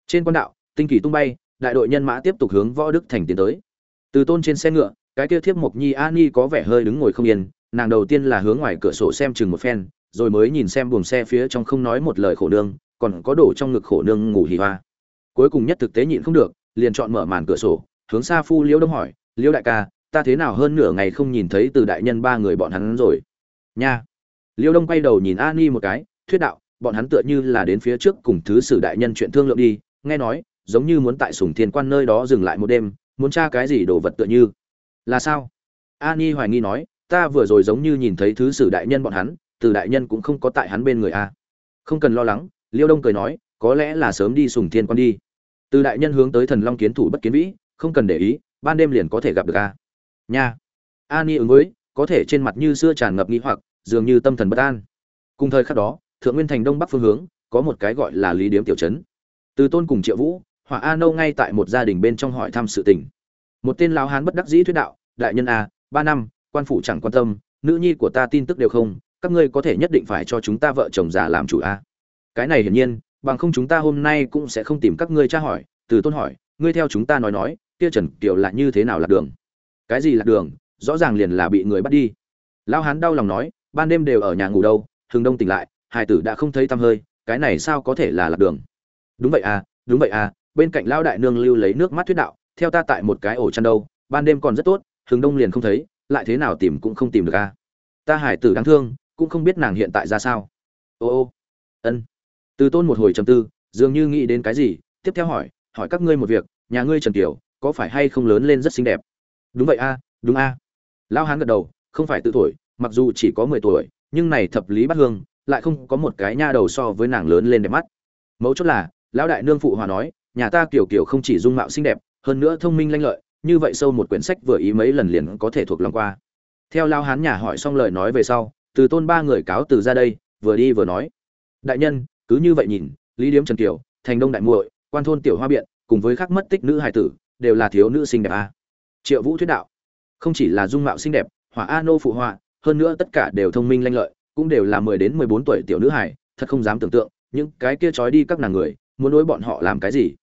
Trên quan đạo, tinh kỳ tung bay, đại đội nhân mã tiếp tục hướng võ đức thành tiến tới. Từ tôn trên xe ngựa, cái kia thiếp mộc nhi a ni có vẻ hơi đứng ngồi không yên, nàng đầu tiên là hướng ngoài cửa sổ xem chừng một phen rồi mới nhìn xem buồng xe phía trong không nói một lời khổ nương, còn có đổ trong ngực khổ nương ngủ hì hoa. Cuối cùng nhất thực tế nhịn không được, liền chọn mở màn cửa sổ, hướng xa phu liễu đông hỏi, liễu đại ca, ta thế nào hơn nửa ngày không nhìn thấy từ đại nhân ba người bọn hắn rồi? Nha. Liễu đông quay đầu nhìn ani ni một cái, thuyết đạo, bọn hắn tựa như là đến phía trước cùng thứ sử đại nhân chuyện thương lượng đi, nghe nói, giống như muốn tại sùng thiên quan nơi đó dừng lại một đêm, muốn tra cái gì đồ vật tựa như. Là sao? Ani ni hoài nghi nói, ta vừa rồi giống như nhìn thấy thứ sử đại nhân bọn hắn từ đại nhân cũng không có tại hắn bên người a không cần lo lắng, liêu đông cười nói, có lẽ là sớm đi sùng thiên quan đi. Từ đại nhân hướng tới thần long kiến thủ bất kiến vĩ, không cần để ý, ban đêm liền có thể gặp được a nha. A ni ứng với, có thể trên mặt như xưa tràn ngập nghĩ hoặc, dường như tâm thần bất an. Cùng thời khắc đó, thượng nguyên thành đông bắc phương hướng, có một cái gọi là lý điếm tiểu trấn. Từ tôn cùng triệu vũ, hỏa a nâu ngay tại một gia đình bên trong hỏi thăm sự tình. Một tên lão hán bất đắc dĩ thuyết đạo, đại nhân a ba năm, quan phủ chẳng quan tâm, nữ nhi của ta tin tức đều không các ngươi có thể nhất định phải cho chúng ta vợ chồng già làm chủ a. Cái này hiển nhiên, bằng không chúng ta hôm nay cũng sẽ không tìm các ngươi tra hỏi, từ tôn hỏi, ngươi theo chúng ta nói nói, kia trần kiều là như thế nào lạc đường? Cái gì lạc đường? Rõ ràng liền là bị người bắt đi. Lão hán đau lòng nói, ban đêm đều ở nhà ngủ đâu, hưng đông tỉnh lại hải tử đã không thấy tăm hơi, cái này sao có thể là lạc đường? Đúng vậy à đúng vậy à bên cạnh lão đại nương lưu lấy nước mắt thuyết đạo, theo ta tại một cái ổ chăn đâu, ban đêm còn rất tốt, hưng đông liền không thấy, lại thế nào tìm cũng không tìm được a ta hải tử đáng thương cũng không biết nàng hiện tại ra sao. Ô ô, ân. Từ tôn một hồi trầm tư, dường như nghĩ đến cái gì, tiếp theo hỏi hỏi các ngươi một việc, nhà ngươi trần kiều, có phải hay không lớn lên rất xinh đẹp? Đúng vậy a, đúng a. Lão hán gật đầu, không phải tự tuổi, mặc dù chỉ có mười tuổi, nhưng này thập lý bát hương, lại không có một cái nha đầu so với nàng lớn lên đẹp mắt. Mấu chốt là, lão đại nương phụ hòa nói, nhà ta kiểu kiểu không chỉ dung mạo xinh đẹp, hơn nữa thông minh lanh lợi, như vậy sâu một quyển sách vừa ý mấy lần liền có thể thuộc lòng qua. Theo lao hán nhà hỏi xong lời nói về sau từ tôn ba người cáo từ ra đây, vừa đi vừa nói. Đại nhân, cứ như vậy nhìn, lý điếm trần kiều, thành đông đại muội, quan thôn tiểu hoa biện, cùng với khắc mất tích nữ hài tử, đều là thiếu nữ xinh đẹp a. Triệu vũ thuyết đạo, không chỉ là dung mạo xinh đẹp, hỏa a nô phụ họa, hơn nữa tất cả đều thông minh lanh lợi, cũng đều là mười đến mười bốn tuổi tiểu nữ hài, thật không dám tưởng tượng, những cái kia trói đi các nàng người, muốn đối bọn họ làm cái gì.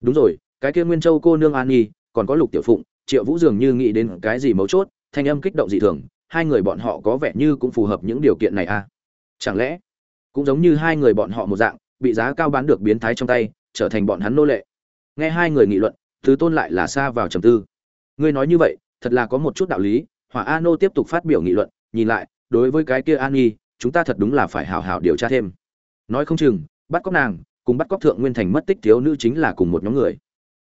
Đúng rồi, cái kia nguyên châu cô nương an nhi, còn có lục tiểu phụng, triệu vũ dường như nghĩ đến cái gì mấu chốt, thanh âm kích động dị thường hai người bọn họ có vẻ như cũng phù hợp những điều kiện này à? Chẳng lẽ cũng giống như hai người bọn họ một dạng, bị giá cao bán được biến thái trong tay, trở thành bọn hắn nô lệ? Nghe hai người nghị luận thứ tôn lại là xa vào trầm tư. Ngươi nói như vậy, thật là có một chút đạo lý, hỏa a nô tiếp tục phát biểu nghị luận, nhìn lại, đối với cái kia an nhi, chúng ta thật đúng là phải hào hào điều tra thêm. Nói không chừng, bắt cóc nàng, cùng bắt cóc thượng nguyên thành mất tích thiếu nữ chính là cùng một nhóm người.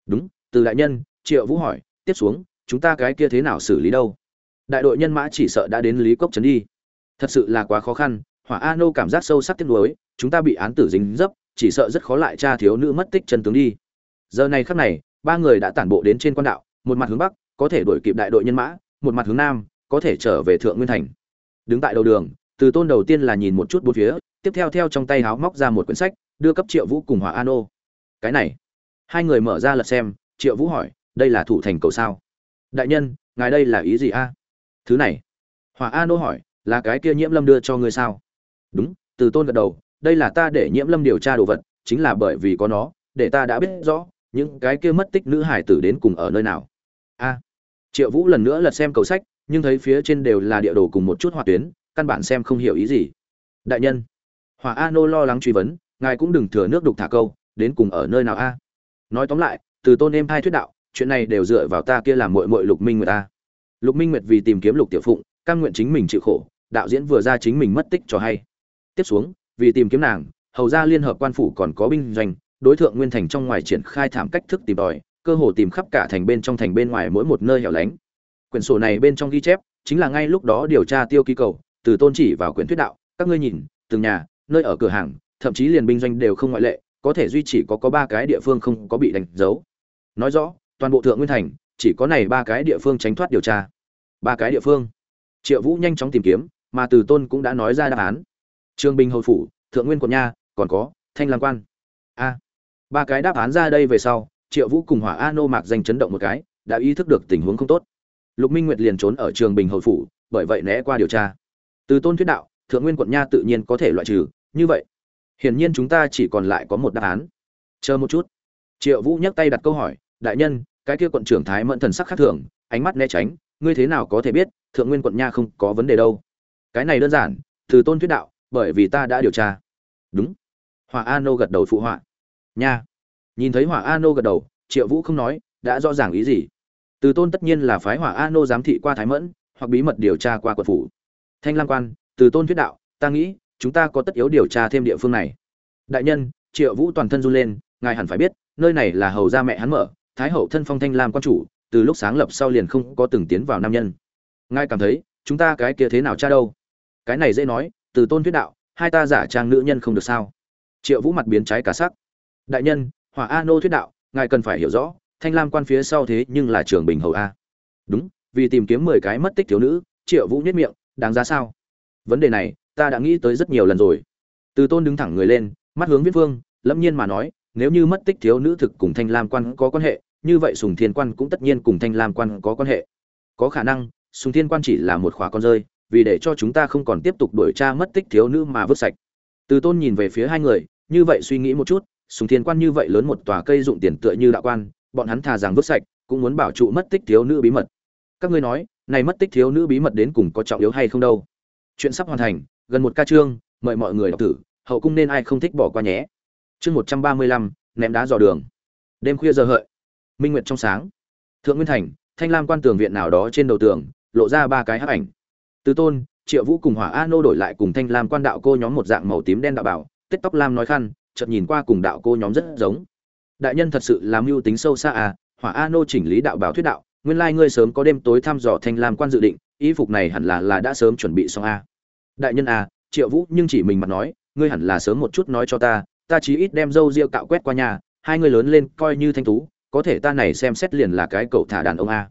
Đúng, từ đại nhân, triệu vũ hỏi, tiếp xuống, chúng ta cái kia thế nào xử lý đâu? Đại đội nhân mã chỉ sợ đã đến lý cốc trấn đi. Thật sự là quá khó khăn, hỏa a nô cảm giác sâu sắc tiếc nuối, chúng ta bị án tử dính dấp, chỉ sợ rất khó lại tra thiếu nữ mất tích chân tướng đi. Giờ này khắc này, ba người đã tản bộ đến trên quan đạo, một mặt hướng bắc, có thể đuổi kịp đại đội nhân mã, một mặt hướng nam, có thể trở về thượng nguyên thành. Đứng tại đầu đường, từ tôn đầu tiên là nhìn một chút bốn phía, tiếp theo theo trong tay háo móc ra một quyển sách, đưa cấp triệu vũ cùng hỏa an ô cái này. Hai người mở ra lật xem, triệu vũ hỏi, đây là thủ thành cầu sao? Đại nhân, ngài đây là ý gì a? Thứ này. Hỏa an Nô hỏi, là cái kia nhiễm lâm đưa cho ngươi sao? Đúng, từ tôn gật đầu, đây là ta để nhiễm lâm điều tra đồ vật, chính là bởi vì có nó, để ta đã biết rõ, những cái kia mất tích nữ hải tử đến cùng ở nơi nào. A. Triệu vũ lần nữa lật xem cầu sách, nhưng thấy phía trên đều là địa đồ cùng một chút hỏa tuyến, căn bản xem không hiểu ý gì. Đại nhân. Hỏa a nô lo lắng truy vấn, ngài cũng đừng thừa nước đục thả câu, đến cùng ở nơi nào a? Nói tóm lại, từ tôn em hai thuyết đạo, chuyện này đều dựa vào ta kia làm mội mội lục minh người ta lục minh nguyệt vì tìm kiếm lục tiểu phụng cam nguyện chính mình chịu khổ đạo diễn vừa ra chính mình mất tích cho hay. Tiếp xuống vì tìm kiếm nàng hầu ra liên hợp quan phủ còn có binh doanh đối tượng nguyên thành trong ngoài triển khai thảm cách thức tìm đòi, cơ hồ tìm khắp cả thành bên trong thành bên ngoài mỗi một nơi hẻo lánh. Quyển sổ này bên trong ghi chép chính là ngay lúc đó điều tra tiêu ký cầu từ tôn chỉ vào quyển thuyết đạo các ngươi nhìn từng nhà nơi ở cửa hàng thậm chí liền binh doanh đều không ngoại lệ có thể duy chỉ có có ba cái địa phương không có bị đánh dấu. Nói rõ toàn bộ thượng nguyên thành chỉ có này ba cái địa phương tránh thoát điều tra. Ba cái địa phương. Triệu vũ nhanh chóng tìm kiếm, mà từ tôn cũng đã nói ra đáp án. Trương bình hầu phủ, thượng nguyên quận nha, còn có, thanh lam quan. A. Ba cái đáp án ra đây về sau, triệu vũ cùng hỏa a nô mạc danh chấn động một cái, đã ý thức được tình huống không tốt. Lục minh nguyệt liền trốn ở trường bình hầu phủ, bởi vậy né qua điều tra. Từ tôn thuyết đạo, thượng nguyên quận nha tự nhiên có thể loại trừ, như vậy. Hiển nhiên chúng ta chỉ còn lại có một đáp án. Chờ một chút. Triệu vũ nhấc tay đặt câu hỏi, đại nhân cái kia quận trưởng thái mẫn thần sắc khác thường, ánh mắt né tránh, ngươi thế nào có thể biết, thượng nguyên quận nha không có vấn đề đâu. Cái này đơn giản, từ tôn thuyết đạo, bởi vì ta đã điều tra. Đúng. Hỏa a nô gật đầu phụ họa. Nha. Nhìn thấy hỏa a nô gật đầu, triệu vũ không nói, đã rõ ràng ý gì. Từ tôn tất nhiên là phái hỏa a nô giám thị qua thái mẫn, hoặc bí mật điều tra qua quận phủ. Thanh lam quan, từ tôn thuyết đạo, ta nghĩ, chúng ta có tất yếu điều tra thêm địa phương này. Đại nhân, triệu vũ toàn thân run lên, ngài hẳn phải biết, nơi này là hầu gia mẹ hắn mở thái hậu thân phong thanh lam quan chủ, từ lúc sáng lập sau liền không có từng tiến vào nam nhân. Ngài cảm thấy, chúng ta cái kia thế nào cha đâu? Cái này dễ nói, từ tôn thuyết đạo, hai ta giả trang nữ nhân không được sao? Triệu vũ mặt biến trái cả sắc. Đại nhân, hỏa a nô thuyết đạo, ngài cần phải hiểu rõ, thanh lam quan phía sau thế nhưng là trường bình hầu a. Đúng, vì tìm kiếm mười cái mất tích thiếu nữ, triệu vũ nhất miệng, đáng giá sao? Vấn đề này, ta đã nghĩ tới rất nhiều lần rồi. Từ tôn đứng thẳng người lên, mắt hướng viết vương lâm nhiên mà nói nếu như mất tích thiếu nữ thực cùng thanh lam quan có quan hệ, như vậy sùng thiên quan cũng tất nhiên cùng thanh lam quan có quan hệ. Có khả năng, sùng thiên quan chỉ là một khóa con rơi, vì để cho chúng ta không còn tiếp tục đuổi tra mất tích thiếu nữ mà vứt sạch. Từ tôn nhìn về phía hai người, như vậy suy nghĩ một chút, sùng thiên quan như vậy lớn một tòa cây dụng tiền tựa như đạo quan, bọn hắn thà rằng vứt sạch, cũng muốn bảo trụ mất tích thiếu nữ bí mật. Các ngươi nói, này mất tích thiếu nữ bí mật đến cùng có trọng yếu hay không đâu? Chuyện sắp hoàn thành, gần một ca chương, mời mọi người đọc tử hậu cung nên ai không thích bỏ qua nhé chương một trăm ba mươi lăm, ném đá dò đường. Đêm khuya giờ hợi, minh nguyệt trong sáng. Thượng nguyên thành, thanh lam quan tường viện nào đó trên đầu tường, lộ ra ba cái hắc ảnh. Từ tôn, triệu vũ cùng hỏa a nô đổi lại cùng thanh lam quan đạo cô nhóm một dạng màu tím đen đạo bảo, tết tóc lam nói khăn, chợt nhìn qua cùng đạo cô nhóm rất giống. Đại nhân thật sự làm mưu tính sâu xa à hỏa a nô chỉnh lý đạo bảo thuyết đạo, nguyên lai ngươi sớm có đêm tối thăm dò thanh lam quan dự định, y phục này hẳn là là đã sớm chuẩn bị xong a à. đại nhân à triệu vũ nhưng chỉ mình mặt nói, ngươi hẳn là sớm một chút nói cho ta ta chí ít đem dâu rượu cạo quét qua nhà, hai người lớn lên coi như thanh tú, có thể ta này xem xét liền là cái cậu thả đàn ông a.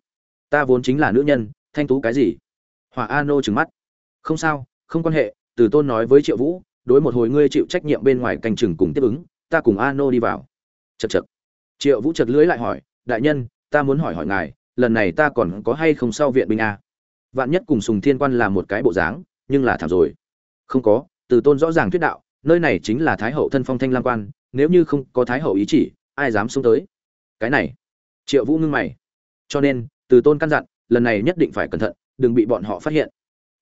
Ta vốn chính là nữ nhân, thanh tú cái gì? Hỏa a nô trừng mắt. Không sao, không quan hệ, từ tôn nói với triệu vũ, đối một hồi ngươi chịu trách nhiệm bên ngoài canh chừng cùng tiếp ứng, ta cùng a nô đi vào. Chật chật triệu vũ chật lưới lại hỏi, đại nhân, ta muốn hỏi hỏi ngài, lần này ta còn có hay không sau viện binh a? Vạn nhất cùng sùng thiên quan là một cái bộ dáng, nhưng là thảm rồi. Không có, từ tôn rõ ràng thuyết đạo nơi này chính là thái hậu thân phong thanh lam quan, nếu như không có thái hậu ý chỉ, ai dám xuống tới? Cái này, triệu vũ ngưng mày. Cho nên, từ tôn căn dặn, lần này nhất định phải cẩn thận, đừng bị bọn họ phát hiện.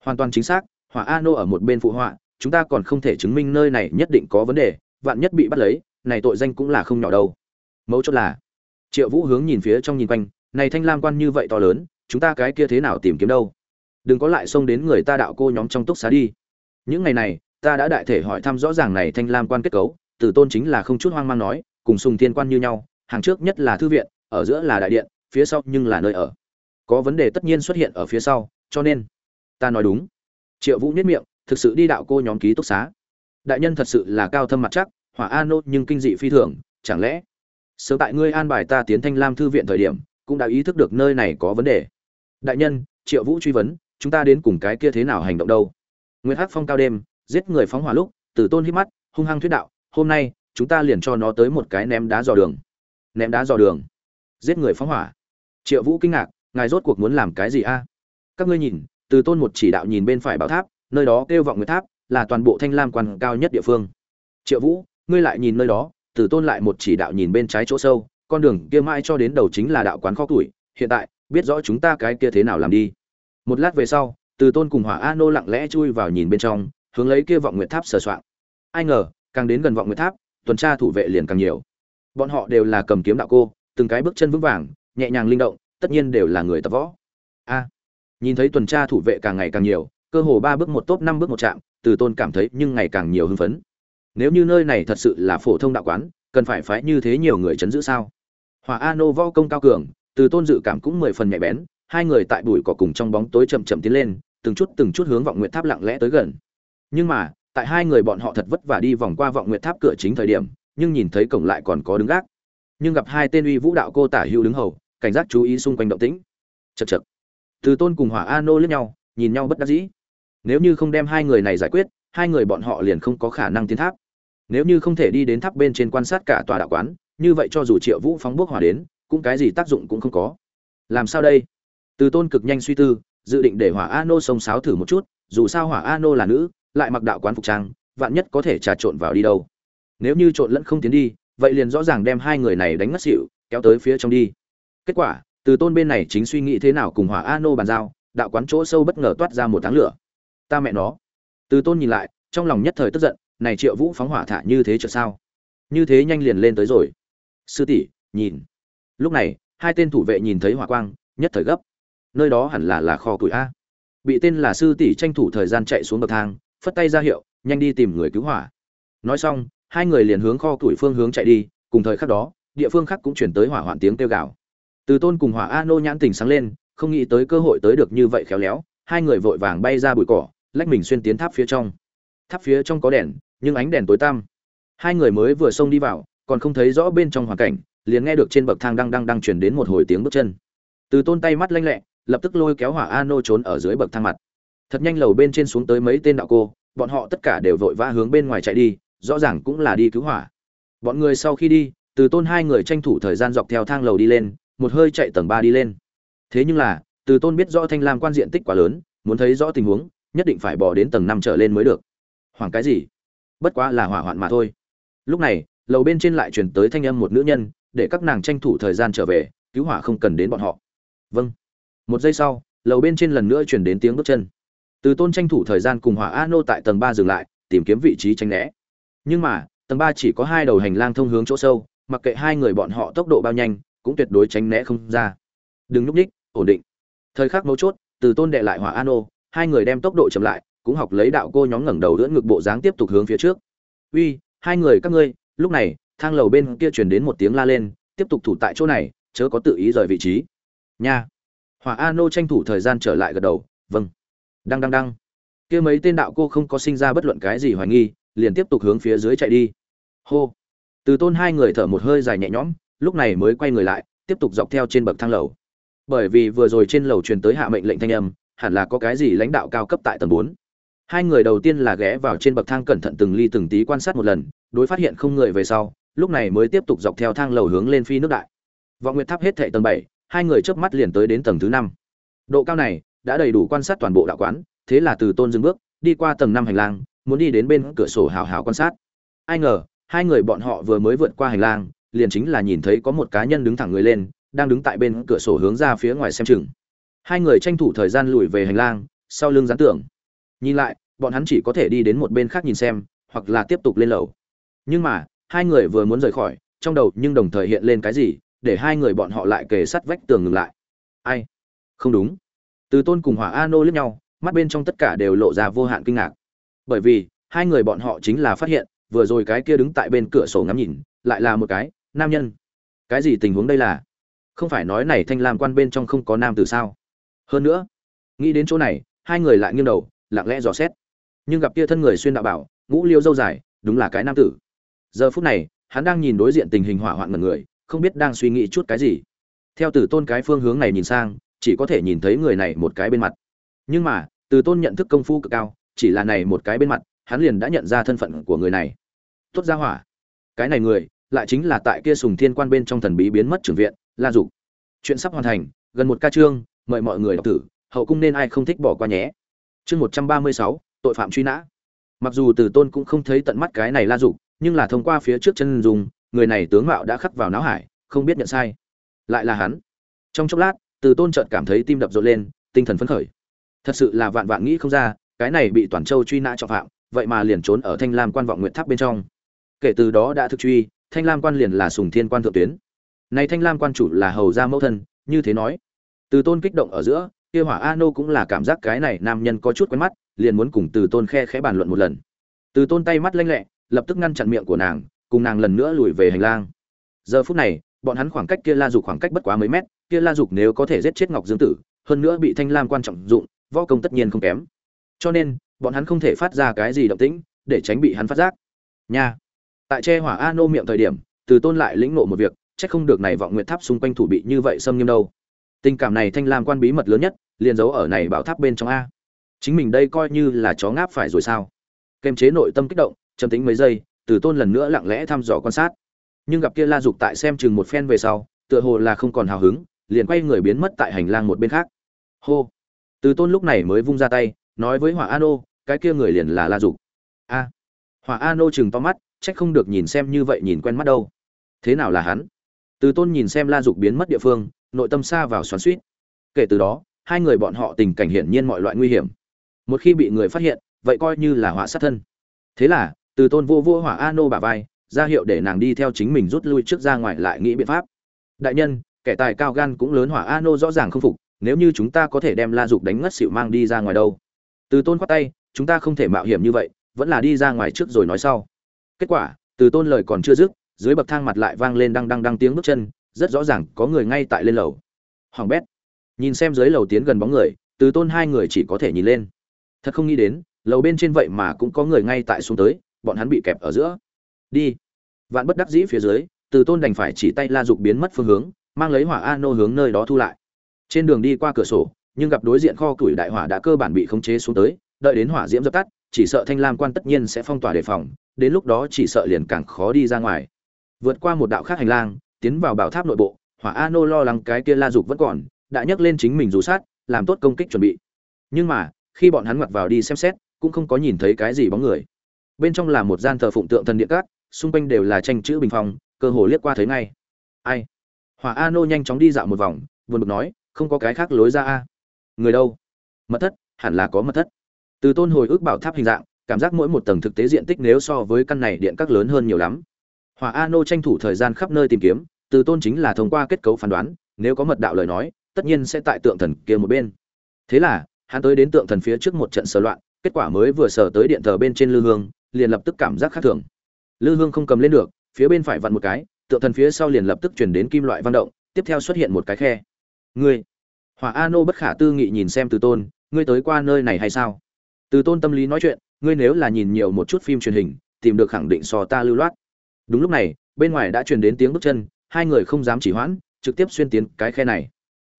Hoàn toàn chính xác, hỏa a nô ở một bên phụ họa, chúng ta còn không thể chứng minh nơi này nhất định có vấn đề, vạn nhất bị bắt lấy, này tội danh cũng là không nhỏ đâu. Mấu chốt là, triệu vũ hướng nhìn phía trong nhìn quanh, này thanh lam quan như vậy to lớn, chúng ta cái kia thế nào tìm kiếm đâu? Đừng có lại xông đến người ta đạo cô nhóm trong túc xá đi. Những ngày này ta đã đại thể hỏi thăm rõ ràng này thanh lam quan kết cấu, từ tôn chính là không chút hoang mang nói, cùng sùng thiên quan như nhau, hàng trước nhất là thư viện, ở giữa là đại điện, phía sau nhưng là nơi ở. Có vấn đề tất nhiên xuất hiện ở phía sau, cho nên, ta nói đúng. Triệu vũ nhất miệng, thực sự đi đạo cô nhóm ký túc xá. Đại nhân thật sự là cao thâm mặt chắc, hỏa a nốt nhưng kinh dị phi thường, chẳng lẽ, sớm tại ngươi an bài ta tiến thanh lam thư viện thời điểm, cũng đã ý thức được nơi này có vấn đề. Đại nhân, triệu vũ truy vấn, chúng ta đến cùng cái kia thế nào hành động đâu? Nguyễn hắc phong cao đêm giết người phóng hỏa lúc từ tôn hít mắt, hung hăng thuyết đạo, hôm nay, chúng ta liền cho nó tới một cái ném đá dò đường. Ném đá dò đường. Giết người phóng hỏa. Triệu vũ kinh ngạc, ngài rốt cuộc muốn làm cái gì a? Các ngươi nhìn từ tôn một chỉ đạo nhìn bên phải bảo tháp, nơi đó kêu vọng nguyệt tháp, là toàn bộ thanh lam quan cao nhất địa phương. Triệu vũ, ngươi lại nhìn nơi đó. Từ tôn lại một chỉ đạo nhìn bên trái chỗ sâu, con đường kia mãi cho đến đầu chính là đạo quán kho tuổi hiện tại, biết rõ chúng ta cái kia thế nào làm đi. Một lát về sau từ tôn cùng hỏa a nô lặng lẽ chui vào nhìn bên trong hướng lấy kia vọng nguyệt tháp sờ soạng. Ai ngờ, càng đến gần vọng nguyệt tháp, tuần tra thủ vệ liền càng nhiều. Bọn họ đều là cầm kiếm đạo cô, từng cái bước chân vững vàng, nhẹ nhàng linh động, tất nhiên đều là người tập võ. A, nhìn thấy tuần tra thủ vệ càng ngày càng nhiều, cơ hồ ba bước một tốt năm bước một chạm, từ tôn cảm thấy nhưng ngày càng nhiều hưng phấn. Nếu như nơi này thật sự là phổ thông đạo quán, cần phải phái như thế nhiều người chấn giữ sao? Hỏa a nô võ công cao cường, từ tôn dự cảm cũng mười phần nhạy bén, hai người tại bụi cỏ cùng trong bóng tối chậm chậm tiến lên, từng chút từng chút hướng vọng nguyệt tháp lặng lẽ tới gần nhưng mà, tại hai người bọn họ thật vất vả đi vòng qua vọng nguyệt tháp cửa chính thời điểm, nhưng nhìn thấy cổng lại còn có đứng gác. Nhưng gặp hai tên uy vũ đạo cô tả hữu đứng hầu, cảnh giác chú ý xung quanh động tĩnh. Chật chật từ tôn cùng hỏa a nô lướt nhau, nhìn nhau bất đắc dĩ. Nếu như không đem hai người này giải quyết, hai người bọn họ liền không có khả năng tiến tháp. Nếu như không thể đi đến tháp bên trên quan sát cả tòa đạo quán, như vậy cho dù triệu vũ phóng bước hỏa đến, cũng cái gì tác dụng cũng không có. Làm sao đây? Từ tôn cực nhanh suy tư, dự định để hỏa a nô sông sáo thử một chút, dù sao hỏa a nô là nữ lại mặc đạo quán phục trang, vạn nhất có thể trà trộn vào đi đâu. Nếu như trộn lẫn không tiến đi, vậy liền rõ ràng đem hai người này đánh ngất xỉu, kéo tới phía trong đi. Kết quả, từ tôn bên này chính suy nghĩ thế nào cùng hỏa a nô bàn giao, đạo quán chỗ sâu bất ngờ toát ra một tháng lửa. Ta mẹ nó. Từ tôn nhìn lại, trong lòng nhất thời tức giận, này triệu vũ phóng hỏa thả như thế chợ sao? Như thế nhanh liền lên tới rồi. Sư tỷ, nhìn. Lúc này, hai tên thủ vệ nhìn thấy hỏa quang, nhất thời gấp. Nơi đó hẳn là là kho củi a. Bị tên là sư tỷ tranh thủ thời gian chạy xuống bậc thang phất tay ra hiệu, nhanh đi tìm người cứu hỏa. Nói xong, hai người liền hướng kho tuổi phương hướng chạy đi, cùng thời khắc đó, địa phương khác cũng chuyển tới hỏa hoạn tiếng kêu gào. Từ tôn cùng hỏa a nô nhãn tình sáng lên, không nghĩ tới cơ hội tới được như vậy khéo léo, hai người vội vàng bay ra bụi cỏ, lách mình xuyên tiến tháp phía trong. Tháp phía trong có đèn, nhưng ánh đèn tối tăm. Hai người mới vừa xông đi vào, còn không thấy rõ bên trong hoàn cảnh, liền nghe được trên bậc thang đang đang đang chuyển đến một hồi tiếng bước chân. Từ tôn tay mắt lanh lẹ, lập tức lôi kéo hỏa a nô trốn ở dưới bậc thang mặt thật nhanh lầu bên trên xuống tới mấy tên đạo cô, bọn họ tất cả đều vội vã hướng bên ngoài chạy đi, rõ ràng cũng là đi cứu hỏa. Bọn người sau khi đi, từ tôn hai người tranh thủ thời gian dọc theo thang lầu đi lên, một hơi chạy tầng ba đi lên. Thế nhưng là, từ tôn biết rõ thanh lam quan diện tích quá lớn, muốn thấy rõ tình huống, nhất định phải bỏ đến tầng năm trở lên mới được. Hoảng cái gì? Bất quá là hỏa hoạn mà thôi. Lúc này, lầu bên trên lại truyền tới thanh âm một nữ nhân, để các nàng tranh thủ thời gian trở về, cứu hỏa không cần đến bọn họ. Vâng. Một giây sau, lầu bên trên lần nữa truyền đến tiếng bước chân từ tôn tranh thủ thời gian cùng hỏa a nô tại tầng ba dừng lại, tìm kiếm vị trí tranh né. Nhưng mà, tầng ba chỉ có hai đầu hành lang thông hướng chỗ sâu, mặc kệ hai người bọn họ tốc độ bao nhanh, cũng tuyệt đối tránh né không ra. Đừng núp ních ổn định. Thời khắc mấu chốt, từ tôn đệ lại hỏa a hai người đem tốc độ chậm lại, cũng học lấy đạo cô nhóm ngẩng đầu đỡ ngực bộ dáng tiếp tục hướng phía trước. Uy, hai người các ngươi, lúc này, thang lầu bên kia truyền đến một tiếng la lên, tiếp tục thủ tại chỗ này, chớ có tự ý rời vị trí. Nha. Hỏa a tranh thủ thời gian trở lại gật đầu vâng đăng đăng đăng. Kia mấy tên đạo cô không có sinh ra bất luận cái gì hoài nghi, liền tiếp tục hướng phía dưới chạy đi. Hô. Từ tôn hai người thở một hơi dài nhẹ nhõm, lúc này mới quay người lại, tiếp tục dọc theo trên bậc thang lầu. Bởi vì vừa rồi trên lầu truyền tới hạ mệnh lệnh thanh âm, hẳn là có cái gì lãnh đạo cao cấp tại tầng bốn. Hai người đầu tiên là ghé vào trên bậc thang cẩn thận từng ly từng tí quan sát một lần, đối phát hiện không người về sau, lúc này mới tiếp tục dọc theo thang lầu hướng lên phi nước đại. Vọng nguyệt tháp hết thệ tầng bảy, hai người chớp mắt liền tới đến tầng thứ năm. Độ cao này đã đầy đủ quan sát toàn bộ đạo quán, thế là từ tôn dừng bước, đi qua tầng năm hành lang, muốn đi đến bên cửa sổ hào hào quan sát. Ai ngờ, hai người bọn họ vừa mới vượt qua hành lang, liền chính là nhìn thấy có một cá nhân đứng thẳng người lên, đang đứng tại bên cửa sổ hướng ra phía ngoài xem chừng. Hai người tranh thủ thời gian lùi về hành lang, sau lưng gián tưởng nhìn lại, bọn hắn chỉ có thể đi đến một bên khác nhìn xem, hoặc là tiếp tục lên lầu. Nhưng mà, hai người vừa muốn rời khỏi, trong đầu nhưng đồng thời hiện lên cái gì, để hai người bọn họ lại kề sát vách tường ngừng lại. Ai? Không đúng từ tôn cùng hỏa a nô liếc nhau, mắt bên trong tất cả đều lộ ra vô hạn kinh ngạc. Bởi vì, hai người bọn họ chính là phát hiện, vừa rồi cái kia đứng tại bên cửa sổ ngắm nhìn, lại là một cái, nam nhân. Cái gì tình huống đây là? Không phải nói này thanh lam quan bên trong không có nam từ sao? Hơn nữa, nghĩ đến chỗ này, hai người lại nghiêng đầu, lặng lẽ dò xét. Nhưng gặp kia thân người xuyên đạo bảo, ngũ liêu dâu dài, đúng là cái nam tử. Giờ phút này, hắn đang nhìn đối diện tình hình hỏa hoạn mật người, không biết đang suy nghĩ chút cái gì. Theo tử tôn cái phương hướng này nhìn sang chỉ có thể nhìn thấy người này một cái bên mặt. Nhưng mà, từ tôn nhận thức công phu cực cao, chỉ là này một cái bên mặt, hắn liền đã nhận ra thân phận của người này. Tốt ra hỏa. Cái này người, lại chính là tại kia sùng thiên quan bên trong thần bí biến mất trưởng viện, la dục. Chuyện sắp hoàn thành, gần một ca chương, mời mọi người đọc thử, hậu cung nên ai không thích bỏ qua nhé. Chương một trăm ba mươi sáu, tội phạm truy nã. Mặc dù từ tôn cũng không thấy tận mắt cái này la dục, nhưng là thông qua phía trước chân dùng người này tướng mạo đã khắc vào não hải, không biết nhận sai. Lại là hắn. Trong chốc lát từ tôn chợt cảm thấy tim đập rộn lên, tinh thần phấn khởi. Thật sự là vạn vạn nghĩ không ra, cái này bị toàn châu truy nã trọng phạm, vậy mà liền trốn ở thanh lam quan vọng nguyện tháp bên trong. Kể từ đó đã thực truy, thanh lam quan liền là sùng thiên quan thượng tuyến. Này thanh lam quan chủ là hầu gia mẫu thân, như thế nói. Từ tôn kích động ở giữa, kia hỏa a nô cũng là cảm giác cái này nam nhân có chút quen mắt, liền muốn cùng từ tôn khe khẽ bàn luận một lần. Từ tôn tay mắt lanh lẹ, lập tức ngăn chặn miệng của nàng, cùng nàng lần nữa lùi về hành lang. Giờ phút này, bọn hắn khoảng cách kia la dục khoảng cách bất quá mấy mét kia la dục nếu có thể giết chết ngọc dương tử, hơn nữa bị thanh lam quan trọng dụng, võ công tất nhiên không kém. Cho nên, bọn hắn không thể phát ra cái gì động tĩnh, để tránh bị hắn phát giác. Nha. Tại che hỏa a nô miệng thời điểm, từ tôn lại lĩnh nộ một việc, chắc không được này vọng nguyện tháp xung quanh thủ bị như vậy xâm nghiêm đâu. Tình cảm này thanh lam quan bí mật lớn nhất, liền giấu ở này bảo tháp bên trong a. Chính mình đây coi như là chó ngáp phải rồi sao? Kềm chế nội tâm kích động, trầm tính mấy giây, từ tôn lần nữa lặng lẽ thăm dò quan sát. Nhưng gặp kia la dục tại xem chừng một phen về sau, tựa hồ là không còn hào hứng liền quay người biến mất tại hành lang một bên khác. Hô. Từ tôn lúc này mới vung ra tay, nói với hỏa an ô, cái kia người liền là la dục. A. Hỏa an ô chừng to mắt, trách không được nhìn xem như vậy nhìn quen mắt đâu. Thế nào là hắn? Từ tôn nhìn xem la dục biến mất địa phương, nội tâm xa vào xoắn suýt kể từ đó, hai người bọn họ tình cảnh hiển nhiên mọi loại nguy hiểm. Một khi bị người phát hiện, vậy coi như là họa sát thân. Thế là, từ tôn vô vô hỏa a nô bà vai, ra hiệu để nàng đi theo chính mình rút lui trước ra ngoài lại nghĩ biện pháp. Đại nhân kẻ tài cao gan cũng lớn hỏa a nô rõ ràng không phục, nếu như chúng ta có thể đem la dục đánh ngất xỉu mang đi ra ngoài đâu. Từ tôn khoát tay, chúng ta không thể mạo hiểm như vậy, vẫn là đi ra ngoài trước rồi nói sau. Kết quả, từ tôn lời còn chưa dứt, dưới bậc thang mặt lại vang lên đăng đăng đăng tiếng bước chân, rất rõ ràng có người ngay tại lên lầu. Hoàng bét, nhìn xem dưới lầu tiến gần bóng người, từ tôn hai người chỉ có thể nhìn lên. Thật không nghĩ đến, lầu bên trên vậy mà cũng có người ngay tại xuống tới, bọn hắn bị kẹp ở giữa. Đi. Vạn bất đắc dĩ phía dưới, từ tôn đành phải chỉ tay la dục biến mất phương hướng mang lấy hỏa an nô hướng nơi đó thu lại. Trên đường đi qua cửa sổ, nhưng gặp đối diện kho củi đại hỏa đã cơ bản bị khống chế xuống tới, đợi đến hỏa diễm dập tắt, chỉ sợ thanh lam quan tất nhiên sẽ phong tỏa đề phòng, đến lúc đó chỉ sợ liền càng khó đi ra ngoài. Vượt qua một đạo khác hành lang, tiến vào bảo tháp nội bộ, hỏa a nô lo lắng cái kia la dục vẫn còn, đã nhấc lên chính mình dù sát, làm tốt công kích chuẩn bị. Nhưng mà, khi bọn hắn ngoặt vào đi xem xét, cũng không có nhìn thấy cái gì bóng người. Bên trong là một gian thờ phụng tượng thần địa cát xung quanh đều là tranh chữ bình phong, cơ hồ liếc qua thấy ngay. Ai? Hỏa a nô nhanh chóng đi dạo một vòng, buồn bực nói, không có cái khác lối ra a. Người đâu? Mật thất, hẳn là có mật thất. Từ tôn hồi ức bảo tháp hình dạng, cảm giác mỗi một tầng thực tế diện tích nếu so với căn này điện các lớn hơn nhiều lắm. Hỏa a nô tranh thủ thời gian khắp nơi tìm kiếm, từ tôn chính là thông qua kết cấu phán đoán, nếu có mật đạo lời nói, tất nhiên sẽ tại tượng thần kia một bên. Thế là, hắn tới đến tượng thần phía trước một trận sờ loạn, kết quả mới vừa sờ tới điện thờ bên trên lư hương, liền lập tức cảm giác khác thường. Lư hương không cầm lên được, phía bên phải vặn một cái tượng thần phía sau liền lập tức chuyển đến kim loại văn động, tiếp theo xuất hiện một cái khe. Ngươi, hỏa a nô bất khả tư nghị nhìn xem từ tôn, ngươi tới qua nơi này hay sao? Từ tôn tâm lý nói chuyện, ngươi nếu là nhìn nhiều một chút phim truyền hình, tìm được khẳng định so ta lưu loát. Đúng lúc này, bên ngoài đã truyền đến tiếng bước chân, hai người không dám chỉ hoãn, trực tiếp xuyên tiến cái khe này.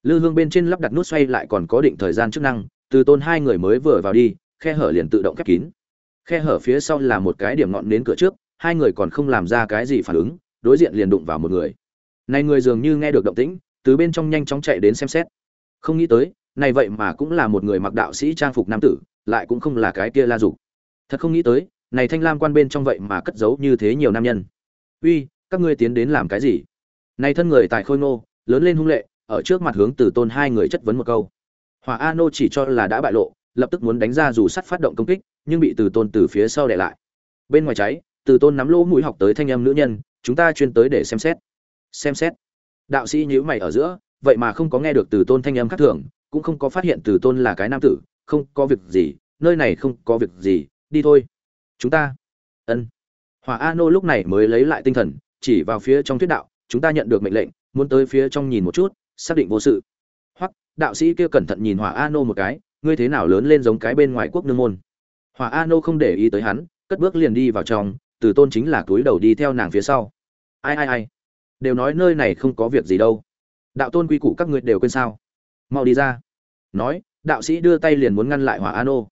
Lư hương bên trên lắp đặt nút xoay lại còn có định thời gian chức năng, từ tôn hai người mới vừa vào đi, khe hở liền tự động khép kín. Khe hở phía sau là một cái điểm ngọn đến cửa trước, hai người còn không làm ra cái gì phản ứng đối diện liền đụng vào một người. Này người dường như nghe được động tĩnh, từ bên trong nhanh chóng chạy đến xem xét. Không nghĩ tới, này vậy mà cũng là một người mặc đạo sĩ trang phục nam tử, lại cũng không là cái kia la dục. Thật không nghĩ tới, này thanh lam quan bên trong vậy mà cất giấu như thế nhiều nam nhân. Uy, các ngươi tiến đến làm cái gì? Này thân người tại khôi ngô, lớn lên hung lệ, ở trước mặt hướng từ tôn hai người chất vấn một câu. Hòa a nô chỉ cho là đã bại lộ, lập tức muốn đánh ra dù sắt phát động công kích, nhưng bị từ tôn từ phía sau để lại. Bên ngoài cháy, từ tôn nắm lỗ mũi học tới thanh âm nữ nhân chúng ta chuyên tới để xem xét. Xem xét. Đạo sĩ nhíu mày ở giữa, vậy mà không có nghe được từ tôn thanh âm khác thường, cũng không có phát hiện từ tôn là cái nam tử, không có việc gì, nơi này không có việc gì, đi thôi. Chúng ta. Ân. Hỏa a nô lúc này mới lấy lại tinh thần, chỉ vào phía trong thuyết đạo, chúng ta nhận được mệnh lệnh, muốn tới phía trong nhìn một chút, xác định vô sự. Hoặc, đạo sĩ kia cẩn thận nhìn hỏa a nô một cái, ngươi thế nào lớn lên giống cái bên ngoài quốc nương môn. Hỏa a nô không để ý tới hắn, cất bước liền đi vào trong từ tôn chính là túi đầu đi theo nàng phía sau. Ai ai ai? Đều nói nơi này không có việc gì đâu. Đạo tôn quy củ các ngươi đều quên sao? Mau đi ra. Nói, đạo sĩ đưa tay liền muốn ngăn lại hỏa an ô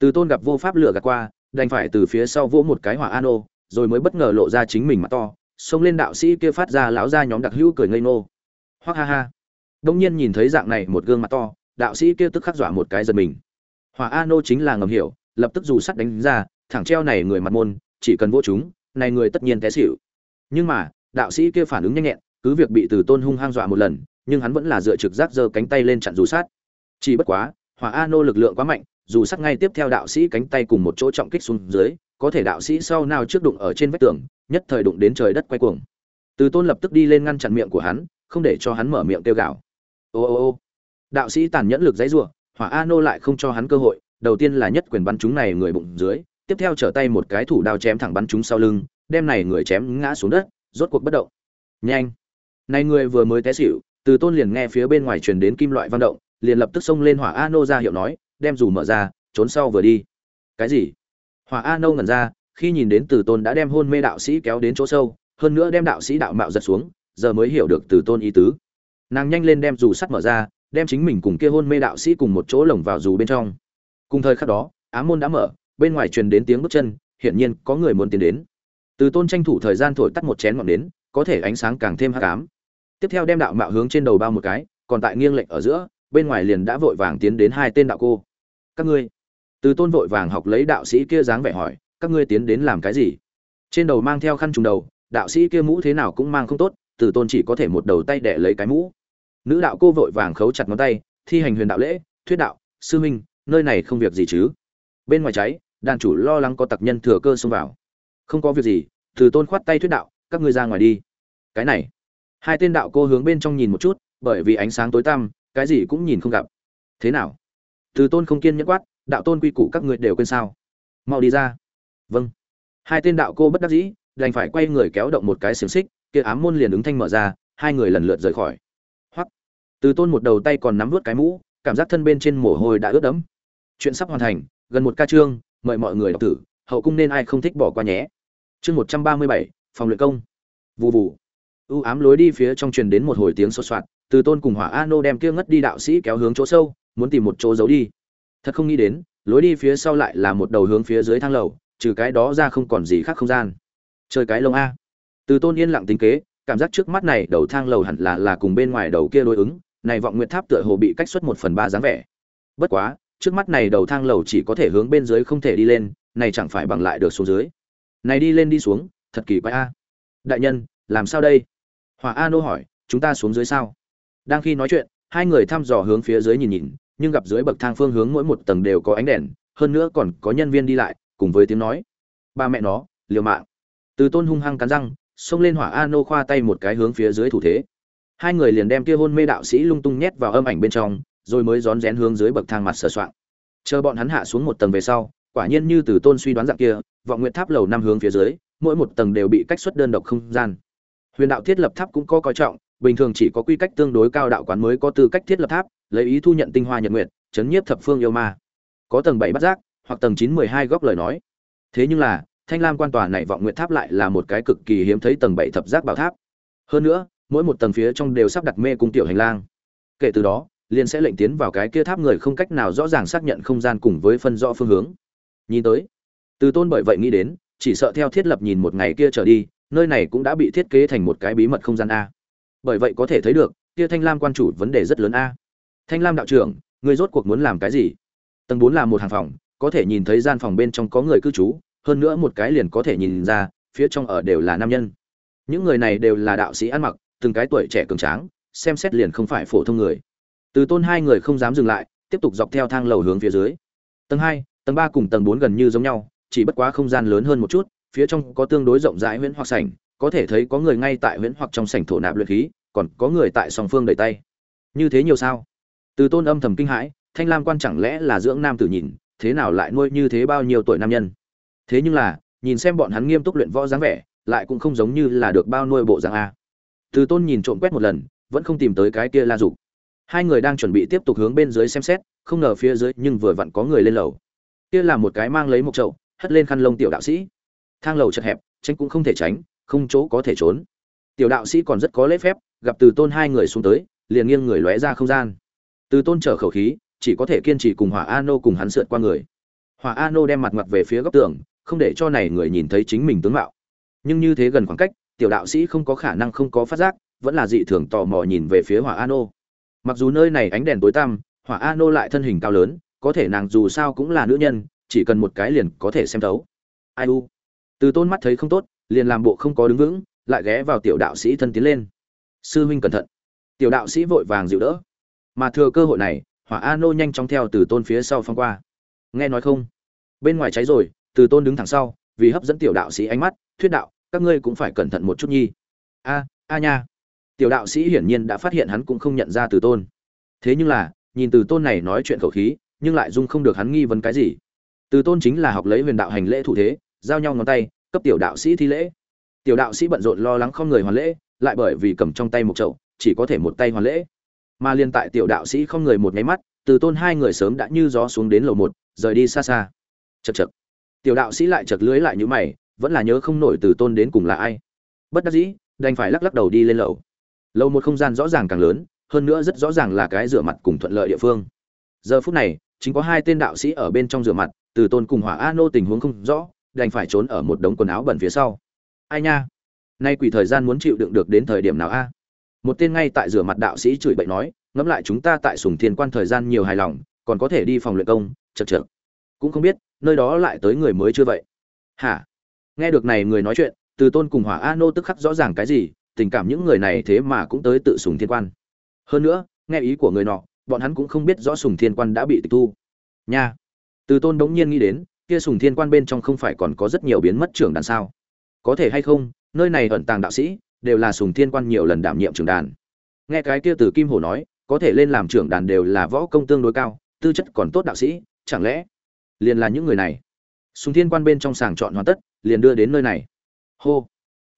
từ tôn gặp vô pháp lửa gạt qua, đành phải từ phía sau vỗ một cái hỏa an ô rồi mới bất ngờ lộ ra chính mình mặt to, xông lên đạo sĩ kia phát ra lão ra nhóm đặc hữu cười ngây nô hoắc ha ha. Đông nhiên nhìn thấy dạng này một gương mặt to, đạo sĩ kia tức khắc dọa một cái giật mình. Hỏa an ô chính là ngầm hiểu, lập tức dù sắt đánh ra, thẳng treo này người mặt môn chỉ cần vỗ chúng, này người tất nhiên té xỉu. Nhưng mà, đạo sĩ kia phản ứng nhanh nhẹn, cứ việc bị từ tôn hung hang dọa một lần, nhưng hắn vẫn là dựa trực giác giơ cánh tay lên chặn dù sát. Chỉ bất quá, hỏa a nô lực lượng quá mạnh, dù sát ngay tiếp theo đạo sĩ cánh tay cùng một chỗ trọng kích xuống dưới, có thể đạo sĩ sau nào trước đụng ở trên vách tường, nhất thời đụng đến trời đất quay cuồng. Từ tôn lập tức đi lên ngăn chặn miệng của hắn, không để cho hắn mở miệng kêu gào. Ô ô ô. Đạo sĩ tàn nhẫn lực dãy rủa, hỏa a nô lại không cho hắn cơ hội, đầu tiên là nhất quyền bắn chúng này người bụng dưới tiếp theo trở tay một cái thủ đao chém thẳng bắn chúng sau lưng, đem này người chém ngã xuống đất, rốt cuộc bất động. Nhanh. Này người vừa mới té xỉu, từ tôn liền nghe phía bên ngoài truyền đến kim loại văn động, liền lập tức xông lên hỏa Ano ra hiệu nói, đem dù mở ra, trốn sau vừa đi. Cái gì? Hỏa Ano ngẩn ra, khi nhìn đến từ tôn đã đem hôn mê đạo sĩ kéo đến chỗ sâu, hơn nữa đem đạo sĩ đạo mạo giật xuống, giờ mới hiểu được từ tôn ý tứ. Nàng nhanh lên đem dù sắt mở ra, đem chính mình cùng kia hôn mê đạo sĩ cùng một chỗ lồng vào dù bên trong. Cùng thời khắc đó ám môn đã mở bên ngoài truyền đến tiếng bước chân, hiển nhiên có người muốn tiến đến. Từ tôn tranh thủ thời gian thổi tắt một chén ngọn nến, có thể ánh sáng càng thêm hắc ám. Tiếp theo đem đạo mạo hướng trên đầu bao một cái, còn tại nghiêng lệch ở giữa, bên ngoài liền đã vội vàng tiến đến hai tên đạo cô. Các ngươi. Từ tôn vội vàng học lấy đạo sĩ kia dáng vẻ hỏi, các ngươi tiến đến làm cái gì? Trên đầu mang theo khăn trùng đầu, đạo sĩ kia mũ thế nào cũng mang không tốt, từ tôn chỉ có thể một đầu tay để lấy cái mũ. Nữ đạo cô vội vàng khấu chặt ngón tay, thi hành huyền đạo lễ, thuyết đạo, sư huynh, nơi này không việc gì chứ? Bên ngoài cháy đàn chủ lo lắng có tặc nhân thừa cơ xông vào. Không có việc gì, từ tôn khoát tay thuyết đạo, các ngươi ra ngoài đi. Cái này. Hai tên đạo cô hướng bên trong nhìn một chút, bởi vì ánh sáng tối tăm, cái gì cũng nhìn không gặp. Thế nào? Từ tôn không kiên nhẫn quát, đạo tôn quy củ các ngươi đều quên sao? Mau đi ra. Vâng. Hai tên đạo cô bất đắc dĩ, đành phải quay người kéo động một cái xiềng xích, kia ám môn liền ứng thanh mở ra, hai người lần lượt rời khỏi. Hoặc từ tôn một đầu tay còn nắm vút cái mũ, cảm giác thân bên trên mồ hôi đã ướt đẫm. Chuyện sắp hoàn thành, gần một ca chương mời mọi người đọc tử hậu cung nên ai không thích bỏ qua nhé. Chương một trăm ba mươi bảy, phòng luyện công. Vụ vụ u ám lối đi phía trong truyền đến một hồi tiếng sột soạt, từ tôn cùng hỏa a nô đem kia ngất đi đạo sĩ kéo hướng chỗ sâu, muốn tìm một chỗ giấu đi. Thật không nghĩ đến, lối đi phía sau lại là một đầu hướng phía dưới thang lầu, trừ cái đó ra không còn gì khác không gian. Chơi cái lông a. Từ tôn yên lặng tính kế, cảm giác trước mắt này đầu thang lầu hẳn là là cùng bên ngoài đầu kia đối ứng, này vọng nguyệt tháp tựa hồ bị cách xuất một phần ba dáng vẻ. Bất quá trước mắt này đầu thang lầu chỉ có thể hướng bên dưới không thể đi lên, này chẳng phải bằng lại được xuống dưới. Này đi lên đi xuống, thật kỳ quái a. Đại nhân, làm sao đây? Hòa a nô hỏi, chúng ta xuống dưới sao? Đang khi nói chuyện, hai người thăm dò hướng phía dưới nhìn nhìn, nhưng gặp dưới bậc thang phương hướng mỗi một tầng đều có ánh đèn, hơn nữa còn có nhân viên đi lại, cùng với tiếng nói. Ba mẹ nó, liều mạng. Từ tôn hung hăng cắn răng, xông lên hỏa a nô khoa tay một cái hướng phía dưới thủ thế. Hai người liền đem kia hôn mê đạo sĩ lung tung nhét vào âm ảnh bên trong rồi mới rón rén hướng dưới bậc thang mặt sờ soạng. Chờ bọn hắn hạ xuống một tầng về sau, quả nhiên như từ tôn suy đoán dạng kia, vọng nguyện tháp lầu năm hướng phía dưới, mỗi một tầng đều bị cách xuất đơn độc không gian. Huyền đạo thiết lập tháp cũng có coi trọng, bình thường chỉ có quy cách tương đối cao đạo quán mới có tư cách thiết lập tháp, lấy ý thu nhận tinh hoa nhật nguyện chấn nhiếp thập phương yêu ma. Có tầng bảy bắt giác, hoặc tầng chín mười hai góc lời nói. Thế nhưng là, thanh lam quan tòa này vọng nguyện tháp lại là một cái cực kỳ hiếm thấy tầng bảy thập giác bảo tháp. Hơn nữa, mỗi một tầng phía trong đều sắp đặt mê cung tiểu hành lang. Kể từ đó liền sẽ lệnh tiến vào cái kia tháp người không cách nào rõ ràng xác nhận không gian cùng với phân rõ phương hướng. Nhìn tới, từ tôn bởi vậy nghĩ đến, chỉ sợ theo thiết lập nhìn một ngày kia trở đi, nơi này cũng đã bị thiết kế thành một cái bí mật không gian a. Bởi vậy có thể thấy được, kia thanh lam quan chủ vấn đề rất lớn a. Thanh lam đạo trưởng người rốt cuộc muốn làm cái gì? Tầng bốn là một hàng phòng, có thể nhìn thấy gian phòng bên trong có người cư trú, hơn nữa một cái liền có thể nhìn ra, phía trong ở đều là nam nhân. Những người này đều là đạo sĩ ăn mặc, từng cái tuổi trẻ cường tráng, xem xét liền không phải phổ thông người từ tôn hai người không dám dừng lại, tiếp tục dọc theo thang lầu hướng phía dưới. Tầng hai, tầng ba cùng tầng bốn gần như giống nhau, chỉ bất quá không gian lớn hơn một chút, phía trong có tương đối rộng rãi huyễn hoặc sảnh, có thể thấy có người ngay tại huyễn hoặc trong sảnh thổ nạp luyện khí, còn có người tại song phương đẩy tay. Như thế nhiều sao? Từ tôn âm thầm kinh hãi, thanh lam quan chẳng lẽ là dưỡng nam tử nhìn, thế nào lại nuôi như thế bao nhiêu tuổi nam nhân? Thế nhưng là, nhìn xem bọn hắn nghiêm túc luyện võ dáng vẻ, lại cũng không giống như là được bao nuôi bộ dáng a. Từ tôn nhìn trộm quét một lần, vẫn không tìm tới cái kia la dục hai người đang chuẩn bị tiếp tục hướng bên dưới xem xét, không ngờ phía dưới nhưng vừa vặn có người lên lầu. Kia là một cái mang lấy một chậu, hất lên khăn lông tiểu đạo sĩ. Thang lầu chật hẹp, tránh cũng không thể tránh, không chỗ có thể trốn. Tiểu đạo sĩ còn rất có lễ phép, gặp từ tôn hai người xuống tới, liền nghiêng người lóe ra không gian. Từ tôn trở khẩu khí, chỉ có thể kiên trì cùng hỏa a nô cùng hắn sượt qua người. Hỏa a nô đem mặt mặt về phía góc tường, không để cho này người nhìn thấy chính mình tướng mạo. Nhưng như thế gần khoảng cách, tiểu đạo sĩ không có khả năng không có phát giác, vẫn là dị thường tò mò nhìn về phía hỏa a nô mặc dù nơi này ánh đèn tối tăm, hỏa a nô lại thân hình cao lớn, có thể nàng dù sao cũng là nữ nhân, chỉ cần một cái liền có thể xem thấu. Ai u? Từ tôn mắt thấy không tốt, liền làm bộ không có đứng vững, lại ghé vào tiểu đạo sĩ thân tiến lên. Sư huynh cẩn thận. Tiểu đạo sĩ vội vàng dịu đỡ. Mà thừa cơ hội này, hỏa a nô nhanh chóng theo từ tôn phía sau phong qua. Nghe nói không? Bên ngoài cháy rồi, từ tôn đứng thẳng sau, vì hấp dẫn tiểu đạo sĩ ánh mắt, thuyết đạo, các ngươi cũng phải cẩn thận một chút nhi. A a nha tiểu đạo sĩ hiển nhiên đã phát hiện hắn cũng không nhận ra từ tôn. Thế nhưng là, nhìn từ tôn này nói chuyện khẩu khí, nhưng lại dung không được hắn nghi vấn cái gì. Từ tôn chính là học lấy huyền đạo hành lễ thủ thế, giao nhau ngón tay, cấp tiểu đạo sĩ thi lễ. Tiểu đạo sĩ bận rộn lo lắng không người hoàn lễ, lại bởi vì cầm trong tay một chậu, chỉ có thể một tay hoàn lễ. Mà liên tại tiểu đạo sĩ không người một nháy mắt, từ tôn hai người sớm đã như gió xuống đến lầu một, rời đi xa xa. Chật chật tiểu đạo sĩ lại chật lưới lại như mày, vẫn là nhớ không nổi từ tôn đến cùng là ai. Bất đắc dĩ, đành phải lắc lắc đầu đi lên lầu lâu một không gian rõ ràng càng lớn, hơn nữa rất rõ ràng là cái rửa mặt cùng thuận lợi địa phương. Giờ phút này, chính có hai tên đạo sĩ ở bên trong rửa mặt, từ tôn cùng hỏa a nô tình huống không rõ, đành phải trốn ở một đống quần áo bẩn phía sau. Ai nha? Nay quỷ thời gian muốn chịu đựng được đến thời điểm nào a? Một tên ngay tại rửa mặt đạo sĩ chửi bậy nói, ngẫm lại chúng ta tại sùng thiên quan thời gian nhiều hài lòng, còn có thể đi phòng luyện công, chật chật cũng không biết, nơi đó lại tới người mới chưa vậy? Hả? Nghe được này người nói chuyện, từ tôn cùng hỏa a nô tức khắc rõ ràng cái gì tình cảm những người này thế mà cũng tới tự sùng thiên quan. Hơn nữa, nghe ý của người nọ, bọn hắn cũng không biết rõ sùng thiên quan đã bị tịch thu. Nha. Từ tôn đống nhiên nghĩ đến, kia sùng thiên quan bên trong không phải còn có rất nhiều biến mất trưởng đàn sao? Có thể hay không, nơi này ẩn tàng đạo sĩ, đều là sùng thiên quan nhiều lần đảm nhiệm trưởng đàn. Nghe cái kia từ kim hổ nói, có thể lên làm trưởng đàn đều là võ công tương đối cao, tư chất còn tốt đạo sĩ, chẳng lẽ liền là những người này? Sùng thiên quan bên trong sàng chọn hoàn tất, liền đưa đến nơi này. Hô.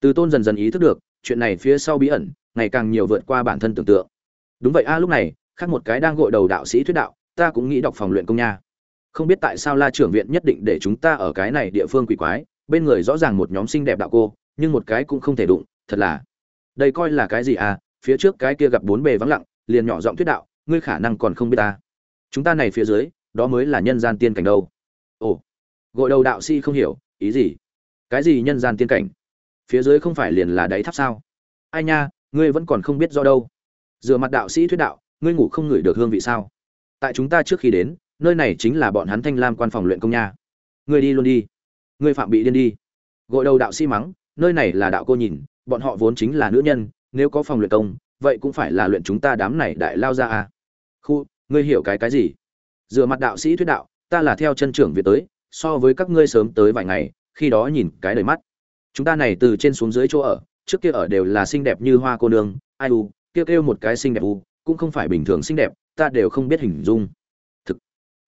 Từ tôn dần dần ý thức được chuyện này phía sau bí ẩn, ngày càng nhiều vượt qua bản thân tưởng tượng. Đúng vậy a, lúc này, khác một cái đang gội đầu đạo sĩ thuyết đạo, ta cũng nghĩ đọc phòng luyện công nha. Không biết tại sao la trưởng viện nhất định để chúng ta ở cái này địa phương quỷ quái, bên người rõ ràng một nhóm xinh đẹp đạo cô, nhưng một cái cũng không thể đụng, thật là. Đây coi là cái gì à phía trước cái kia gặp bốn bề vắng lặng, liền nhỏ giọng thuyết đạo, ngươi khả năng còn không biết ta. Chúng ta này phía dưới, đó mới là nhân gian tiên cảnh đâu. Ồ, gội đầu đạo sĩ không hiểu, ý gì? Cái gì nhân gian tiên cảnh? Phía dưới không phải liền là đáy tháp sao? Ai nha, ngươi vẫn còn không biết do đâu. Dựa mặt đạo sĩ thuyết đạo, ngươi ngủ không ngửi được hương vị sao? Tại chúng ta trước khi đến, nơi này chính là bọn hắn thanh lam quan phòng luyện công nha. Ngươi đi luôn đi. Ngươi phạm bị điên đi. Gội đầu đạo sĩ mắng, nơi này là đạo cô nhìn, bọn họ vốn chính là nữ nhân, nếu có phòng luyện công, vậy cũng phải là luyện chúng ta đám này đại lao ra à. Khu, ngươi hiểu cái cái gì? Dựa mặt đạo sĩ thuyết đạo, ta là theo chân trưởng việt tới, so với các ngươi sớm tới vài ngày, khi đó nhìn cái đời mắt chúng ta này từ trên xuống dưới chỗ ở, trước kia ở đều là xinh đẹp như hoa cô nương, ai u kia kêu một cái xinh đẹp u, cũng không phải bình thường xinh đẹp, ta đều không biết hình dung. Thực,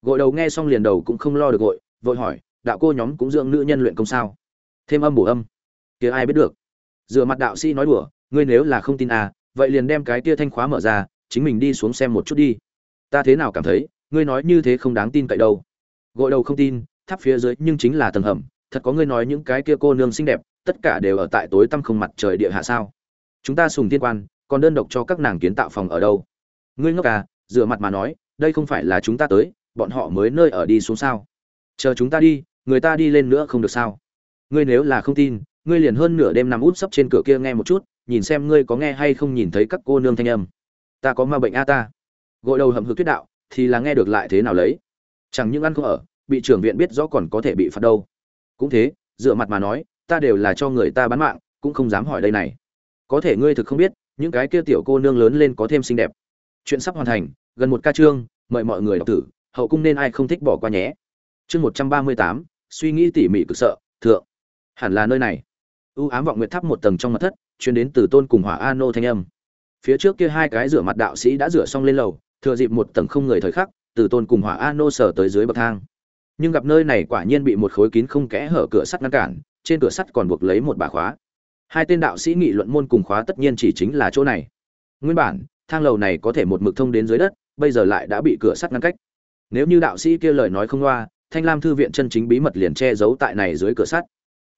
gội đầu nghe xong liền đầu cũng không lo được gội, vội hỏi, đạo cô nhóm cũng dưỡng nữ nhân luyện công sao? Thêm âm bổ âm. Kia ai biết được? Dựa mặt đạo sĩ nói đùa, ngươi nếu là không tin à vậy liền đem cái tia thanh khóa mở ra, chính mình đi xuống xem một chút đi. Ta thế nào cảm thấy, ngươi nói như thế không đáng tin cậy đâu. Gội đầu không tin, tháp phía dưới nhưng chính là tầng hầm, thật có ngươi nói những cái kia cô nương xinh đẹp tất cả đều ở tại tối tăm không mặt trời địa hạ sao? Chúng ta sùng thiên quan, còn đơn độc cho các nàng kiến tạo phòng ở đâu? Ngươi ngốc à dựa mặt mà nói, đây không phải là chúng ta tới, bọn họ mới nơi ở đi xuống sao? Chờ chúng ta đi, người ta đi lên nữa không được sao? Ngươi nếu là không tin, ngươi liền hơn nửa đêm nằm út sấp trên cửa kia nghe một chút, nhìn xem ngươi có nghe hay không nhìn thấy các cô nương thanh âm. Ta có ma bệnh a ta. Gội đầu hầm hực tuyết đạo, thì là nghe được lại thế nào lấy? Chẳng những ăn không ở, bị trưởng viện biết rõ còn có thể bị phạt đâu. Cũng thế dựa mặt mà nói ta đều là cho người ta bán mạng, cũng không dám hỏi đây này. Có thể ngươi thực không biết, những cái kia tiểu cô nương lớn lên có thêm xinh đẹp. Chuyện sắp hoàn thành, gần một ca chương mời mọi người đọc tử hậu cung nên ai không thích bỏ qua nhé. Chương một trăm ba mươi tám, suy nghĩ tỉ mỉ cực sợ, thượng. Hẳn là nơi này. Ưu ám vọng nguyệt tháp một tầng trong mặt thất, chuyên đến từ tôn cùng hỏa a nô thanh âm. Phía trước kia hai cái rửa mặt đạo sĩ đã rửa xong lên lầu, thừa dịp một tầng không người thời khắc, từ tôn cùng hỏa a nô sở tới dưới bậc thang. Nhưng gặp nơi này quả nhiên bị một khối kín không kẽ hở cửa sắt ngăn cản trên cửa sắt còn buộc lấy một bà khóa. Hai tên đạo sĩ nghị luận môn cùng khóa tất nhiên chỉ chính là chỗ này. Nguyên bản, thang lầu này có thể một mực thông đến dưới đất, bây giờ lại đã bị cửa sắt ngăn cách. Nếu như đạo sĩ kia lời nói không loa, thanh lam thư viện chân chính bí mật liền che giấu tại này dưới cửa sắt.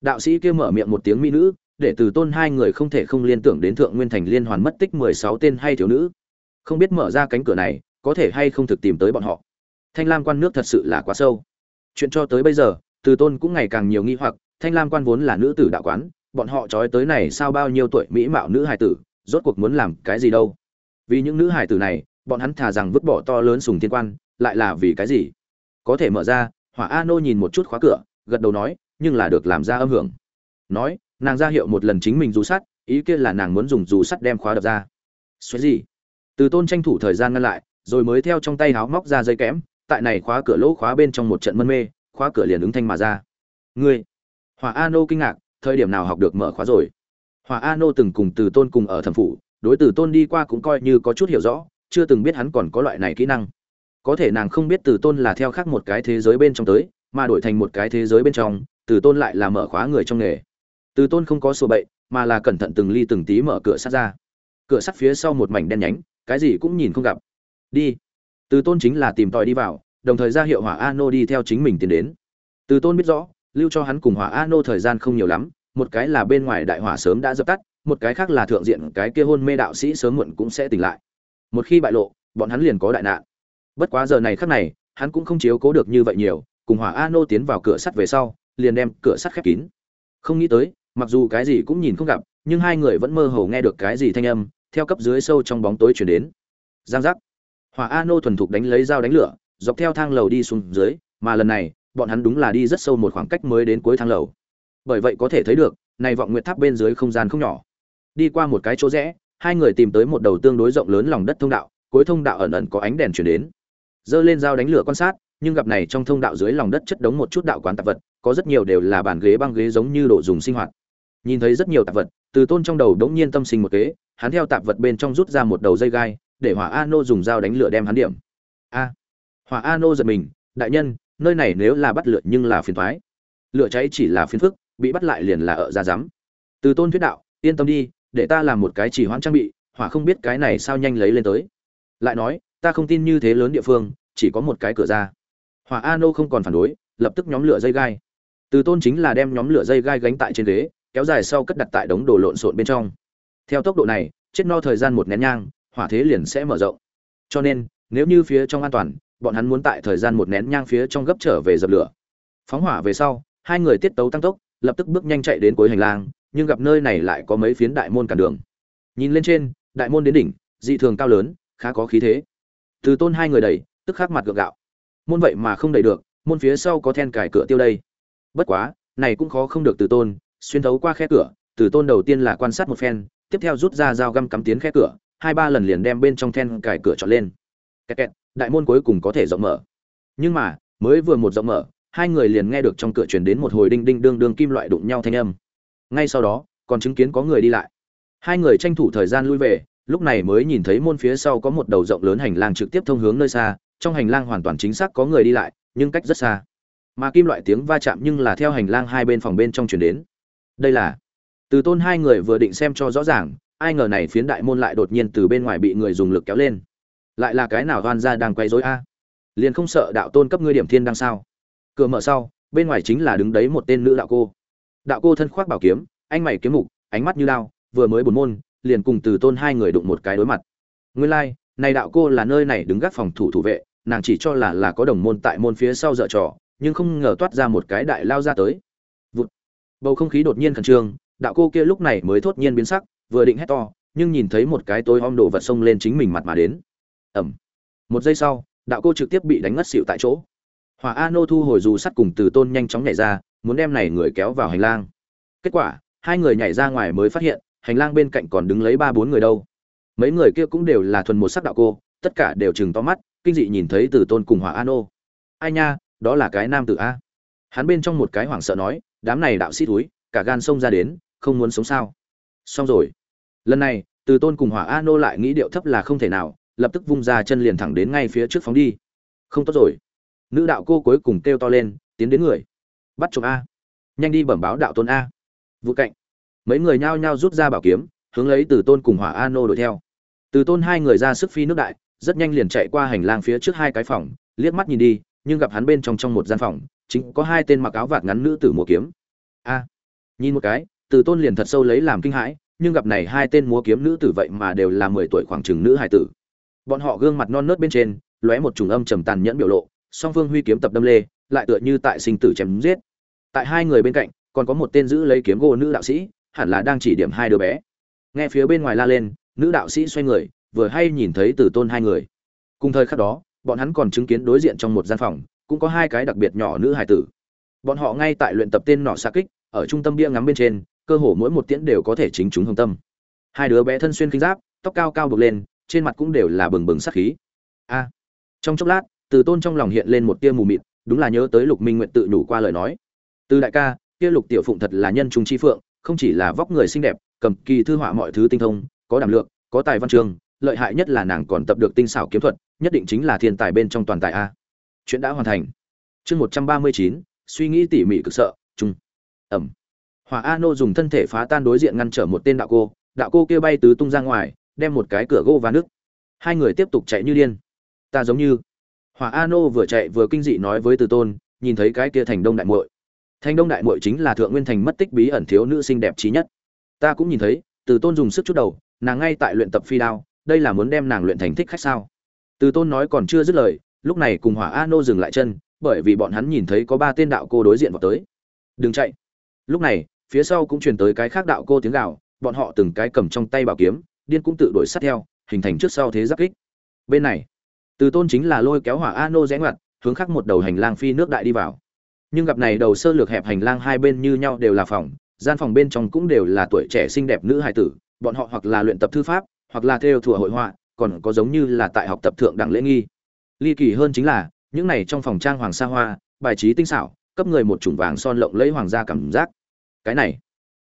Đạo sĩ kia mở miệng một tiếng mỹ nữ, để từ tôn hai người không thể không liên tưởng đến thượng nguyên thành liên hoàn mất tích mười sáu tên hay thiếu nữ. Không biết mở ra cánh cửa này, có thể hay không thực tìm tới bọn họ. Thanh lam quan nước thật sự là quá sâu. Chuyện cho tới bây giờ, từ tôn cũng ngày càng nhiều nghi hoặc thanh lam quan vốn là nữ tử đạo quán, bọn họ trói tới này sao bao nhiêu tuổi mỹ mạo nữ hài tử, rốt cuộc muốn làm cái gì đâu. Vì những nữ hài tử này, bọn hắn thà rằng vứt bỏ to lớn sùng thiên quan, lại là vì cái gì? Có thể mở ra, hỏa a nô nhìn một chút khóa cửa, gật đầu nói, nhưng là được làm ra âm hưởng. Nói, nàng ra hiệu một lần chính mình dù sắt, ý kia là nàng muốn dùng dù sắt đem khóa đập ra. Xoáy gì? Từ tôn tranh thủ thời gian ngăn lại, rồi mới theo trong tay háo móc ra dây kẽm, tại này khóa cửa lỗ khóa bên trong một trận mân mê, khóa cửa liền ứng thanh mà ra. Ngươi Hòa a nô kinh ngạc, thời điểm nào học được mở khóa rồi? Hòa a nô từng cùng từ tôn cùng ở thẩm phủ, đối từ tôn đi qua cũng coi như có chút hiểu rõ, chưa từng biết hắn còn có loại này kỹ năng. Có thể nàng không biết từ tôn là theo khác một cái thế giới bên trong tới, mà đổi thành một cái thế giới bên trong, từ tôn lại là mở khóa người trong nghề. Từ tôn không có sổ bậy, mà là cẩn thận từng ly từng tí mở cửa sắt ra. Cửa sắt phía sau một mảnh đen nhánh, cái gì cũng nhìn không gặp. Đi. Từ tôn chính là tìm tòi đi vào, đồng thời ra hiệu hỏa a nô đi theo chính mình tiến đến. Từ tôn biết rõ lưu cho hắn cùng hỏa a nô thời gian không nhiều lắm, một cái là bên ngoài đại hỏa sớm đã dập tắt, một cái khác là thượng diện cái kia hôn mê đạo sĩ sớm muộn cũng sẽ tỉnh lại. Một khi bại lộ, bọn hắn liền có đại nạn. Bất quá giờ này khác này, hắn cũng không chiếu cố được như vậy nhiều, cùng hỏa a nô tiến vào cửa sắt về sau, liền đem cửa sắt khép kín. Không nghĩ tới, mặc dù cái gì cũng nhìn không gặp, nhưng hai người vẫn mơ hồ nghe được cái gì thanh âm, theo cấp dưới sâu trong bóng tối chuyển đến. Giang giác. Hỏa a nô thuần thục đánh lấy dao đánh lửa, dọc theo thang lầu đi xuống dưới, mà lần này bọn hắn đúng là đi rất sâu một khoảng cách mới đến cuối thang lầu. Bởi vậy có thể thấy được, này vọng nguyệt tháp bên dưới không gian không nhỏ. Đi qua một cái chỗ rẽ, hai người tìm tới một đầu tương đối rộng lớn lòng đất thông đạo, cuối thông đạo ẩn ẩn có ánh đèn chuyển đến. Dơ lên dao đánh lửa quan sát, nhưng gặp này trong thông đạo dưới lòng đất chất đống một chút đạo quán tạp vật, có rất nhiều đều là bàn ghế băng ghế giống như đồ dùng sinh hoạt. Nhìn thấy rất nhiều tạp vật, từ tôn trong đầu đống nhiên tâm sinh một kế, hắn theo tạp vật bên trong rút ra một đầu dây gai, để hỏa a nô dùng dao đánh lửa đem hắn điểm. A! Hỏa a nô giật mình, đại nhân nơi này nếu là bắt lửa nhưng là phiền thoái. Lửa cháy chỉ là phiền phức, bị bắt lại liền là ở ra rắm từ tôn thuyết đạo, yên tâm đi, để ta làm một cái chỉ hoãn trang bị, hỏa không biết cái này sao nhanh lấy lên tới. Lại nói, ta không tin như thế lớn địa phương, chỉ có một cái cửa ra. Hỏa a nô không còn phản đối, lập tức nhóm lửa dây gai. Từ tôn chính là đem nhóm lửa dây gai gánh tại trên ghế, kéo dài sau cất đặt tại đống đồ lộn xộn bên trong. Theo tốc độ này, chết no thời gian một nén nhang, hỏa thế liền sẽ mở rộng. Cho nên, nếu như phía trong an toàn bọn hắn muốn tại thời gian một nén nhang phía trong gấp trở về dập lửa. Phóng hỏa về sau, hai người tiết tấu tăng tốc, lập tức bước nhanh chạy đến cuối hành lang, nhưng gặp nơi này lại có mấy phiến đại môn cản đường. Nhìn lên trên, đại môn đến đỉnh, dị thường cao lớn, khá có khí thế. Từ tôn hai người đẩy, tức khắc mặt gượng gạo. Môn vậy mà không đẩy được, môn phía sau có then cài cửa tiêu đây. Bất quá, này cũng khó không được từ tôn, xuyên thấu qua khe cửa, từ tôn đầu tiên là quan sát một phen, tiếp theo rút ra dao găm cắm tiến khe cửa, hai ba lần liền đem bên trong then cài cửa chọn lên. Kẹt kẹt đại môn cuối cùng có thể rộng mở. Nhưng mà, mới vừa một rộng mở, hai người liền nghe được trong cửa truyền đến một hồi đinh đinh đương đương kim loại đụng nhau thanh âm. Ngay sau đó, còn chứng kiến có người đi lại. Hai người tranh thủ thời gian lui về, lúc này mới nhìn thấy môn phía sau có một đầu rộng lớn hành lang trực tiếp thông hướng nơi xa, trong hành lang hoàn toàn chính xác có người đi lại, nhưng cách rất xa. Mà kim loại tiếng va chạm nhưng là theo hành lang hai bên phòng bên trong chuyển đến. Đây là, từ tôn hai người vừa định xem cho rõ ràng, ai ngờ này phiến đại môn lại đột nhiên từ bên ngoài bị người dùng lực kéo lên lại là cái nào đoan ra đang quay dối a? Liền không sợ đạo tôn cấp ngươi điểm thiên đang sao? Cửa mở sau bên ngoài chính là đứng đấy một tên nữ đạo cô. Đạo cô thân khoác bảo kiếm anh mày kiếm mục ánh mắt như lao vừa mới buồn môn liền cùng từ tôn hai người đụng một cái đối mặt. Nguyên lai、like, này đạo cô là nơi này đứng gác phòng thủ thủ vệ nàng chỉ cho là là có đồng môn tại môn phía sau dợ trò nhưng không ngờ toát ra một cái đại lao ra tới. Vụt. bầu không khí đột nhiên khẩn trương đạo cô kia lúc này mới thốt nhiên biến sắc vừa định hét to nhưng nhìn thấy một cái tối om đồ vật xông lên chính mình mặt mà đến ẩm. Một giây sau, đạo cô trực tiếp bị đánh ngất xịu tại chỗ. Hỏa a nô thu hồi dù sắt cùng từ tôn nhanh chóng nhảy ra, muốn đem này người kéo vào hành lang. Kết quả, hai người nhảy ra ngoài mới phát hiện, hành lang bên cạnh còn đứng lấy ba bốn người đâu. Mấy người kia cũng đều là thuần một sắc đạo cô, tất cả đều chừng to mắt, kinh dị nhìn thấy từ tôn cùng hỏa a nô ai nha, đó là cái nam tử a. Hắn bên trong một cái hoảng sợ nói, đám này đạo sĩ túi cả gan xông ra đến, không muốn sống sao? Xong rồi. Lần này, từ tôn cùng hỏa a nô lại nghĩ điệu thấp là không thể nào lập tức vung ra chân liền thẳng đến ngay phía trước phóng đi. Không tốt rồi. Nữ đạo cô cuối cùng kêu to lên, tiến đến người. Bắt chụp a. Nhanh đi bẩm báo đạo tôn a. Vụ cạnh. Mấy người nhao nhao rút ra bảo kiếm, hướng lấy từ tôn cùng hỏa a nô đuổi theo. Từ tôn hai người ra sức phi nước đại, rất nhanh liền chạy qua hành lang phía trước hai cái phòng, liếc mắt nhìn đi, nhưng gặp hắn bên trong trong một gian phòng, chính có hai tên mặc áo vạt ngắn nữ tử múa kiếm. A. Nhìn một cái, từ tôn liền thật sâu lấy làm kinh hãi, nhưng gặp này hai tên múa kiếm nữ tử vậy mà đều là mười tuổi khoảng chừng nữ hài tử bọn họ gương mặt non nớt bên trên, lóe một trùng âm trầm tàn nhẫn biểu lộ, song phương huy kiếm tập đâm lê, lại tựa như tại sinh tử chém giết. Tại hai người bên cạnh, còn có một tên giữ lấy kiếm gỗ nữ đạo sĩ, hẳn là đang chỉ điểm hai đứa bé. Nghe phía bên ngoài la lên, nữ đạo sĩ xoay người, vừa hay nhìn thấy từ tôn hai người. Cùng thời khắc đó, bọn hắn còn chứng kiến đối diện trong một gian phòng, cũng có hai cái đặc biệt nhỏ nữ hải tử. Bọn họ ngay tại luyện tập tên nọ xa kích, ở trung tâm bia ngắm bên trên, cơ hồ mỗi một tiễn đều có thể chính chúng hồng tâm. Hai đứa bé thân xuyên kinh giáp, tóc cao cao bực lên trên mặt cũng đều là bừng bừng sát khí. A. Trong chốc lát, từ tôn trong lòng hiện lên một tia mù mịt, đúng là nhớ tới lục minh nguyện tự nhủ qua lời nói. Từ đại ca, kia lục tiểu phụng thật là nhân trung chi phượng, không chỉ là vóc người xinh đẹp, cầm kỳ thư họa mọi thứ tinh thông, có đảm lượng, có tài văn chương lợi hại nhất là nàng còn tập được tinh xảo kiếm thuật, nhất định chính là thiên tài bên trong toàn tài a. Chuyện đã hoàn thành. Chương một trăm ba mươi chín, suy nghĩ tỉ mỉ cực sợ chung ẩm. Hỏa a nô dùng thân thể phá tan đối diện ngăn trở một tên đạo cô đạo cô kia bay tứ tung ra ngoài đem một cái cửa gỗ và nước hai người tiếp tục chạy như điên. Ta giống như. Hỏa a nô vừa chạy vừa kinh dị nói với từ tôn, nhìn thấy cái kia thành đông đại muội. Thành đông đại muội chính là thượng nguyên thành mất tích bí ẩn thiếu nữ xinh đẹp trí nhất. Ta cũng nhìn thấy, từ tôn dùng sức chút đầu, nàng ngay tại luyện tập phi đao, đây là muốn đem nàng luyện thành thích khách sao? Từ tôn nói còn chưa dứt lời, lúc này cùng hỏa a nô dừng lại chân, bởi vì bọn hắn nhìn thấy có ba tên đạo cô đối diện vào tới. Đừng chạy. Lúc này, phía sau cũng truyền tới cái khác đạo cô tiếng gào, bọn họ từng cái cầm trong tay bảo kiếm điên cũng tự đuổi sát theo, hình thành trước sau thế giáp kích. Bên này, từ tôn chính là lôi kéo hỏa a nô rẽ ngoặt, hướng khắc một đầu hành lang phi nước đại đi vào. Nhưng gặp này đầu sơ lược hẹp hành lang hai bên như nhau đều là phòng, gian phòng bên trong cũng đều là tuổi trẻ xinh đẹp nữ hài tử, bọn họ hoặc là luyện tập thư pháp, hoặc là theo thùa hội họa, còn có giống như là tại học tập thượng đẳng lễ nghi. Ly kỳ hơn chính là, những này trong phòng trang hoàng sa hoa, bài trí tinh xảo, cấp người một chủng vàng son lộng lẫy hoàng gia cảm giác. Cái này,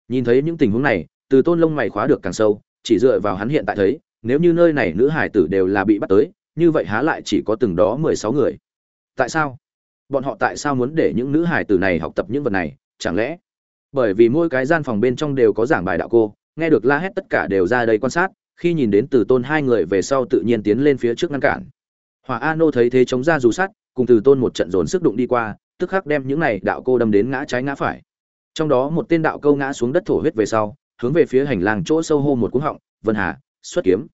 nhìn thấy những tình huống này, từ tôn lông mày khóa được càng sâu chỉ dựa vào hắn hiện tại thấy, nếu như nơi này nữ hải tử đều là bị bắt tới, như vậy há lại chỉ có từng đó mười sáu người. Tại sao? Bọn họ tại sao muốn để những nữ hải tử này học tập những vật này? Chẳng lẽ bởi vì mỗi cái gian phòng bên trong đều có giảng bài đạo cô, nghe được la hét tất cả đều ra đây quan sát, khi nhìn đến từ tôn hai người về sau tự nhiên tiến lên phía trước ngăn cản. Hòa a nô thấy thế chống ra dù sắt, cùng từ tôn một trận dồn sức đụng đi qua, tức khắc đem những này đạo cô đâm đến ngã trái ngã phải. Trong đó một tên đạo câu ngã xuống đất thổ huyết về sau hướng về phía hành lang chỗ sâu hô một cú họng vân hà xuất kiếm.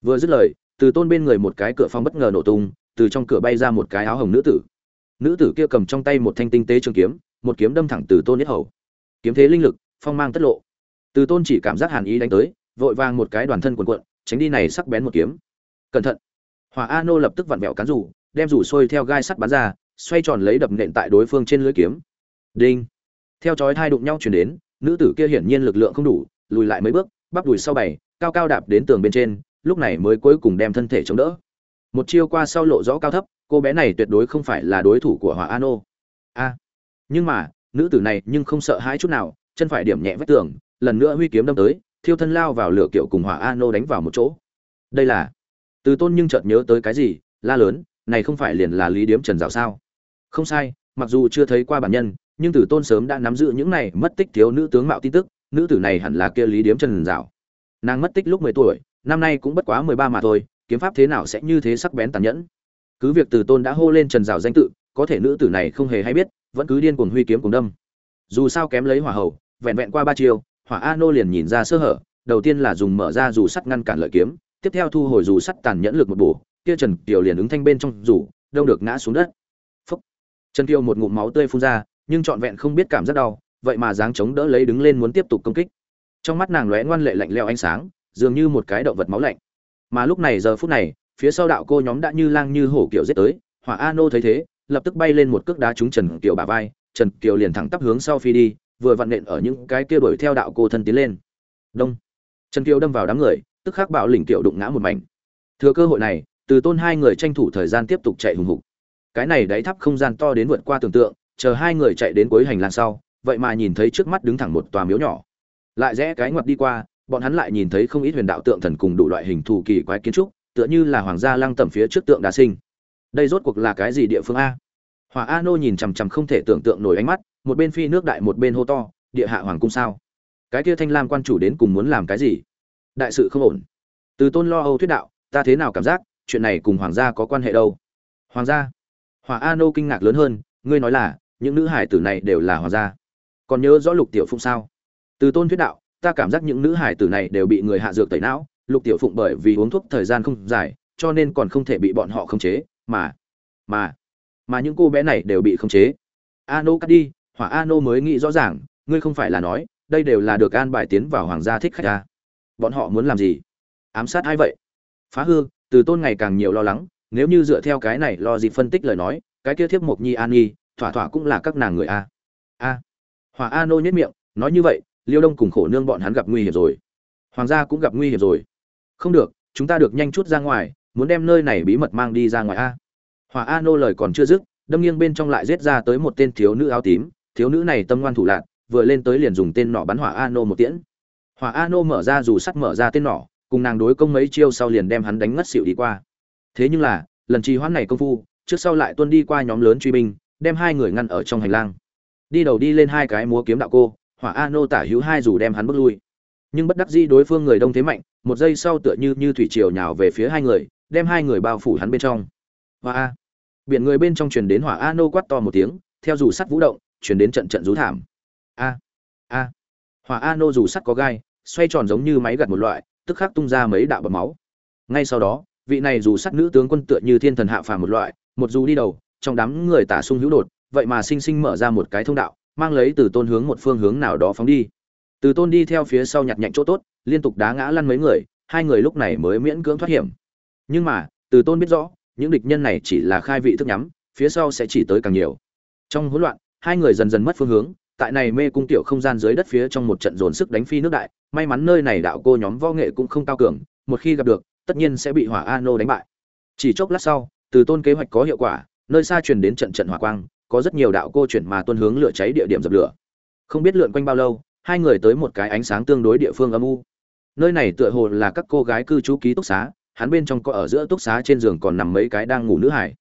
Vừa dứt lời từ tôn bên người một cái cửa phòng bất ngờ nổ tung từ trong cửa bay ra một cái áo hồng nữ tử. Nữ tử kia cầm trong tay một thanh tinh tế trường kiếm một kiếm đâm thẳng từ tôn nhất hầu. Kiếm thế linh lực phong mang tất lộ. Từ tôn chỉ cảm giác hàn ý đánh tới vội vàng một cái đoàn thân cuộn cuộn, tránh đi này sắc bén một kiếm. Cẩn thận. Hỏa a nô lập tức vặn vẹo cán rủ đem rủ sôi theo gai sắt bắn ra xoay tròn lấy đập nện tại đối phương trên lưỡi kiếm. Đinh. Theo chói thai đụng nhau truyền đến nữ tử kia hiển nhiên lực lượng không đủ, lùi lại mấy bước, bắp đùi sau bảy cao cao đạp đến tường bên trên, lúc này mới cuối cùng đem thân thể chống đỡ. Một chiêu qua sau lộ rõ cao thấp, cô bé này tuyệt đối không phải là đối thủ của hỏa an ô. A. Nhưng mà, nữ tử này nhưng không sợ hãi chút nào, chân phải điểm nhẹ vách tường, lần nữa huy kiếm đâm tới, thiêu thân lao vào lửa kiệu cùng hỏa an ô đánh vào một chỗ. Đây là từ tôn nhưng chợt nhớ tới cái gì, la lớn, này không phải liền là lý điếm trần dạo sao? Không sai, mặc dù chưa thấy qua bản nhân nhưng tử tôn sớm đã nắm giữ những này mất tích thiếu nữ tướng mạo tin tức, nữ tử này hẳn là kia lý điếm trần dạo. Nàng mất tích lúc mười tuổi, năm nay cũng bất quá mười ba mà thôi, kiếm pháp thế nào sẽ như thế sắc bén tàn nhẫn. Cứ việc tử tôn đã hô lên trần dạo danh tự, có thể nữ tử này không hề hay biết, vẫn cứ điên cuồng huy kiếm cùng đâm. Dù sao kém lấy hỏa hầu, vẹn vẹn qua ba chiêu, hỏa a nô liền nhìn ra sơ hở, đầu tiên là dùng mở ra dù sắt ngăn cản lợi kiếm, tiếp theo thu hồi dù sắt tàn nhẫn lực một bổ, kia trần kiều liền ứng thanh bên trong dù, đông được ngã xuống đất. Phúc. Trần kiều một ngụm máu tươi phun ra nhưng trọn vẹn không biết cảm giác đau, vậy mà dáng chống đỡ lấy đứng lên muốn tiếp tục công kích. Trong mắt nàng lóe ngoan lệ lạnh leo ánh sáng, dường như một cái động vật máu lạnh. Mà lúc này giờ phút này, phía sau đạo cô nhóm đã như lang như hổ kiểu giết tới, hỏa a nô thấy thế, lập tức bay lên một cước đá trúng trần kiều bà vai, trần kiều liền thẳng tắp hướng sau phi đi, vừa vặn nện ở những cái kia đuổi theo đạo cô thân tiến lên. Đông. Trần kiều đâm vào đám người, tức khắc bạo lỉnh kiều đụng ngã một mảnh. Thừa cơ hội này, từ tôn hai người tranh thủ thời gian tiếp tục chạy hùng hục. Cái này đáy thắp không gian to đến vượt qua tưởng tượng chờ hai người chạy đến cuối hành lang sau, vậy mà nhìn thấy trước mắt đứng thẳng một tòa miếu nhỏ. Lại rẽ cái ngoặt đi qua, bọn hắn lại nhìn thấy không ít huyền đạo tượng thần cùng đủ loại hình thù kỳ quái kiến trúc, tựa như là hoàng gia lăng tầm phía trước tượng đá sinh. Đây rốt cuộc là cái gì địa phương a? Hỏa a nô nhìn chằm chằm không thể tưởng tượng nổi ánh mắt, một bên phi nước đại một bên hô to, địa hạ hoàng cung sao? Cái kia thanh lam quan chủ đến cùng muốn làm cái gì? Đại sự không ổn. Từ tôn lo âu thuyết đạo, ta thế nào cảm giác, chuyện này cùng hoàng gia có quan hệ đâu? Hoàng gia? Hỏa a nô kinh ngạc lớn hơn, ngươi nói là những nữ hải tử này đều là hoàng gia. Còn nhớ rõ lục tiểu phụng sao? Từ tôn thuyết đạo, ta cảm giác những nữ hải tử này đều bị người hạ dược tẩy não, lục tiểu phụng bởi vì uống thuốc thời gian không dài, cho nên còn không thể bị bọn họ khống chế, mà mà mà những cô bé này đều bị khống chế. Ano cắt đi, hỏa ano mới nghĩ rõ ràng, ngươi không phải là nói, đây đều là được an bài tiến vào hoàng gia thích khách ta bọn họ muốn làm gì? Ám sát ai vậy? Phá hư, từ tôn ngày càng nhiều lo lắng, nếu như dựa theo cái này lo gì phân tích lời nói, cái kia thiếp mộc nhi an nhi thỏa thỏa cũng là các nàng người a. A. Hòa a nô nhất miệng, nói như vậy, liêu đông cùng khổ nương bọn hắn gặp nguy hiểm rồi. Hoàng gia cũng gặp nguy hiểm rồi. Không được, chúng ta được nhanh chút ra ngoài, muốn đem nơi này bí mật mang đi ra ngoài a. Hòa a nô lời còn chưa dứt, đâm nghiêng bên trong lại giết ra tới một tên thiếu nữ áo tím. Thiếu nữ này tâm ngoan thủ lạc vừa lên tới liền dùng tên nỏ bắn hỏa a nô một tiễn. Hỏa a nô mở ra dù sắt mở ra tên nỏ cùng nàng đối công mấy chiêu sau liền đem hắn đánh ngất xỉu đi qua. Thế nhưng là, lần trì hoãn này công phu, trước sau lại tuân đi qua nhóm lớn truy binh đem hai người ngăn ở trong hành lang. Đi đầu đi lên hai cái múa kiếm đạo cô, hỏa a nô tả hữu hai dù đem hắn bước lui. Nhưng bất đắc dĩ đối phương người đông thế mạnh, một giây sau tựa như như thủy triều nhào về phía hai người, đem hai người bao phủ hắn bên trong. Và a. Biển người bên trong truyền đến hỏa a nô quát to một tiếng, theo dù sắt vũ động, truyền đến trận trận rú thảm. A. A. Hỏa a nô dù sắt có gai, xoay tròn giống như máy gặt một loại, tức khắc tung ra mấy đạo bầm máu. Ngay sau đó, vị này dù sắt nữ tướng quân tựa như thiên thần hạ phàm một loại, một dù đi đầu trong đám người tả sung hữu đột, vậy mà sinh sinh mở ra một cái thông đạo, mang lấy từ tôn hướng một phương hướng nào đó phóng đi. Từ tôn đi theo phía sau nhặt nhạnh chỗ tốt, liên tục đá ngã lăn mấy người, hai người lúc này mới miễn cưỡng thoát hiểm. Nhưng mà, từ tôn biết rõ, những địch nhân này chỉ là khai vị thức nhắm, phía sau sẽ chỉ tới càng nhiều. Trong hỗn loạn, hai người dần dần mất phương hướng, tại này mê cung tiểu không gian dưới đất phía trong một trận dồn sức đánh phi nước đại, may mắn nơi này đạo cô nhóm võ nghệ cũng không cao cường, một khi gặp được, tất nhiên sẽ bị hỏa a nô đánh bại. Chỉ chốc lát sau, từ tôn kế hoạch có hiệu quả nơi xa truyền đến trận trận hỏa quang, có rất nhiều đạo cô chuyển mà tuân hướng lửa cháy địa điểm dập lửa. Không biết lượn quanh bao lâu, hai người tới một cái ánh sáng tương đối địa phương âm u. Nơi này tựa hồ là các cô gái cư trú ký túc xá, hắn bên trong có ở giữa túc xá trên giường còn nằm mấy cái đang ngủ nữ hải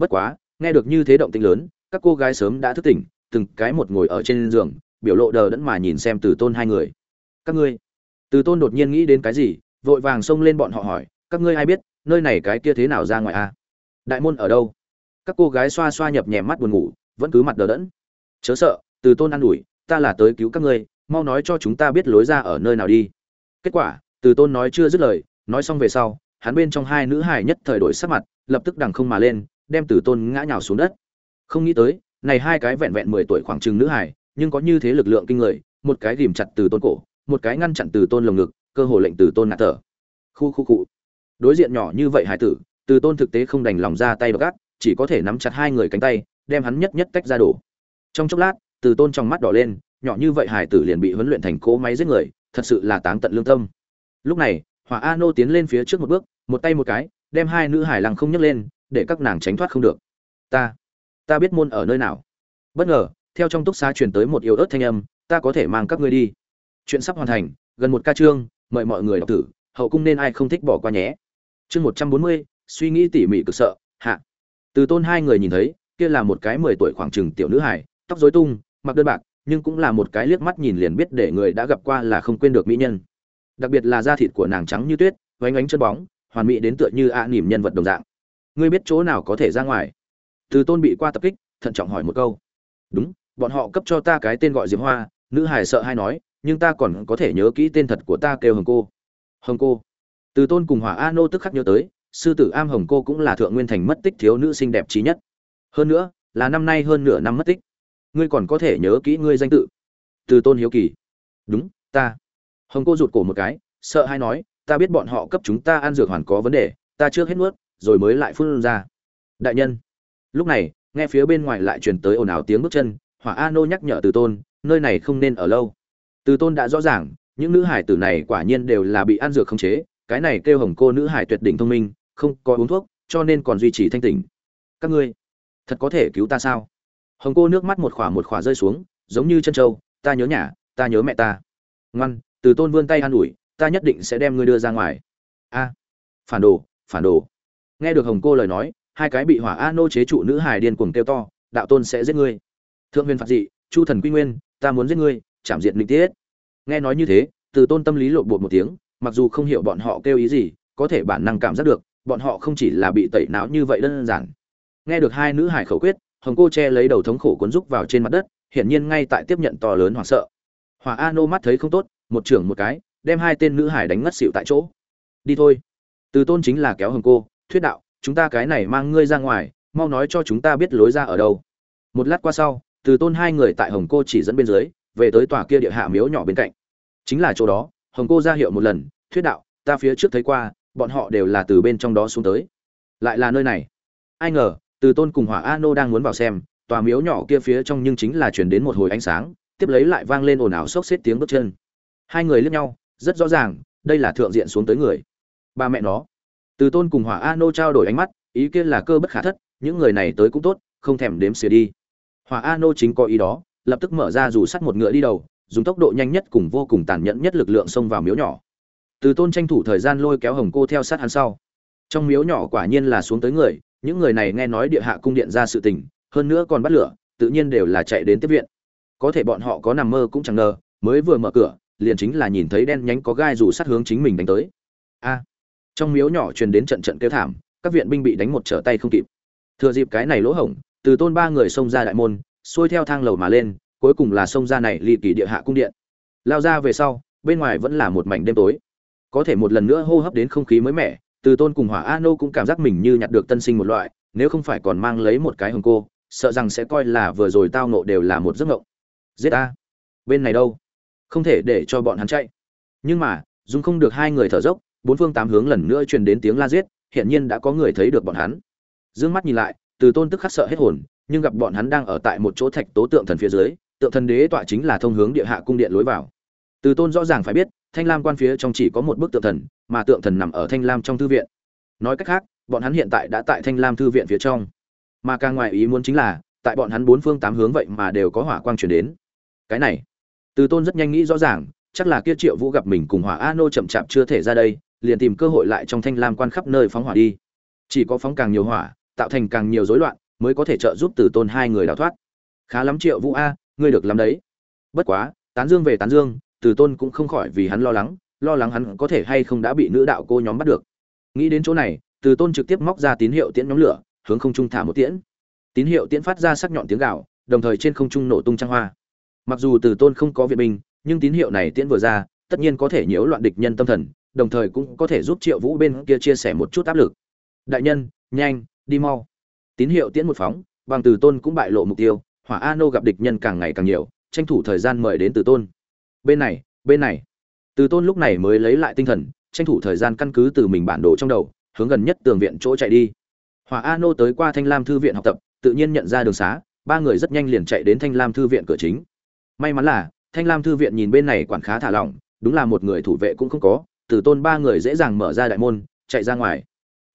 bất quá, nghe được như thế động tĩnh lớn, các cô gái sớm đã thức tỉnh, từng cái một ngồi ở trên giường, biểu lộ đờ đẫn mà nhìn xem từ tôn hai người. Các ngươi? Từ tôn đột nhiên nghĩ đến cái gì, vội vàng xông lên bọn họ hỏi, các ngươi ai biết, nơi này cái kia thế nào ra ngoài a? Đại môn ở đâu? Các cô gái xoa xoa nhập nhèm mắt buồn ngủ, vẫn cứ mặt đờ đẫn. Chớ sợ, từ tôn an ủi, ta là tới cứu các ngươi, mau nói cho chúng ta biết lối ra ở nơi nào đi. Kết quả, từ tôn nói chưa dứt lời, nói xong về sau, hắn bên trong hai nữ hài nhất thời đổi sắc mặt, lập tức đằng không mà lên, đem từ tôn ngã nhào xuống đất. Không nghĩ tới, này hai cái vẹn vẹn mười tuổi khoảng chừng nữ hài, nhưng có như thế lực lượng kinh người, một cái ghìm chặt từ tôn cổ, một cái ngăn chặn từ tôn lồng ngực, cơ hồ lệnh từ tôn ngạt thở. Khu khu cụ. Đối diện nhỏ như vậy hải tử, từ tôn thực tế không đành lòng ra tay gác chỉ có thể nắm chặt hai người cánh tay, đem hắn nhất nhất tách ra đổ. Trong chốc lát, từ tôn trong mắt đỏ lên, nhỏ như vậy hải tử liền bị huấn luyện thành cỗ máy giết người, thật sự là táng tận lương tâm. Lúc này, hỏa a nô tiến lên phía trước một bước, một tay một cái, đem hai nữ hải lăng không nhấc lên, để các nàng tránh thoát không được. Ta ta biết môn ở nơi nào. Bất ngờ, theo trong túc xá truyền tới một yếu ớt thanh âm, ta có thể mang các ngươi đi. Chuyện sắp hoàn thành, gần một ca chương, mời mọi người đọc tử hậu cung nên ai không thích bỏ qua nhé. Chương một trăm bốn mươi, suy nghĩ tỉ mỉ cực sợ từ tôn hai người nhìn thấy, kia là một cái mười tuổi khoảng chừng tiểu nữ hải tóc rối tung, mặc đơn bạc, nhưng cũng là một cái liếc mắt nhìn liền biết để người đã gặp qua là không quên được mỹ nhân. Đặc biệt là da thịt của nàng trắng như tuyết vánh ánh chân bóng, hoàn mỹ đến tựa như ạ à nỉm nhân vật đồng dạng. Ngươi biết chỗ nào có thể ra ngoài? Từ tôn bị qua tập kích, thận trọng hỏi một câu. Đúng, bọn họ cấp cho ta cái tên gọi diệp hoa, nữ hải sợ hay nói, nhưng ta còn có thể nhớ kỹ tên thật của ta kêu hồng cô. Hồng cô. Từ tôn cùng hỏa a nô tức khắc nhớ tới sư tử am hồng cô cũng là thượng nguyên thành mất tích thiếu nữ xinh đẹp trí nhất. Hơn nữa, là năm nay hơn nửa năm mất tích. Ngươi còn có thể nhớ kỹ ngươi danh tự. Từ tôn hiếu kỳ. Đúng, ta. Hồng cô rụt cổ một cái, sợ hay nói, ta biết bọn họ cấp chúng ta ăn dược hoàn có vấn đề, ta chưa hết nuốt, rồi mới lại phun ra. Đại nhân. Lúc này, nghe phía bên ngoài lại truyền tới ồn ào tiếng bước chân, hỏa a nô nhắc nhở từ tôn, nơi này không nên ở lâu. Từ tôn đã rõ ràng, những nữ hải tử này quả nhiên đều là bị ăn dược không chế, cái này kêu hồng cô nữ hải tuyệt đỉnh thông minh không có uống thuốc, cho nên còn duy trì thanh tỉnh. Các ngươi, thật có thể cứu ta sao? Hồng cô nước mắt một khỏa một khỏa rơi xuống, giống như chân trâu, ta nhớ nhà, ta nhớ mẹ ta. Ngoan, từ tôn vươn tay an ủi, ta nhất định sẽ đem ngươi đưa ra ngoài. A, phản đồ phản đồ. Nghe được hồng cô lời nói, hai cái bị hỏa a nô chế trụ nữ hài điên cuồng kêu to, đạo tôn sẽ giết ngươi. Thượng huyền phạt dị, chu thần quy nguyên, ta muốn giết ngươi chảm diệt linh tiết. Nghe nói như thế, từ tôn tâm lý lộn bột một tiếng, mặc dù không hiểu bọn họ kêu ý gì, có thể bản năng cảm giác được bọn họ không chỉ là bị tẩy não như vậy đơn giản. Nghe được hai nữ hải khẩu quyết, hồng cô che lấy đầu thống khổ cuốn rúc vào trên mặt đất, hiển nhiên ngay tại tiếp nhận to lớn hoảng sợ. Hòa a nô mắt thấy không tốt, một trưởng một cái, đem hai tên nữ hải đánh ngất xỉu tại chỗ. Đi thôi. Từ tôn chính là kéo hồng cô, thuyết đạo, chúng ta cái này mang ngươi ra ngoài, mau nói cho chúng ta biết lối ra ở đâu. Một lát qua sau, từ tôn hai người tại hồng cô chỉ dẫn bên dưới, về tới tòa kia địa hạ miếu nhỏ bên cạnh. Chính là chỗ đó, hồng cô ra hiệu một lần, thuyết đạo, ta phía trước thấy qua bọn họ đều là từ bên trong đó xuống tới. Lại là nơi này. Ai ngờ, từ tôn cùng hỏa a nô đang muốn vào xem, tòa miếu nhỏ kia phía trong nhưng chính là chuyển đến một hồi ánh sáng, tiếp lấy lại vang lên ồn ào xốc xếp tiếng bước chân. Hai người liếc nhau, rất rõ ràng, đây là thượng diện xuống tới người. Ba mẹ nó. Từ tôn cùng hỏa a nô trao đổi ánh mắt, ý kiến là cơ bất khả thất, những người này tới cũng tốt, không thèm đếm xỉa đi. Hỏa a nô chính có ý đó, lập tức mở ra dù sắt một ngựa đi đầu, dùng tốc độ nhanh nhất cùng vô cùng tàn nhẫn nhất lực lượng xông vào miếu nhỏ từ tôn tranh thủ thời gian lôi kéo hồng cô theo sát hắn sau. Trong miếu nhỏ quả nhiên là xuống tới người, những người này nghe nói địa hạ cung điện ra sự tình, hơn nữa còn bắt lửa, tự nhiên đều là chạy đến tiếp viện. Có thể bọn họ có nằm mơ cũng chẳng ngờ, mới vừa mở cửa, liền chính là nhìn thấy đen nhánh có gai dù sát hướng chính mình đánh tới. A! Trong miếu nhỏ truyền đến trận trận kêu thảm, các viện binh bị đánh một trở tay không kịp. Thừa dịp cái này lỗ hổng, từ tôn ba người xông ra đại môn, xuôi theo thang lầu mà lên, cuối cùng là xông ra này ly kỳ địa hạ cung điện. Lao ra về sau, bên ngoài vẫn là một mảnh đêm tối có thể một lần nữa hô hấp đến không khí mới mẻ, từ tôn cùng hỏa a nô cũng cảm giác mình như nhặt được tân sinh một loại, nếu không phải còn mang lấy một cái hồng cô, sợ rằng sẽ coi là vừa rồi tao nộ đều là một giấc ngộng giết a. Bên này đâu? Không thể để cho bọn hắn chạy. Nhưng mà, dùng không được hai người thở dốc, bốn phương tám hướng lần nữa truyền đến tiếng la giết hiện nhiên đã có người thấy được bọn hắn. Dương mắt nhìn lại, từ tôn tức khắc sợ hết hồn, nhưng gặp bọn hắn đang ở tại một chỗ thạch tố tượng thần phía dưới, tượng thần đế tọa chính là thông hướng địa hạ cung điện lối vào. Từ tôn rõ ràng phải biết thanh lam quan phía trong chỉ có một bức tượng thần, mà tượng thần nằm ở thanh lam trong thư viện. Nói cách khác, bọn hắn hiện tại đã tại thanh lam thư viện phía trong. Mà càng ngoài ý muốn chính là, tại bọn hắn bốn phương tám hướng vậy mà đều có hỏa quang chuyển đến. Cái này, từ tôn rất nhanh nghĩ rõ ràng, chắc là kia triệu vũ gặp mình cùng hỏa a nô chậm chạp chưa thể ra đây, liền tìm cơ hội lại trong thanh lam quan khắp nơi phóng hỏa đi. Chỉ có phóng càng nhiều hỏa, tạo thành càng nhiều rối loạn, mới có thể trợ giúp từ tôn hai người đào thoát. Khá lắm triệu vũ a, ngươi được làm đấy. Bất quá, tán dương về tán dương từ tôn cũng không khỏi vì hắn lo lắng lo lắng hắn có thể hay không đã bị nữ đạo cô nhóm bắt được. Nghĩ đến chỗ này, từ tôn trực tiếp móc ra tín hiệu tiễn nhóm lửa, hướng không trung thả một tiễn. Tín hiệu tiễn phát ra sắc nhọn tiếng gạo đồng thời trên không trung nổ tung trang hoa. Mặc dù từ tôn không có viện binh, nhưng tín hiệu này tiễn vừa ra, tất nhiên có thể nhiễu loạn địch nhân tâm thần, đồng thời cũng có thể giúp triệu vũ bên kia chia sẻ một chút áp lực. Đại nhân, nhanh, đi mau. Tín hiệu tiễn một phóng, bằng từ tôn cũng bại lộ mục tiêu, hỏa a nô gặp địch nhân càng ngày càng nhiều, tranh thủ thời gian mời đến từ tôn bên này bên này. Từ tôn lúc này mới lấy lại tinh thần, tranh thủ thời gian căn cứ từ mình bản đồ trong đầu, hướng gần nhất tường viện chỗ chạy đi. Hỏa a nô tới qua thanh lam thư viện học tập, tự nhiên nhận ra đường xá, ba người rất nhanh liền chạy đến thanh lam thư viện cửa chính. May mắn là, thanh lam thư viện nhìn bên này quản khá thả lỏng, đúng là một người thủ vệ cũng không có, từ tôn ba người dễ dàng mở ra đại môn, chạy ra ngoài.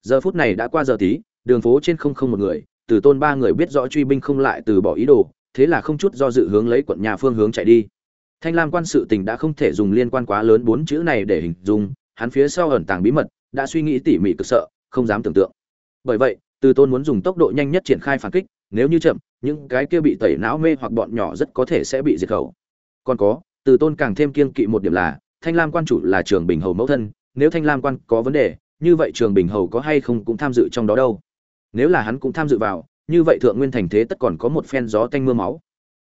Giờ phút này đã qua giờ tí, đường phố trên không không một người, từ tôn ba người biết rõ truy binh không lại từ bỏ ý đồ, thế là không chút do dự hướng lấy quận nhà phương hướng chạy đi thanh lam quan sự tình đã không thể dùng liên quan quá lớn bốn chữ này để hình dung, hắn phía sau ẩn tàng bí mật, đã suy nghĩ tỉ mỉ cực sợ, không dám tưởng tượng. Bởi vậy, từ tôn muốn dùng tốc độ nhanh nhất triển khai phản kích, nếu như chậm, những cái kia bị tẩy não mê hoặc bọn nhỏ rất có thể sẽ bị diệt khẩu. Còn có, từ tôn càng thêm kiên kỵ một điểm là, thanh lam quan chủ là trường bình hầu mẫu thân, nếu thanh lam quan có vấn đề, như vậy trường bình hầu có hay không cũng tham dự trong đó đâu. Nếu là hắn cũng tham dự vào, như vậy thượng nguyên thành thế tất còn có một phen gió tanh mưa máu.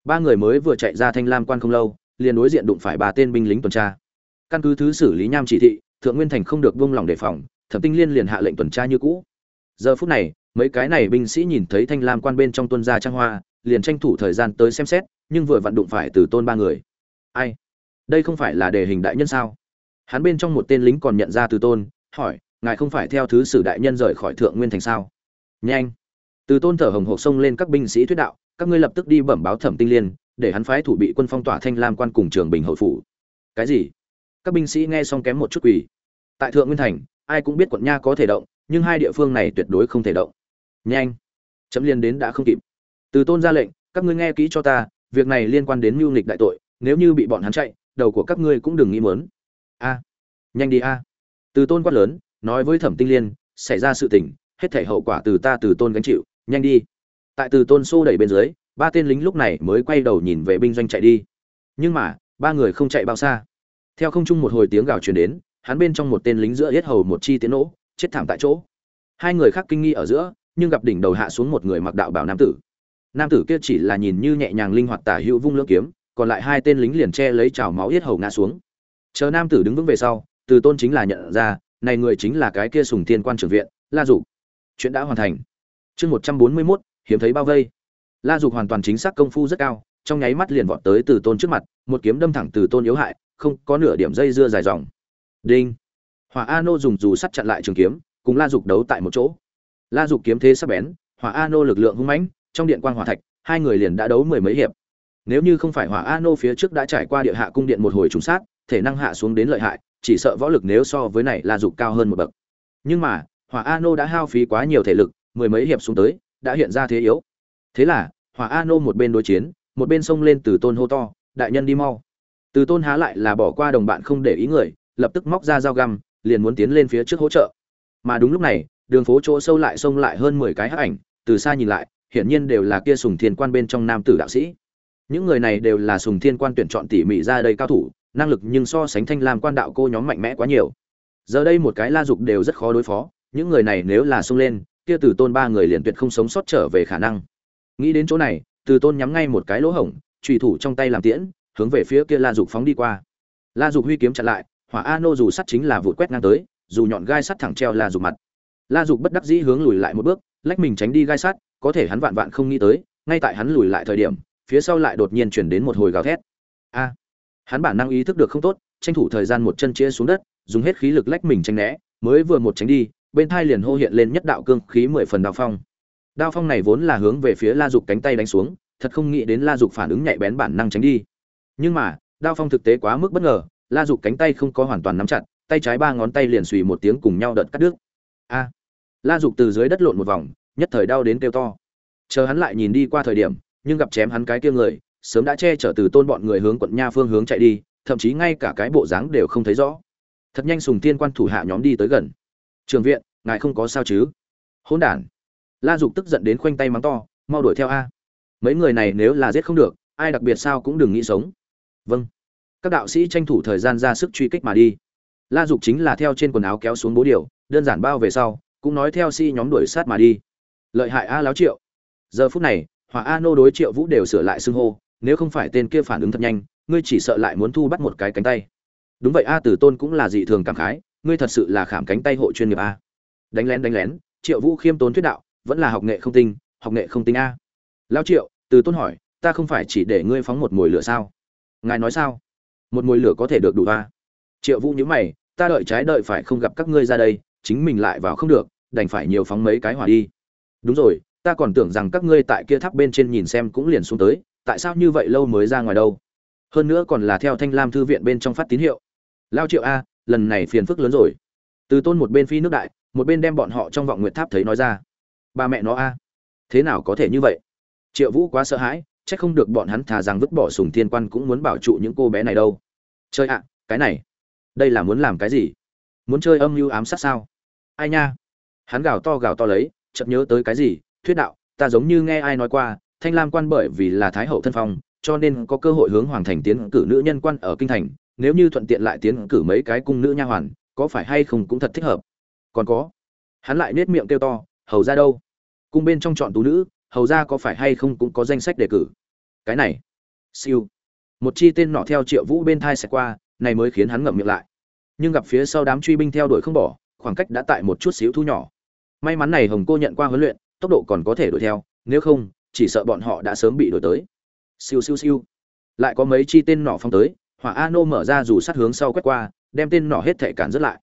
Ba người mới vừa chạy ra thanh lam quan không lâu liền đối diện đụng phải ba tên binh lính tuần tra. Căn cứ thứ xử lý nham chỉ thị, thượng nguyên thành không được buông lỏng đề phòng, thẩm tinh liên liền hạ lệnh tuần tra như cũ. Giờ phút này, mấy cái này binh sĩ nhìn thấy thanh lam quan bên trong tuân gia trang hoa, liền tranh thủ thời gian tới xem xét, nhưng vừa vặn đụng phải từ tôn ba người. Ai? Đây không phải là đề hình đại nhân sao? Hắn bên trong một tên lính còn nhận ra từ tôn, hỏi, ngài không phải theo thứ sử đại nhân rời khỏi thượng nguyên thành sao? Nhanh. Từ tôn thở hồng hộc xông lên các binh sĩ thuyết đạo, các ngươi lập tức đi bẩm báo thẩm tinh liên để hắn phái thủ bị quân phong tỏa thanh lam quan cùng trường bình hậu phủ. Cái gì? Các binh sĩ nghe xong kém một chút quỳ. Tại thượng nguyên thành, ai cũng biết quận nha có thể động, nhưng hai địa phương này tuyệt đối không thể động. Nhanh! Chấm liên đến đã không kịp. Từ tôn ra lệnh, các ngươi nghe kỹ cho ta, việc này liên quan đến mưu nghịch đại tội, nếu như bị bọn hắn chạy, đầu của các ngươi cũng đừng nghĩ mớn a! Nhanh đi a! Từ tôn quát lớn, nói với thẩm tinh liên, xảy ra sự tình, hết thể hậu quả từ ta từ tôn gánh chịu, nhanh đi. Tại từ tôn xô đẩy bên dưới ba tên lính lúc này mới quay đầu nhìn về binh doanh chạy đi. Nhưng mà, ba người không chạy bao xa. Theo không trung một hồi tiếng gào truyền đến, hắn bên trong một tên lính giữa hết hầu một chi tiến nổ chết thảm tại chỗ. Hai người khác kinh nghi ở giữa, nhưng gặp đỉnh đầu hạ xuống một người mặc đạo bảo nam tử. Nam tử kia chỉ là nhìn như nhẹ nhàng linh hoạt tả hữu vung lưỡng kiếm, còn lại hai tên lính liền che lấy trào máu yết hầu ngã xuống. Chờ nam tử đứng vững về sau, từ tôn chính là nhận ra, này người chính là cái kia sùng thiên quan trưởng viện, la dục. Chuyện đã hoàn thành. Chương một trăm bốn mươi mốt, hiếm thấy bao vây la dục hoàn toàn chính xác công phu rất cao, trong nháy mắt liền vọt tới từ tôn trước mặt, một kiếm đâm thẳng từ tôn yếu hại, không có nửa điểm dây dưa dài dòng. Đinh. Hỏa a nô dùng dù sắt chặn lại trường kiếm, cùng la dục đấu tại một chỗ. La dục kiếm thế sắc bén, hỏa a nô lực lượng hung mãnh, trong điện quan hỏa thạch, hai người liền đã đấu mười mấy hiệp. Nếu như không phải hỏa a nô phía trước đã trải qua địa hạ cung điện một hồi trùng sát, thể năng hạ xuống đến lợi hại, chỉ sợ võ lực nếu so với này la dục cao hơn một bậc. Nhưng mà, hỏa a nô đã hao phí quá nhiều thể lực, mười mấy hiệp xuống tới, đã hiện ra thế yếu thế là, hỏa a nô một bên đối chiến, một bên xông lên từ tôn hô to, đại nhân đi mau. Từ tôn há lại là bỏ qua đồng bạn không để ý người, lập tức móc ra dao găm, liền muốn tiến lên phía trước hỗ trợ. Mà đúng lúc này, đường phố chỗ sâu lại xông lại hơn mười cái hắc ảnh, từ xa nhìn lại, hiển nhiên đều là kia sùng thiên quan bên trong nam tử đạo sĩ. Những người này đều là sùng thiên quan tuyển chọn tỉ mỉ ra đây cao thủ, năng lực nhưng so sánh thanh lam quan đạo cô nhóm mạnh mẽ quá nhiều. Giờ đây một cái la dục đều rất khó đối phó, những người này nếu là xông lên, kia từ tôn ba người liền tuyệt không sống sót trở về khả năng nghĩ đến chỗ này, từ tôn nhắm ngay một cái lỗ hổng trùy thủ trong tay làm tiễn, hướng về phía kia la dục phóng đi qua. La dục huy kiếm chặn lại, hỏa a nô dù sắt chính là vụt quét ngang tới, dù nhọn gai sắt thẳng treo la dục mặt. La dục bất đắc dĩ hướng lùi lại một bước, lách mình tránh đi gai sắt, có thể hắn vạn vạn không nghĩ tới, ngay tại hắn lùi lại thời điểm, phía sau lại đột nhiên chuyển đến một hồi gào thét. A! Hắn bản năng ý thức được không tốt, tranh thủ thời gian một chân chia xuống đất, dùng hết khí lực lách mình tránh né, mới vừa một tránh đi, bên thai liền hô hiện lên nhất đạo cương khí mười phần đào phong đao phong này vốn là hướng về phía la dục cánh tay đánh xuống, thật không nghĩ đến la dục phản ứng nhạy bén bản năng tránh đi. Nhưng mà, đao phong thực tế quá mức bất ngờ, la dục cánh tay không có hoàn toàn nắm chặt, tay trái ba ngón tay liền xùy một tiếng cùng nhau đợt cắt đứt. A! La dục từ dưới đất lộn một vòng, nhất thời đau đến kêu to. Chờ hắn lại nhìn đi qua thời điểm, nhưng gặp chém hắn cái kia người, sớm đã che chở từ tôn bọn người hướng quận nha phương hướng chạy đi, thậm chí ngay cả cái bộ dáng đều không thấy rõ. Thật nhanh sùng tiên quan thủ hạ nhóm đi tới gần. Trường viện, ngài không có sao chứ? Hỗn đản la dục tức giận đến khoanh tay mắng to, mau đuổi theo a. Mấy người này nếu là giết không được, ai đặc biệt sao cũng đừng nghĩ sống. Vâng. Các đạo sĩ tranh thủ thời gian ra sức truy kích mà đi. La dục chính là theo trên quần áo kéo xuống bố điều, đơn giản bao về sau, cũng nói theo si nhóm đuổi sát mà đi. Lợi hại a láo triệu. Giờ phút này, hỏa a nô đối triệu vũ đều sửa lại xưng hô, nếu không phải tên kia phản ứng thật nhanh, ngươi chỉ sợ lại muốn thu bắt một cái cánh tay. Đúng vậy a tử tôn cũng là dị thường cảm khái, ngươi thật sự là khảm cánh tay hộ chuyên nghiệp a. Đánh lén đánh lén, triệu vũ khiêm tốn thuyết đạo vẫn là học nghệ không tinh, học nghệ không tinh a. Lao triệu, từ tôn hỏi, ta không phải chỉ để ngươi phóng một mồi lửa sao? Ngài nói sao? Một mồi lửa có thể được đủ a. Triệu vũ nhớ mày, ta đợi trái đợi phải không gặp các ngươi ra đây, chính mình lại vào không được, đành phải nhiều phóng mấy cái hỏa đi. Đúng rồi, ta còn tưởng rằng các ngươi tại kia tháp bên trên nhìn xem cũng liền xuống tới, tại sao như vậy lâu mới ra ngoài đâu? Hơn nữa còn là theo thanh lam thư viện bên trong phát tín hiệu. Lao triệu a, lần này phiền phức lớn rồi. Từ tôn một bên phi nước đại, một bên đem bọn họ trong vọng nguyệt tháp thấy nói ra ba mẹ nó a. Thế nào có thể như vậy? Triệu vũ quá sợ hãi c h ắ c không được bọn hắn thà rằng vứt bỏ sùng thiên quan cũng muốn bảo trụ những cô bé này đâu. Chơi ạ, cái này, đây là muốn làm cái gì? Muốn chơi âm mưu ám sát sao? Ai nha? Hắn gào to gào to lấy, chợt nhớ tới cái gì? Thuyết đạo, ta giống như nghe ai nói qua, thanh lam quan bởi vì là thái hậu thân phong, cho nên có cơ hội hướng hoàng thành tiến cử nữ nhân quan ở kinh thành, nếu như thuận tiện lại tiến cử mấy cái cung nữ nha hoàn, có phải hay không cũng thật thích hợp. Còn có, hắn lại nết miệng kêu to, hầu ra đâu? Cung bên trong chọn tú nữ, hầu ra có phải hay không cũng có danh sách đề cử. Cái này, siêu. Một chi tên nọ theo triệu vũ bên thai xẹt qua, này mới khiến hắn ngậm miệng lại. Nhưng gặp phía sau đám truy binh theo đuổi không bỏ, khoảng cách đã tại một chút xíu thu nhỏ. May mắn này hồng cô nhận qua huấn luyện, tốc độ còn có thể đuổi theo, nếu không, chỉ sợ bọn họ đã sớm bị đuổi tới. Siêu siêu siêu. Lại có mấy chi tên nọ phong tới, hỏa a nô mở ra dù sát hướng sau quét qua, đem tên nọ hết thể cản rất lại.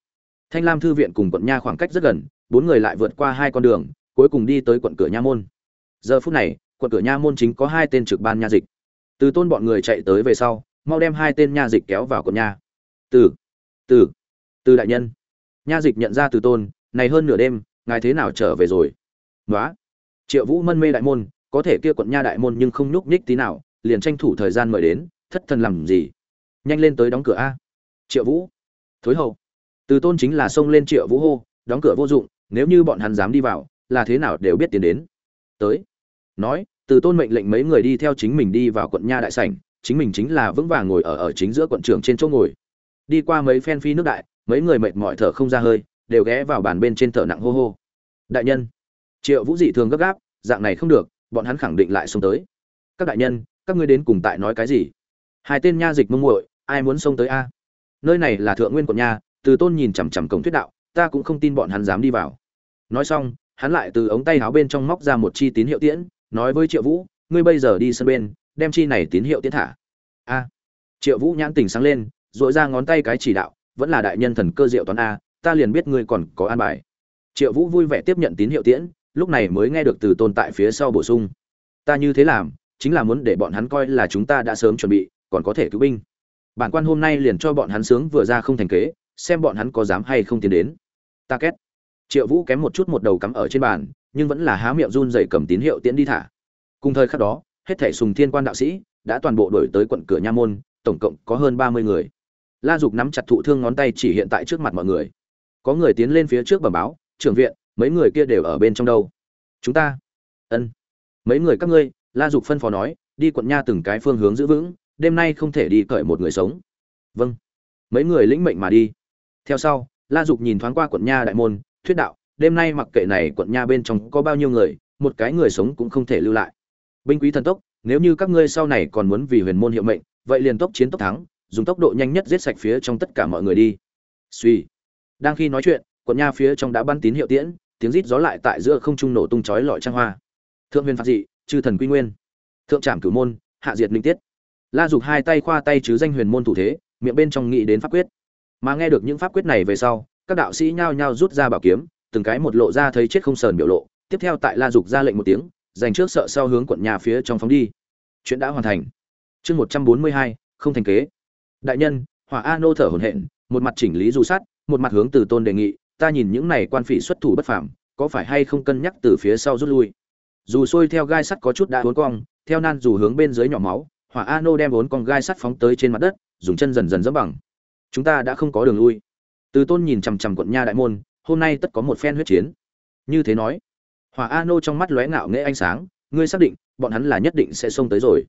Thanh lam thư viện cùng quận nha khoảng cách rất gần, bốn người lại vượt qua hai con đường cuối cùng đi tới quận cửa nha môn. Giờ phút này, quận cửa nha môn chính có hai tên trực ban nha dịch. Từ tôn bọn người chạy tới về sau, mau đem hai tên nha dịch kéo vào quận nha. Từ từ từ đại nhân. Nha dịch nhận ra từ tôn, này hơn nửa đêm, ngài thế nào trở về rồi? Nói triệu vũ mân mê đại môn, có thể kia quận nha đại môn nhưng không nhúc nhích tí nào, liền tranh thủ thời gian mời đến, thất thần làm gì? Nhanh lên tới đóng cửa a. Triệu vũ, thối hậu. Từ tôn chính là xông lên triệu vũ hô, đóng cửa vô dụng, nếu như bọn hắn dám đi vào là thế nào đều biết tiến đến. Tới. Nói, từ tôn mệnh lệnh mấy người đi theo chính mình đi vào quận nha đại sảnh, chính mình chính là vững vàng ngồi ở ở chính giữa quận trưởng trên chỗ ngồi. Đi qua mấy phen phi nước đại, mấy người mệt mỏi thở không ra hơi, đều ghé vào bàn bên trên thở nặng hô hô. Đại nhân. Triệu vũ dị thường gấp gáp, dạng này không được, bọn hắn khẳng định lại xông tới. Các đại nhân, các ngươi đến cùng tại nói cái gì? Hai tên nha dịch mông muội, ai muốn xông tới a? Nơi này là thượng nguyên quận nha, từ tôn nhìn chằm chằm cổng thuyết đạo, ta cũng không tin bọn hắn dám đi vào. Nói xong hắn lại từ ống tay áo bên trong móc ra một chi tín hiệu tiễn, nói với triệu vũ, ngươi bây giờ đi sân bên, đem chi này tín hiệu tiễn thả. A. Triệu vũ nhãn tình sáng lên rũa ra ngón tay cái chỉ đạo, vẫn là đại nhân thần cơ diệu toán a, ta liền biết ngươi còn có an bài. Triệu vũ vui vẻ tiếp nhận tín hiệu tiễn, lúc này mới nghe được từ tồn tại phía sau bổ sung. Ta như thế làm, chính là muốn để bọn hắn coi là chúng ta đã sớm chuẩn bị, còn có thể cứu binh. Bản quan hôm nay liền cho bọn hắn sướng vừa ra không thành kế, xem bọn hắn có dám hay không tiến đến. Ta két triệu vũ kém một chút một đầu cắm ở trên bàn, nhưng vẫn là há miệng run dày cầm tín hiệu tiễn đi thả. Cùng thời khắc đó, hết thảy sùng thiên quan đạo sĩ đã toàn bộ đổi tới quận cửa nha môn, tổng cộng có hơn ba mươi người. La dục nắm chặt thụ thương ngón tay chỉ hiện tại trước mặt mọi người. Có người tiến lên phía trước bẩm báo, trưởng viện, mấy người kia đều ở bên trong đâu? Chúng ta. Ân. Mấy người các ngươi, la dục phân phó nói, đi quận nha từng cái phương hướng giữ vững, đêm nay không thể đi cởi một người sống. Vâng. Mấy người lĩnh mệnh mà đi. Theo sau, la dục nhìn thoáng qua quận nha đại môn thuyết đạo, đêm nay mặc kệ này quận nha bên trong có bao nhiêu người, một cái người sống cũng không thể lưu lại. Binh quý thần tốc, nếu như các ngươi sau này còn muốn vì huyền môn hiệu mệnh, vậy liền tốc chiến tốc thắng, dùng tốc độ nhanh nhất giết sạch phía trong tất cả mọi người đi. Suy đang khi nói chuyện, quận nha phía trong đã bắn tín hiệu tiễn, tiếng rít gió lại tại giữa không trung nổ tung chói lọi trang hoa. Thượng huyền phạt dị, chư thần quy nguyên. Thượng trảm cửu môn, hạ diệt linh tiết. La dục hai tay khoa tay chứ danh huyền môn thủ thế, miệng bên trong nghĩ đến pháp quyết. Mà nghe được những pháp quyết này về sau các đạo sĩ nhao nhao rút ra bảo kiếm, từng cái một lộ ra thấy chết không sờn biểu lộ. Tiếp theo tại la dục ra lệnh một tiếng, dành trước sợ sau hướng quận nhà phía trong phóng đi. Chuyện đã hoàn thành. Chương một trăm bốn mươi hai, không thành kế. Đại nhân, hỏa a nô thở hổn hển, một mặt chỉnh lý du sát một mặt hướng từ tôn đề nghị, ta nhìn những này quan phỉ xuất thủ bất phàm, có phải hay không cân nhắc từ phía sau rút lui? Dù xuôi theo gai sắt có chút đã uốn cong, theo nan dù hướng bên dưới nhỏ máu, hỏa a nô đem bốn con gai sắt phóng tới trên mặt đất, dùng chân dần dần dẫm bằng. Chúng ta đã không có đường lui từ tôn nhìn chằm chằm quận nha đại môn, hôm nay tất có một phen huyết chiến. Như thế nói, hỏa a nô trong mắt lóe ngạo nghễ ánh sáng, ngươi xác định, bọn hắn là nhất định sẽ xông tới rồi.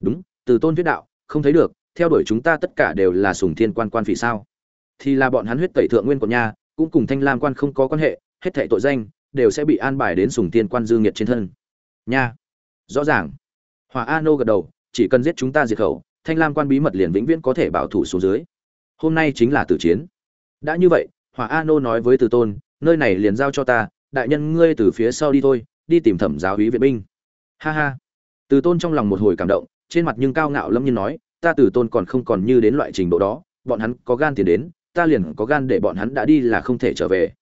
Đúng, từ tôn thuyết đạo, không thấy được, theo đuổi chúng ta tất cả đều là sùng thiên quan quan phỉ sao? Thì là bọn hắn huyết tẩy thượng nguyên quận nha, cũng cùng thanh lam quan không có quan hệ, hết thảy tội danh, đều sẽ bị an bài đến sùng thiên quan dư nghiệt trên thân. Nha. Rõ ràng. Hỏa a nô gật đầu, chỉ cần giết chúng ta diệt khẩu, thanh lam quan bí mật liền vĩnh viễn có thể bảo thủ xuống dưới. Hôm nay chính là tử chiến đã như vậy, hỏa a nô nói với từ tôn, nơi này liền giao cho ta, đại nhân ngươi từ phía sau đi thôi, đi tìm thẩm giáo úy viện binh. Ha ha. Từ tôn trong lòng một hồi cảm động, trên mặt nhưng cao ngạo lâm nhiên nói, ta từ tôn còn không còn như đến loại trình độ đó, bọn hắn có gan tiền đến, ta liền có gan để bọn hắn đã đi là không thể trở về.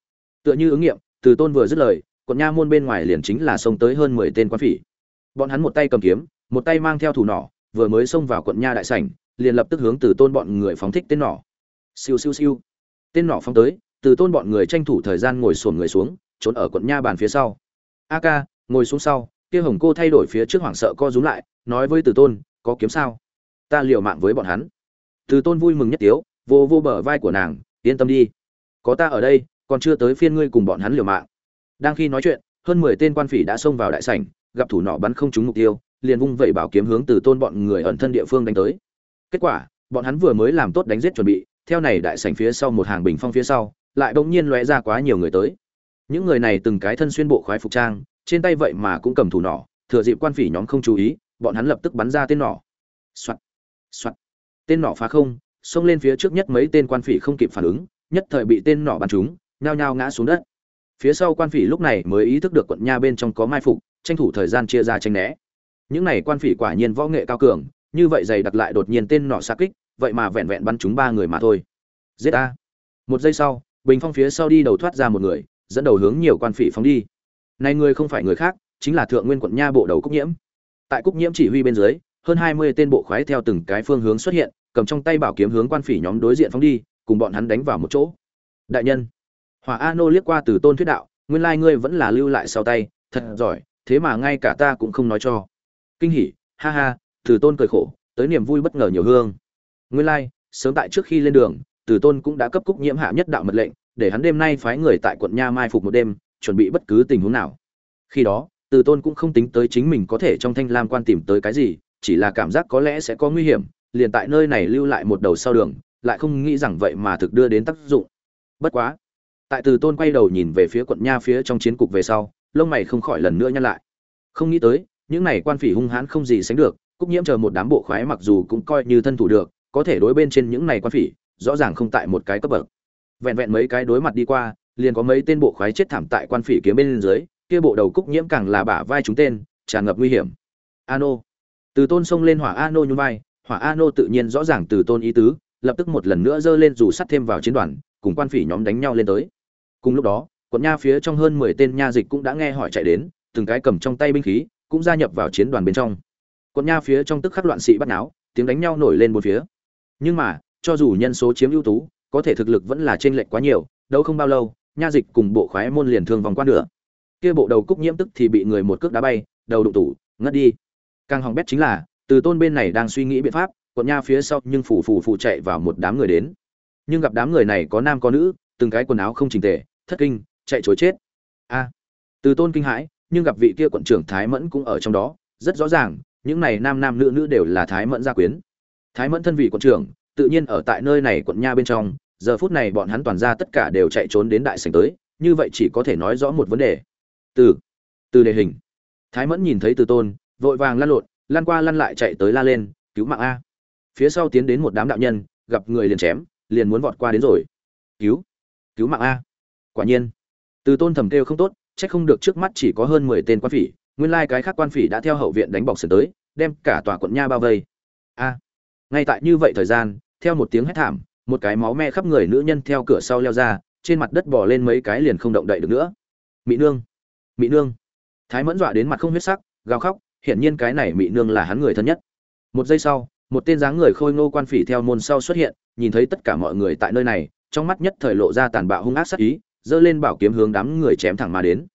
Tựa như ứng nghiệm, từ tôn vừa dứt lời, quận nha môn bên ngoài liền chính là xông tới hơn mười tên quan phỉ. Bọn hắn một tay cầm kiếm, một tay mang theo thủ nỏ, vừa mới xông vào quận nha đại sảnh, liền lập tức hướng từ tôn bọn người phóng thích tên nỏ. Siêu siêu siêu tên nỏ phóng tới, từ tôn bọn người tranh thủ thời gian ngồi sổn người xuống, trốn ở quận nha bàn phía sau. A ca, ngồi xuống sau, kia hồng cô thay đổi phía trước hoảng sợ co rúm lại, nói với từ tôn, có kiếm sao? Ta liều mạng với bọn hắn. Từ tôn vui mừng nhất tiếu, vô vô bờ vai của nàng, yên tâm đi. Có ta ở đây, còn chưa tới phiên ngươi cùng bọn hắn liều mạng. Đang khi nói chuyện, hơn mười tên quan phỉ đã xông vào đại sảnh, gặp thủ nọ bắn không trúng mục tiêu, liền vung vẩy bảo kiếm hướng từ tôn bọn người ẩn thân địa phương đánh tới. Kết quả, bọn hắn vừa mới làm tốt đánh giết chuẩn bị theo này đại sảnh phía sau một hàng bình phong phía sau, lại bỗng nhiên lóe ra quá nhiều người tới. Những người này từng cái thân xuyên bộ khoái phục trang, trên tay vậy mà cũng cầm thủ nỏ, thừa dịp quan phỉ nhóm không chú ý, bọn hắn lập tức bắn ra tên nỏ. Soạt soạt. Tên nỏ phá không, xông lên phía trước nhất mấy tên quan phỉ không kịp phản ứng, nhất thời bị tên nỏ bắn trúng, nhao nhao ngã xuống đất. Phía sau quan phỉ lúc này mới ý thức được quận nha bên trong có mai phục, tranh thủ thời gian chia ra tranh né. Những này quan phỉ quả nhiên võ nghệ cao cường, như vậy dày đặt lại đột nhiên tên nỏ xạ kích vậy mà vẹn vẹn bắn chúng ba người mà thôi. Giết a một giây sau, bình phong phía sau đi đầu thoát ra một người, dẫn đầu hướng nhiều quan phỉ phóng đi. Này người không phải người khác, chính là thượng nguyên quận nha bộ đầu cúc nhiễm. Tại cúc nhiễm chỉ huy bên dưới, hơn hai mươi tên bộ khoái theo từng cái phương hướng xuất hiện, cầm trong tay bảo kiếm hướng quan phỉ nhóm đối diện phóng đi, cùng bọn hắn đánh vào một chỗ. Đại nhân, hỏa a nô liếc qua từ tôn thuyết đạo, nguyên lai ngươi vẫn là lưu lại sau tay, thật giỏi, thế mà ngay cả ta cũng không nói cho. Kinh hỉ, ha ha, từ tôn cười khổ, tới niềm vui bất ngờ nhiều hương nguyên lai, sớm tại trước khi lên đường, từ tôn cũng đã cấp cúc nhiễm hạ nhất đạo mật lệnh, để hắn đêm nay phái người tại quận nha mai phục một đêm, chuẩn bị bất cứ tình huống nào. Khi đó, từ tôn cũng không tính tới chính mình có thể trong thanh lam quan tìm tới cái gì, chỉ là cảm giác có lẽ sẽ có nguy hiểm, liền tại nơi này lưu lại một đầu sau đường, lại không nghĩ rằng vậy mà thực đưa đến tác dụng. Bất quá, tại từ tôn quay đầu nhìn về phía quận nha phía trong chiến cục về sau, lông mày không khỏi lần nữa nhăn lại. Không nghĩ tới, những này quan phỉ hung hãn không gì sánh được, cúc nhiễm chờ một đám bộ khoái mặc dù cũng coi như thân thủ được có thể đối bên trên những này quan phỉ, rõ ràng không tại một cái cấp bậc. Vẹn vẹn mấy cái đối mặt đi qua, liền có mấy tên bộ khoái chết thảm tại quan phỉ kiếm bên dưới, kia bộ đầu cúc nhiễm càng là bả vai chúng tên, tràn ngập nguy hiểm. Ano. Từ tôn xông lên hỏa ano nhún vai, hỏa ano tự nhiên rõ ràng từ tôn ý tứ, lập tức một lần nữa giơ lên dù sắt thêm vào chiến đoàn, cùng quan phỉ nhóm đánh nhau lên tới. Cùng lúc đó, quận nha phía trong hơn mười tên nha dịch cũng đã nghe hỏi chạy đến, từng cái cầm trong tay binh khí, cũng gia nhập vào chiến đoàn bên trong. Quận nha phía trong tức khắc loạn sĩ bắt náo, tiếng đánh nhau nổi lên một phía nhưng mà, cho dù nhân số chiếm ưu tú, có thể thực lực vẫn là trên lệch quá nhiều, đâu không bao lâu, nha dịch cùng bộ khoái môn liền thương vòng quan nữa kia bộ đầu cúc nhiễm tức thì bị người một cước đá bay, đầu đụng tủ, ngất đi. Càng hỏng bét chính là, từ tôn bên này đang suy nghĩ biện pháp, quận nha phía sau nhưng phủ phủ phủ chạy vào một đám người đến. Nhưng gặp đám người này có nam có nữ, từng cái quần áo không chỉnh tề, thất kinh, chạy chối chết. A. Từ tôn kinh hãi, nhưng gặp vị kia quận trưởng thái mẫn cũng ở trong đó, rất rõ ràng, những này nam nam nữ nữ đều là thái mẫn gia quyến thái mẫn thân vị quận trưởng, tự nhiên ở tại nơi này quận nha bên trong, giờ phút này bọn hắn toàn ra tất cả đều chạy trốn đến đại sảnh tới, như vậy chỉ có thể nói rõ một vấn đề. Từ từ đề hình. Thái mẫn nhìn thấy từ tôn, vội vàng lăn lộn, lăn qua lăn lại chạy tới la lên, cứu mạng a. Phía sau tiến đến một đám đạo nhân, gặp người liền chém, liền muốn vọt qua đến rồi. Cứu cứu mạng a. Quả nhiên, từ tôn thầm kêu không tốt, chắc không được trước mắt chỉ có hơn mười tên quan phỉ, nguyên lai cái khác quan phỉ đã theo hậu viện đánh bọc sườn tới, đem cả tòa quận nha bao vây. A ngay tại như vậy thời gian, theo một tiếng hét thảm, một cái máu me khắp người nữ nhân theo cửa sau leo ra, trên mặt đất bỏ lên mấy cái liền không động đậy được nữa. Mỹ nương! Mỹ nương! Thái mẫn dọa đến mặt không huyết sắc, gào khóc, hiển nhiên cái này mỹ nương là hắn người thân nhất. Một giây sau, một tên dáng người khôi ngô quan phỉ theo môn sau xuất hiện, nhìn thấy tất cả mọi người tại nơi này, trong mắt nhất thời lộ ra tàn bạo hung ác sắc ý, giơ lên bảo kiếm hướng đám người chém thẳng mà đến.